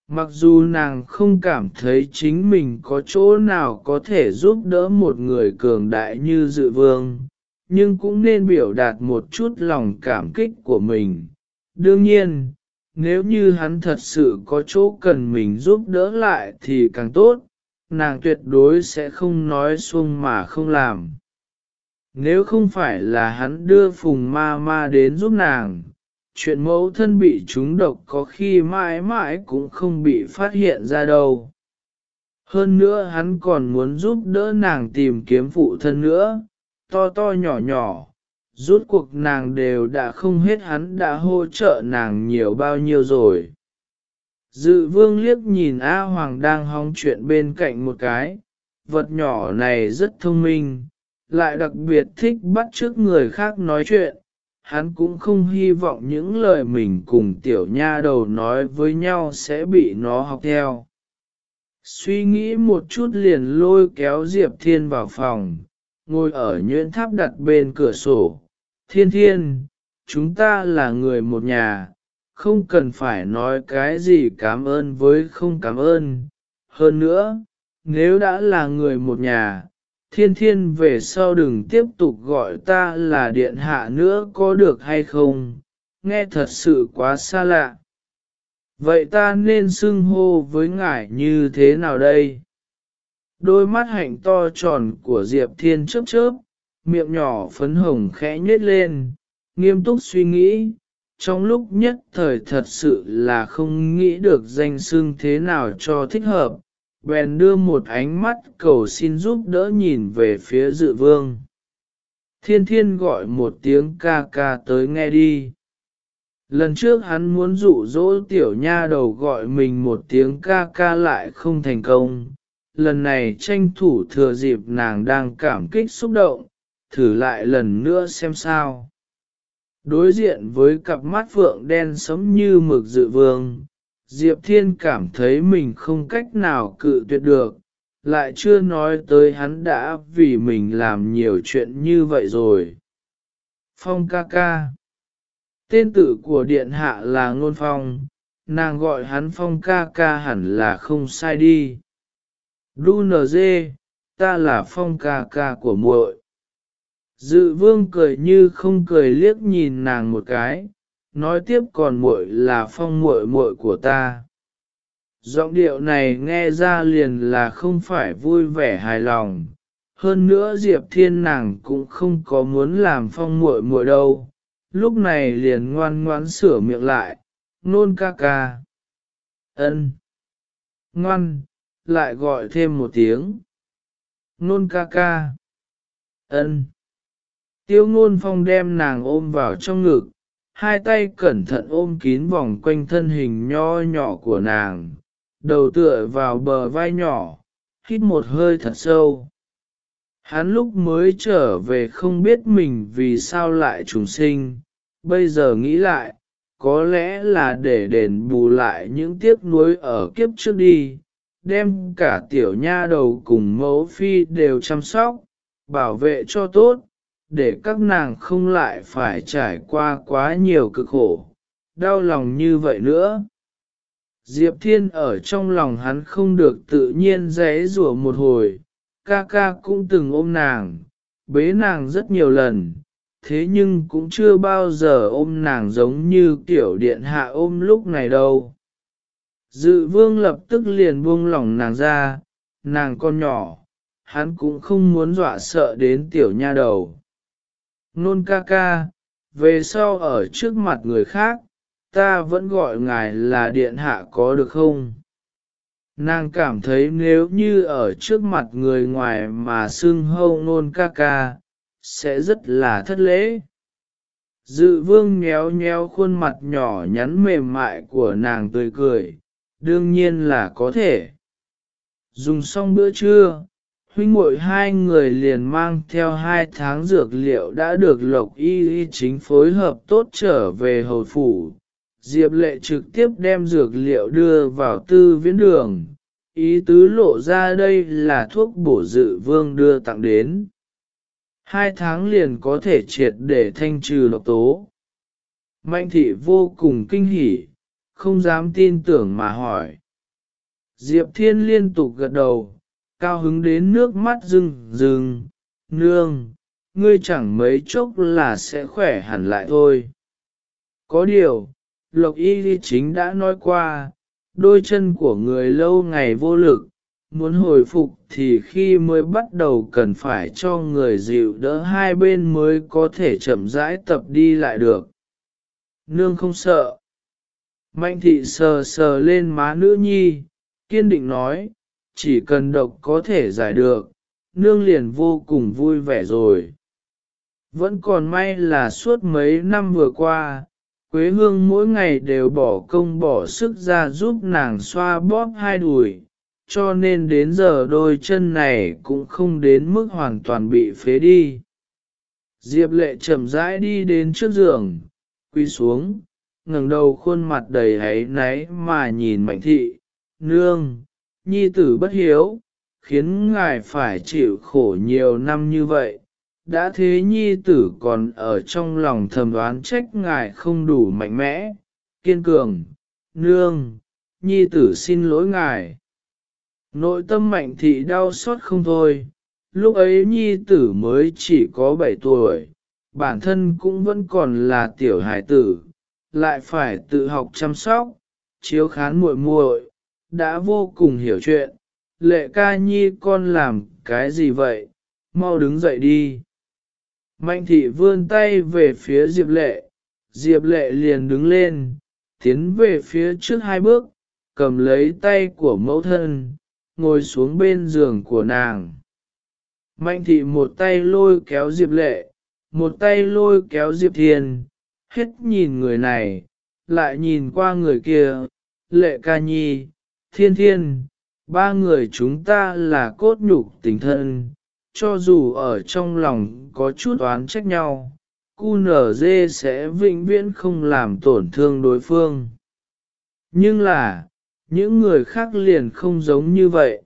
Mặc dù nàng không cảm thấy chính mình có chỗ nào có thể giúp đỡ một người cường đại như dự vương, nhưng cũng nên biểu đạt một chút lòng cảm kích của mình. Đương nhiên, nếu như hắn thật sự có chỗ cần mình giúp đỡ lại thì càng tốt, nàng tuyệt đối sẽ không nói xuông mà không làm. Nếu không phải là hắn đưa phùng ma ma đến giúp nàng, chuyện mẫu thân bị trúng độc có khi mãi mãi cũng không bị phát hiện ra đâu. Hơn nữa hắn còn muốn giúp đỡ nàng tìm kiếm phụ thân nữa, to to nhỏ nhỏ, rút cuộc nàng đều đã không hết hắn đã hỗ trợ nàng nhiều bao nhiêu rồi. Dự vương liếc nhìn A Hoàng đang hóng chuyện bên cạnh một cái, vật nhỏ này rất thông minh, lại đặc biệt thích bắt chước người khác nói chuyện, hắn cũng không hy vọng những lời mình cùng tiểu nha đầu nói với nhau sẽ bị nó học theo. Suy nghĩ một chút liền lôi kéo Diệp Thiên vào phòng, ngồi ở nhuyễn tháp đặt bên cửa sổ. Thiên thiên, chúng ta là người một nhà, không cần phải nói cái gì cảm ơn với không cảm ơn. Hơn nữa, nếu đã là người một nhà, thiên thiên về sau đừng tiếp tục gọi ta là điện hạ nữa có được hay không, nghe thật sự quá xa lạ. Vậy ta nên xưng hô với ngài như thế nào đây? Đôi mắt hạnh to tròn của Diệp Thiên chớp chớp, miệng nhỏ phấn hồng khẽ nhếch lên, nghiêm túc suy nghĩ, trong lúc nhất thời thật sự là không nghĩ được danh xưng thế nào cho thích hợp, bèn đưa một ánh mắt cầu xin giúp đỡ nhìn về phía dự vương. Thiên thiên gọi một tiếng ca ca tới nghe đi. Lần trước hắn muốn dụ dỗ tiểu nha đầu gọi mình một tiếng ca ca lại không thành công. Lần này tranh thủ thừa dịp nàng đang cảm kích xúc động, thử lại lần nữa xem sao. Đối diện với cặp mắt phượng đen sống như mực dự vương, Diệp Thiên cảm thấy mình không cách nào cự tuyệt được, lại chưa nói tới hắn đã vì mình làm nhiều chuyện như vậy rồi. Phong ca ca Tên tử của điện hạ là Ngôn Phong, nàng gọi hắn Phong ca ca hẳn là không sai đi. Đu nờ dê, ta là Phong ca ca của muội. Dự vương cười như không cười liếc nhìn nàng một cái, nói tiếp còn muội là phong muội muội của ta. Giọng điệu này nghe ra liền là không phải vui vẻ hài lòng, hơn nữa Diệp Thiên nàng cũng không có muốn làm phong muội muội đâu, lúc này liền ngoan ngoãn sửa miệng lại, nôn ca ca. ân, Ngoan, lại gọi thêm một tiếng. Nôn ca ca. ân. Tiêu ngôn phong đem nàng ôm vào trong ngực, hai tay cẩn thận ôm kín vòng quanh thân hình nho nhỏ của nàng, đầu tựa vào bờ vai nhỏ, hít một hơi thật sâu. Hắn lúc mới trở về không biết mình vì sao lại trùng sinh, bây giờ nghĩ lại, có lẽ là để đền bù lại những tiếc nuối ở kiếp trước đi, đem cả tiểu nha đầu cùng mẫu phi đều chăm sóc, bảo vệ cho tốt, để các nàng không lại phải trải qua quá nhiều cực khổ, đau lòng như vậy nữa. Diệp Thiên ở trong lòng hắn không được tự nhiên rẽ rủa một hồi, ca ca cũng từng ôm nàng, bế nàng rất nhiều lần, thế nhưng cũng chưa bao giờ ôm nàng giống như tiểu điện hạ ôm lúc này đâu. Dự vương lập tức liền buông lỏng nàng ra, nàng con nhỏ, hắn cũng không muốn dọa sợ đến tiểu nha đầu nôn ca ca, về sau ở trước mặt người khác, ta vẫn gọi ngài là điện hạ có được không? Nàng cảm thấy nếu như ở trước mặt người ngoài mà xưng hâu nôn ca ca, sẽ rất là thất lễ. Dự vương nhéo nhéo khuôn mặt nhỏ nhắn mềm mại của nàng tươi cười, đương nhiên là có thể. Dùng xong bữa trưa, huynh muội hai người liền mang theo hai tháng dược liệu đã được lộc y y chính phối hợp tốt trở về hầu phủ. Diệp lệ trực tiếp đem dược liệu đưa vào tư viễn đường, ý tứ lộ ra đây là thuốc bổ dự vương đưa tặng đến. Hai tháng liền có thể triệt để thanh trừ độc tố. Mạnh thị vô cùng kinh hỉ, không dám tin tưởng mà hỏi. Diệp Thiên liên tục gật đầu, cao hứng đến nước mắt rưng rưng, nương, ngươi chẳng mấy chốc là sẽ khỏe hẳn lại thôi. Có điều, Lộc Y chính đã nói qua, đôi chân của người lâu ngày vô lực, muốn hồi phục thì khi mới bắt đầu cần phải cho người dịu đỡ hai bên mới có thể chậm rãi tập đi lại được. Nương không sợ. Mạnh thị sờ sờ lên má nữ nhi, kiên định nói, chỉ cần độc có thể giải được, nương liền vô cùng vui vẻ rồi. Vẫn còn may là suốt mấy năm vừa qua, Quế Hương mỗi ngày đều bỏ công bỏ sức ra giúp nàng xoa bóp hai đùi, cho nên đến giờ đôi chân này cũng không đến mức hoàn toàn bị phế đi. Diệp lệ chậm rãi đi đến trước giường, quy xuống, ngẩng đầu khuôn mặt đầy hấy náy mà nhìn mạnh thị, nương, nhi tử bất hiếu, khiến ngài phải chịu khổ nhiều năm như vậy. Đã thế nhi tử còn ở trong lòng thầm đoán trách ngài không đủ mạnh mẽ, kiên cường, nương, nhi tử xin lỗi ngài. Nội tâm mạnh thị đau xót không thôi, lúc ấy nhi tử mới chỉ có 7 tuổi, bản thân cũng vẫn còn là tiểu hải tử, lại phải tự học chăm sóc, chiếu khán muội muội, đã vô cùng hiểu chuyện. Lệ ca nhi con làm cái gì vậy, mau đứng dậy đi. Mạnh thị vươn tay về phía Diệp lệ, Diệp lệ liền đứng lên, tiến về phía trước hai bước, cầm lấy tay của mẫu thân, ngồi xuống bên giường của nàng. Mạnh thị một tay lôi kéo Diệp lệ, một tay lôi kéo Diệp Thiên, hết nhìn người này, lại nhìn qua người kia, lệ ca nhi, thiên thiên, ba người chúng ta là cốt nhục tình thân, cho dù ở trong lòng có chút oán trách nhau, cu nở dê sẽ vĩnh viễn không làm tổn thương đối phương. Nhưng là, những người khác liền không giống như vậy.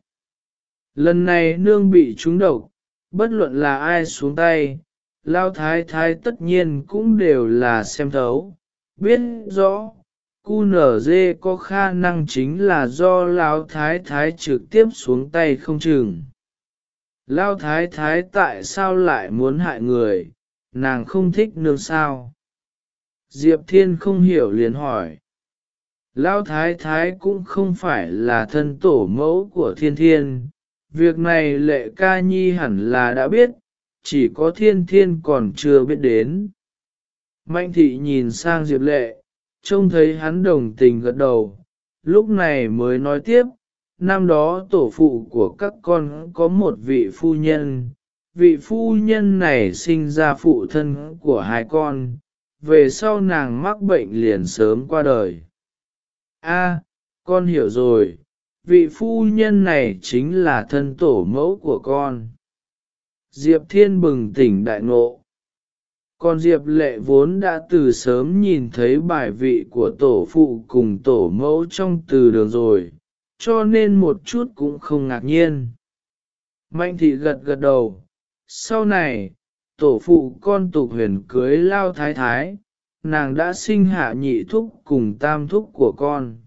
Lần này nương bị trúng độc, bất luận là ai xuống tay, lao thái thái tất nhiên cũng đều là xem thấu, biết rõ, QNZ nở dê có khả năng chính là do Lão thái thái trực tiếp xuống tay không chừng. Lão thái thái tại sao lại muốn hại người, nàng không thích nương sao? Diệp Thiên không hiểu liền hỏi. Lão thái thái cũng không phải là thân tổ mẫu của thiên thiên, việc này lệ ca nhi hẳn là đã biết, chỉ có thiên thiên còn chưa biết đến. Mạnh thị nhìn sang Diệp lệ, trông thấy hắn đồng tình gật đầu, lúc này mới nói tiếp, năm đó tổ phụ của các con có một vị phu nhân, vị phu nhân này sinh ra phụ thân của hai con, về sau nàng mắc bệnh liền sớm qua đời. A, con hiểu rồi, vị phu nhân này chính là thân tổ mẫu của con. Diệp Thiên bừng tỉnh đại ngộ. Còn Diệp Lệ vốn đã từ sớm nhìn thấy bài vị của tổ phụ cùng tổ mẫu trong từ đường rồi, cho nên một chút cũng không ngạc nhiên. Mạnh thị gật gật đầu, sau này, tổ phụ con tục huyền cưới lao thái thái, nàng đã sinh hạ nhị thúc cùng tam thúc của con.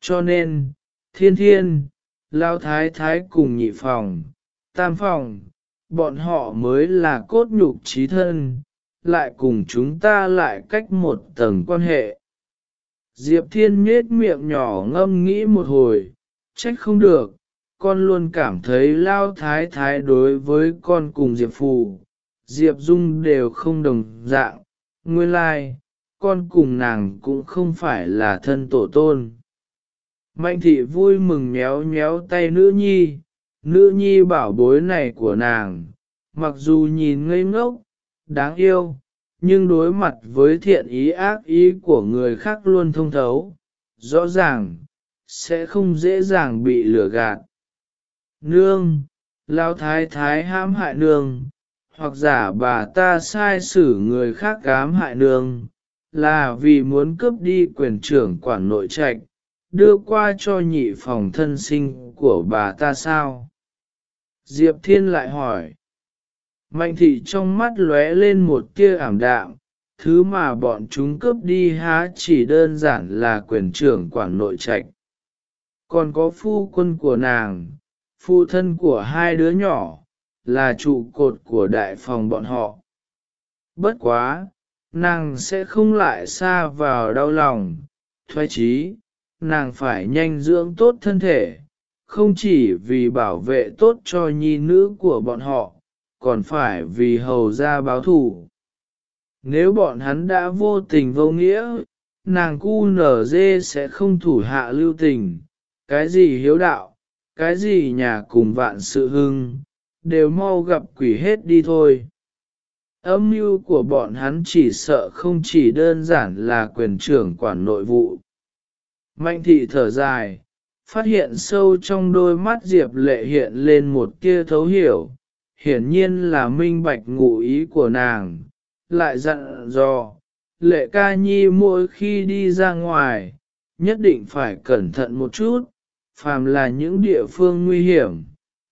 Cho nên, thiên thiên, lao thái thái cùng nhị phòng, tam phòng, bọn họ mới là cốt nhục trí thân, lại cùng chúng ta lại cách một tầng quan hệ. Diệp Thiên nhết miệng nhỏ ngâm nghĩ một hồi, trách không được, con luôn cảm thấy lao thái thái đối với con cùng Diệp Phù, Diệp Dung đều không đồng dạng, nguyên lai, con cùng nàng cũng không phải là thân tổ tôn. Mạnh thị vui mừng méo méo tay nữ nhi, nữ nhi bảo bối này của nàng, mặc dù nhìn ngây ngốc, đáng yêu, nhưng đối mặt với thiện ý ác ý của người khác luôn thông thấu, rõ ràng, sẽ không dễ dàng bị lừa gạt. Nương, lao thái thái hãm hại nương, hoặc giả bà ta sai xử người khác cám hại nương, là vì muốn cướp đi quyền trưởng quản nội trạch, đưa qua cho nhị phòng thân sinh của bà ta sao? Diệp Thiên lại hỏi. Mạnh thị trong mắt lóe lên một tia ảm đạm, thứ mà bọn chúng cướp đi há chỉ đơn giản là quyền trưởng quản nội trạch. Còn có phu quân của nàng, phu thân của hai đứa nhỏ, là trụ cột của đại phòng bọn họ. Bất quá, nàng sẽ không lại xa vào đau lòng, thoái chí, nàng phải nhanh dưỡng tốt thân thể, không chỉ vì bảo vệ tốt cho nhi nữ của bọn họ, còn phải vì hầu ra báo thù. Nếu bọn hắn đã vô tình vô nghĩa, nàng cu nở dê sẽ không thủ hạ lưu tình, cái gì hiếu đạo, cái gì nhà cùng vạn sự hưng, đều mau gặp quỷ hết đi thôi. Âm mưu của bọn hắn chỉ sợ không chỉ đơn giản là quyền trưởng quản nội vụ. Mạnh thị thở dài, phát hiện sâu trong đôi mắt Diệp lệ hiện lên một tia thấu hiểu, hiển nhiên là minh bạch ngụ ý của nàng, lại dặn dò, lệ ca nhi mỗi khi đi ra ngoài, nhất định phải cẩn thận một chút, phàm là những địa phương nguy hiểm,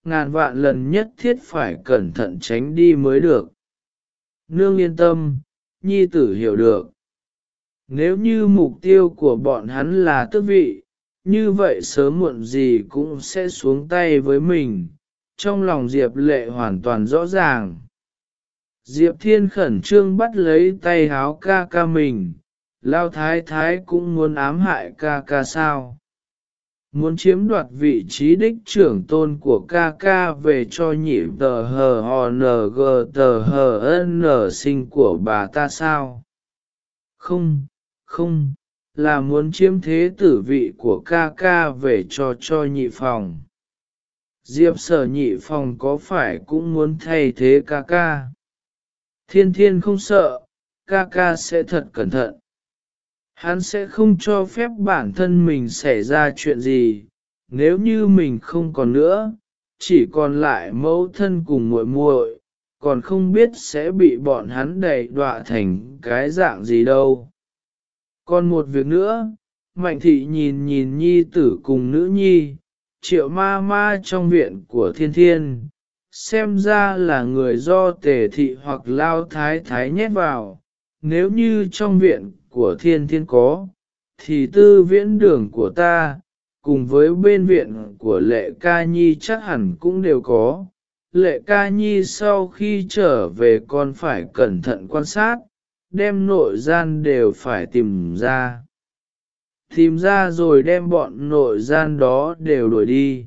ngàn vạn lần nhất thiết phải cẩn thận tránh đi mới được. Nương yên tâm, nhi tử hiểu được. Nếu như mục tiêu của bọn hắn là tước vị, như vậy sớm muộn gì cũng sẽ xuống tay với mình, trong lòng Diệp lệ hoàn toàn rõ ràng. Diệp thiên khẩn trương bắt lấy tay háo ca ca mình, lao thái thái cũng muốn ám hại ca ca sao. Muốn chiếm đoạt vị trí đích trưởng tôn của ca ca về cho nhị tờ hờ hò nờ gờ tờ hờ n sinh của bà ta sao? Không, không, là muốn chiếm thế tử vị của ca ca về cho cho nhị phòng. Diệp sở nhị phòng có phải cũng muốn thay thế ca ca? Thiên thiên không sợ, ca ca sẽ thật cẩn thận. Hắn sẽ không cho phép bản thân mình xảy ra chuyện gì, nếu như mình không còn nữa, chỉ còn lại mẫu thân cùng muội muội, còn không biết sẽ bị bọn hắn đẩy đọa thành cái dạng gì đâu. Còn một việc nữa, Mạnh thị nhìn nhìn nhi tử cùng nữ nhi, triệu ma ma trong viện của thiên thiên, xem ra là người do tề thị hoặc lao thái thái nhét vào, nếu như trong viện của thiên thiên có, thì tư viễn đường của ta, cùng với bên viện của lệ ca nhi chắc hẳn cũng đều có. Lệ ca nhi sau khi trở về còn phải cẩn thận quan sát, đem nội gian đều phải tìm ra. Tìm ra rồi đem bọn nội gian đó đều đuổi đi.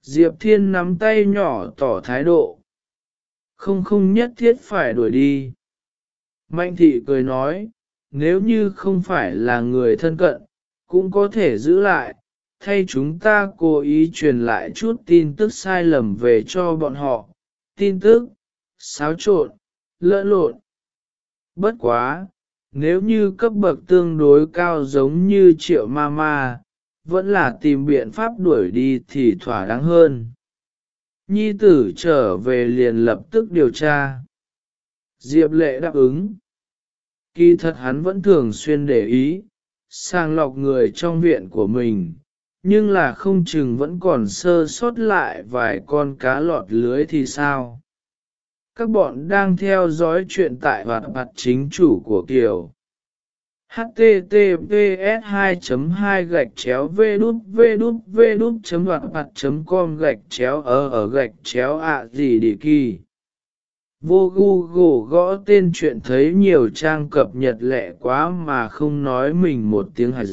Diệp Thiên nắm tay nhỏ tỏ thái độ. Không không nhất thiết phải đuổi đi. Mạnh thị cười nói, nếu như không phải là người thân cận, cũng có thể giữ lại, thay chúng ta cố ý truyền lại chút tin tức sai lầm về cho bọn họ, tin tức, xáo trộn, lỡ lộn. Bất quá, nếu như cấp bậc tương đối cao giống như triệu ma ma, vẫn là tìm biện pháp đuổi đi thì thỏa đáng hơn. Nhi tử trở về liền lập tức điều tra. Diệp lệ đáp ứng. Kỳ thật hắn vẫn thường xuyên để ý, sàng lọc người trong viện của mình, nhưng là không chừng vẫn còn sơ sót lại vài con cá lọt lưới thì sao. Các bọn đang theo dõi chuyện tại hoạt mặt chính chủ của Kiều. https 2 2 gạch chéo v đút v đút v đút chấm hoạt mặt chấm com gạch chéo ở ở gạch chéo ạ gì đi kỳ Vô Google gõ tên chuyện thấy nhiều trang cập nhật lẹ quá mà không nói mình một tiếng hạt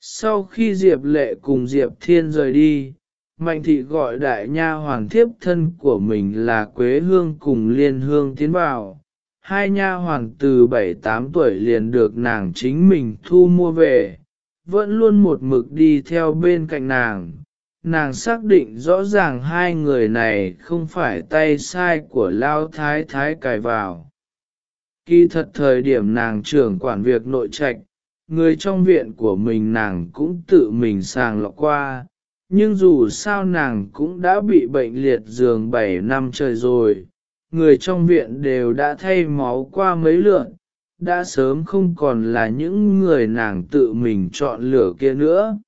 Sau khi Diệp Lệ cùng Diệp Thiên rời đi, Mạnh Thị gọi đại nha hoàng thiếp thân của mình là Quế Hương cùng Liên Hương tiến vào, hai nha hoàn từ bảy tám tuổi liền được nàng chính mình thu mua về, vẫn luôn một mực đi theo bên cạnh nàng. Nàng xác định rõ ràng hai người này không phải tay sai của Lao Thái Thái cài vào. Kỳ thật thời điểm nàng trưởng quản việc nội trạch, người trong viện của mình nàng cũng tự mình sàng lọc qua, nhưng dù sao nàng cũng đã bị bệnh liệt giường 7 năm trời rồi, người trong viện đều đã thay máu qua mấy lượn, đã sớm không còn là những người nàng tự mình chọn lựa kia nữa.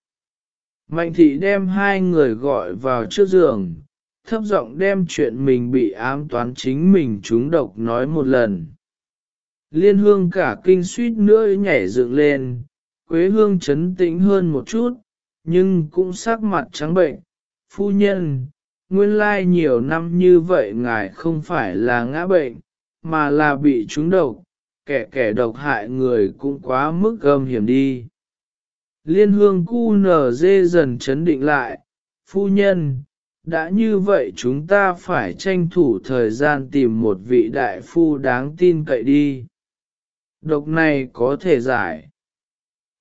Mạnh thị đem hai người gọi vào trước giường, thấp giọng đem chuyện mình bị ám toán chính mình trúng độc nói một lần. Liên hương cả kinh suýt nữa nhảy dựng lên, Quế hương chấn tĩnh hơn một chút, nhưng cũng sắc mặt trắng bệnh. Phu nhân, nguyên lai nhiều năm như vậy ngài không phải là ngã bệnh, mà là bị trúng độc, kẻ kẻ độc hại người cũng quá mức gầm hiểm đi. Liên hương cu nở dê dần chấn định lại, phu nhân, đã như vậy chúng ta phải tranh thủ thời gian tìm một vị đại phu đáng tin cậy đi. Độc này có thể giải.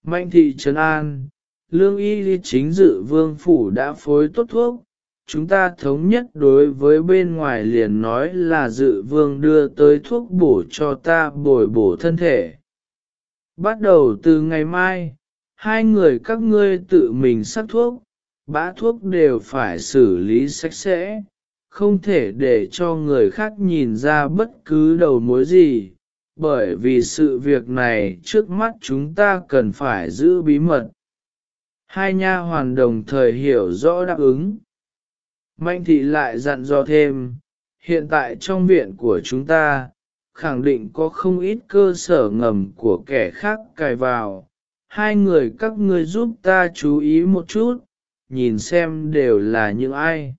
Mạnh thị trấn an, lương y chính dự vương phủ đã phối tốt thuốc, chúng ta thống nhất đối với bên ngoài liền nói là dự vương đưa tới thuốc bổ cho ta bồi bổ thân thể. Bắt đầu từ ngày mai, hai người các ngươi tự mình sắc thuốc, bã thuốc đều phải xử lý sạch sẽ, không thể để cho người khác nhìn ra bất cứ đầu mối gì, bởi vì sự việc này trước mắt chúng ta cần phải giữ bí mật. Hai nha hoàn đồng thời hiểu rõ đáp ứng. Mạnh thị lại dặn dò thêm, hiện tại trong viện của chúng ta, khẳng định có không ít cơ sở ngầm của kẻ khác cài vào. Hai người các ngươi giúp ta chú ý một chút, nhìn xem đều là những ai.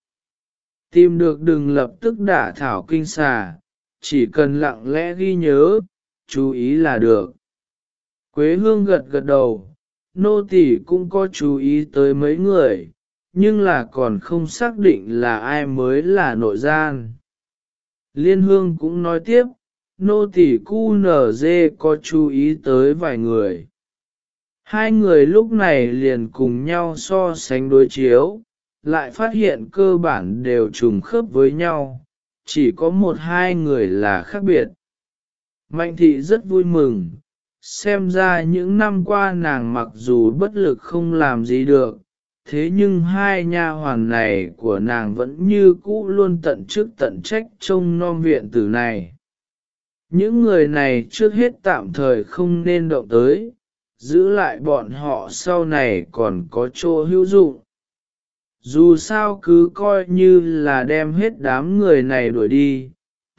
Tìm được đừng lập tức đả thảo kinh xà, chỉ cần lặng lẽ ghi nhớ, chú ý là được. Quế hương gật gật đầu, nô tỳ cũng có chú ý tới mấy người, nhưng là còn không xác định là ai mới là nội gian. Liên hương cũng nói tiếp, nô tỳ cu nở dê có chú ý tới vài người. Hai người lúc này liền cùng nhau so sánh đối chiếu, lại phát hiện cơ bản đều trùng khớp với nhau, chỉ có một hai người là khác biệt. Mạnh thị rất vui mừng, xem ra những năm qua nàng mặc dù bất lực không làm gì được, thế nhưng hai nha hoàn này của nàng vẫn như cũ luôn tận chức tận trách trông non viện tử này. Những người này trước hết tạm thời không nên động tới, giữ lại bọn họ sau này còn có chỗ hữu dụng. Dù sao cứ coi như là đem hết đám người này đuổi đi,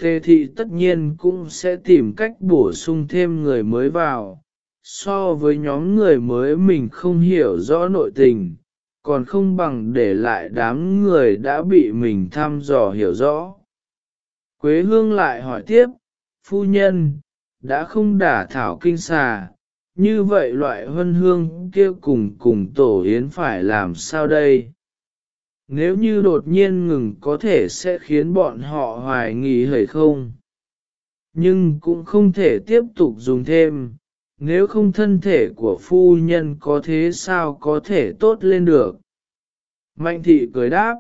tề thị tất nhiên cũng sẽ tìm cách bổ sung thêm người mới vào. So với nhóm người mới mình không hiểu rõ nội tình, còn không bằng để lại đám người đã bị mình thăm dò hiểu rõ. Quế hương lại hỏi tiếp, phu nhân, đã không đả thảo kinh xà, như vậy loại huân hương kia cùng cùng tổ yến phải làm sao đây? Nếu như đột nhiên ngừng có thể sẽ khiến bọn họ hoài nghi hời không? Nhưng cũng không thể tiếp tục dùng thêm, nếu không thân thể của phu nhân có thế sao có thể tốt lên được. Mạnh thị cười đáp,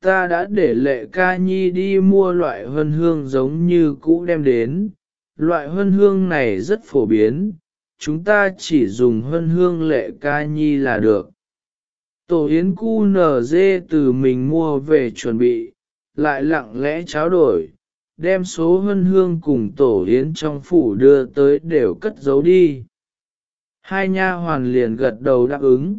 ta đã để lệ ca nhi đi mua loại huân hương giống như cũ đem đến, loại huân hương này rất phổ biến, chúng ta chỉ dùng huân hương lệ ca nhi là được. Tổ yến cu nở dê từ mình mua về chuẩn bị, lại lặng lẽ tráo đổi, đem số hân hương cùng tổ yến trong phủ đưa tới đều cất giấu đi. Hai nha hoàn liền gật đầu đáp ứng.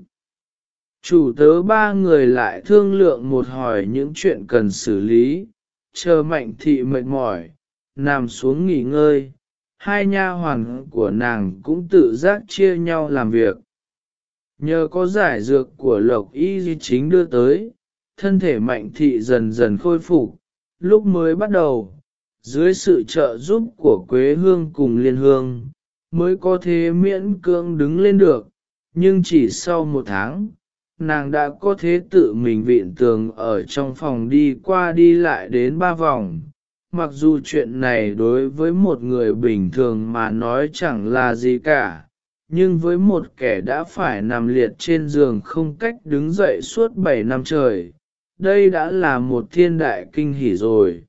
Chủ tớ ba người lại thương lượng một hỏi những chuyện cần xử lý, chờ mạnh thị mệt mỏi, nằm xuống nghỉ ngơi. Hai nha hoàn của nàng cũng tự giác chia nhau làm việc. Nhờ có giải dược của lộc y di chính đưa tới, thân thể mạnh thị dần dần khôi phục, lúc mới bắt đầu, dưới sự trợ giúp của Quế Hương cùng Liên Hương, mới có thể miễn cưỡng đứng lên được, nhưng chỉ sau một tháng, nàng đã có thể tự mình vịn tường ở trong phòng đi qua đi lại đến ba vòng, mặc dù chuyện này đối với một người bình thường mà nói chẳng là gì cả, nhưng với một kẻ đã phải nằm liệt trên giường không cách đứng dậy suốt 7 năm trời, đây đã là một thiên đại kinh hỷ rồi.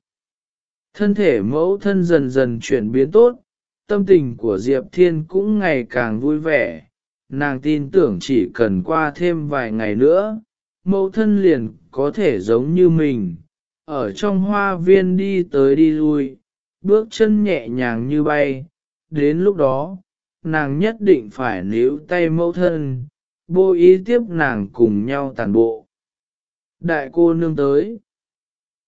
Thân thể mẫu thân dần dần chuyển biến tốt, tâm tình của Diệp Thiên cũng ngày càng vui vẻ, nàng tin tưởng chỉ cần qua thêm vài ngày nữa, mẫu thân liền có thể giống như mình, ở trong hoa viên đi tới đi lui, bước chân nhẹ nhàng như bay, đến lúc đó, nàng nhất định phải níu tay mẫu thân, vô ý tiếp nàng cùng nhau tàn bộ. Đại cô nương tới.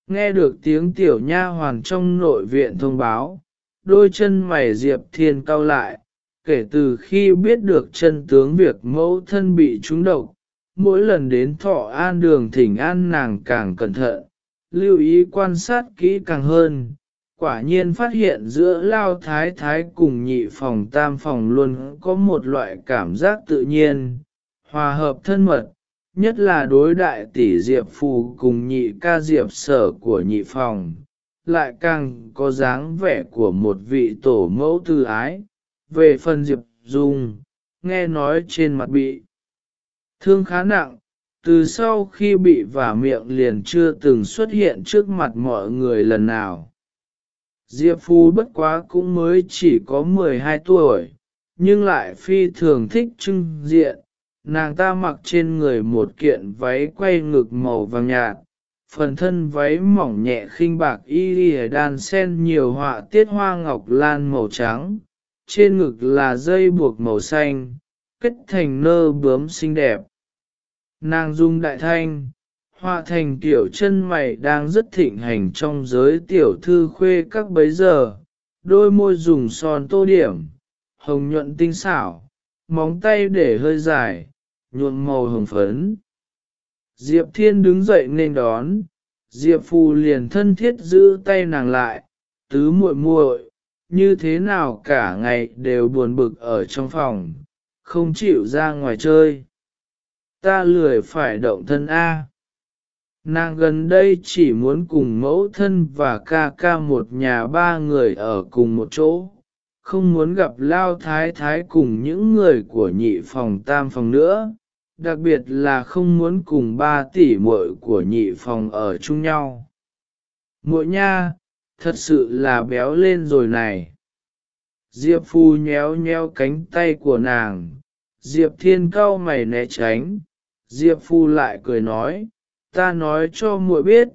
Nghe được tiếng tiểu nha hoàn trong nội viện thông báo, đôi chân mày Diệp Thiên cau lại, kể từ khi biết được chân tướng việc mẫu thân bị trúng độc, mỗi lần đến thọ an đường thỉnh an nàng càng cẩn thận, lưu ý quan sát kỹ càng hơn. Quả nhiên phát hiện giữa lao thái thái cùng nhị phòng tam phòng luôn có một loại cảm giác tự nhiên, hòa hợp thân mật, nhất là đối đại tỷ diệp phù cùng nhị ca diệp sở của nhị phòng, lại càng có dáng vẻ của một vị tổ mẫu tư ái. Về phần diệp dung, nghe nói trên mặt bị thương khá nặng, từ sau khi bị vả miệng liền chưa từng xuất hiện trước mặt mọi người lần nào. Diệp Phu bất quá cũng mới chỉ có 12 tuổi, nhưng lại phi thường thích trưng diện, nàng ta mặc trên người một kiện váy quay ngực màu vàng nhạt, phần thân váy mỏng nhẹ khinh bạc y lìa đan sen nhiều họa tiết hoa ngọc lan màu trắng, trên ngực là dây buộc màu xanh, kết thành nơ bướm xinh đẹp. Nàng dung đại thanh, Hòa thành tiểu chân mày đang rất thịnh hành trong giới tiểu thư khuê các bấy giờ, đôi môi dùng son tô điểm, hồng nhuận tinh xảo, móng tay để hơi dài, nhuộm màu hồng phấn. Diệp Thiên đứng dậy nên đón, Diệp Phù liền thân thiết giữ tay nàng lại, tứ muội muội, như thế nào cả ngày đều buồn bực ở trong phòng, không chịu ra ngoài chơi. Ta lười phải động thân A. Nàng gần đây chỉ muốn cùng mẫu thân và ca ca một nhà ba người ở cùng một chỗ, không muốn gặp lao thái thái cùng những người của nhị phòng tam phòng nữa, đặc biệt là không muốn cùng ba tỷ muội của nhị phòng ở chung nhau. Muội nha, thật sự là béo lên rồi này. Diệp Phu nhéo nhéo cánh tay của nàng, Diệp Thiên cau mày né tránh, Diệp Phu lại cười nói, ta nói cho muội biết,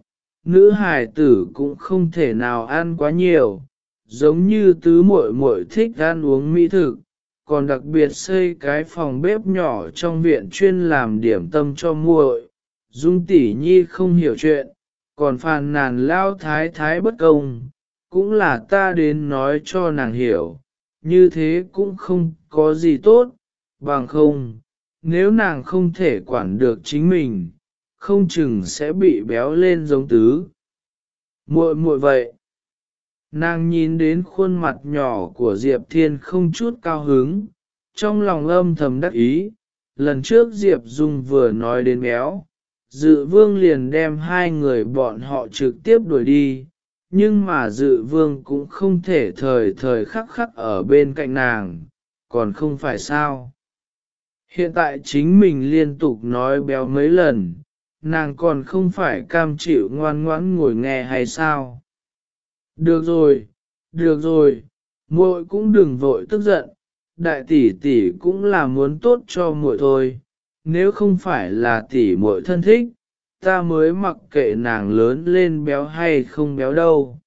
nữ hải tử cũng không thể nào ăn quá nhiều, giống như tứ muội muội thích ăn uống mỹ thực, còn đặc biệt xây cái phòng bếp nhỏ trong viện chuyên làm điểm tâm cho muội. Dung tỷ nhi không hiểu chuyện, còn phàn nàn lao thái thái bất công, cũng là ta đến nói cho nàng hiểu, như thế cũng không có gì tốt, bằng không, nếu nàng không thể quản được chính mình, không chừng sẽ bị béo lên giống tứ. muội muội vậy. Nàng nhìn đến khuôn mặt nhỏ của Diệp Thiên không chút cao hứng, trong lòng âm thầm đắc ý, lần trước Diệp Dung vừa nói đến béo, dự vương liền đem hai người bọn họ trực tiếp đuổi đi, nhưng mà dự vương cũng không thể thời thời khắc khắc ở bên cạnh nàng, còn không phải sao. Hiện tại chính mình liên tục nói béo mấy lần, nàng còn không phải cam chịu ngoan ngoãn ngồi nghe hay sao? Được rồi, được rồi, muội cũng đừng vội tức giận, đại tỷ tỷ cũng là muốn tốt cho muội thôi, nếu không phải là tỷ muội thân thích, ta mới mặc kệ nàng lớn lên béo hay không béo đâu.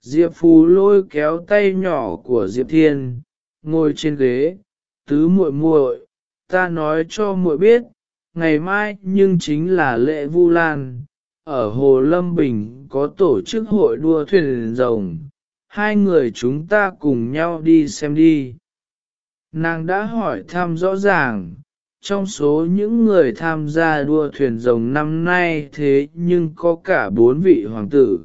Diệp Phú lôi kéo tay nhỏ của Diệp Thiên, ngồi trên ghế, tứ muội muội, ta nói cho muội biết, ngày mai nhưng chính là lễ Vu Lan, ở Hồ Lâm Bình có tổ chức hội đua thuyền rồng, hai người chúng ta cùng nhau đi xem đi. Nàng đã hỏi thăm rõ ràng, trong số những người tham gia đua thuyền rồng năm nay thế nhưng có cả bốn vị hoàng tử.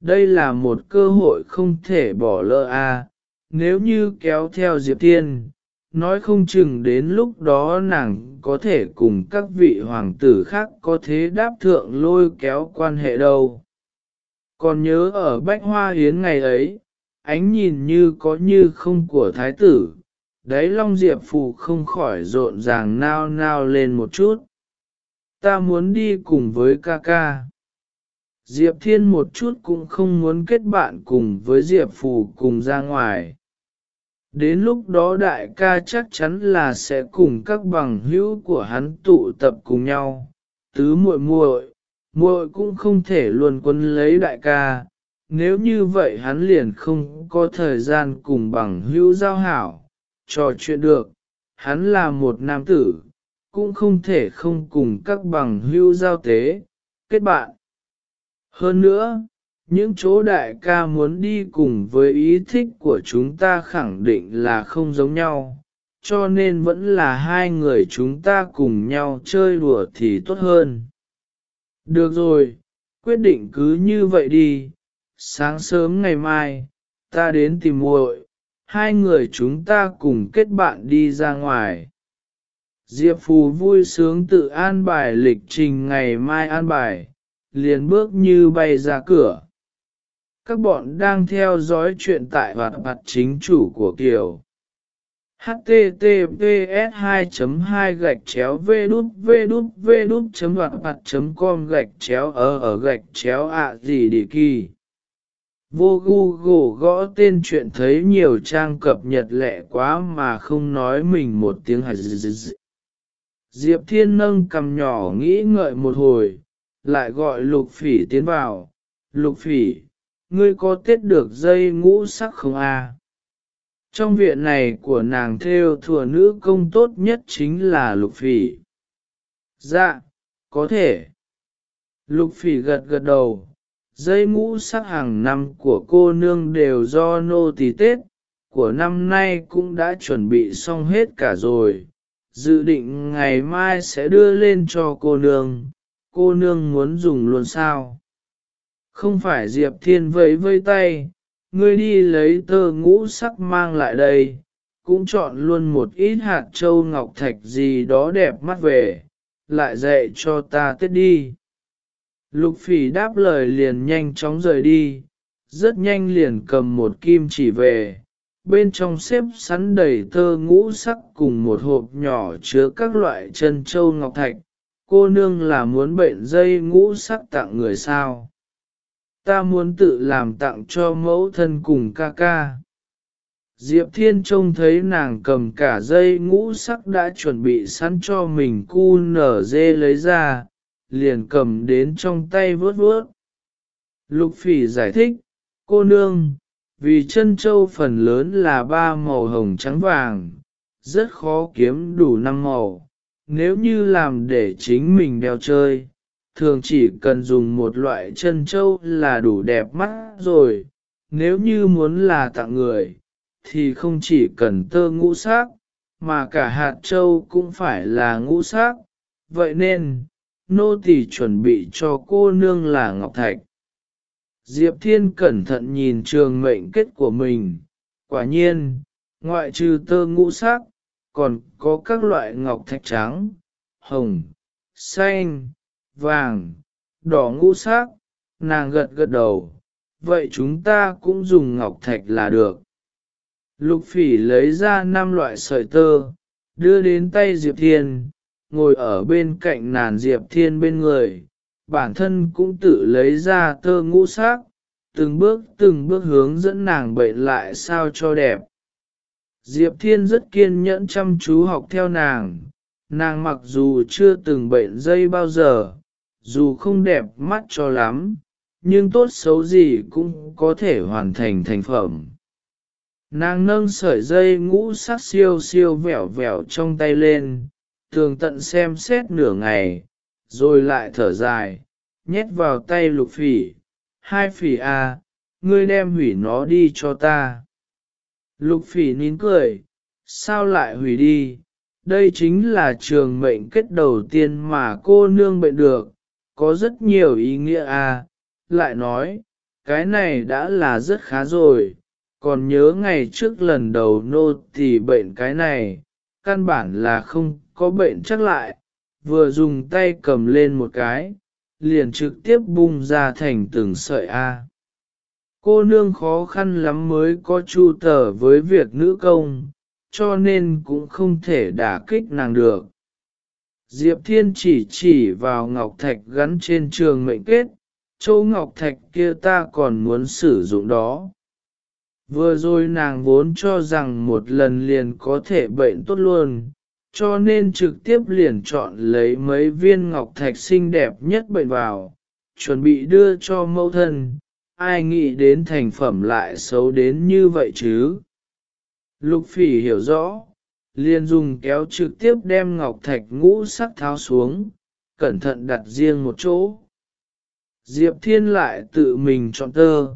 Đây là một cơ hội không thể bỏ lỡ a. nếu như kéo theo Diệp Tiên, nói không chừng đến lúc đó nàng có thể cùng các vị hoàng tử khác có thế đáp thượng lôi kéo quan hệ đâu. Còn nhớ ở Bách Hoa Hiến ngày ấy, ánh nhìn như có như không của thái tử, đấy Long Diệp Phù không khỏi rộn ràng nao nao lên một chút. Ta muốn đi cùng với ca ca. Diệp Thiên một chút cũng không muốn kết bạn cùng với Diệp Phù cùng ra ngoài. Đến lúc đó đại ca chắc chắn là sẽ cùng các bằng hữu của hắn tụ tập cùng nhau. Tứ muội muội, muội cũng không thể luôn quân lấy đại ca, nếu như vậy hắn liền không có thời gian cùng bằng hữu giao hảo, trò chuyện được. Hắn là một nam tử, cũng không thể không cùng các bằng hữu giao tế, kết bạn. Hơn nữa, những chỗ đại ca muốn đi cùng với ý thích của chúng ta khẳng định là không giống nhau, cho nên vẫn là hai người chúng ta cùng nhau chơi đùa thì tốt hơn. Được rồi, quyết định cứ như vậy đi, sáng sớm ngày mai, ta đến tìm muội, hai người chúng ta cùng kết bạn đi ra ngoài. Diệp Phù vui sướng tự an bài lịch trình ngày mai an bài, liền bước như bay ra cửa. Các bọn đang theo dõi chuyện tại hoạt mặt chính chủ của Kiều. https 2 2 gạch chéo v đút v đút v đút chấm hoạt mặt chấm com gạch chéo ở ở gạch chéo ạ gì đi kỳ. Vô Google gõ tên chuyện thấy nhiều trang cập nhật lẹ quá mà không nói mình một tiếng hạt Diệp Thiên nâng cầm nhỏ nghĩ ngợi một hồi, lại gọi lục phỉ tiến vào. Lục phỉ, ngươi có tiết được dây ngũ sắc không a? Trong viện này của nàng theo thừa nữ công tốt nhất chính là lục phỉ. Dạ, có thể. Lục phỉ gật gật đầu, dây ngũ sắc hàng năm của cô nương đều do nô tỳ tết, của năm nay cũng đã chuẩn bị xong hết cả rồi, dự định ngày mai sẽ đưa lên cho cô nương, cô nương muốn dùng luôn sao? Không phải Diệp Thiên vẫy vây tay, ngươi đi lấy tơ ngũ sắc mang lại đây, cũng chọn luôn một ít hạt châu ngọc thạch gì đó đẹp mắt về, lại dạy cho ta tết đi. Lục phỉ đáp lời liền nhanh chóng rời đi, rất nhanh liền cầm một kim chỉ về, bên trong xếp sắn đầy tơ ngũ sắc cùng một hộp nhỏ chứa các loại chân châu ngọc thạch, cô nương là muốn bệnh dây ngũ sắc tặng người sao. Ta muốn tự làm tặng cho mẫu thân cùng ca ca. Diệp Thiên trông thấy nàng cầm cả dây ngũ sắc đã chuẩn bị sẵn cho mình cu nở dê lấy ra, liền cầm đến trong tay vớt vớt. Lục phỉ giải thích, cô nương, vì chân châu phần lớn là ba màu hồng trắng vàng, rất khó kiếm đủ năm màu. Nếu như làm để chính mình đeo chơi, thường chỉ cần dùng một loại chân châu là đủ đẹp mắt rồi. Nếu như muốn là tặng người, thì không chỉ cần tơ ngũ sắc, mà cả hạt châu cũng phải là ngũ sắc. Vậy nên, nô tỳ chuẩn bị cho cô nương là ngọc thạch. Diệp Thiên cẩn thận nhìn trường mệnh kết của mình, quả nhiên, ngoại trừ tơ ngũ sắc, còn có các loại ngọc thạch trắng, hồng, xanh, vàng, đỏ ngũ sắc, nàng gật gật đầu, vậy chúng ta cũng dùng ngọc thạch là được. Lục phỉ lấy ra năm loại sợi tơ, đưa đến tay Diệp Thiên, ngồi ở bên cạnh nàn Diệp Thiên bên người, bản thân cũng tự lấy ra tơ ngũ sắc, từng bước từng bước hướng dẫn nàng bệnh lại sao cho đẹp. Diệp Thiên rất kiên nhẫn chăm chú học theo nàng, nàng mặc dù chưa từng bệnh dây bao giờ, dù không đẹp mắt cho lắm, nhưng tốt xấu gì cũng có thể hoàn thành thành phẩm. Nàng nâng sợi dây ngũ sắc siêu siêu vẻo vẻo trong tay lên, tường tận xem xét nửa ngày, rồi lại thở dài, nhét vào tay lục phỉ, hai phỉ à, ngươi đem hủy nó đi cho ta. Lục phỉ nín cười, sao lại hủy đi, đây chính là trường mệnh kết đầu tiên mà cô nương bệnh được, có rất nhiều ý nghĩa à, lại nói, cái này đã là rất khá rồi, còn nhớ ngày trước lần đầu nô thì bệnh cái này, căn bản là không có bệnh chắc lại, vừa dùng tay cầm lên một cái, liền trực tiếp bung ra thành từng sợi A. Cô nương khó khăn lắm mới có chu tờ với việc nữ công, cho nên cũng không thể đả kích nàng được. Diệp Thiên chỉ chỉ vào ngọc thạch gắn trên trường mệnh kết, châu ngọc thạch kia ta còn muốn sử dụng đó. Vừa rồi nàng vốn cho rằng một lần liền có thể bệnh tốt luôn, cho nên trực tiếp liền chọn lấy mấy viên ngọc thạch xinh đẹp nhất bệnh vào, chuẩn bị đưa cho mẫu thân, ai nghĩ đến thành phẩm lại xấu đến như vậy chứ. Lục phỉ hiểu rõ, liền dùng kéo trực tiếp đem ngọc thạch ngũ sắc tháo xuống, cẩn thận đặt riêng một chỗ. Diệp Thiên lại tự mình chọn tơ,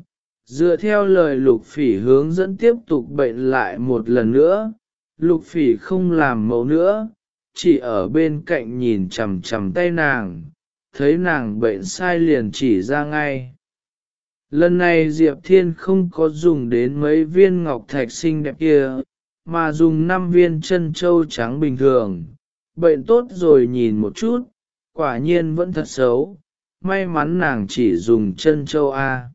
dựa theo lời lục phỉ hướng dẫn tiếp tục bệnh lại một lần nữa, lục phỉ không làm mẫu nữa, chỉ ở bên cạnh nhìn chằm chằm tay nàng, thấy nàng bệnh sai liền chỉ ra ngay. Lần này Diệp Thiên không có dùng đến mấy viên ngọc thạch xinh đẹp kia, mà dùng 5 viên chân châu trắng bình thường. Bệnh tốt rồi nhìn một chút, quả nhiên vẫn thật xấu, may mắn nàng chỉ dùng chân châu A.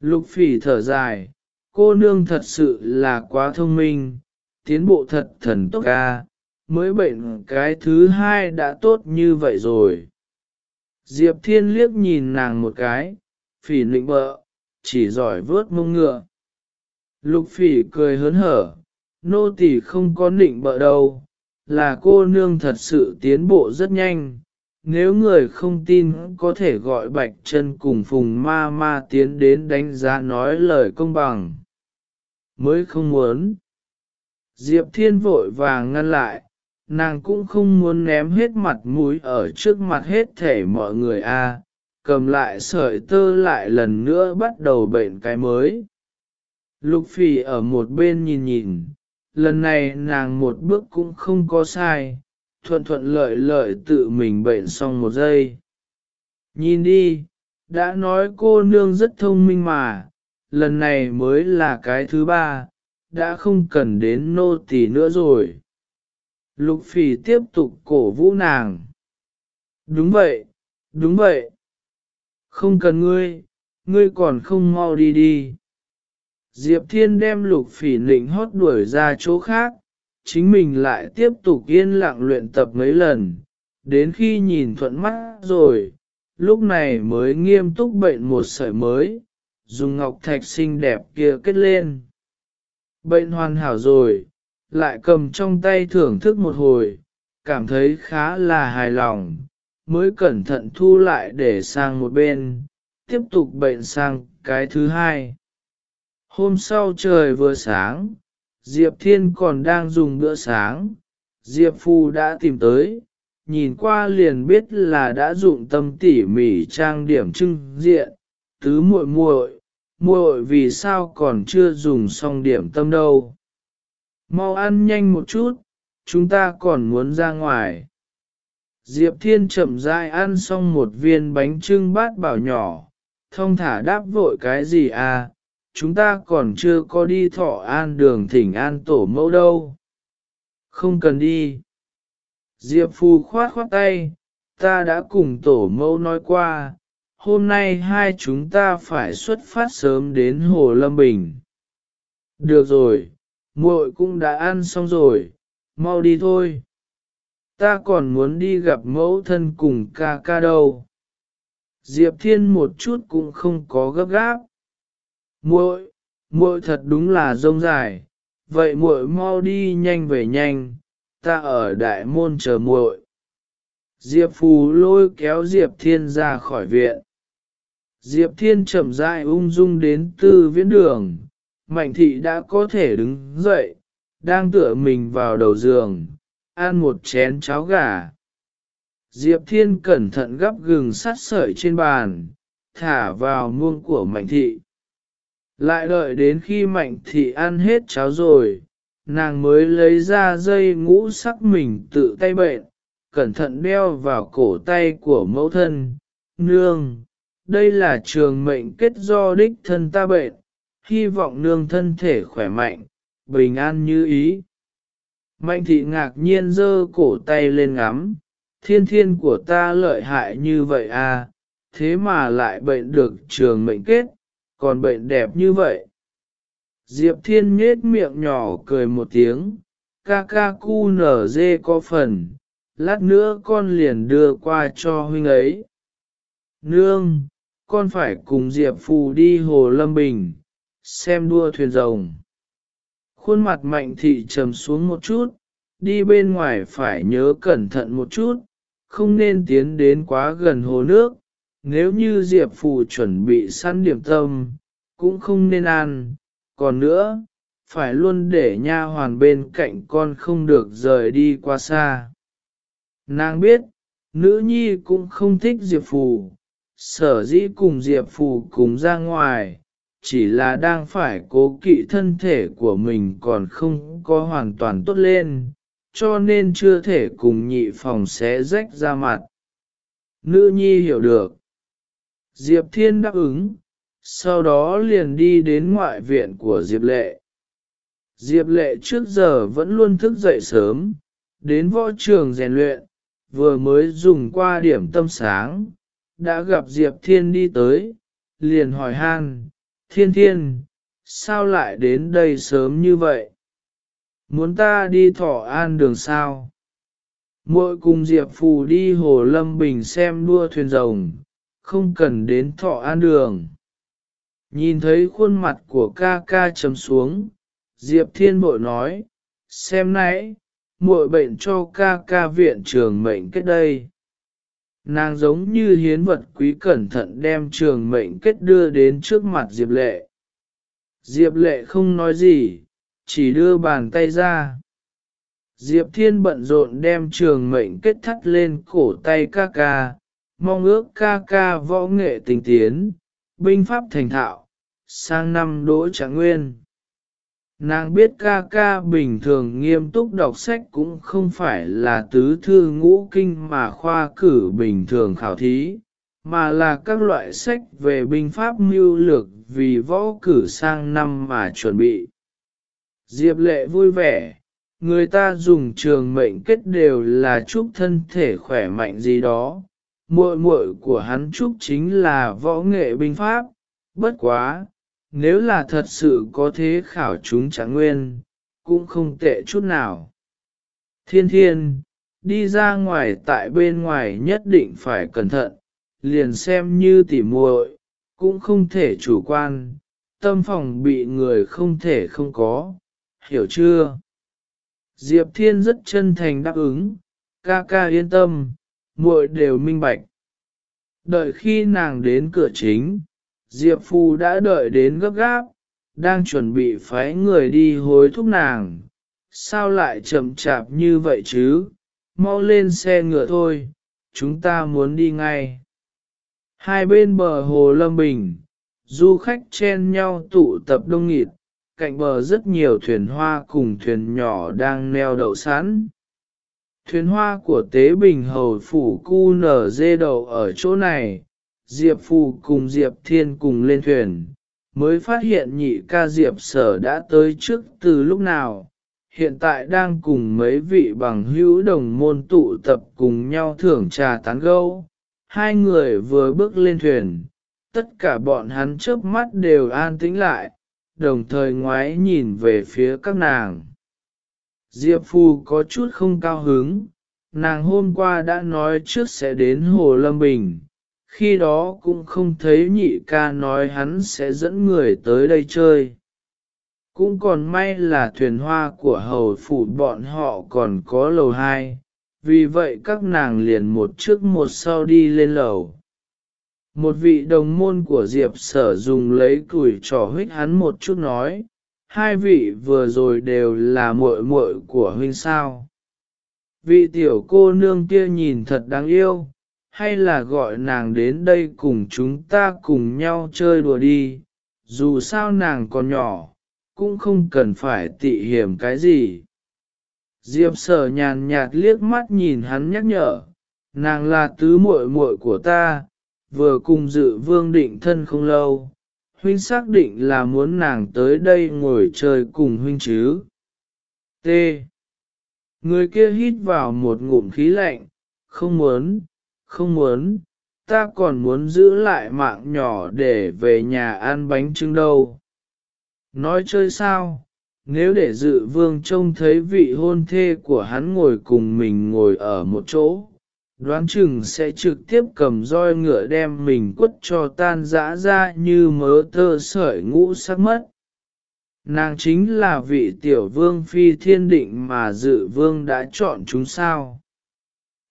Lục phỉ thở dài, cô nương thật sự là quá thông minh, tiến bộ thật thần tốc A, mới bệnh cái thứ hai đã tốt như vậy rồi. Diệp Thiên liếc nhìn nàng một cái, phỉ nịnh bợ, chỉ giỏi vớt mông ngựa. Lục phỉ cười hớn hở, nô tỳ không có nịnh bợ đâu, là cô nương thật sự tiến bộ rất nhanh. Nếu người không tin có thể gọi bạch chân cùng phùng ma ma tiến đến đánh giá nói lời công bằng. Mới không muốn. Diệp Thiên vội vàng ngăn lại, nàng cũng không muốn ném hết mặt mũi ở trước mặt hết thể mọi người a cầm lại sợi tơ lại lần nữa bắt đầu bệnh cái mới. Lục phì ở một bên nhìn nhìn, lần này nàng một bước cũng không có sai, thuận thuận lợi lợi tự mình bệnh xong một giây. Nhìn đi, đã nói cô nương rất thông minh mà, lần này mới là cái thứ ba, đã không cần đến nô tỳ nữa rồi. Lục phỉ tiếp tục cổ vũ nàng. Đúng vậy, đúng vậy. Không cần ngươi, ngươi còn không mau đi đi. Diệp Thiên đem lục phỉ nịnh hót đuổi ra chỗ khác, chính mình lại tiếp tục yên lặng luyện tập mấy lần, đến khi nhìn thuận mắt rồi, lúc này mới nghiêm túc bệnh một sợi mới, dùng ngọc thạch xinh đẹp kia kết lên. Bệnh hoàn hảo rồi, lại cầm trong tay thưởng thức một hồi, cảm thấy khá là hài lòng, mới cẩn thận thu lại để sang một bên, tiếp tục bệnh sang cái thứ hai. Hôm sau trời vừa sáng, Diệp Thiên còn đang dùng bữa sáng, Diệp Phu đã tìm tới, nhìn qua liền biết là đã dụng tâm tỉ mỉ trang điểm trưng diện, tứ muội muội, muội vì sao còn chưa dùng xong điểm tâm đâu. Mau ăn nhanh một chút, chúng ta còn muốn ra ngoài. Diệp Thiên chậm rãi ăn xong một viên bánh trưng bát bảo nhỏ, thông thả đáp vội cái gì à, chúng ta còn chưa có đi thọ an đường thỉnh an tổ mẫu đâu. Không cần đi. Diệp Phu khoát khoát tay, ta đã cùng tổ mẫu nói qua, hôm nay hai chúng ta phải xuất phát sớm đến Hồ Lâm Bình. Được rồi, muội cũng đã ăn xong rồi, mau đi thôi. Ta còn muốn đi gặp mẫu thân cùng ca ca đâu. Diệp Thiên một chút cũng không có gấp gáp. Muội, muội thật đúng là rông dài, vậy muội mau đi nhanh về nhanh, ta ở đại môn chờ muội. Diệp Phù lôi kéo Diệp Thiên ra khỏi viện. Diệp Thiên chậm rãi ung dung đến tư viễn đường, Mạnh thị đã có thể đứng dậy, đang tựa mình vào đầu giường, ăn một chén cháo gà. Diệp Thiên cẩn thận gắp gừng sát sợi trên bàn, thả vào muông của Mạnh thị. Lại đợi đến khi Mạnh thị ăn hết cháo rồi, nàng mới lấy ra dây ngũ sắc mình tự tay bệnh, cẩn thận đeo vào cổ tay của mẫu thân. Nương, đây là trường mệnh kết do đích thân ta bệnh, hy vọng nương thân thể khỏe mạnh, bình an như ý. Mạnh thị ngạc nhiên giơ cổ tay lên ngắm, thiên thiên của ta lợi hại như vậy à, thế mà lại bệnh được trường mệnh kết, còn bệnh đẹp như vậy. Diệp thiên nhết miệng nhỏ cười một tiếng, ca ca cu nở dê có phần, lát nữa con liền đưa qua cho huynh ấy. Nương, con phải cùng Diệp Phù đi Hồ Lâm Bình, xem đua thuyền rồng. Khuôn mặt mạnh thị trầm xuống một chút, đi bên ngoài phải nhớ cẩn thận một chút, không nên tiến đến quá gần hồ nước. Nếu như Diệp Phù chuẩn bị săn điểm tâm, cũng không nên ăn. Còn nữa, phải luôn để nha hoàn bên cạnh con không được rời đi qua xa. Nàng biết, nữ nhi cũng không thích Diệp Phù, sở dĩ cùng Diệp Phù cùng ra ngoài, chỉ là đang phải cố kỵ thân thể của mình còn không có hoàn toàn tốt lên, cho nên chưa thể cùng nhị phòng xé rách ra mặt. Nữ nhi hiểu được. Diệp Thiên đáp ứng, sau đó liền đi đến ngoại viện của Diệp Lệ. Diệp Lệ trước giờ vẫn luôn thức dậy sớm, đến võ trường rèn luyện, vừa mới dùng qua điểm tâm sáng, đã gặp Diệp Thiên đi tới, liền hỏi han, Thiên Thiên, sao lại đến đây sớm như vậy? Muốn ta đi thọ an đường sao? Muội cùng Diệp Phù đi Hồ Lâm Bình xem đua thuyền rồng, không cần đến thọ an đường. Nhìn thấy khuôn mặt của ca ca chấm xuống, Diệp Thiên Bội nói, xem nãy, muội bệnh cho ca ca viện trường mệnh kết đây. Nàng giống như hiến vật quý cẩn thận đem trường mệnh kết đưa đến trước mặt Diệp Lệ. Diệp Lệ không nói gì, chỉ đưa bàn tay ra. Diệp Thiên bận rộn đem trường mệnh kết thắt lên cổ tay ca ca, mong ước ca ca võ nghệ tình tiến, binh pháp thành thạo, sang năm đỗ trạng nguyên. Nàng biết ca ca bình thường nghiêm túc đọc sách cũng không phải là tứ thư ngũ kinh mà khoa cử bình thường khảo thí, mà là các loại sách về binh pháp mưu lược vì võ cử sang năm mà chuẩn bị. Diệp lệ vui vẻ, người ta dùng trường mệnh kết đều là chúc thân thể khỏe mạnh gì đó, muội muội của hắn chúc chính là võ nghệ binh pháp, bất quá, nếu là thật sự có thế khảo chúng trạng nguyên, cũng không tệ chút nào. Thiên thiên, đi ra ngoài tại bên ngoài nhất định phải cẩn thận, liền xem như tỉ muội, cũng không thể chủ quan, tâm phòng bị người không thể không có, hiểu chưa? Diệp Thiên rất chân thành đáp ứng, ca ca yên tâm, muội đều minh bạch. Đợi khi nàng đến cửa chính, Diệp Phu đã đợi đến gấp gáp, đang chuẩn bị phái người đi hối thúc nàng. Sao lại chậm chạp như vậy chứ? Mau lên xe ngựa thôi, chúng ta muốn đi ngay. Hai bên bờ hồ Lâm Bình, du khách chen nhau tụ tập đông nghịt, cạnh bờ rất nhiều thuyền hoa cùng thuyền nhỏ đang neo đậu sẵn. Thuyền hoa của Tế Bình Hầu Phủ Cu nở dê đậu ở chỗ này, Diệp Phù cùng Diệp Thiên cùng lên thuyền, mới phát hiện nhị ca Diệp Sở đã tới trước từ lúc nào, hiện tại đang cùng mấy vị bằng hữu đồng môn tụ tập cùng nhau thưởng trà tán gâu. Hai người vừa bước lên thuyền, tất cả bọn hắn chớp mắt đều an tĩnh lại, đồng thời ngoái nhìn về phía các nàng. Diệp Phu có chút không cao hứng, nàng hôm qua đã nói trước sẽ đến Hồ Lâm Bình, khi đó cũng không thấy nhị ca nói hắn sẽ dẫn người tới đây chơi. Cũng còn may là thuyền hoa của hầu phủ bọn họ còn có lầu hai, vì vậy các nàng liền một trước một sau đi lên lầu. Một vị đồng môn của Diệp sở dùng lấy củi trò huyết hắn một chút nói, hai vị vừa rồi đều là muội muội của huynh sao. Vị tiểu cô nương kia nhìn thật đáng yêu, hay là gọi nàng đến đây cùng chúng ta cùng nhau chơi đùa đi, dù sao nàng còn nhỏ, cũng không cần phải tị hiểm cái gì. Diệp sở nhàn nhạt liếc mắt nhìn hắn nhắc nhở, nàng là tứ muội muội của ta, vừa cùng dự vương định thân không lâu, huynh xác định là muốn nàng tới đây ngồi chơi cùng huynh chứ. T. Người kia hít vào một ngụm khí lạnh, không muốn, không muốn, ta còn muốn giữ lại mạng nhỏ để về nhà ăn bánh trưng đâu. Nói chơi sao, nếu để dự vương trông thấy vị hôn thê của hắn ngồi cùng mình ngồi ở một chỗ, đoán chừng sẽ trực tiếp cầm roi ngựa đem mình quất cho tan rã ra như mớ tơ sợi ngũ sắc mất. Nàng chính là vị tiểu vương phi thiên định mà dự vương đã chọn chúng sao.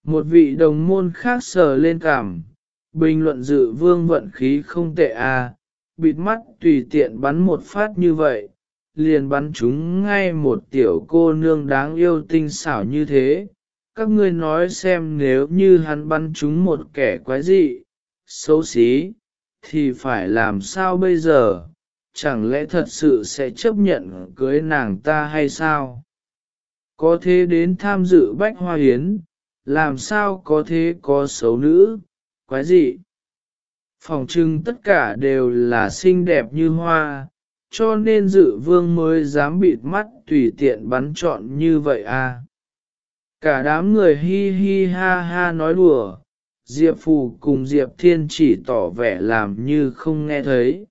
Một vị đồng môn khác sờ lên cảm, bình luận dự vương vận khí không tệ à, bịt mắt tùy tiện bắn một phát như vậy, liền bắn chúng ngay một tiểu cô nương đáng yêu tinh xảo như thế. Các ngươi nói xem nếu như hắn bắn chúng một kẻ quái dị, xấu xí, thì phải làm sao bây giờ? Chẳng lẽ thật sự sẽ chấp nhận cưới nàng ta hay sao? Có thế đến tham dự bách hoa hiến, làm sao có thế có xấu nữ, quái dị? Phòng trưng tất cả đều là xinh đẹp như hoa, cho nên dự vương mới dám bịt mắt tùy tiện bắn chọn như vậy à. Cả đám người hi hi ha ha nói đùa, Diệp Phù cùng Diệp Thiên chỉ tỏ vẻ làm như không nghe thấy.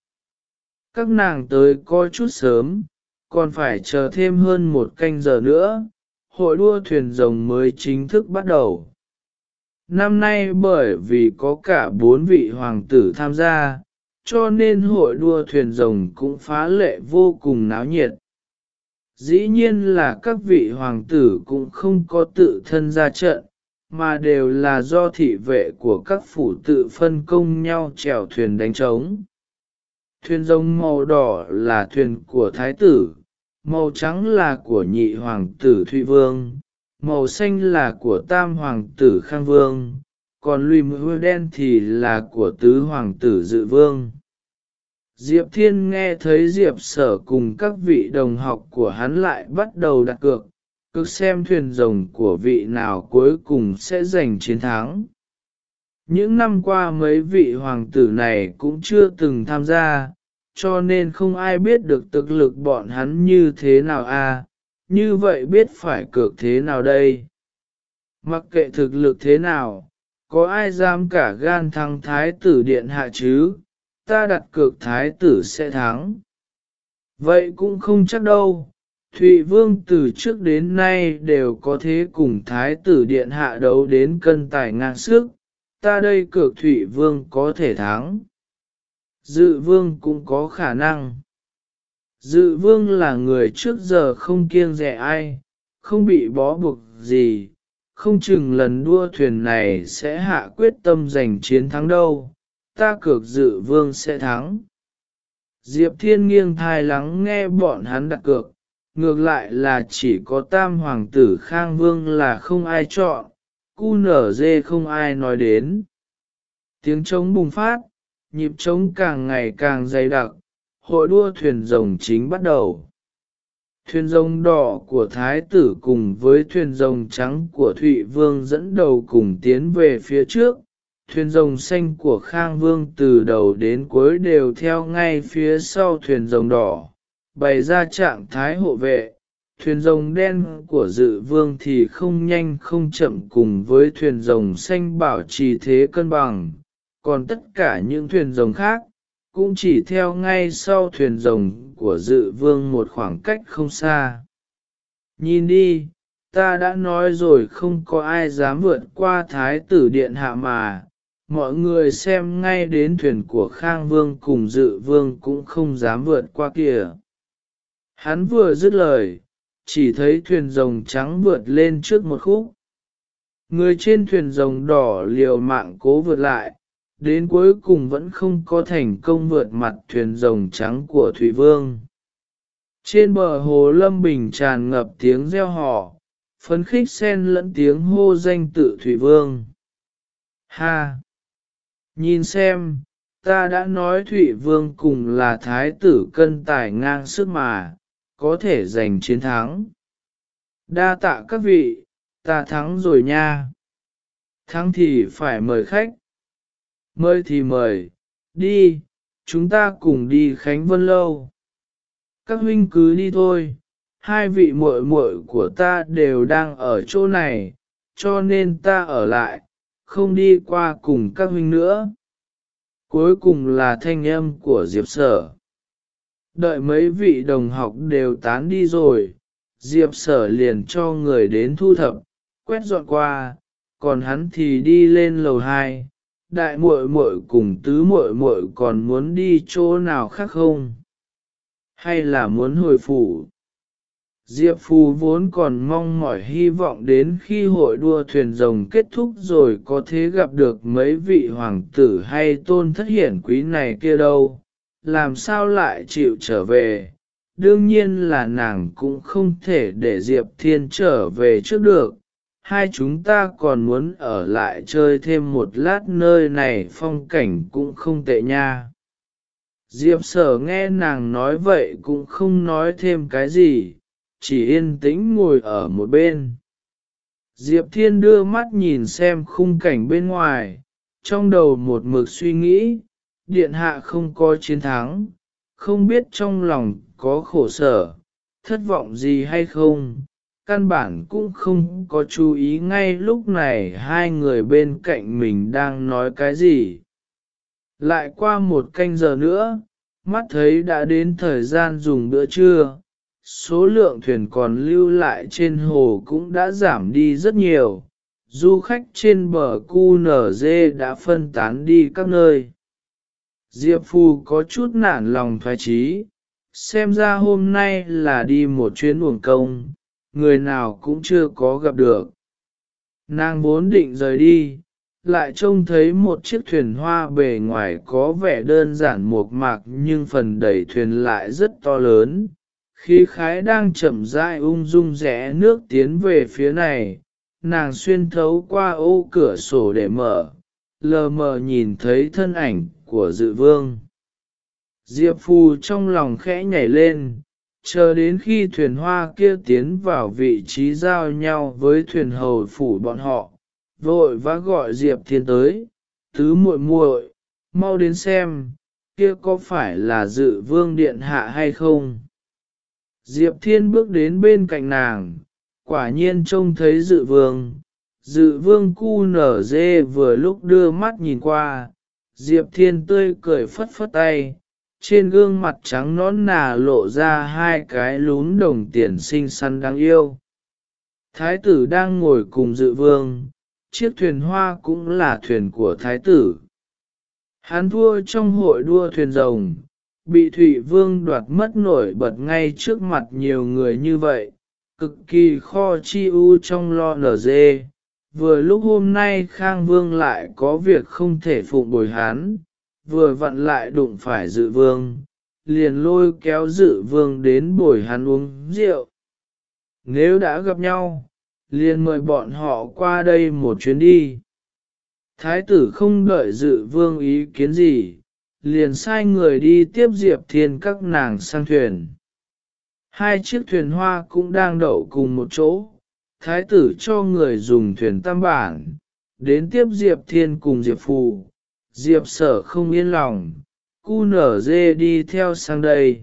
Các nàng tới coi chút sớm, còn phải chờ thêm hơn một canh giờ nữa, hội đua thuyền rồng mới chính thức bắt đầu. Năm nay bởi vì có cả bốn vị hoàng tử tham gia, cho nên hội đua thuyền rồng cũng phá lệ vô cùng náo nhiệt. Dĩ nhiên là các vị hoàng tử cũng không có tự thân ra trận, mà đều là do thị vệ của các phủ tự phân công nhau chèo thuyền đánh trống. Thuyền rồng màu đỏ là thuyền của thái tử, màu trắng là của nhị hoàng tử Thụy Vương, màu xanh là của tam hoàng tử Khang Vương, còn lùi mưa đen thì là của tứ hoàng tử Dự Vương. Diệp Thiên nghe thấy Diệp sở cùng các vị đồng học của hắn lại bắt đầu đặt cược, cực xem thuyền rồng của vị nào cuối cùng sẽ giành chiến thắng. Những năm qua mấy vị hoàng tử này cũng chưa từng tham gia, cho nên không ai biết được thực lực bọn hắn như thế nào a. À, như vậy biết phải cược thế nào đây? Mặc kệ thực lực thế nào, có ai dám cả gan thắng thái tử điện hạ chứ, ta đặt cược thái tử sẽ thắng. Vậy cũng không chắc đâu, Thụy Vương từ trước đến nay đều có thế cùng thái tử điện hạ đấu đến cân tài ngang sức, ta đây cược Thụy Vương có thể thắng. Dự Vương cũng có khả năng. Dự Vương là người trước giờ không kiêng dè ai, không bị bó buộc gì, không chừng lần đua thuyền này sẽ hạ quyết tâm giành chiến thắng đâu, ta cược dự vương sẽ thắng. Diệp Thiên nghiêng thai lắng nghe bọn hắn đặt cược, ngược lại là chỉ có tam hoàng tử Khang Vương là không ai chọn, cu nở dê không ai nói đến. Tiếng trống bùng phát, nhịp trống càng ngày càng dày đặc, hội đua thuyền rồng chính bắt đầu. Thuyền rồng đỏ của Thái tử cùng với thuyền rồng trắng của Thụy Vương dẫn đầu cùng tiến về phía trước, thuyền rồng xanh của Khang Vương từ đầu đến cuối đều theo ngay phía sau thuyền rồng đỏ, bày ra trạng thái hộ vệ. Thuyền rồng đen của dự vương thì không nhanh không chậm cùng với thuyền rồng xanh bảo trì thế cân bằng, còn tất cả những thuyền rồng khác, cũng chỉ theo ngay sau thuyền rồng của dự vương một khoảng cách không xa. Nhìn đi, ta đã nói rồi không có ai dám vượt qua thái tử điện hạ mà, mọi người xem ngay đến thuyền của Khang Vương cùng dự vương cũng không dám vượt qua kia. Hắn vừa dứt lời, chỉ thấy thuyền rồng trắng vượt lên trước một khúc. Người trên thuyền rồng đỏ liều mạng cố vượt lại, đến cuối cùng vẫn không có thành công vượt mặt thuyền rồng trắng của Thủy Vương. Trên bờ hồ Lâm Bình tràn ngập tiếng reo hò, phấn khích xen lẫn tiếng hô danh tự Thủy Vương. Ha! Nhìn xem, ta đã nói Thụy Vương cùng là thái tử cân tài ngang sức mà, có thể giành chiến thắng. Đa tạ các vị, ta thắng rồi nha. Thắng thì phải mời khách. Mời thì mời, đi, chúng ta cùng đi Khánh Vân Lâu. Các huynh cứ đi thôi, hai vị muội muội của ta đều đang ở chỗ này, cho nên ta ở lại, không đi qua cùng các huynh nữa. Cuối cùng là thanh âm của Diệp Sở. Đợi mấy vị đồng học đều tán đi rồi, Diệp Sở liền cho người đến thu thập, quét dọn qua, còn hắn thì đi lên lầu hai. Đại muội muội cùng tứ muội muội còn muốn đi chỗ nào khác không? Hay là muốn hồi phủ? Diệp Phù vốn còn mong mỏi hy vọng đến khi hội đua thuyền rồng kết thúc rồi có thể gặp được mấy vị hoàng tử hay tôn thất hiển quý này kia đâu, làm sao lại chịu trở về. Đương nhiên là nàng cũng không thể để Diệp Thiên trở về trước được, hai chúng ta còn muốn ở lại chơi thêm một lát nơi này phong cảnh cũng không tệ nha. Diệp sở nghe nàng nói vậy cũng không nói thêm cái gì chỉ yên tĩnh ngồi ở một bên. Diệp Thiên đưa mắt nhìn xem khung cảnh bên ngoài, trong đầu một mực suy nghĩ, điện hạ không có chiến thắng, không biết trong lòng có khổ sở, thất vọng gì hay không, căn bản cũng không có chú ý ngay lúc này hai người bên cạnh mình đang nói cái gì. Lại qua một canh giờ nữa, mắt thấy đã đến thời gian dùng bữa trưa, số lượng thuyền còn lưu lại trên hồ cũng đã giảm đi rất nhiều. Du khách trên bờ QNZ đã phân tán đi các nơi. Diệp Phu có chút nản lòng thoái trí, xem ra hôm nay là đi một chuyến uổng công, người nào cũng chưa có gặp được. Nàng vốn định rời đi, lại trông thấy một chiếc thuyền hoa bề ngoài có vẻ đơn giản mộc mạc nhưng phần đẩy thuyền lại rất to lớn, khi khái đang chậm rãi ung dung rẽ nước tiến về phía này, nàng xuyên thấu qua ô cửa sổ để mở, lờ mờ nhìn thấy thân ảnh của dự vương. Diệp Phù trong lòng khẽ nhảy lên, chờ đến khi thuyền hoa kia tiến vào vị trí giao nhau với thuyền hầu phủ bọn họ, vội vã gọi Diệp Thiên tới, tứ muội muội, mau đến xem, kia có phải là dự vương điện hạ hay không? Diệp Thiên bước đến bên cạnh nàng, quả nhiên trông thấy dự vương. Dự vương cu nở dê vừa lúc đưa mắt nhìn qua, Diệp Thiên tươi cười phất phất tay, trên gương mặt trắng nón nà lộ ra hai cái lún đồng tiền xinh xắn đáng yêu. Thái tử đang ngồi cùng dự vương, chiếc thuyền hoa cũng là thuyền của thái tử. Hắn thua trong hội đua thuyền rồng, bị thủy Vương đoạt mất nổi bật ngay trước mặt nhiều người như vậy, cực kỳ kho chi u trong lo nở dê. Vừa lúc hôm nay Khang Vương lại có việc không thể phụng bồi hán vừa vặn lại đụng phải dự vương, liền lôi kéo dự vương đến bồi hắn uống rượu. Nếu đã gặp nhau, liền mời bọn họ qua đây một chuyến đi. Thái tử không đợi dự vương ý kiến gì, liền sai người đi tiếp Diệp Thiên các nàng sang thuyền. Hai chiếc thuyền hoa cũng đang đậu cùng một chỗ, thái tử cho người dùng thuyền tam bản, đến tiếp Diệp Thiên cùng Diệp Phù. Diệp sở không yên lòng, cu nở dê đi theo sang đây.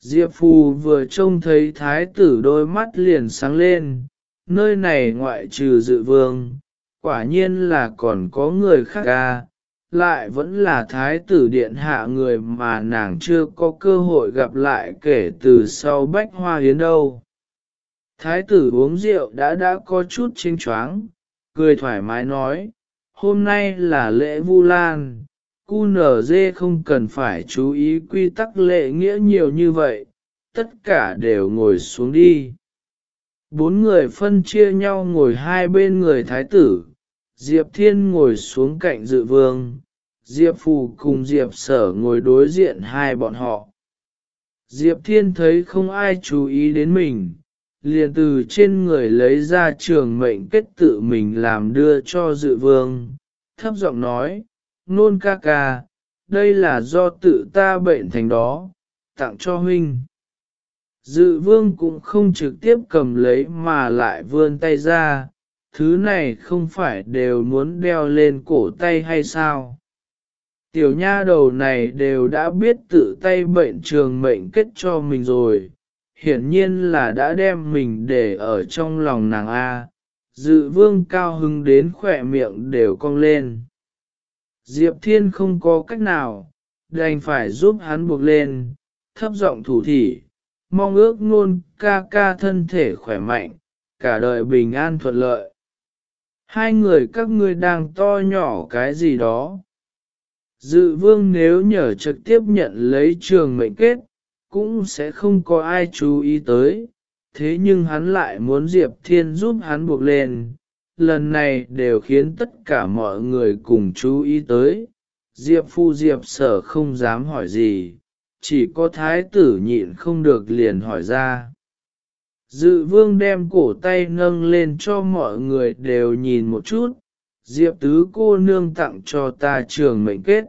Diệp Phù vừa trông thấy thái tử đôi mắt liền sáng lên, nơi này ngoại trừ dự vương, quả nhiên là còn có người khác ca, lại vẫn là thái tử điện hạ người mà nàng chưa có cơ hội gặp lại kể từ sau bách hoa hiến đâu. Thái tử uống rượu đã đã có chút chênh choáng, cười thoải mái nói, hôm nay là lễ vu lan, cu nở dê không cần phải chú ý quy tắc lệ nghĩa nhiều như vậy, tất cả đều ngồi xuống đi. Bốn người phân chia nhau ngồi hai bên người thái tử, Diệp Thiên ngồi xuống cạnh dự vương, Diệp Phù cùng Diệp Sở ngồi đối diện hai bọn họ. Diệp Thiên thấy không ai chú ý đến mình, liền từ trên người lấy ra trường mệnh kết tự mình làm đưa cho dự vương, thấp giọng nói, nôn ca ca, đây là do tự ta bệnh thành đó, tặng cho huynh. Dự vương cũng không trực tiếp cầm lấy mà lại vươn tay ra, thứ này không phải đều muốn đeo lên cổ tay hay sao? Tiểu nha đầu này đều đã biết tự tay bệnh trường mệnh kết cho mình rồi, hiển nhiên là đã đem mình để ở trong lòng nàng A. dự vương cao hứng đến khỏe miệng đều cong lên. Diệp Thiên không có cách nào, đành phải giúp hắn buộc lên, thấp giọng thủ thỉ, mong ước ngôn ca ca thân thể khỏe mạnh, cả đời bình an thuận lợi. Hai người các ngươi đang to nhỏ cái gì đó. Dự vương nếu nhờ trực tiếp nhận lấy trường mệnh kết, cũng sẽ không có ai chú ý tới, thế nhưng hắn lại muốn Diệp Thiên giúp hắn buộc lên, lần này đều khiến tất cả mọi người cùng chú ý tới. Diệp phu Diệp sở không dám hỏi gì, chỉ có thái tử nhịn không được liền hỏi ra. Dự vương đem cổ tay nâng lên cho mọi người đều nhìn một chút, Diệp tứ cô nương tặng cho ta trường mệnh kết.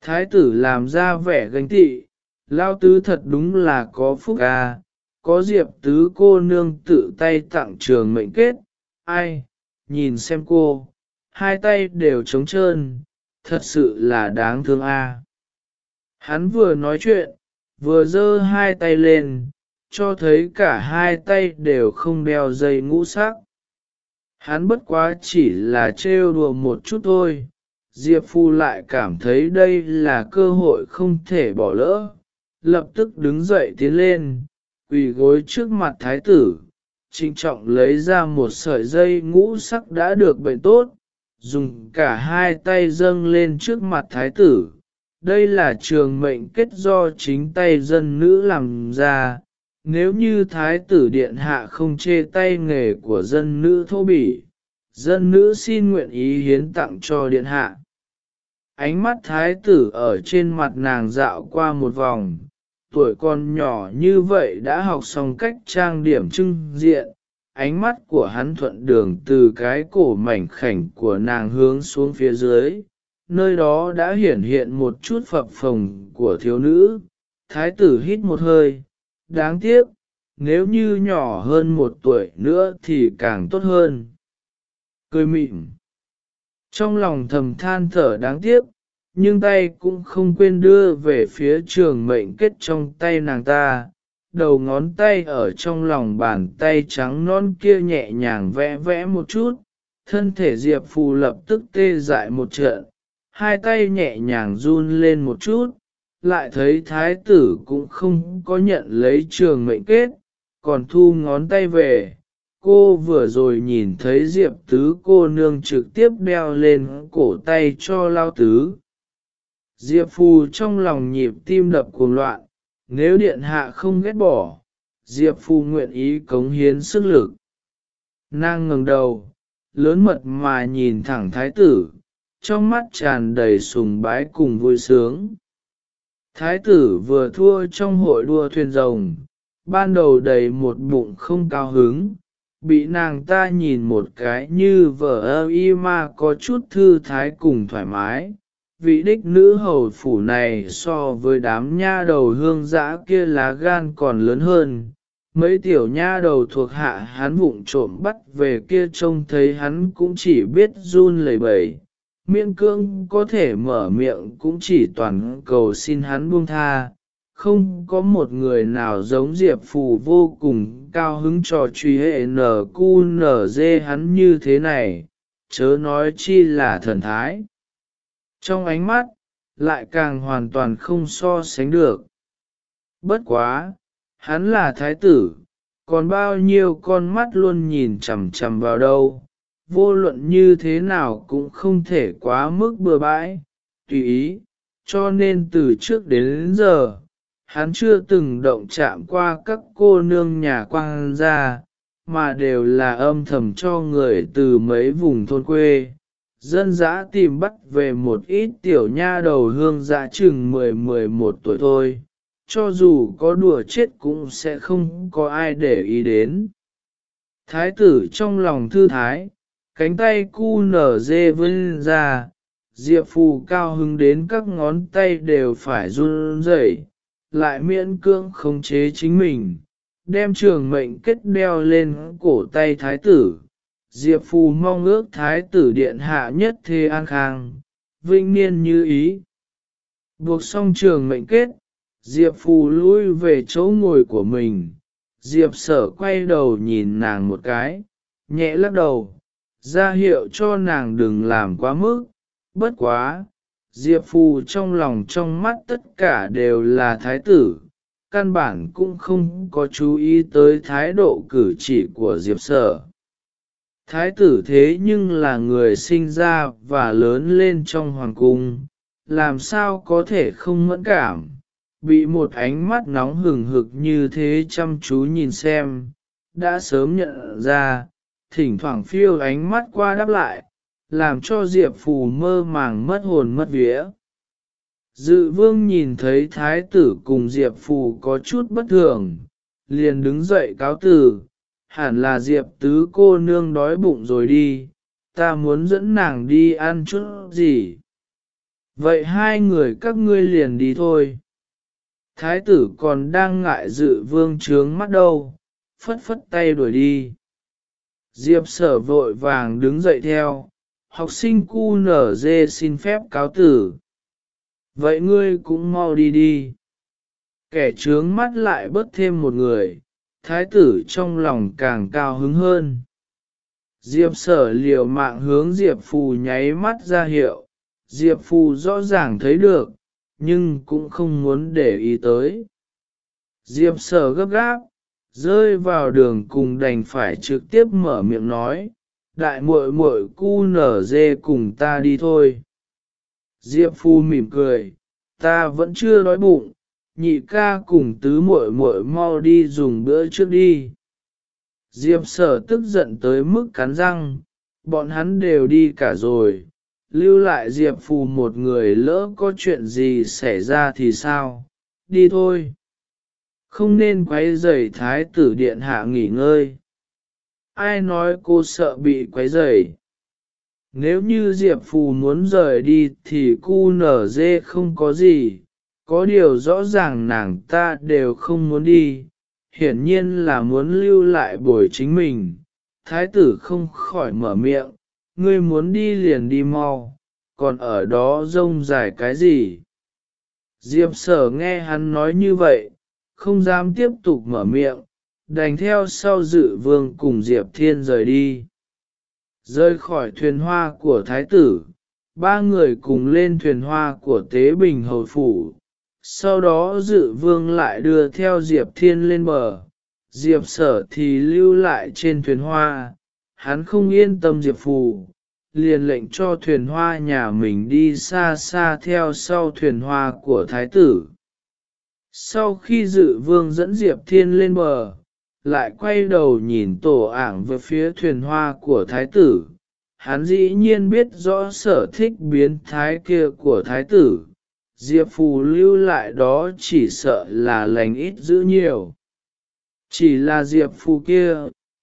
Thái tử làm ra vẻ gánh tị, lao tứ thật đúng là có phúc à, có Diệp tứ cô nương tự tay tặng trường mệnh kết, ai, nhìn xem cô, hai tay đều trống trơn, thật sự là đáng thương a. À. Hắn vừa nói chuyện, vừa giơ hai tay lên, cho thấy cả hai tay đều không đeo dây ngũ sắc. Hắn bất quá chỉ là trêu đùa một chút thôi, Diệp Phu lại cảm thấy đây là cơ hội không thể bỏ lỡ, lập tức đứng dậy tiến lên, quỳ gối trước mặt thái tử, trinh trọng lấy ra một sợi dây ngũ sắc đã được bệnh tốt, dùng cả hai tay dâng lên trước mặt thái tử. Đây là trường mệnh kết do chính tay dân nữ làm ra, nếu như thái tử điện hạ không chê tay nghề của dân nữ thô bỉ, dân nữ xin nguyện ý hiến tặng cho điện hạ. Ánh mắt thái tử ở trên mặt nàng dạo qua một vòng, tuổi con nhỏ như vậy đã học xong cách trang điểm trưng diện, ánh mắt của hắn thuận đường từ cái cổ mảnh khảnh của nàng hướng xuống phía dưới, nơi đó đã hiển hiện một chút phập phồng của thiếu nữ. Thái tử hít một hơi, đáng tiếc, nếu như nhỏ hơn một tuổi nữa thì càng tốt hơn. Cười mịn. Trong lòng thầm than thở đáng tiếc, nhưng tay cũng không quên đưa về phía trường mệnh kết trong tay nàng ta. Đầu ngón tay ở trong lòng bàn tay trắng non kia nhẹ nhàng vẽ vẽ một chút, thân thể Diệp Phù lập tức tê dại một trận, hai tay nhẹ nhàng run lên một chút, lại thấy thái tử cũng không có nhận lấy trường mệnh kết, còn thu ngón tay về. Cô vừa rồi nhìn thấy Diệp Tứ cô nương trực tiếp đeo lên cổ tay cho Lao Tứ. Diệp Phù trong lòng nhịp tim đập cuồng loạn, nếu điện hạ không ghét bỏ, Diệp Phù nguyện ý cống hiến sức lực. Nàng ngừng đầu, lớn mật mà nhìn thẳng thái tử, trong mắt tràn đầy sùng bái cùng vui sướng. Thái tử vừa thua trong hội đua thuyền rồng, ban đầu đầy một bụng không cao hứng, bị nàng ta nhìn một cái như vợ ơ y mà có chút thư thái cùng thoải mái. Vị đích nữ hầu phủ này so với đám nha đầu hương dã kia lá gan còn lớn hơn, mấy tiểu nha đầu thuộc hạ hắn vụng trộm bắt về kia trông thấy hắn cũng chỉ biết run lẩy bẩy, miễn cương có thể mở miệng cũng chỉ toàn cầu xin hắn buông tha, không có một người nào giống Diệp Phù vô cùng cao hứng trò truy hệ nở cu nở dê hắn như thế này, chớ nói chi là thần thái. Trong ánh mắt, lại càng hoàn toàn không so sánh được. Bất quá, hắn là thái tử, còn bao nhiêu con mắt luôn nhìn chằm chằm vào đâu, vô luận như thế nào cũng không thể quá mức bừa bãi, tùy ý, cho nên từ trước đến giờ, hắn chưa từng động chạm qua các cô nương nhà quang gia, mà đều là âm thầm cho người từ mấy vùng thôn quê. Dân dã tìm bắt về một ít tiểu nha đầu hương dã chừng 10-11 tuổi thôi, cho dù có đùa chết cũng sẽ không có ai để ý đến. Thái tử trong lòng thư thái, cánh tay cu nở dê vươn ra, diệp phù cao hứng đến các ngón tay đều phải run rẩy, lại miễn cưỡng khống chế chính mình, đem trường mệnh kết đeo lên cổ tay thái tử. Diệp phù mong ước thái tử điện hạ nhất thế an khang, vinh niên như ý. Buộc xong trường mệnh kết, Diệp phù lui về chỗ ngồi của mình, Diệp sở quay đầu nhìn nàng một cái, nhẹ lắc đầu, ra hiệu cho nàng đừng làm quá mức, bất quá. Diệp Phù trong lòng trong mắt tất cả đều là thái tử, căn bản cũng không có chú ý tới thái độ cử chỉ của Diệp Sở. Thái tử thế nhưng là người sinh ra và lớn lên trong hoàng cung, làm sao có thể không mẫn cảm, bị một ánh mắt nóng hừng hực như thế chăm chú nhìn xem, đã sớm nhận ra, thỉnh thoảng phiêu ánh mắt qua đáp lại, làm cho Diệp Phù mơ màng mất hồn mất vía. Dự vương nhìn thấy thái tử cùng Diệp Phù có chút bất thường, liền đứng dậy cáo từ, hẳn là Diệp tứ cô nương đói bụng rồi đi, ta muốn dẫn nàng đi ăn chút gì. Vậy hai người các ngươi liền đi thôi. Thái tử còn đang ngại dự vương trướng mắt đâu, phất phất tay đuổi đi. Diệp sở vội vàng đứng dậy theo, học sinh cu nở dê xin phép cáo tử. Vậy ngươi cũng mau đi đi. Kẻ trướng mắt lại bớt thêm một người, thái tử trong lòng càng cao hứng hơn. Diệp sở liều mạng hướng Diệp Phù nháy mắt ra hiệu, Diệp Phù rõ ràng thấy được, nhưng cũng không muốn để ý tới. Diệp sở gấp gáp, rơi vào đường cùng đành phải trực tiếp mở miệng nói, đại muội muội cu nở dê cùng ta đi thôi. Diệp Phu mỉm cười, ta vẫn chưa đói bụng, nhị ca cùng tứ muội muội mau đi dùng bữa trước đi. Diệp sở tức giận tới mức cắn răng, bọn hắn đều đi cả rồi, lưu lại Diệp Phù một người lỡ có chuyện gì xảy ra thì sao, đi thôi. Không nên quấy rầy thái tử điện hạ nghỉ ngơi. Ai nói cô sợ bị quấy rầy? Nếu như Diệp Phù muốn rời đi thì cu nở dê không có gì, có điều rõ ràng nàng ta đều không muốn đi, hiển nhiên là muốn lưu lại buổi chính mình. Thái tử không khỏi mở miệng, ngươi muốn đi liền đi mau, còn ở đó rông dài cái gì? Diệp sở nghe hắn nói như vậy, không dám tiếp tục mở miệng, đành theo sau dự vương cùng Diệp Thiên rời đi. Rơi khỏi thuyền hoa của thái tử, ba người cùng lên thuyền hoa của tế bình hầu phủ, sau đó dự vương lại đưa theo Diệp Thiên lên bờ, Diệp sở thì lưu lại trên thuyền hoa, hắn không yên tâm Diệp Phủ, liền lệnh cho thuyền hoa nhà mình đi xa xa theo sau thuyền hoa của thái tử. Sau khi dự vương dẫn Diệp Thiên lên bờ, lại quay đầu nhìn tổ ảng về phía thuyền hoa của thái tử. Hắn dĩ nhiên biết rõ sở thích biến thái kia của thái tử, Diệp Phù lưu lại đó chỉ sợ là lành ít giữ nhiều. Chỉ là Diệp Phù kia,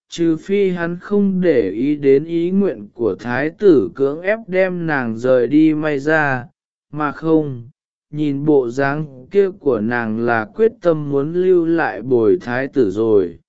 trừ phi hắn không để ý đến ý nguyện của thái tử cưỡng ép đem nàng rời đi may ra, mà không, nhìn bộ dáng kia của nàng là quyết tâm muốn lưu lại bồi thái tử rồi.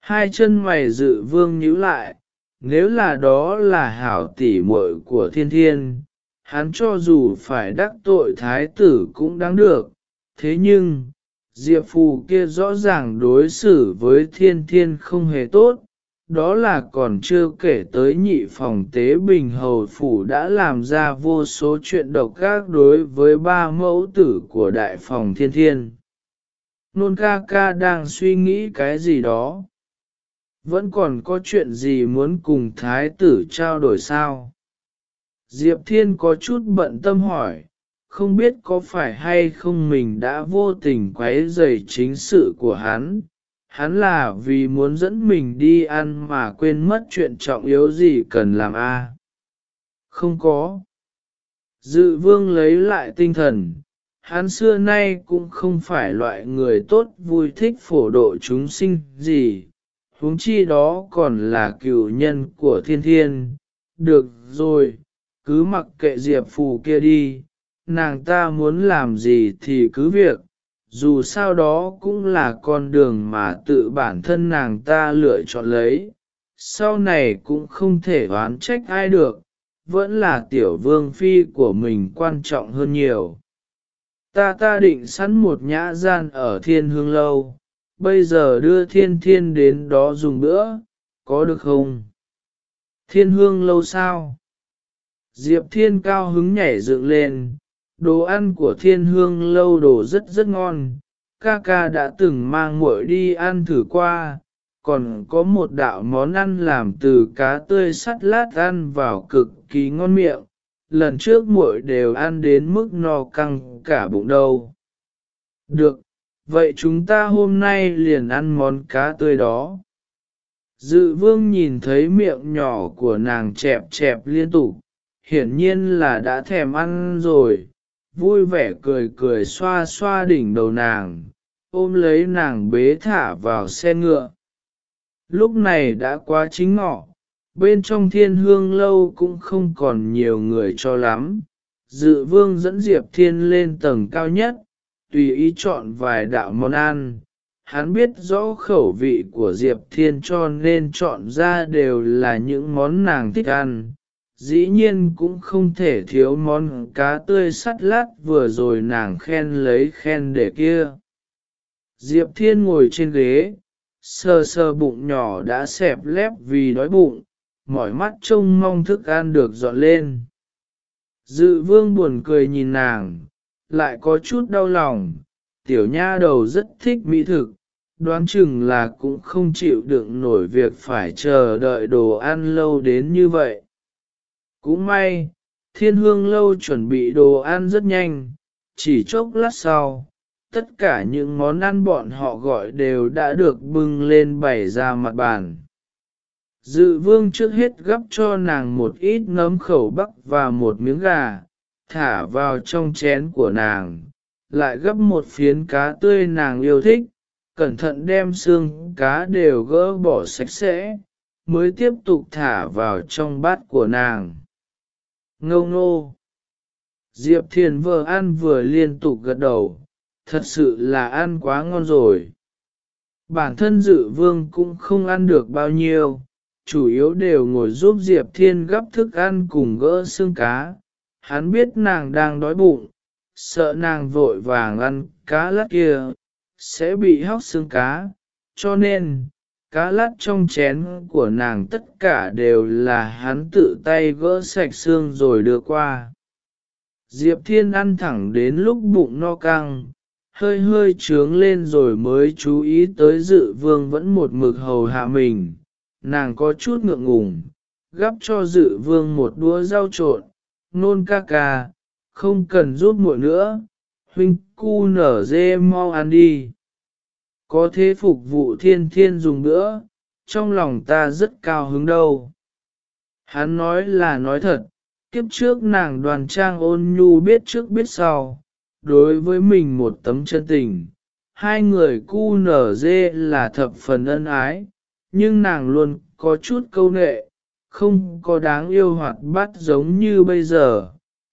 Hai chân mày dự vương nhíu lại, nếu là đó là hảo tỷ muội của thiên thiên, hắn cho dù phải đắc tội thái tử cũng đáng được, thế nhưng, Diệp Phù kia rõ ràng đối xử với thiên thiên không hề tốt, đó là còn chưa kể tới nhị phòng tế bình hầu phủ đã làm ra vô số chuyện độc ác đối với ba mẫu tử của đại phòng thiên thiên. Nôn ca ca đang suy nghĩ cái gì đó. Vẫn còn có chuyện gì muốn cùng thái tử trao đổi sao? Diệp Thiên có chút bận tâm hỏi, không biết có phải hay không mình đã vô tình quấy rầy chính sự của hắn, hắn là vì muốn dẫn mình đi ăn mà quên mất chuyện trọng yếu gì cần làm a? Không có. Dự vương lấy lại tinh thần, hắn xưa nay cũng không phải loại người tốt vui thích phổ độ chúng sinh gì, huống chi đó còn là cựu nhân của thiên thiên. Được rồi, cứ mặc kệ diệp phù kia đi, nàng ta muốn làm gì thì cứ việc, dù sao đó cũng là con đường mà tự bản thân nàng ta lựa chọn lấy, sau này cũng không thể oán trách ai được, vẫn là tiểu vương phi của mình quan trọng hơn nhiều. Ta ta định sẵn một nhã gian ở thiên hương lâu, bây giờ đưa thiên thiên đến đó dùng bữa, có được không? Thiên hương lâu sao? Diệp thiên cao hứng nhảy dựng lên, đồ ăn của thiên hương lâu đồ rất rất ngon, ca ca đã từng mang muội đi ăn thử qua, còn có một đạo món ăn làm từ cá tươi sắt lát ăn vào cực kỳ ngon miệng, lần trước muội đều ăn đến mức no căng cả bụng đâu. Được, vậy chúng ta hôm nay liền ăn món cá tươi đó. Dự vương nhìn thấy miệng nhỏ của nàng chẹp chẹp liên tục, hiển nhiên là đã thèm ăn rồi, vui vẻ cười cười xoa xoa đỉnh đầu nàng, ôm lấy nàng bế thả vào xe ngựa. Lúc này đã quá chính ngọ, bên trong thiên hương lâu cũng không còn nhiều người cho lắm. Dự vương dẫn Diệp Thiên lên tầng cao nhất, tùy ý chọn vài đạo món ăn. Hắn biết rõ khẩu vị của Diệp Thiên cho nên chọn ra đều là những món nàng thích ăn. Dĩ nhiên cũng không thể thiếu món cá tươi sắt lát vừa rồi nàng khen lấy khen để kia. Diệp Thiên ngồi trên ghế, sờ sờ bụng nhỏ đã xẹp lép vì đói bụng, mỏi mắt trông mong thức ăn được dọn lên. Dự vương buồn cười nhìn nàng, lại có chút đau lòng, tiểu nha đầu rất thích mỹ thực, đoán chừng là cũng không chịu đựng nổi việc phải chờ đợi đồ ăn lâu đến như vậy. Cũng may, thiên hương lâu chuẩn bị đồ ăn rất nhanh, chỉ chốc lát sau, tất cả những món ăn bọn họ gọi đều đã được bưng lên bày ra mặt bàn. Dự vương trước hết gấp cho nàng một ít nấm khẩu bắc và một miếng gà, thả vào trong chén của nàng, lại gấp một phiến cá tươi nàng yêu thích, cẩn thận đem xương cá đều gỡ bỏ sạch sẽ, mới tiếp tục thả vào trong bát của nàng. Ngâu Ngô, Diệp Thiền vừa ăn vừa liên tục gật đầu, thật sự là ăn quá ngon rồi. Bản thân dự vương cũng không ăn được bao nhiêu, chủ yếu đều ngồi giúp Diệp Thiên gấp thức ăn cùng gỡ xương cá. Hắn biết nàng đang đói bụng, sợ nàng vội vàng ăn cá lát kia, sẽ bị hóc xương cá, cho nên, cá lát trong chén của nàng tất cả đều là hắn tự tay gỡ sạch xương rồi đưa qua. Diệp Thiên ăn thẳng đến lúc bụng no căng, hơi hơi trướng lên rồi mới chú ý tới dự vương vẫn một mực hầu hạ mình, nàng có chút ngượng ngùng, gắp cho dự vương một đũa rau trộn, nôn ca ca, không cần giúp muội nữa, huynh cu nở dê mau ăn đi. Có thế phục vụ thiên thiên dùng nữa, trong lòng ta rất cao hứng đâu. Hắn nói là nói thật, kiếp trước nàng đoàn trang ôn nhu biết trước biết sau, đối với mình một tấm chân tình. Hai người cu nở dê là thập phần ân ái, nhưng nàng luôn có chút câu nệ, không có đáng yêu hoạt bát giống như bây giờ.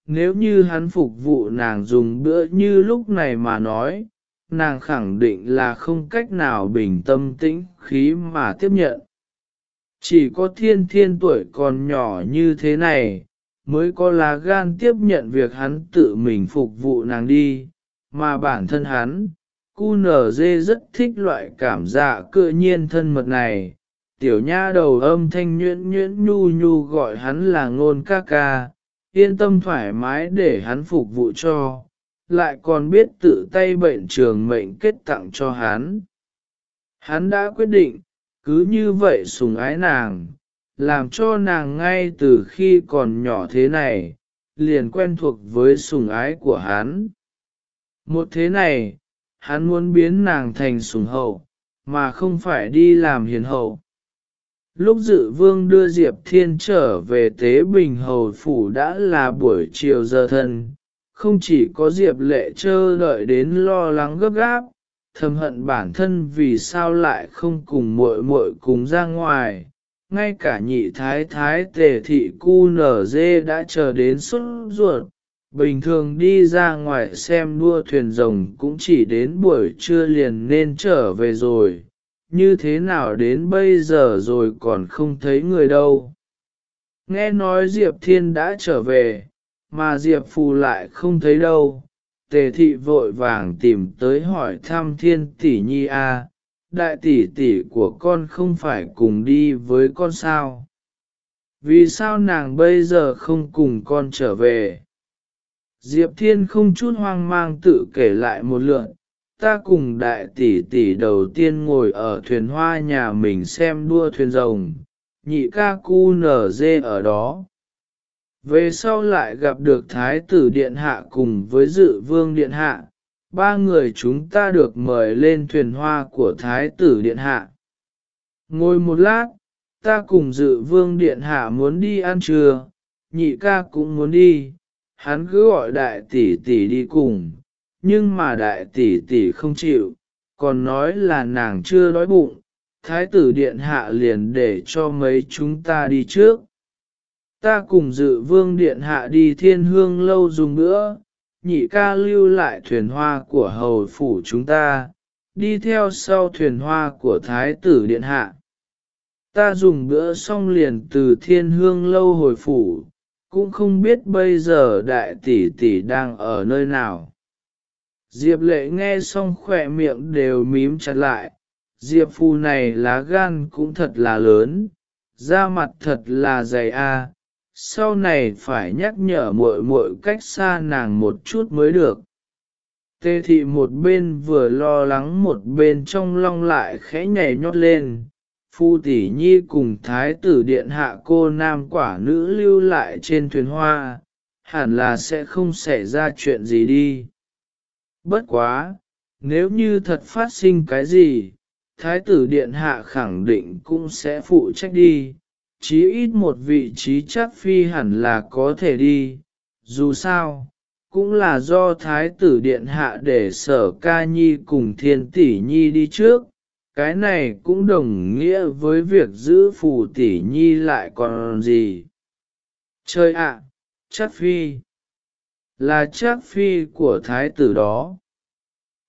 Nếu như hắn phục vụ nàng dùng bữa như lúc này mà nói, nàng khẳng định là không cách nào bình tâm tĩnh khí mà tiếp nhận. Chỉ có thiên thiên tuổi còn nhỏ như thế này, mới có lá gan tiếp nhận việc hắn tự mình phục vụ nàng đi, mà bản thân hắn, cu nở dê rất thích loại cảm dạ cựa nhiên thân mật này. Tiểu nha đầu âm thanh nhuyễn nhuyễn nhu nhu gọi hắn là ngôn ca ca, yên tâm thoải mái để hắn phục vụ cho, lại còn biết tự tay bệnh trường mệnh kết tặng cho hắn. Hắn đã quyết định, cứ như vậy sùng ái nàng, làm cho nàng ngay từ khi còn nhỏ thế này, liền quen thuộc với sùng ái của hắn. Một thế này, hắn muốn biến nàng thành sùng hậu, mà không phải đi làm hiền hậu. Lúc dự vương đưa Diệp Thiên trở về Tế Bình Hầu Phủ đã là buổi chiều giờ thân, không chỉ có Diệp lệ chờ đợi đến lo lắng gấp gáp, thầm hận bản thân vì sao lại không cùng muội muội cùng ra ngoài, ngay cả nhị thái thái tề thị cu nở dê đã chờ đến xuất ruột. Bình thường đi ra ngoài xem đua thuyền rồng cũng chỉ đến buổi trưa liền nên trở về rồi, như thế nào đến bây giờ rồi còn không thấy người đâu. Nghe nói Diệp Thiên đã trở về, mà Diệp Phù lại không thấy đâu. Tề thị vội vàng tìm tới hỏi thăm Thiên Tỷ Nhi A, đại tỷ tỷ của con không phải cùng đi với con sao? Vì sao nàng bây giờ không cùng con trở về? Diệp Thiên không chút hoang mang tự kể lại một lượt, ta cùng đại tỷ tỷ đầu tiên ngồi ở thuyền hoa nhà mình xem đua thuyền rồng, nhị ca cu nở dê ở đó. Về sau lại gặp được Thái tử Điện Hạ cùng với dự vương Điện Hạ, ba người chúng ta được mời lên thuyền hoa của Thái tử Điện Hạ. Ngồi một lát, ta cùng dự vương Điện Hạ muốn đi ăn trưa, nhị ca cũng muốn đi, hắn cứ gọi đại tỷ tỷ đi cùng, nhưng mà đại tỷ tỷ không chịu, còn nói là nàng chưa đói bụng, thái tử điện hạ liền để cho mấy chúng ta đi trước. Ta cùng dự vương điện hạ đi thiên hương lâu dùng bữa, nhị ca lưu lại thuyền hoa của hầu phủ chúng ta, đi theo sau thuyền hoa của thái tử điện hạ. Ta dùng bữa xong liền từ thiên hương lâu hồi phủ, cũng không biết bây giờ đại tỷ tỷ đang ở nơi nào. Diệp lệ nghe xong khỏe miệng đều mím chặt lại, Diệp phu này lá gan cũng thật là lớn, da mặt thật là dày a sau này phải nhắc nhở muội muội cách xa nàng một chút mới được. Tê thị một bên vừa lo lắng một bên trong long lại khẽ nhảy nhót lên, phu tỷ nhi cùng thái tử điện hạ cô nam quả nữ lưu lại trên thuyền hoa, hẳn là sẽ không xảy ra chuyện gì đi. Bất quá, nếu như thật phát sinh cái gì, thái tử điện hạ khẳng định cũng sẽ phụ trách đi, chí ít một vị trí chắc phi hẳn là có thể đi, dù sao, cũng là do thái tử điện hạ để sở ca nhi cùng thiên tỷ nhi đi trước, cái này cũng đồng nghĩa với việc giữ phù tỷ nhi lại còn gì. Chơi ạ, à, chắc phi, là chắc phi của thái tử đó.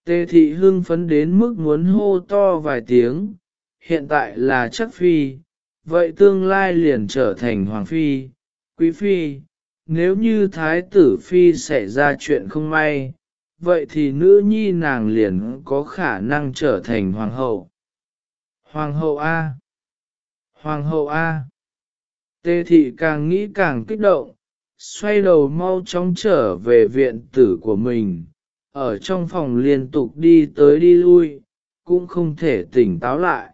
tê thị hưng phấn đến mức muốn hô to vài tiếng, hiện tại là chắc phi, vậy tương lai liền trở thành hoàng phi, quý phi, nếu như thái tử phi xảy ra chuyện không may, vậy thì nữ nhi nàng liền có khả năng trở thành hoàng hậu. Hoàng hậu A. Hoàng hậu A. Tê thị càng nghĩ càng kích động, xoay đầu mau chóng trở về viện tử của mình, ở trong phòng liên tục đi tới đi lui, cũng không thể tỉnh táo lại.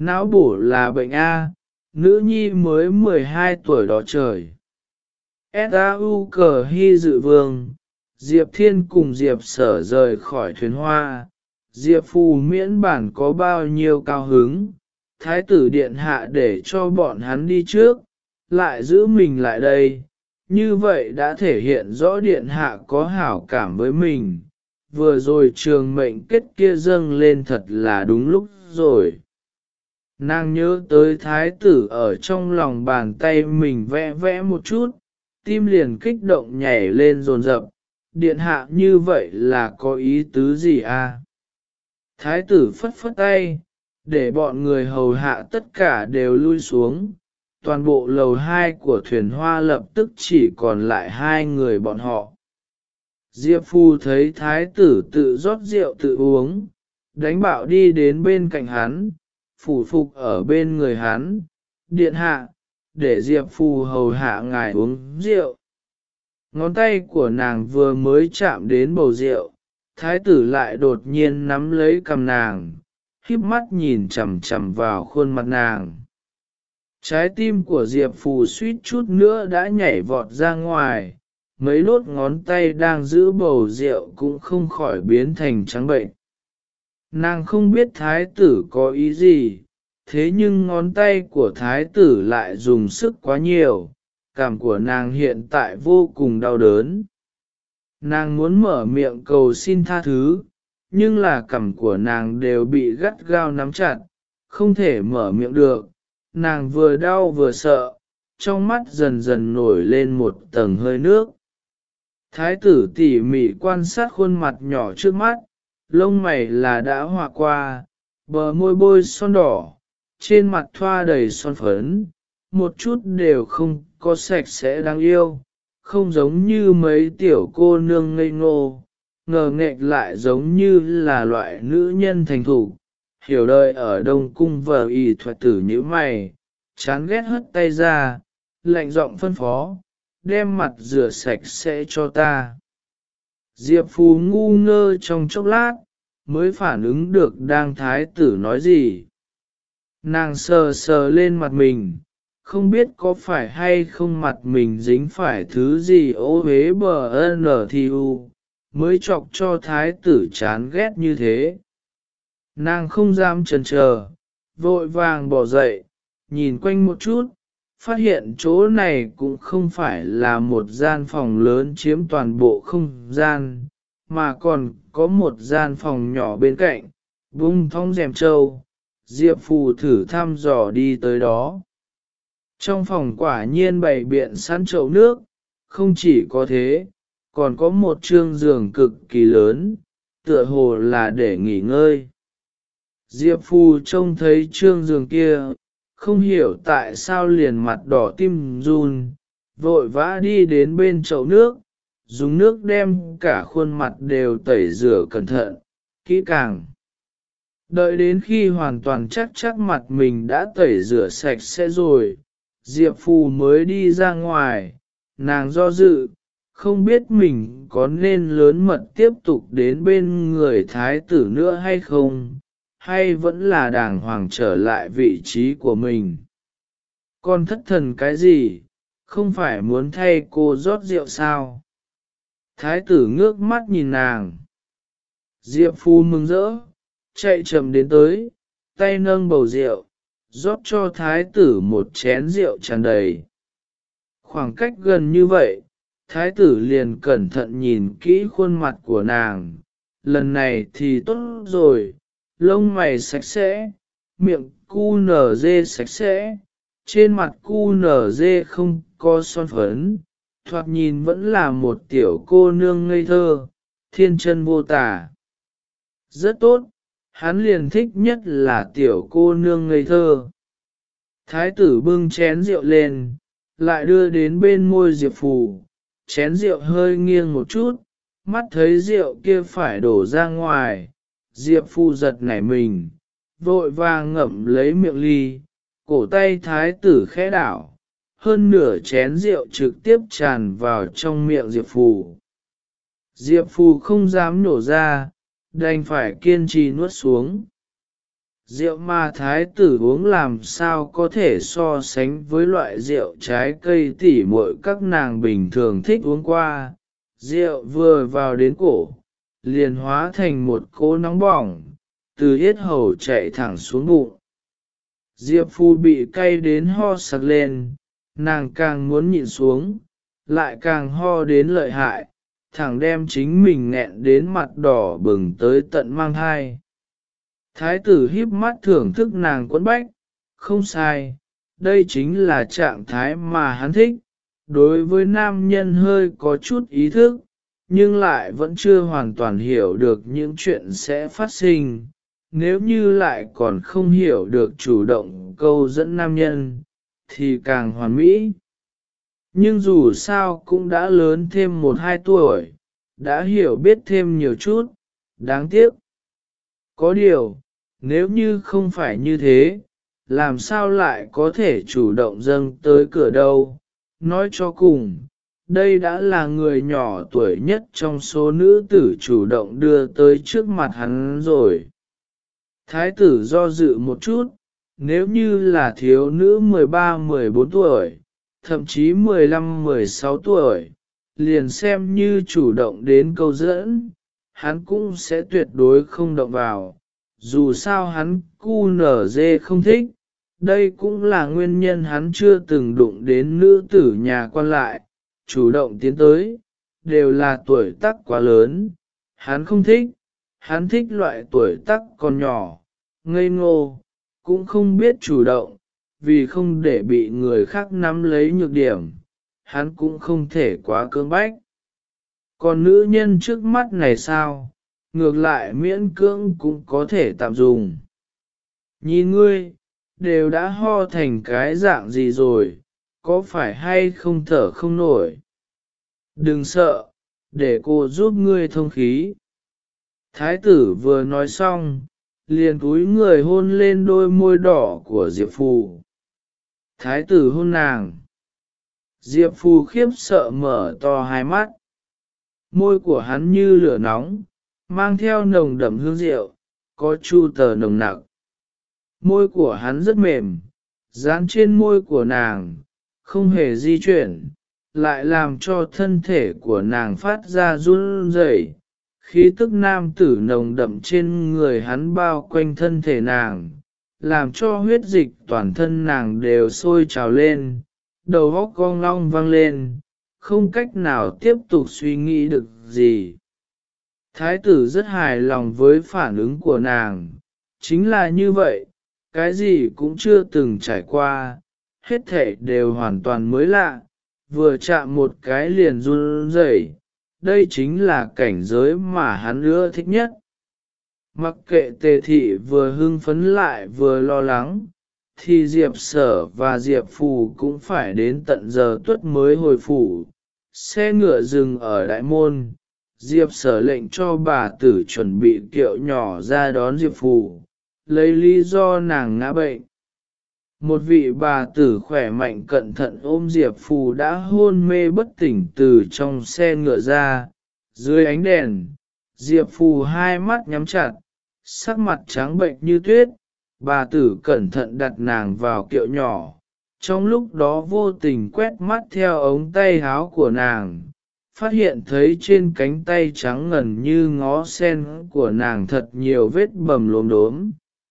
Não bổ là bệnh A, nữ nhi mới 12 tuổi đó trời. S.A.U. cờ hy dự vương, Diệp Thiên cùng Diệp sở rời khỏi thuyền hoa, Diệp Phù miễn bản có bao nhiêu cao hứng, Thái tử điện hạ để cho bọn hắn đi trước, lại giữ mình lại đây, như vậy đã thể hiện rõ điện hạ có hảo cảm với mình, vừa rồi trường mệnh kết kia dâng lên thật là đúng lúc rồi. Nàng nhớ tới thái tử ở trong lòng bàn tay mình vẽ vẽ một chút, tim liền kích động nhảy lên rồn rập, điện hạ như vậy là có ý tứ gì à? Thái tử phất phất tay, để bọn người hầu hạ tất cả đều lui xuống, toàn bộ lầu hai của thuyền hoa lập tức chỉ còn lại hai người bọn họ. Diệp Phu thấy thái tử tự rót rượu tự uống, đánh bạo đi đến bên cạnh hắn, phủ phục ở bên người hắn, điện hạ, để Diệp Phù hầu hạ ngài uống rượu. Ngón tay của nàng vừa mới chạm đến bầu rượu, thái tử lại đột nhiên nắm lấy cầm nàng, híp mắt nhìn chằm chằm vào khuôn mặt nàng. Trái tim của Diệp Phù suýt chút nữa đã nhảy vọt ra ngoài, mấy lốt ngón tay đang giữ bầu rượu cũng không khỏi biến thành trắng bệnh. Nàng không biết thái tử có ý gì, thế nhưng ngón tay của thái tử lại dùng sức quá nhiều, cảm của nàng hiện tại vô cùng đau đớn. Nàng muốn mở miệng cầu xin tha thứ, nhưng là cảm của nàng đều bị gắt gao nắm chặt, không thể mở miệng được, nàng vừa đau vừa sợ, trong mắt dần dần nổi lên một tầng hơi nước. Thái tử tỉ mỉ quan sát khuôn mặt nhỏ trước mắt, lông mày là đã hòa qua, bờ môi bôi son đỏ, trên mặt thoa đầy son phấn, một chút đều không có sạch sẽ đáng yêu, không giống như mấy tiểu cô nương ngây ngô, ngờ nghệch lại giống như là loại nữ nhân thành thủ, hiểu đời ở đông cung vờ y thuật tử như mày, chán ghét hất tay ra, lạnh giọng phân phó, đem mặt rửa sạch sẽ cho ta. Diệp Phù ngu ngơ trong chốc lát, mới phản ứng được đang thái tử nói gì. Nàng sờ sờ lên mặt mình, không biết có phải hay không mặt mình dính phải thứ gì ô hế bờ nở thì u, mới chọc cho thái tử chán ghét như thế. Nàng không dám chần chờ, vội vàng bỏ dậy, nhìn quanh một chút, phát hiện chỗ này cũng không phải là một gian phòng lớn chiếm toàn bộ không gian, mà còn có một gian phòng nhỏ bên cạnh, bung thong rèm trâu, Diệp Phù thử thăm dò đi tới đó. Trong phòng quả nhiên bày biện sẵn chậu nước, không chỉ có thế, còn có một trương giường cực kỳ lớn, tựa hồ là để nghỉ ngơi. Diệp Phù trông thấy trương giường kia, không hiểu tại sao liền mặt đỏ tim run, vội vã đi đến bên chậu nước, dùng nước đem cả khuôn mặt đều tẩy rửa cẩn thận, kỹ càng. Đợi đến khi hoàn toàn chắc chắc mặt mình đã tẩy rửa sạch sẽ rồi, Diệp Phù mới đi ra ngoài, nàng do dự, không biết mình có nên lớn mật tiếp tục đến bên người thái tử nữa hay không, hay vẫn là đàng hoàng trở lại vị trí của mình. Con thất thần cái gì, không phải muốn thay cô rót rượu sao? Thái tử ngước mắt nhìn nàng. Diệp Phu mừng rỡ, chạy chậm đến tới, tay nâng bầu rượu, rót cho thái tử một chén rượu tràn đầy. Khoảng cách gần như vậy, thái tử liền cẩn thận nhìn kỹ khuôn mặt của nàng. Lần này thì tốt rồi, lông mày sạch sẽ, miệng cu nở dê sạch sẽ, trên mặt cu nở dê không có son phấn, thoạt nhìn vẫn là một tiểu cô nương ngây thơ, thiên chân vô tả. Rất tốt, hắn liền thích nhất là tiểu cô nương ngây thơ. Thái tử bưng chén rượu lên, lại đưa đến bên môi Diệp Phù, chén rượu hơi nghiêng một chút, mắt thấy rượu kia phải đổ ra ngoài, Diệp Phu giật nảy mình, vội vàng ngậm lấy miệng ly, cổ tay thái tử khẽ đảo, hơn nửa chén rượu trực tiếp tràn vào trong miệng Diệp Phù. Diệp Phù không dám nổ ra, đành phải kiên trì nuốt xuống. Rượu mà thái tử uống làm sao có thể so sánh với loại rượu trái cây tỉ muội các nàng bình thường thích uống qua. Rượu vừa vào đến cổ, liền hóa thành một cỗ nóng bỏng, từ yết hầu chạy thẳng xuống bụng. Diệp Phu bị cay đến ho sặc lên, nàng càng muốn nhịn xuống, lại càng ho đến lợi hại, thẳng đem chính mình nghẹn đến mặt đỏ bừng tới tận mang hai. Thái tử híp mắt thưởng thức nàng quấn bách, không sai, đây chính là trạng thái mà hắn thích, đối với nam nhân hơi có chút ý thức, nhưng lại vẫn chưa hoàn toàn hiểu được những chuyện sẽ phát sinh. Nếu như lại còn không hiểu được chủ động câu dẫn nam nhân, thì càng hoàn mỹ. Nhưng dù sao cũng đã lớn thêm một hai tuổi, đã hiểu biết thêm nhiều chút, đáng tiếc. Có điều, nếu như không phải như thế, làm sao lại có thể chủ động dâng tới cửa đâu, nói cho cùng, đây đã là người nhỏ tuổi nhất trong số nữ tử chủ động đưa tới trước mặt hắn rồi. Thái tử do dự một chút, nếu như là thiếu nữ 13-14 tuổi, thậm chí 15-16 tuổi, liền xem như chủ động đến câu dẫn, hắn cũng sẽ tuyệt đối không động vào. Dù sao hắn cu nở dê không thích, đây cũng là nguyên nhân hắn chưa từng đụng đến nữ tử nhà quan lại, chủ động tiến tới, đều là tuổi tác quá lớn, hắn không thích, hắn thích loại tuổi tác còn nhỏ, ngây ngô, cũng không biết chủ động, vì không để bị người khác nắm lấy nhược điểm, hắn cũng không thể quá cưỡng bách. Còn nữ nhân trước mắt này sao, ngược lại miễn cưỡng cũng có thể tạm dùng. Nhìn ngươi, đều đã ho thành cái dạng gì rồi, có phải hay không thở không nổi? Đừng sợ, để cô giúp ngươi thông khí. Thái tử vừa nói xong, liền cúi người hôn lên đôi môi đỏ của Diệp Phù. Thái tử hôn nàng. Diệp Phù khiếp sợ mở to hai mắt. Môi của hắn như lửa nóng, mang theo nồng đậm hương rượu, có chu tờ nồng nặc. Môi của hắn rất mềm, dán trên môi của nàng, không hề di chuyển, lại làm cho thân thể của nàng phát ra run rẩy. Khí tức nam tử nồng đậm trên người hắn bao quanh thân thể nàng, làm cho huyết dịch toàn thân nàng đều sôi trào lên, đầu óc cong long vang lên, không cách nào tiếp tục suy nghĩ được gì. Thái tử rất hài lòng với phản ứng của nàng, chính là như vậy, cái gì cũng chưa từng trải qua, hết thể đều hoàn toàn mới lạ, vừa chạm một cái liền run rẩy, đây chính là cảnh giới mà hắn ưa thích nhất. Mặc kệ tề thị vừa hưng phấn lại vừa lo lắng, thì Diệp Sở và Diệp Phù cũng phải đến tận giờ tuất mới hồi phủ. Xe ngựa dừng ở đại môn, Diệp Sở lệnh cho bà tử chuẩn bị kiệu nhỏ ra đón Diệp Phù, lấy lý do nàng ngã bệnh. Một vị bà tử khỏe mạnh cẩn thận ôm Diệp Phù đã hôn mê bất tỉnh từ trong xe ngựa ra, dưới ánh đèn, Diệp Phù hai mắt nhắm chặt, sắc mặt trắng bệnh như tuyết, bà tử cẩn thận đặt nàng vào kiệu nhỏ, trong lúc đó vô tình quét mắt theo ống tay háo của nàng, phát hiện thấy trên cánh tay trắng ngần như ngó sen của nàng thật nhiều vết bầm lốm đốm,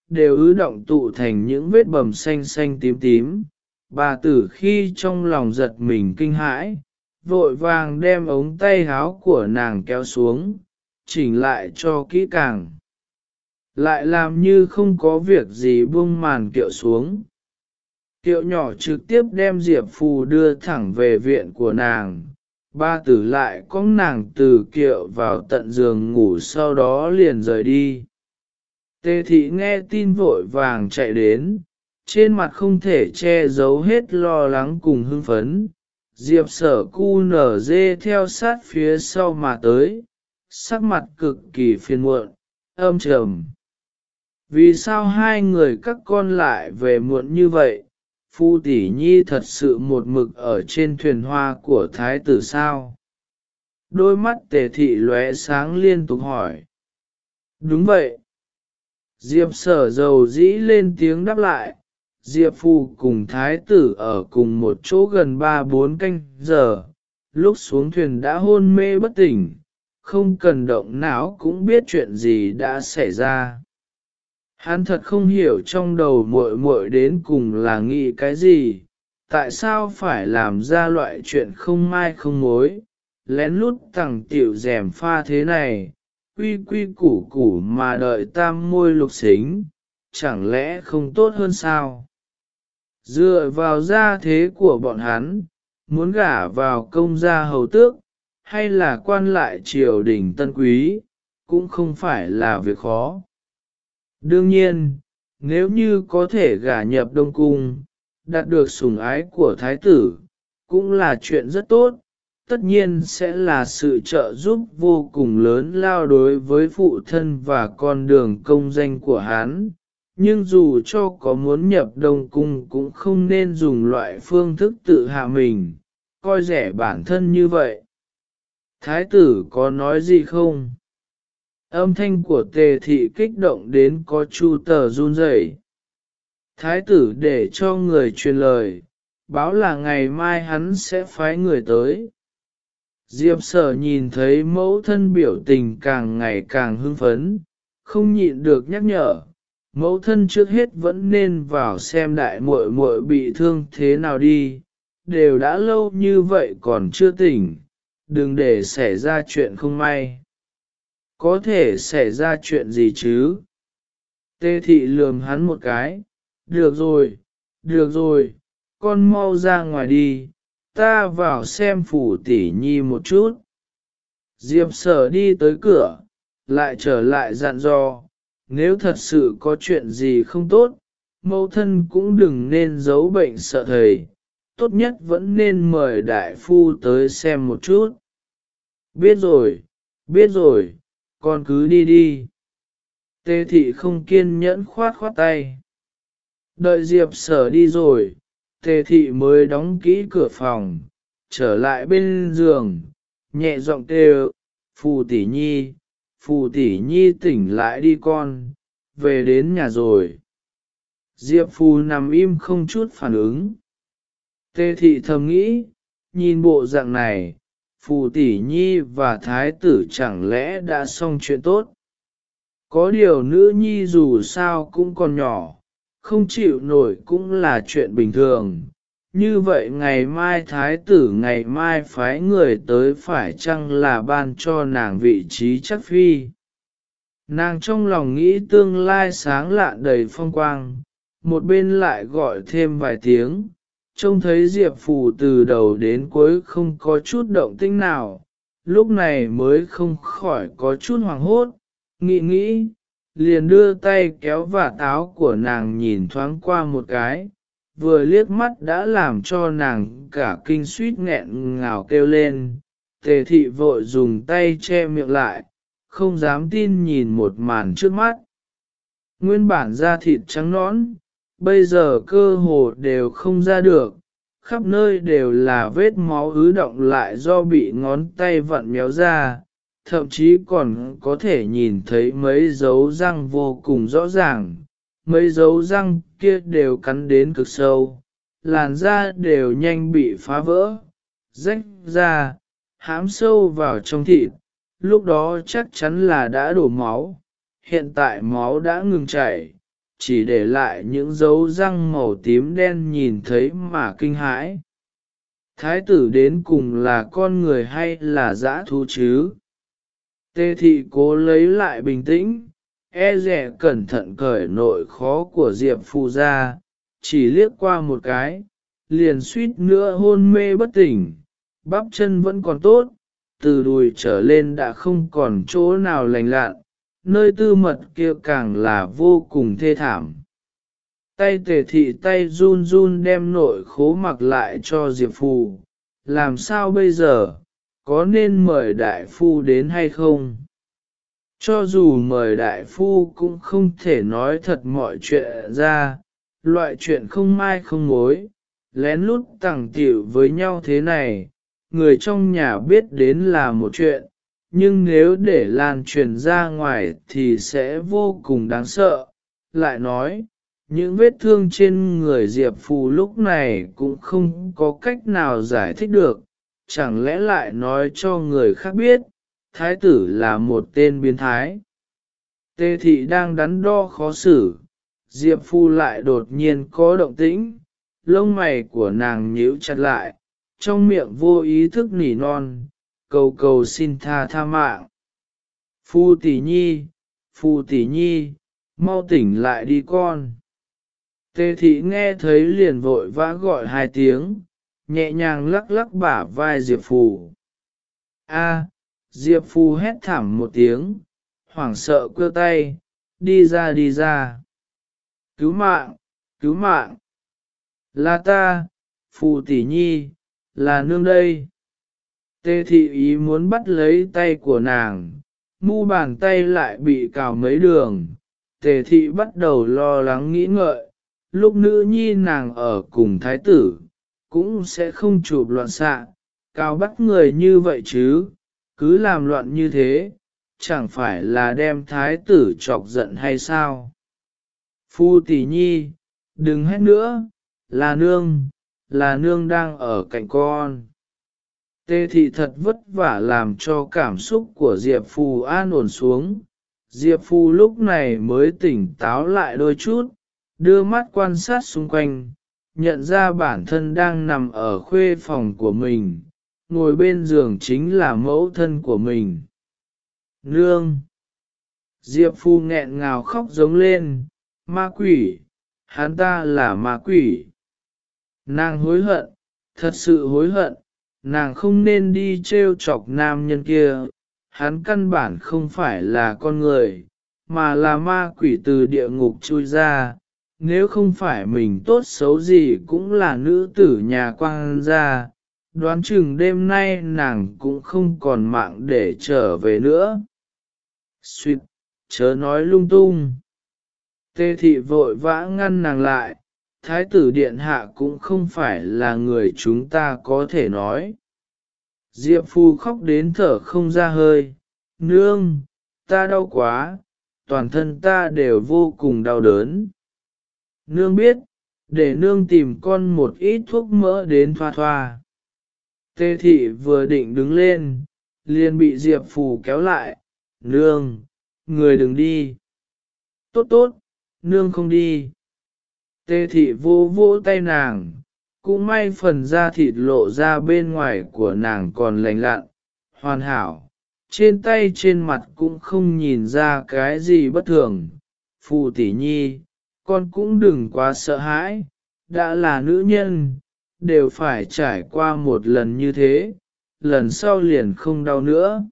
đều ứ động tụ thành những vết bầm xanh xanh tím tím. Bà tử khi trong lòng giật mình kinh hãi, vội vàng đem ống tay háo của nàng kéo xuống, chỉnh lại cho kỹ càng. Lại làm như không có việc gì buông màn kiệu xuống. Kiệu nhỏ trực tiếp đem Diệp Phù đưa thẳng về viện của nàng. Ba tử lại có nàng từ kiệu vào tận giường ngủ sau đó liền rời đi. Tề thị nghe tin vội vàng chạy đến, trên mặt không thể che giấu hết lo lắng cùng hưng phấn. Diệp sở cu nở dê theo sát phía sau mà tới, sắc mặt cực kỳ phiền muộn, âm trầm. Vì sao hai người các con lại về muộn như vậy? Phu tỷ nhi thật sự một mực ở trên thuyền hoa của thái tử sao? Đôi mắt tề thị lóe sáng liên tục hỏi. Đúng vậy. Diệp sở dầu dĩ lên tiếng đáp lại, Diệp Phu cùng thái tử ở cùng một chỗ gần ba bốn canh giờ, lúc xuống thuyền đã hôn mê bất tỉnh, không cần động não cũng biết chuyện gì đã xảy ra. Hắn thật không hiểu trong đầu muội muội đến cùng là nghĩ cái gì, tại sao phải làm ra loại chuyện không mai không mối, lén lút tặng tiểu rèm pha thế này, quy quy củ củ mà đợi tam môi lục xính, chẳng lẽ không tốt hơn sao? Dựa vào gia thế của bọn hắn, muốn gả vào công gia hầu tước, hay là quan lại triều đình tân quý, cũng không phải là việc khó. Đương nhiên, nếu như có thể gả nhập đông cung, đạt được sủng ái của thái tử, cũng là chuyện rất tốt, tất nhiên sẽ là sự trợ giúp vô cùng lớn lao đối với phụ thân và con đường công danh của hắn. Nhưng dù cho có muốn nhập đông cung cũng không nên dùng loại phương thức tự hạ mình, coi rẻ bản thân như vậy. Thái tử có nói gì không? Âm thanh của tề thị kích động đến có chu tờ run rẩy. Thái tử để cho người truyền lời, báo là ngày mai hắn sẽ phái người tới. Diệp sở nhìn thấy mẫu thân biểu tình càng ngày càng hưng phấn, không nhịn được nhắc nhở. Mẫu thân trước hết vẫn nên vào xem đại muội muội bị thương thế nào đi, đều đã lâu như vậy còn chưa tỉnh, đừng để xảy ra chuyện không may. Có thể xảy ra chuyện gì chứ? Tê thị lườm hắn một cái, được rồi, được rồi, con mau ra ngoài đi, ta vào xem phủ tỷ nhi một chút. Diệp sở đi tới cửa, lại trở lại dặn dò, nếu thật sự có chuyện gì không tốt, mẫu thân cũng đừng nên giấu bệnh sợ thầy, tốt nhất vẫn nên mời đại phu tới xem một chút. Biết rồi, biết rồi, con cứ đi đi. Tê thị không kiên nhẫn khoát khoát tay. Đợi Diệp sở đi rồi, tề thị mới đóng kỹ cửa phòng, trở lại bên giường, nhẹ giọng kêu, phù tỷ nhi, phù tỷ nhi tỉnh lại đi con, về đến nhà rồi. Diệp phù nằm im không chút phản ứng. Tề thị thầm nghĩ, nhìn bộ dạng này, phù tỷ nhi và thái tử chẳng lẽ đã xong chuyện tốt. Có điều nữ nhi dù sao cũng còn nhỏ, không chịu nổi cũng là chuyện bình thường. Như vậy ngày mai thái tử ngày mai phái người tới phải chăng là ban cho nàng vị trí chắc phi. Nàng trong lòng nghĩ tương lai sáng lạ đầy phong quang, một bên lại gọi thêm vài tiếng, trông thấy Diệp Phù từ đầu đến cuối không có chút động tĩnh nào, lúc này mới không khỏi có chút hoàng hốt, nghĩ nghĩ, liền đưa tay kéo vả táo của nàng nhìn thoáng qua một cái, vừa liếc mắt đã làm cho nàng cả kinh suýt nghẹn ngào kêu lên, tề thị vội dùng tay che miệng lại, không dám tin nhìn một màn trước mắt. Nguyên bản da thịt trắng nõn, bây giờ cơ hồ đều không ra được, khắp nơi đều là vết máu ứ động lại do bị ngón tay vặn méo ra, thậm chí còn có thể nhìn thấy mấy dấu răng vô cùng rõ ràng, mấy dấu răng kia đều cắn đến cực sâu, làn da đều nhanh bị phá vỡ, rách ra, hãm sâu vào trong thịt, lúc đó chắc chắn là đã đổ máu, hiện tại máu đã ngừng chảy, chỉ để lại những dấu răng màu tím đen nhìn thấy mà kinh hãi. Thái tử đến cùng là con người hay là dã thú chứ? Tê thị cố lấy lại bình tĩnh, e rẻ cẩn thận cởi nội khó của Diệp Phu ra, chỉ liếc qua một cái, liền suýt nữa hôn mê bất tỉnh, bắp chân vẫn còn tốt, từ đùi trở lên đã không còn chỗ nào lành lạn, nơi tư mật kia càng là vô cùng thê thảm. Tay tề thị tay run run đem nội khố mặc lại cho Diệp Phù, làm sao bây giờ, có nên mời đại phu đến hay không? Cho dù mời đại phu cũng không thể nói thật mọi chuyện ra, loại chuyện không mai không mối, lén lút tẳng tiểu với nhau thế này, người trong nhà biết đến là một chuyện, nhưng nếu để lan truyền ra ngoài thì sẽ vô cùng đáng sợ. Lại nói, những vết thương trên người Diệp Phù lúc này cũng không có cách nào giải thích được, chẳng lẽ lại nói cho người khác biết, thái tử là một tên biến thái. Tê thị đang đắn đo khó xử, Diệp Phu lại đột nhiên có động tĩnh, lông mày của nàng nhíu chặt lại, trong miệng vô ý thức nỉ non, cầu cầu xin tha tha mạng. Phu tỷ nhi, phu tỷ nhi, mau tỉnh lại đi con. Tê thị nghe thấy liền vội vã gọi hai tiếng, nhẹ nhàng lắc lắc bả vai Diệp Phù. A, Diệp Phù hét thảm một tiếng, hoảng sợ quơ tay, đi ra đi ra. Cứu mạng, cứu mạng. Là ta, Phù tỷ nhi, là nương đây. Tê thị ý muốn bắt lấy tay của nàng, mu bàn tay lại bị cào mấy đường. Tề thị bắt đầu lo lắng nghĩ ngợi, lúc nữ nhi nàng ở cùng thái tử, cũng sẽ không chụp loạn xạ, cao bắt người như vậy chứ, cứ làm loạn như thế, chẳng phải là đem thái tử chọc giận hay sao? Phu tỷ nhi, đừng hét nữa, là nương, là nương đang ở cạnh con. Tê thị thật vất vả làm cho cảm xúc của Diệp Phù an ổn xuống. Diệp Phù lúc này mới tỉnh táo lại đôi chút, đưa mắt quan sát xung quanh, nhận ra bản thân đang nằm ở khuê phòng của mình, ngồi bên giường chính là mẫu thân của mình. Nương! Diệp Phu nghẹn ngào khóc giống lên, ma quỷ, hắn ta là ma quỷ. Nàng hối hận, thật sự hối hận, nàng không nên đi trêu chọc nam nhân kia, hắn căn bản không phải là con người, mà là ma quỷ từ địa ngục chui ra, nếu không phải mình tốt xấu gì cũng là nữ tử nhà quang gia, đoán chừng đêm nay nàng cũng không còn mạng để trở về nữa. Xuyệt, chớ nói lung tung. Tê thị vội vã ngăn nàng lại, thái tử điện hạ cũng không phải là người chúng ta có thể nói. Diệp Phu khóc đến thở không ra hơi, nương, ta đau quá, toàn thân ta đều vô cùng đau đớn. Nương biết, để nương tìm con một ít thuốc mỡ đến thoa thoa. Tê thị vừa định đứng lên, liền bị Diệp Phù kéo lại, nương, người đừng đi. Tốt tốt, nương không đi. Tê thị vô vô tay nàng, cũng may phần da thịt lộ ra bên ngoài của nàng còn lành lặn, hoàn hảo, trên tay trên mặt cũng không nhìn ra cái gì bất thường. Phù tỷ nhi, con cũng đừng quá sợ hãi, đã là nữ nhân, đều phải trải qua một lần như thế, lần sau liền không đau nữa.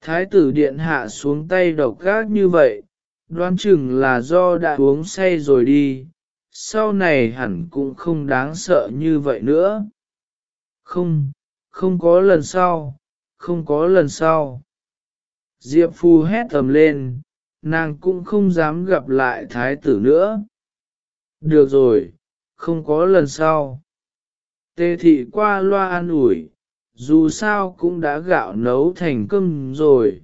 Thái tử điện hạ xuống tay độc gác như vậy, đoán chừng là do đã uống say rồi đi, sau này hẳn cũng không đáng sợ như vậy nữa. Không, không có lần sau, không có lần sau. Diệp Phu hét tầm lên, nàng cũng không dám gặp lại thái tử nữa. Được rồi, không có lần sau. Tê thị qua loa an ủi, dù sao cũng đã gạo nấu thành cơm rồi,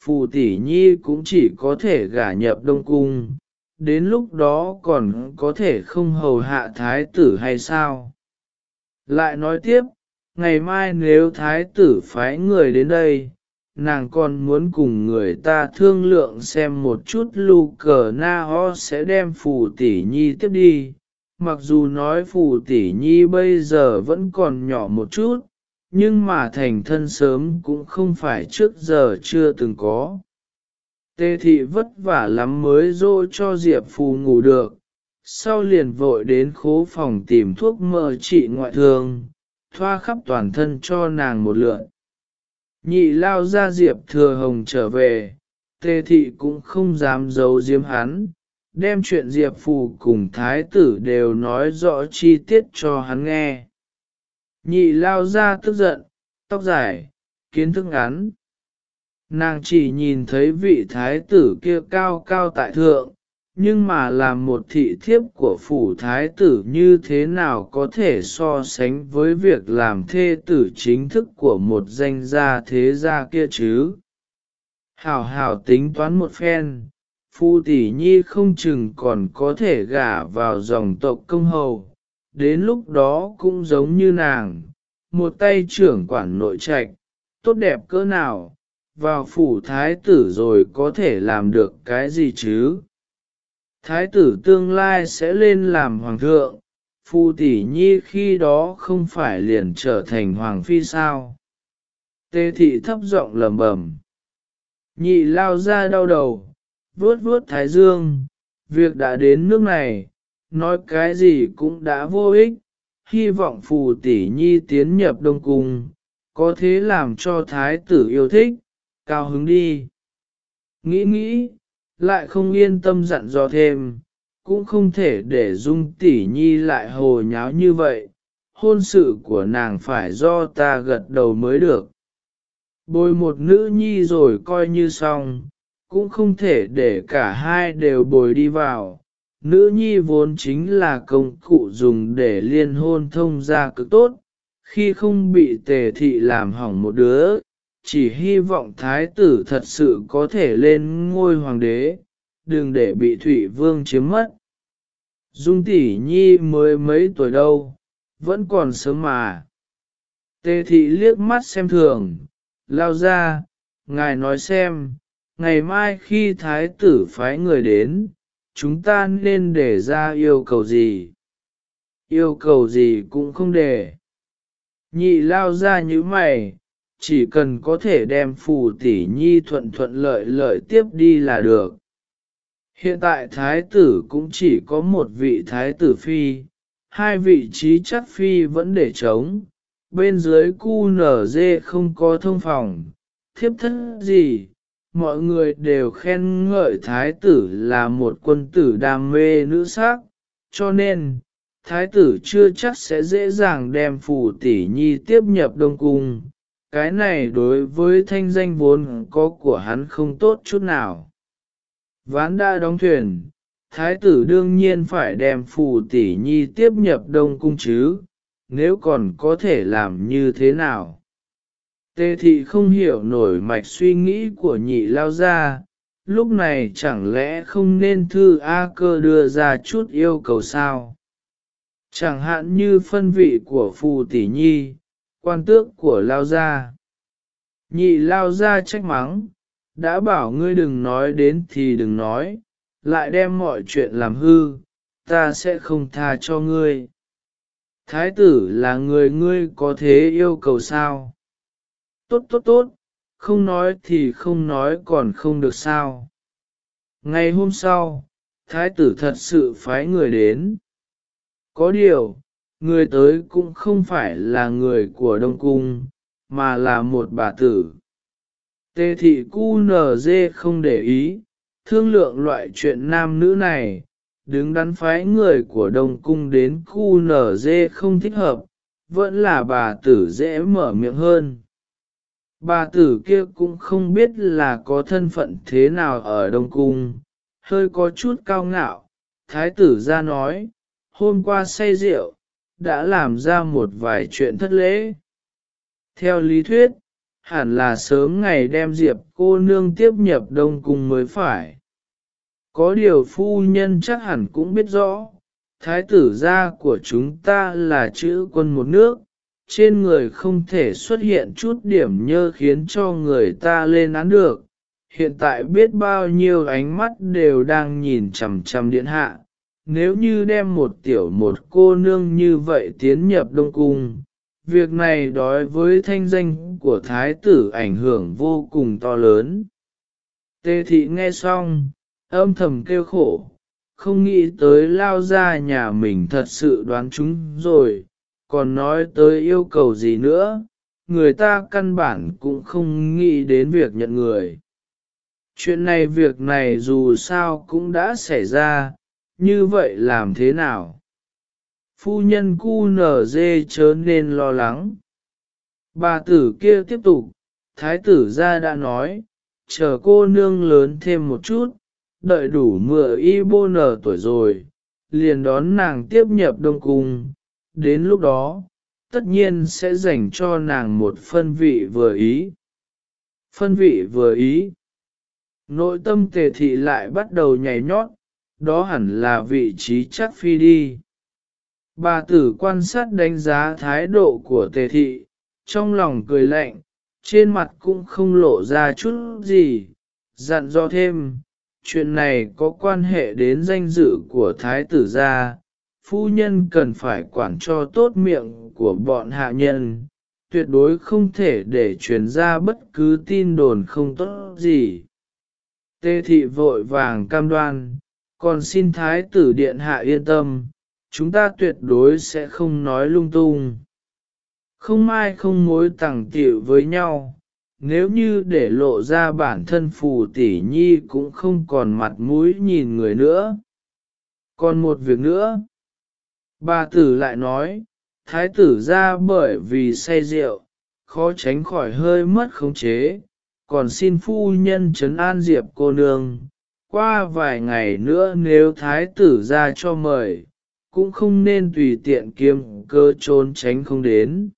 phù tỷ nhi cũng chỉ có thể gả nhập đông cung, đến lúc đó còn có thể không hầu hạ thái tử hay sao. Lại nói tiếp, ngày mai nếu thái tử phái người đến đây, nàng còn muốn cùng người ta thương lượng xem một chút lưu cờ na ho sẽ đem phù tỷ nhi tiếp đi. Mặc dù nói phù tỷ nhi bây giờ vẫn còn nhỏ một chút, nhưng mà thành thân sớm cũng không phải trước giờ chưa từng có. Tê thị vất vả lắm mới dỗ cho Diệp Phù ngủ được, sau liền vội đến khố phòng tìm thuốc mơ trị ngoại thương, thoa khắp toàn thân cho nàng một lượn. Nhị lao ra Diệp thừa hồng trở về, tê thị cũng không dám giấu diếm hắn, đem chuyện Diệp Phù cùng thái tử đều nói rõ chi tiết cho hắn nghe. Nhị lao ra tức giận, tóc dài, kiến thức ngắn. Nàng chỉ nhìn thấy vị thái tử kia cao cao tại thượng, nhưng mà làm một thị thiếp của phủ thái tử như thế nào có thể so sánh với việc làm thê tử chính thức của một danh gia thế gia kia chứ. Hảo hảo tính toán một phen, phu tỷ nhi không chừng còn có thể gả vào dòng tộc công hầu, đến lúc đó cũng giống như nàng, một tay trưởng quản nội trạch, tốt đẹp cỡ nào, vào phủ thái tử rồi có thể làm được cái gì chứ? Thái tử tương lai sẽ lên làm hoàng thượng, phu tỷ nhi khi đó không phải liền trở thành hoàng phi sao? Tê thị thấp giọng lầm bầm. Nhị lao ra đau đầu, vuốt vuốt thái dương, việc đã đến nước này, nói cái gì cũng đã vô ích, hy vọng phù tỷ nhi tiến nhập đông cung, có thế làm cho thái tử yêu thích, cao hứng đi. Nghĩ nghĩ, lại không yên tâm dặn dò thêm, cũng không thể để dung tỷ nhi lại hồ nháo như vậy, hôn sự của nàng phải do ta gật đầu mới được. Bồi một nữ nhi rồi coi như xong, cũng không thể để cả hai đều bồi đi vào. Nữ nhi vốn chính là công cụ dùng để liên hôn thông gia cực tốt, khi không bị tề thị làm hỏng một đứa, chỉ hy vọng thái tử thật sự có thể lên ngôi hoàng đế, đừng để bị thủy Vương chiếm mất. Dung tỷ nhi mới mấy tuổi đâu, vẫn còn sớm mà. Tề thị liếc mắt xem thường, lao ra, ngài nói xem, ngày mai khi thái tử phái người đến, chúng ta nên để ra yêu cầu gì? Yêu cầu gì cũng không để. Nhị lao ra như mày, chỉ cần có thể đem phù tỷ nhi thuận thuận lợi lợi tiếp đi là được. Hiện tại thái tử cũng chỉ có một vị thái tử phi, hai vị trí chắc phi vẫn để trống, bên dưới cu nở dê không có thông phòng, thiếp thất gì, mọi người đều khen ngợi thái tử là một quân tử đam mê nữ sắc, cho nên, thái tử chưa chắc sẽ dễ dàng đem phù tỷ nhi tiếp nhập đông cung, cái này đối với thanh danh vốn có của hắn không tốt chút nào. Ván đã đóng thuyền, thái tử đương nhiên phải đem phù tỷ nhi tiếp nhập đông cung chứ, nếu còn có thể làm như thế nào. Tê thị không hiểu nổi mạch suy nghĩ của nhị lao gia, lúc này chẳng lẽ không nên thư A cơ đưa ra chút yêu cầu sao? Chẳng hạn như phân vị của phù tỷ nhi, quan tước của lao gia. Nhị lao gia trách mắng, đã bảo ngươi đừng nói đến thì đừng nói, lại đem mọi chuyện làm hư, ta sẽ không tha cho ngươi. Thái tử là người ngươi có thế yêu cầu sao? Tốt tốt tốt, không nói thì không nói còn không được sao. Ngày hôm sau, thái tử thật sự phái người đến. Có điều, người tới cũng không phải là người của Đông Cung, mà là một bà tử. Tê thị cu nở dê không để ý, thương lượng loại chuyện nam nữ này, đứng đắn phái người của Đông Cung đến cu nở dê không thích hợp, vẫn là bà tử dễ mở miệng hơn. Bà tử kia cũng không biết là có thân phận thế nào ở Đông Cung, hơi có chút cao ngạo, thái tử ra nói, hôm qua say rượu, đã làm ra một vài chuyện thất lễ. Theo lý thuyết, hẳn là sớm ngày đem Diệp cô nương tiếp nhập Đông Cung mới phải. Có điều phu nhân chắc hẳn cũng biết rõ, thái tử gia của chúng ta là chữ quân một nước, trên người không thể xuất hiện chút điểm nhơ khiến cho người ta lên án được. Hiện tại biết bao nhiêu ánh mắt đều đang nhìn chằm chằm điện hạ, nếu như đem một tiểu một cô nương như vậy tiến nhập đông cung, việc này đối với thanh danh của thái tử ảnh hưởng vô cùng to lớn. Tê thị nghe xong, âm thầm kêu khổ, không nghĩ tới lao ra nhà mình thật sự đoán chúng rồi, còn nói tới yêu cầu gì nữa, người ta căn bản cũng không nghĩ đến việc nhận người. Chuyện này việc này dù sao cũng đã xảy ra, như vậy làm thế nào? Phu nhân cu nở dê chớ nên lo lắng. Bà tử kia tiếp tục, thái tử ra đã nói, chờ cô nương lớn thêm một chút, đợi đủ mưa y bô nở tuổi rồi, liền đón nàng tiếp nhập đông cung, đến lúc đó, tất nhiên sẽ dành cho nàng một phân vị vừa ý. Phân vị vừa ý. Nội tâm tề thị lại bắt đầu nhảy nhót, đó hẳn là vị trí chắc phi đi. Bà tử quan sát đánh giá thái độ của tề thị, trong lòng cười lạnh, trên mặt cũng không lộ ra chút gì, dặn dò thêm, chuyện này có quan hệ đến danh dự của thái tử gia, phu nhân cần phải quản cho tốt miệng của bọn hạ nhân, tuyệt đối không thể để truyền ra bất cứ tin đồn không tốt gì. Tê thị vội vàng cam đoan, còn xin thái tử điện hạ yên tâm, chúng ta tuyệt đối sẽ không nói lung tung. Không ai không mối tẳng tiểu với nhau, nếu như để lộ ra bản thân phù tỷ nhi cũng không còn mặt mũi nhìn người nữa. Còn một việc nữa, bà tử lại nói, thái tử ra bởi vì say rượu, khó tránh khỏi hơi mất khống chế, còn xin phu nhân trấn an diệp cô nương, qua vài ngày nữa nếu thái tử ra cho mời, cũng không nên tùy tiện kiếm cơ trốn tránh không đến.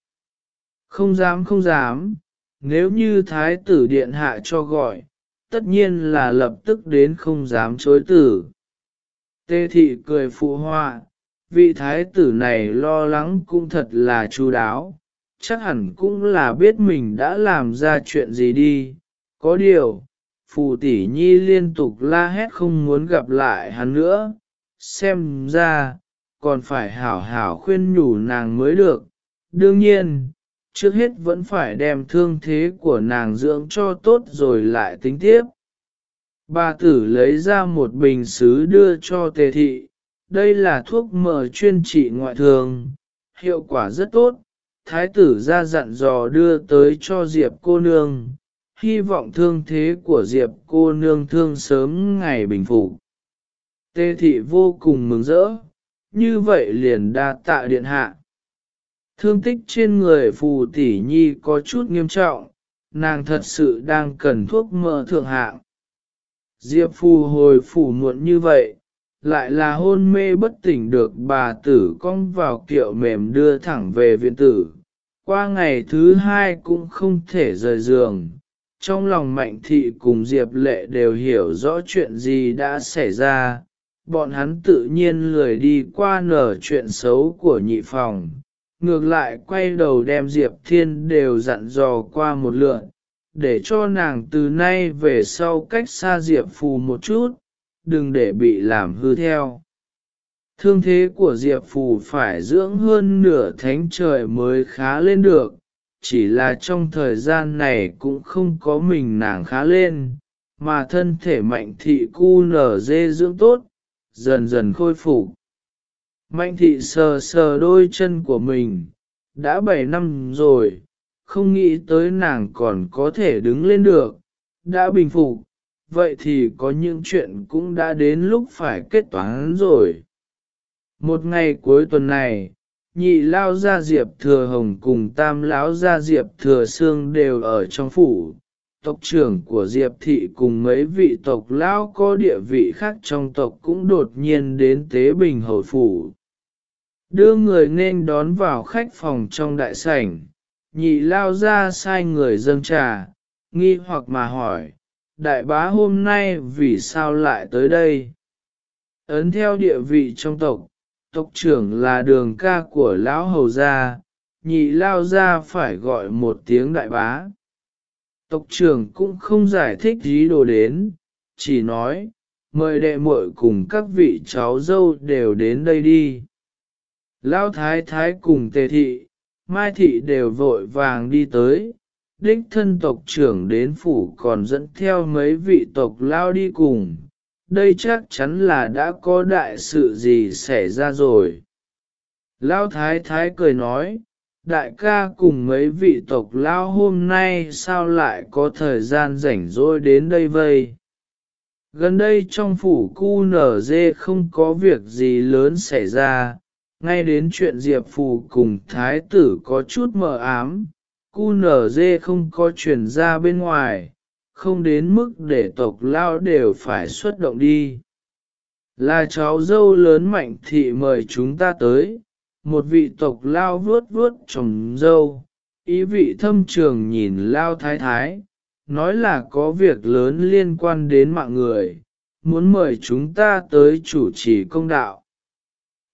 Không dám không dám, nếu như thái tử điện hạ cho gọi, tất nhiên là lập tức đến không dám chối tử. Tê thị cười phụ họa, vị thái tử này lo lắng cũng thật là chu đáo, chắc hẳn cũng là biết mình đã làm ra chuyện gì đi. Có điều, phù tỷ nhi liên tục la hét không muốn gặp lại hắn nữa, xem ra, còn phải hảo hảo khuyên nhủ nàng mới được. Đương nhiên, trước hết vẫn phải đem thương thế của nàng dưỡng cho tốt rồi lại tính tiếp. Bà tử lấy ra một bình xứ đưa cho tề thị, đây là thuốc mở chuyên trị ngoại thường, hiệu quả rất tốt. Thái tử ra dặn dò đưa tới cho Diệp cô nương, hy vọng thương thế của Diệp cô nương thương sớm ngày bình phục. Tê thị vô cùng mừng rỡ, như vậy liền đa tạ điện hạ. Thương tích trên người phù tỷ nhi có chút nghiêm trọng, nàng thật sự đang cần thuốc mỡ thượng hạng. Diệp Phù hồi phủ muộn như vậy, lại là hôn mê bất tỉnh được bà tử cong vào kiệu mềm đưa thẳng về viện tử. Qua ngày thứ hai cũng không thể rời giường, trong lòng mạnh thị cùng Diệp lệ đều hiểu rõ chuyện gì đã xảy ra, bọn hắn tự nhiên lười đi qua nở chuyện xấu của nhị phòng, ngược lại quay đầu đem Diệp Thiên đều dặn dò qua một lượt, để cho nàng từ nay về sau cách xa Diệp Phù một chút, đừng để bị làm hư theo. Thương thế của Diệp Phù phải dưỡng hơn nửa thánh trời mới khá lên được, chỉ là trong thời gian này cũng không có mình nàng khá lên, mà thân thể mạnh thị cu nở dê dưỡng tốt, dần dần khôi phục. Mạnh thị sờ sờ đôi chân của mình, đã 7 năm rồi, không nghĩ tới nàng còn có thể đứng lên được, đã bình phục, vậy thì có những chuyện cũng đã đến lúc phải kết toán rồi. Một ngày cuối tuần này, nhị lao gia diệp thừa hồng cùng tam lão gia diệp thừa sương đều ở trong phủ. Tộc trưởng của Diệp Thị cùng mấy vị tộc lão có địa vị khác trong tộc cũng đột nhiên đến Tế Bình Hầu Phủ. Đưa người nên đón vào khách phòng trong đại sảnh, nhị lao ra sai người dâng trà, nghi hoặc mà hỏi, đại bá hôm nay vì sao lại tới đây? Ấn theo địa vị trong tộc, tộc trưởng là đường ca của lão hầu gia, nhị lao gia phải gọi một tiếng đại bá. Tộc trưởng cũng không giải thích gì đồ đến, chỉ nói, mời đệ muội cùng các vị cháu dâu đều đến đây đi. Lão thái thái cùng tề thị, mai thị đều vội vàng đi tới, đích thân tộc trưởng đến phủ còn dẫn theo mấy vị tộc lao đi cùng, đây chắc chắn là đã có đại sự gì xảy ra rồi. Lao thái thái cười nói, đại ca cùng mấy vị tộc lao hôm nay sao lại có thời gian rảnh rỗi đến đây vây. Gần đây trong phủ cu nở dê không có việc gì lớn xảy ra, ngay đến chuyện Diệp Phù cùng thái tử có chút mờ ám, cu nở dê không có truyền ra bên ngoài, không đến mức để tộc lao đều phải xuất động đi. Là cháu dâu lớn mạnh thị mời chúng ta tới, một vị tộc lao vuốt vuốt chồng dâu, ý vị thâm trường nhìn lao thái thái, nói là có việc lớn liên quan đến mạng người, muốn mời chúng ta tới chủ trì công đạo.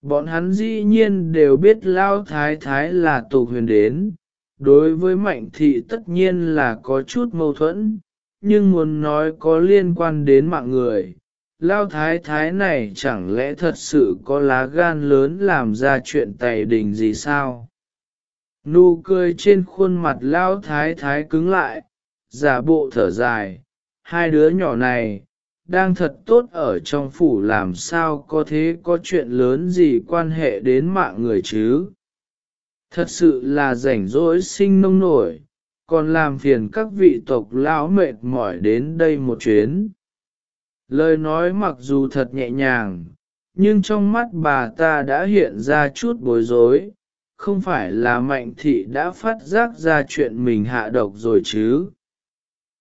Bọn hắn dĩ nhiên đều biết lao thái thái là tục huyền đến, đối với mạnh thị tất nhiên là có chút mâu thuẫn, nhưng muốn nói có liên quan đến mạng người, lao thái thái này chẳng lẽ thật sự có lá gan lớn làm ra chuyện tày đình gì sao? Nụ cười trên khuôn mặt lao thái thái cứng lại, giả bộ thở dài, hai đứa nhỏ này, đang thật tốt ở trong phủ làm sao có thế có chuyện lớn gì quan hệ đến mạng người chứ. Thật sự là rảnh rỗi sinh nông nổi, còn làm phiền các vị tộc lão mệt mỏi đến đây một chuyến. Lời nói mặc dù thật nhẹ nhàng, nhưng trong mắt bà ta đã hiện ra chút bối rối, không phải là mạnh thị đã phát giác ra chuyện mình hạ độc rồi chứ.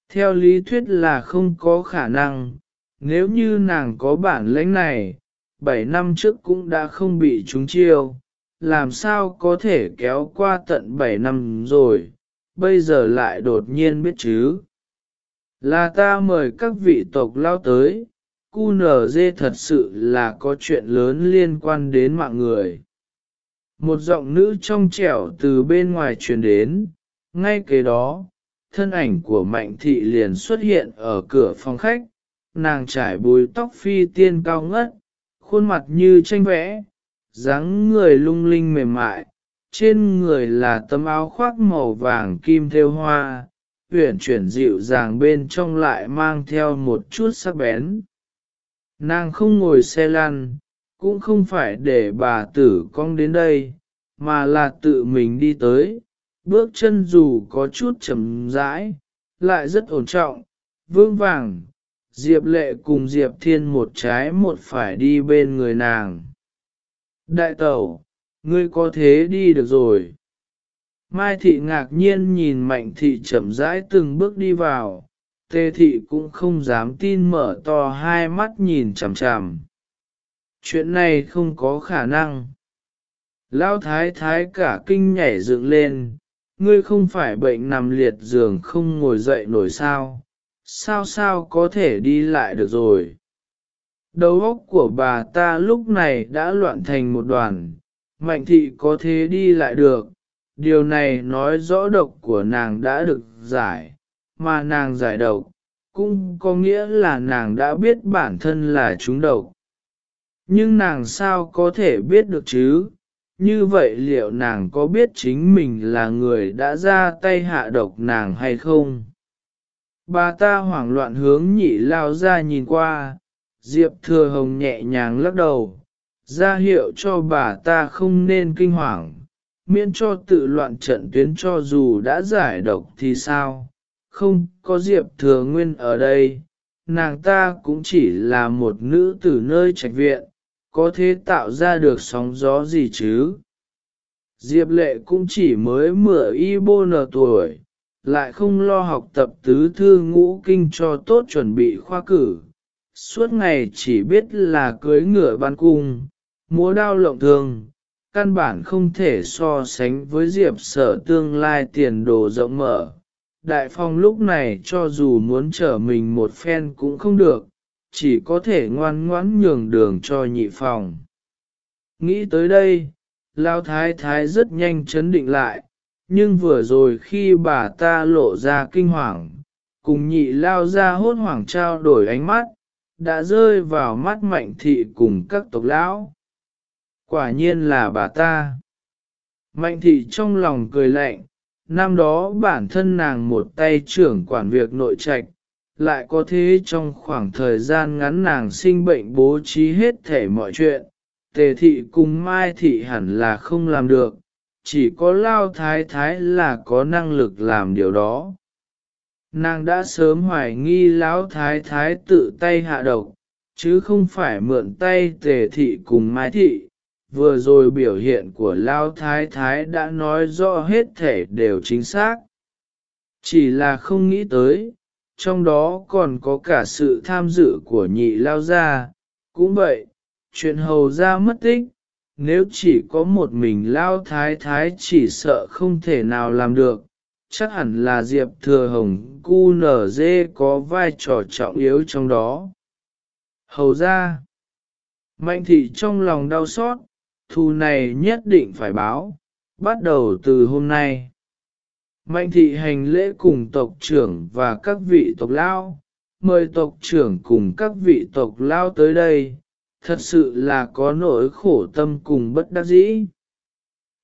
Theo lý thuyết là không có khả năng, nếu như nàng có bản lĩnh này, 7 năm trước cũng đã không bị chúng chiêu, làm sao có thể kéo qua tận 7 năm rồi, bây giờ lại đột nhiên biết chứ. Là ta mời các vị tộc lao tới, cu nở dê thật sự là có chuyện lớn liên quan đến mạng người. Một giọng nữ trong trẻo từ bên ngoài truyền đến, ngay kế đó, thân ảnh của mạnh thị liền xuất hiện ở cửa phòng khách, nàng trải bùi tóc phi tiên cao ngất, khuôn mặt như tranh vẽ, dáng người lung linh mềm mại, trên người là tấm áo khoác màu vàng kim thêu hoa, uyển chuyển dịu dàng bên trong lại mang theo một chút sắc bén. Nàng không ngồi xe lăn, cũng không phải để bà tử cong đến đây, mà là tự mình đi tới, bước chân dù có chút chậm rãi, lại rất ổn trọng, vương vàng, Diệp lệ cùng Diệp thiên một trái một phải đi bên người nàng. Đại tẩu, ngươi có thế đi được rồi. Mai thị ngạc nhiên nhìn mạnh thị chậm rãi từng bước đi vào, Tê thị cũng không dám tin mở to hai mắt nhìn chằm chằm. Chuyện này không có khả năng. Lão thái thái cả kinh nhảy dựng lên ngươi không phải bệnh nằm liệt giường không ngồi dậy nổi sao sao sao có thể đi lại được rồi. Đầu óc của bà ta lúc này đã loạn thành một đoàn mạnh thị có thế đi lại được. Điều này nói rõ độc của nàng đã được giải mà nàng giải độc cũng có nghĩa là nàng đã biết bản thân là chúng độc. Nhưng nàng sao có thể biết được chứ? Như vậy liệu nàng có biết chính mình là người đã ra tay hạ độc nàng hay không? Bà ta hoảng loạn hướng nhị lao ra nhìn qua, Diệp Thừa Hồng nhẹ nhàng lắc đầu, ra hiệu cho bà ta không nên kinh hoàng, miễn cho tự loạn trận tuyến cho dù đã giải độc thì sao, không có Diệp Thừa Nguyên ở đây, nàng ta cũng chỉ là một nữ tử nơi trạch viện, có thể tạo ra được sóng gió gì chứ? Diệp lệ cũng chỉ mới mửa y bô nở tuổi, lại không lo học tập tứ thư ngũ kinh cho tốt chuẩn bị khoa cử. Suốt ngày chỉ biết là cưới ngựa ban cung, múa đao lộng thường, căn bản không thể so sánh với Diệp sở tương lai tiền đồ rộng mở. Đại phong lúc này cho dù muốn trở mình một phen cũng không được, chỉ có thể ngoan ngoãn nhường đường cho nhị phòng. Nghĩ tới đây, Lao Thái Thái rất nhanh chấn định lại, nhưng vừa rồi khi bà ta lộ ra kinh hoàng, cùng nhị lao ra hốt hoảng trao đổi ánh mắt, đã rơi vào mắt mạnh thị cùng các tộc lão. Quả nhiên là bà ta. Mạnh thị trong lòng cười lạnh, năm đó bản thân nàng một tay trưởng quản việc nội trạch, lại có thế trong khoảng thời gian ngắn nàng sinh bệnh bố trí hết thể mọi chuyện, tề thị cùng mai thị hẳn là không làm được, chỉ có lao thái thái là có năng lực làm điều đó. Nàng đã sớm hoài nghi lão thái thái tự tay hạ độc, chứ không phải mượn tay tề thị cùng mai thị. Vừa rồi biểu hiện của Lao Thái Thái đã nói rõ hết thể đều chính xác. Chỉ là không nghĩ tới, trong đó còn có cả sự tham dự của nhị Lao gia. Cũng vậy, chuyện hầu ra mất tích, nếu chỉ có một mình lao thái thái chỉ sợ không thể nào làm được, chắc hẳn là Diệp Thừa Hồng cu nở dê có vai trò trọng yếu trong đó. Hầu ra, mạnh thị trong lòng đau xót, thù này nhất định phải báo, bắt đầu từ hôm nay. Mạnh thị hành lễ cùng tộc trưởng và các vị tộc lao, mời tộc trưởng cùng các vị tộc lao tới đây, thật sự là có nỗi khổ tâm cùng bất đắc dĩ.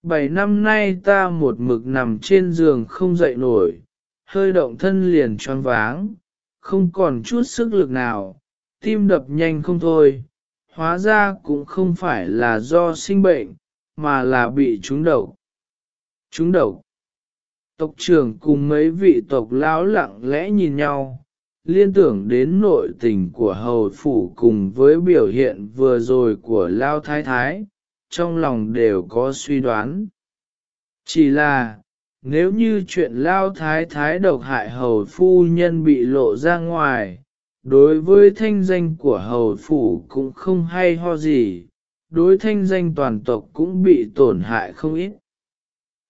Bảy năm nay ta một mực nằm trên giường không dậy nổi, hơi động thân liền choáng váng, không còn chút sức lực nào, tim đập nhanh không thôi, hóa ra cũng không phải là do sinh bệnh, mà là bị trúng độc. Trúng độc. Tộc trưởng cùng mấy vị tộc lão lặng lẽ nhìn nhau, liên tưởng đến nội tình của hầu phủ cùng với biểu hiện vừa rồi của Lao Thái Thái, trong lòng đều có suy đoán. Chỉ là, nếu như chuyện Lao Thái Thái độc hại hầu phu nhân bị lộ ra ngoài, đối với thanh danh của hầu phủ cũng không hay ho gì, đối thanh danh toàn tộc cũng bị tổn hại không ít.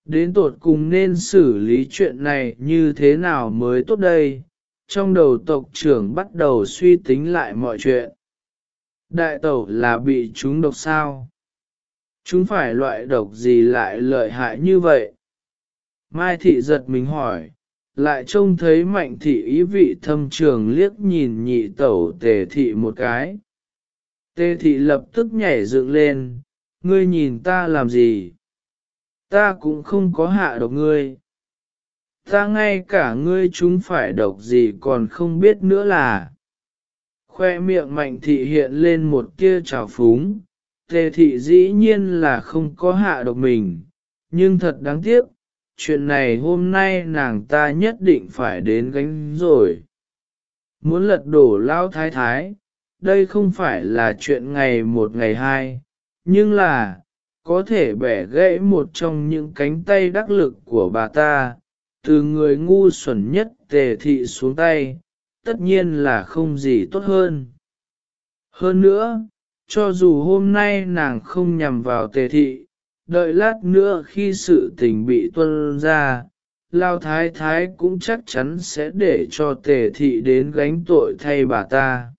Đến tột cùng nên xử lý chuyện này như thế nào mới tốt đây? trong đầu tộc trưởng bắt đầu suy tính lại mọi chuyện. Đại tẩu là bị chúng độc sao? Chúng phải loại độc gì lại lợi hại như vậy? Mai thị giật mình hỏi, lại trông thấy mạnh thị ý vị thâm trường liếc nhìn nhị tẩu tề thị một cái. Tề thị lập tức nhảy dựng lên, ngươi nhìn ta làm gì? Ta cũng không có hạ độc ngươi ta ngay cả ngươi chúng phải độc gì còn không biết nữa là. Khoe miệng mạnh thị hiện lên một tia trào phúng, tề thị dĩ nhiên là không có hạ độc mình, nhưng thật đáng tiếc, chuyện này hôm nay nàng ta nhất định phải đến gánh rồi. Muốn lật đổ lao thái thái, đây không phải là chuyện ngày một ngày hai, nhưng là, có thể bẻ gãy một trong những cánh tay đắc lực của bà ta, từ người ngu xuẩn nhất tề thị xuống tay, tất nhiên là không gì tốt hơn. Hơn nữa, cho dù hôm nay nàng không nhằm vào tề thị, đợi lát nữa khi sự tình bị tuân ra, Lao Thái Thái cũng chắc chắn sẽ để cho tề thị đến gánh tội thay bà ta.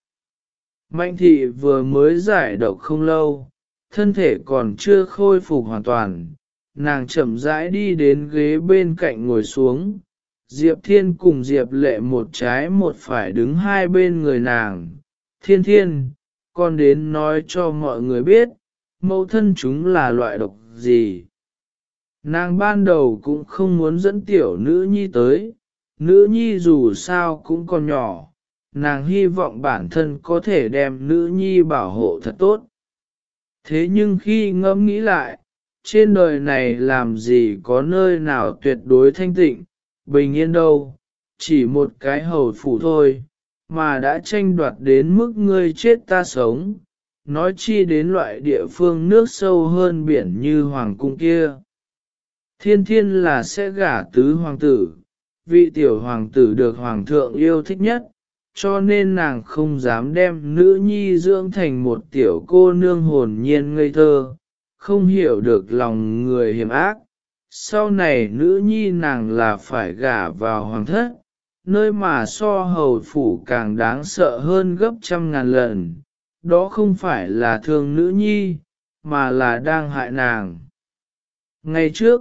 Mạnh thị vừa mới giải độc không lâu, thân thể còn chưa khôi phục hoàn toàn, nàng chậm rãi đi đến ghế bên cạnh ngồi xuống. Diệp Thiên cùng Diệp Lệ một trái một phải đứng hai bên người nàng. Thiên Thiên, con đến nói cho mọi người biết, mẫu thân chúng là loại độc gì. Nàng ban đầu cũng không muốn dẫn tiểu nữ nhi tới, nữ nhi dù sao cũng còn nhỏ, nàng hy vọng bản thân có thể đem nữ nhi bảo hộ thật tốt. Thế nhưng khi ngẫm nghĩ lại, trên đời này làm gì có nơi nào tuyệt đối thanh tịnh, bình yên đâu, chỉ một cái hầu phủ thôi, mà đã tranh đoạt đến mức ngươi chết ta sống, nói chi đến loại địa phương nước sâu hơn biển như hoàng cung kia. Thiên thiên là sẽ gả tứ hoàng tử, vị tiểu hoàng tử được hoàng thượng yêu thích nhất, cho nên nàng không dám đem nữ nhi dưỡng thành một tiểu cô nương hồn nhiên ngây thơ, không hiểu được lòng người hiểm ác. Sau này nữ nhi nàng là phải gả vào hoàng thất, nơi mà so hầu phủ càng đáng sợ hơn gấp trăm ngàn lần, đó không phải là thương nữ nhi, mà là đang hại nàng. Ngày trước,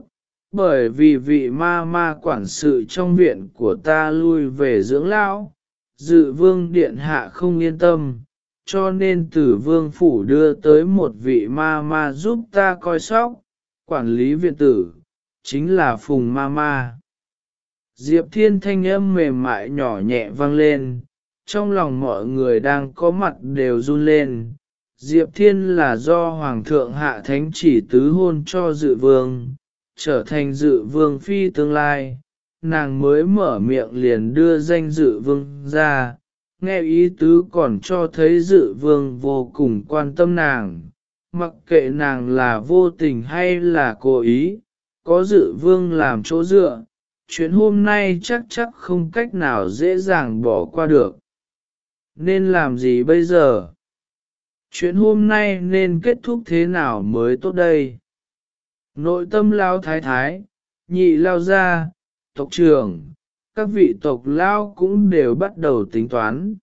bởi vì vị ma ma quản sự trong viện của ta lui về dưỡng lão, dự vương điện hạ không yên tâm, cho nên tử vương phủ đưa tới một vị ma ma giúp ta coi sóc, quản lý viện tử, chính là phùng ma ma. Diệp thiên thanh âm mềm mại nhỏ nhẹ vang lên, trong lòng mọi người đang có mặt đều run lên. Diệp thiên là do Hoàng thượng hạ thánh chỉ tứ hôn cho dự vương, trở thành dự vương phi tương lai, nàng mới mở miệng liền đưa danh dự vương ra, nghe ý tứ còn cho thấy dự vương vô cùng quan tâm nàng, mặc kệ nàng là vô tình hay là cố ý, có dự vương làm chỗ dựa, chuyện hôm nay chắc chắc không cách nào dễ dàng bỏ qua được. Nên làm gì bây giờ? Chuyện hôm nay nên kết thúc thế nào mới tốt đây? Nội tâm lao thái thái, nhị lao ra, tộc trưởng, các vị tộc lao cũng đều bắt đầu tính toán.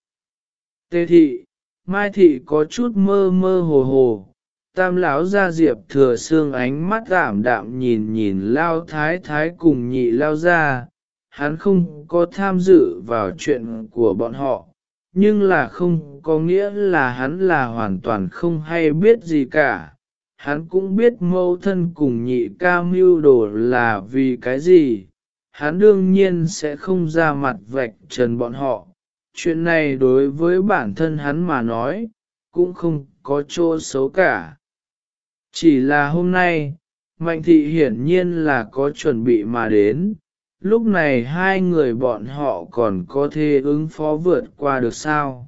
Tê thị, mai thị có chút mơ mơ hồ hồ, tam lão ra diệp thừa xương ánh mắt giảm đạm nhìn nhìn lao thái thái cùng nhị lao ra, hắn không có tham dự vào chuyện của bọn họ, nhưng là không có nghĩa là hắn là hoàn toàn không hay biết gì cả. Hắn cũng biết mâu thân cùng nhị ca mưu đồ là vì cái gì, hắn đương nhiên sẽ không ra mặt vạch trần bọn họ. Chuyện này đối với bản thân hắn mà nói, cũng không có chỗ xấu cả. Chỉ là hôm nay, Mạnh thị hiển nhiên là có chuẩn bị mà đến, lúc này hai người bọn họ còn có thể ứng phó vượt qua được sao.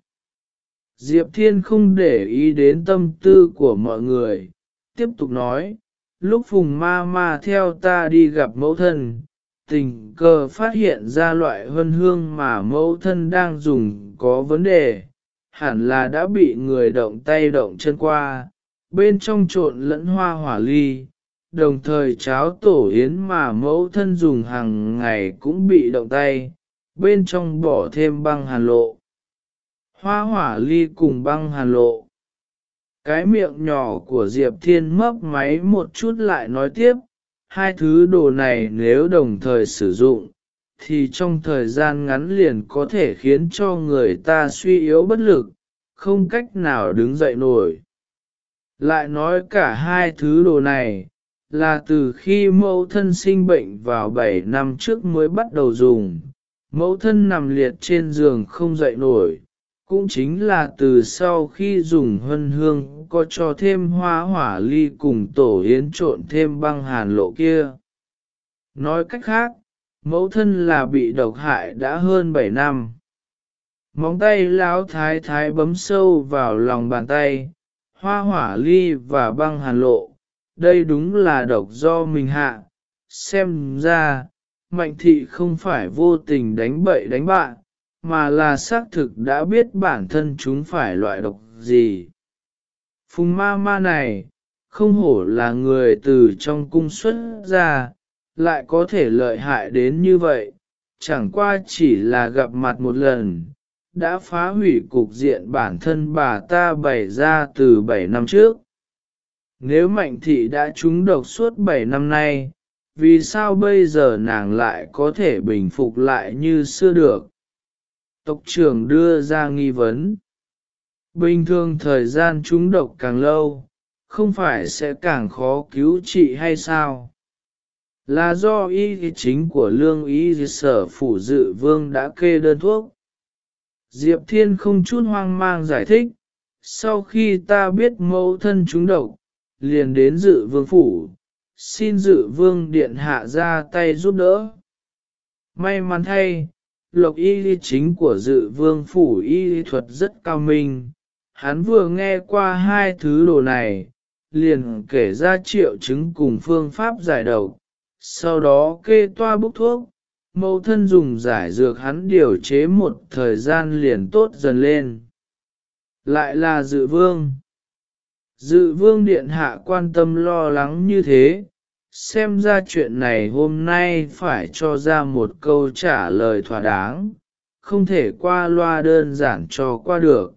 Diệp Thiên không để ý đến tâm tư của mọi người, tiếp tục nói, lúc phùng ma ma theo ta đi gặp mẫu thân, tình cờ phát hiện ra loại hân hương mà mẫu thân đang dùng có vấn đề, hẳn là đã bị người động tay động chân qua, bên trong trộn lẫn hoa hỏa ly, đồng thời cháo tổ yến mà mẫu thân dùng hàng ngày cũng bị động tay, bên trong bỏ thêm băng hàn lộ. Hoa hỏa ly cùng băng hàn lộ. Cái miệng nhỏ của Diệp Thiên mấp máy một chút lại nói tiếp, hai thứ đồ này nếu đồng thời sử dụng, thì trong thời gian ngắn liền có thể khiến cho người ta suy yếu bất lực, không cách nào đứng dậy nổi. Lại nói cả hai thứ đồ này, là từ khi mẫu thân sinh bệnh vào 7 năm trước mới bắt đầu dùng, mẫu thân nằm liệt trên giường không dậy nổi, cũng chính là từ sau khi dùng hân hương có cho thêm hoa hỏa ly cùng tổ yến trộn thêm băng hàn lộ kia. Nói cách khác, mẫu thân là bị độc hại đã hơn 7 năm. Móng tay lão thái thái bấm sâu vào lòng bàn tay, hoa hỏa ly và băng hàn lộ, đây đúng là độc do mình hạ. Xem ra, mạnh thị không phải vô tình đánh bậy đánh bạn, mà là xác thực đã biết bản thân chúng phải loại độc gì. Phùng ma ma này, không hổ là người từ trong cung xuất ra, lại có thể lợi hại đến như vậy, chẳng qua chỉ là gặp mặt một lần, đã phá hủy cục diện bản thân bà ta bày ra từ 7 năm trước. Nếu mạnh thị đã trúng độc suốt 7 năm nay, vì sao bây giờ nàng lại có thể bình phục lại như xưa được? Tộc trưởng đưa ra nghi vấn. Bình thường thời gian trúng độc càng lâu, không phải sẽ càng khó cứu trị hay sao? Là do y chính của lương y sở phủ dự vương đã kê đơn thuốc. Diệp Thiên không chút hoang mang giải thích, sau khi ta biết mẫu thân chúng độc, liền đến dự vương phủ, xin dự vương điện hạ ra tay giúp đỡ. May mắn thay, lộc y lý chính của dự vương phủ y thuật rất cao minh, hắn vừa nghe qua hai thứ đồ này, liền kể ra triệu chứng cùng phương pháp giải độc, sau đó kê toa bốc thuốc, mẫu thân dùng giải dược hắn điều chế một thời gian liền tốt dần lên. Lại là dự vương. Dự vương điện hạ quan tâm lo lắng như thế, xem ra chuyện này hôm nay phải cho ra một câu trả lời thỏa đáng, không thể qua loa đơn giản cho qua được.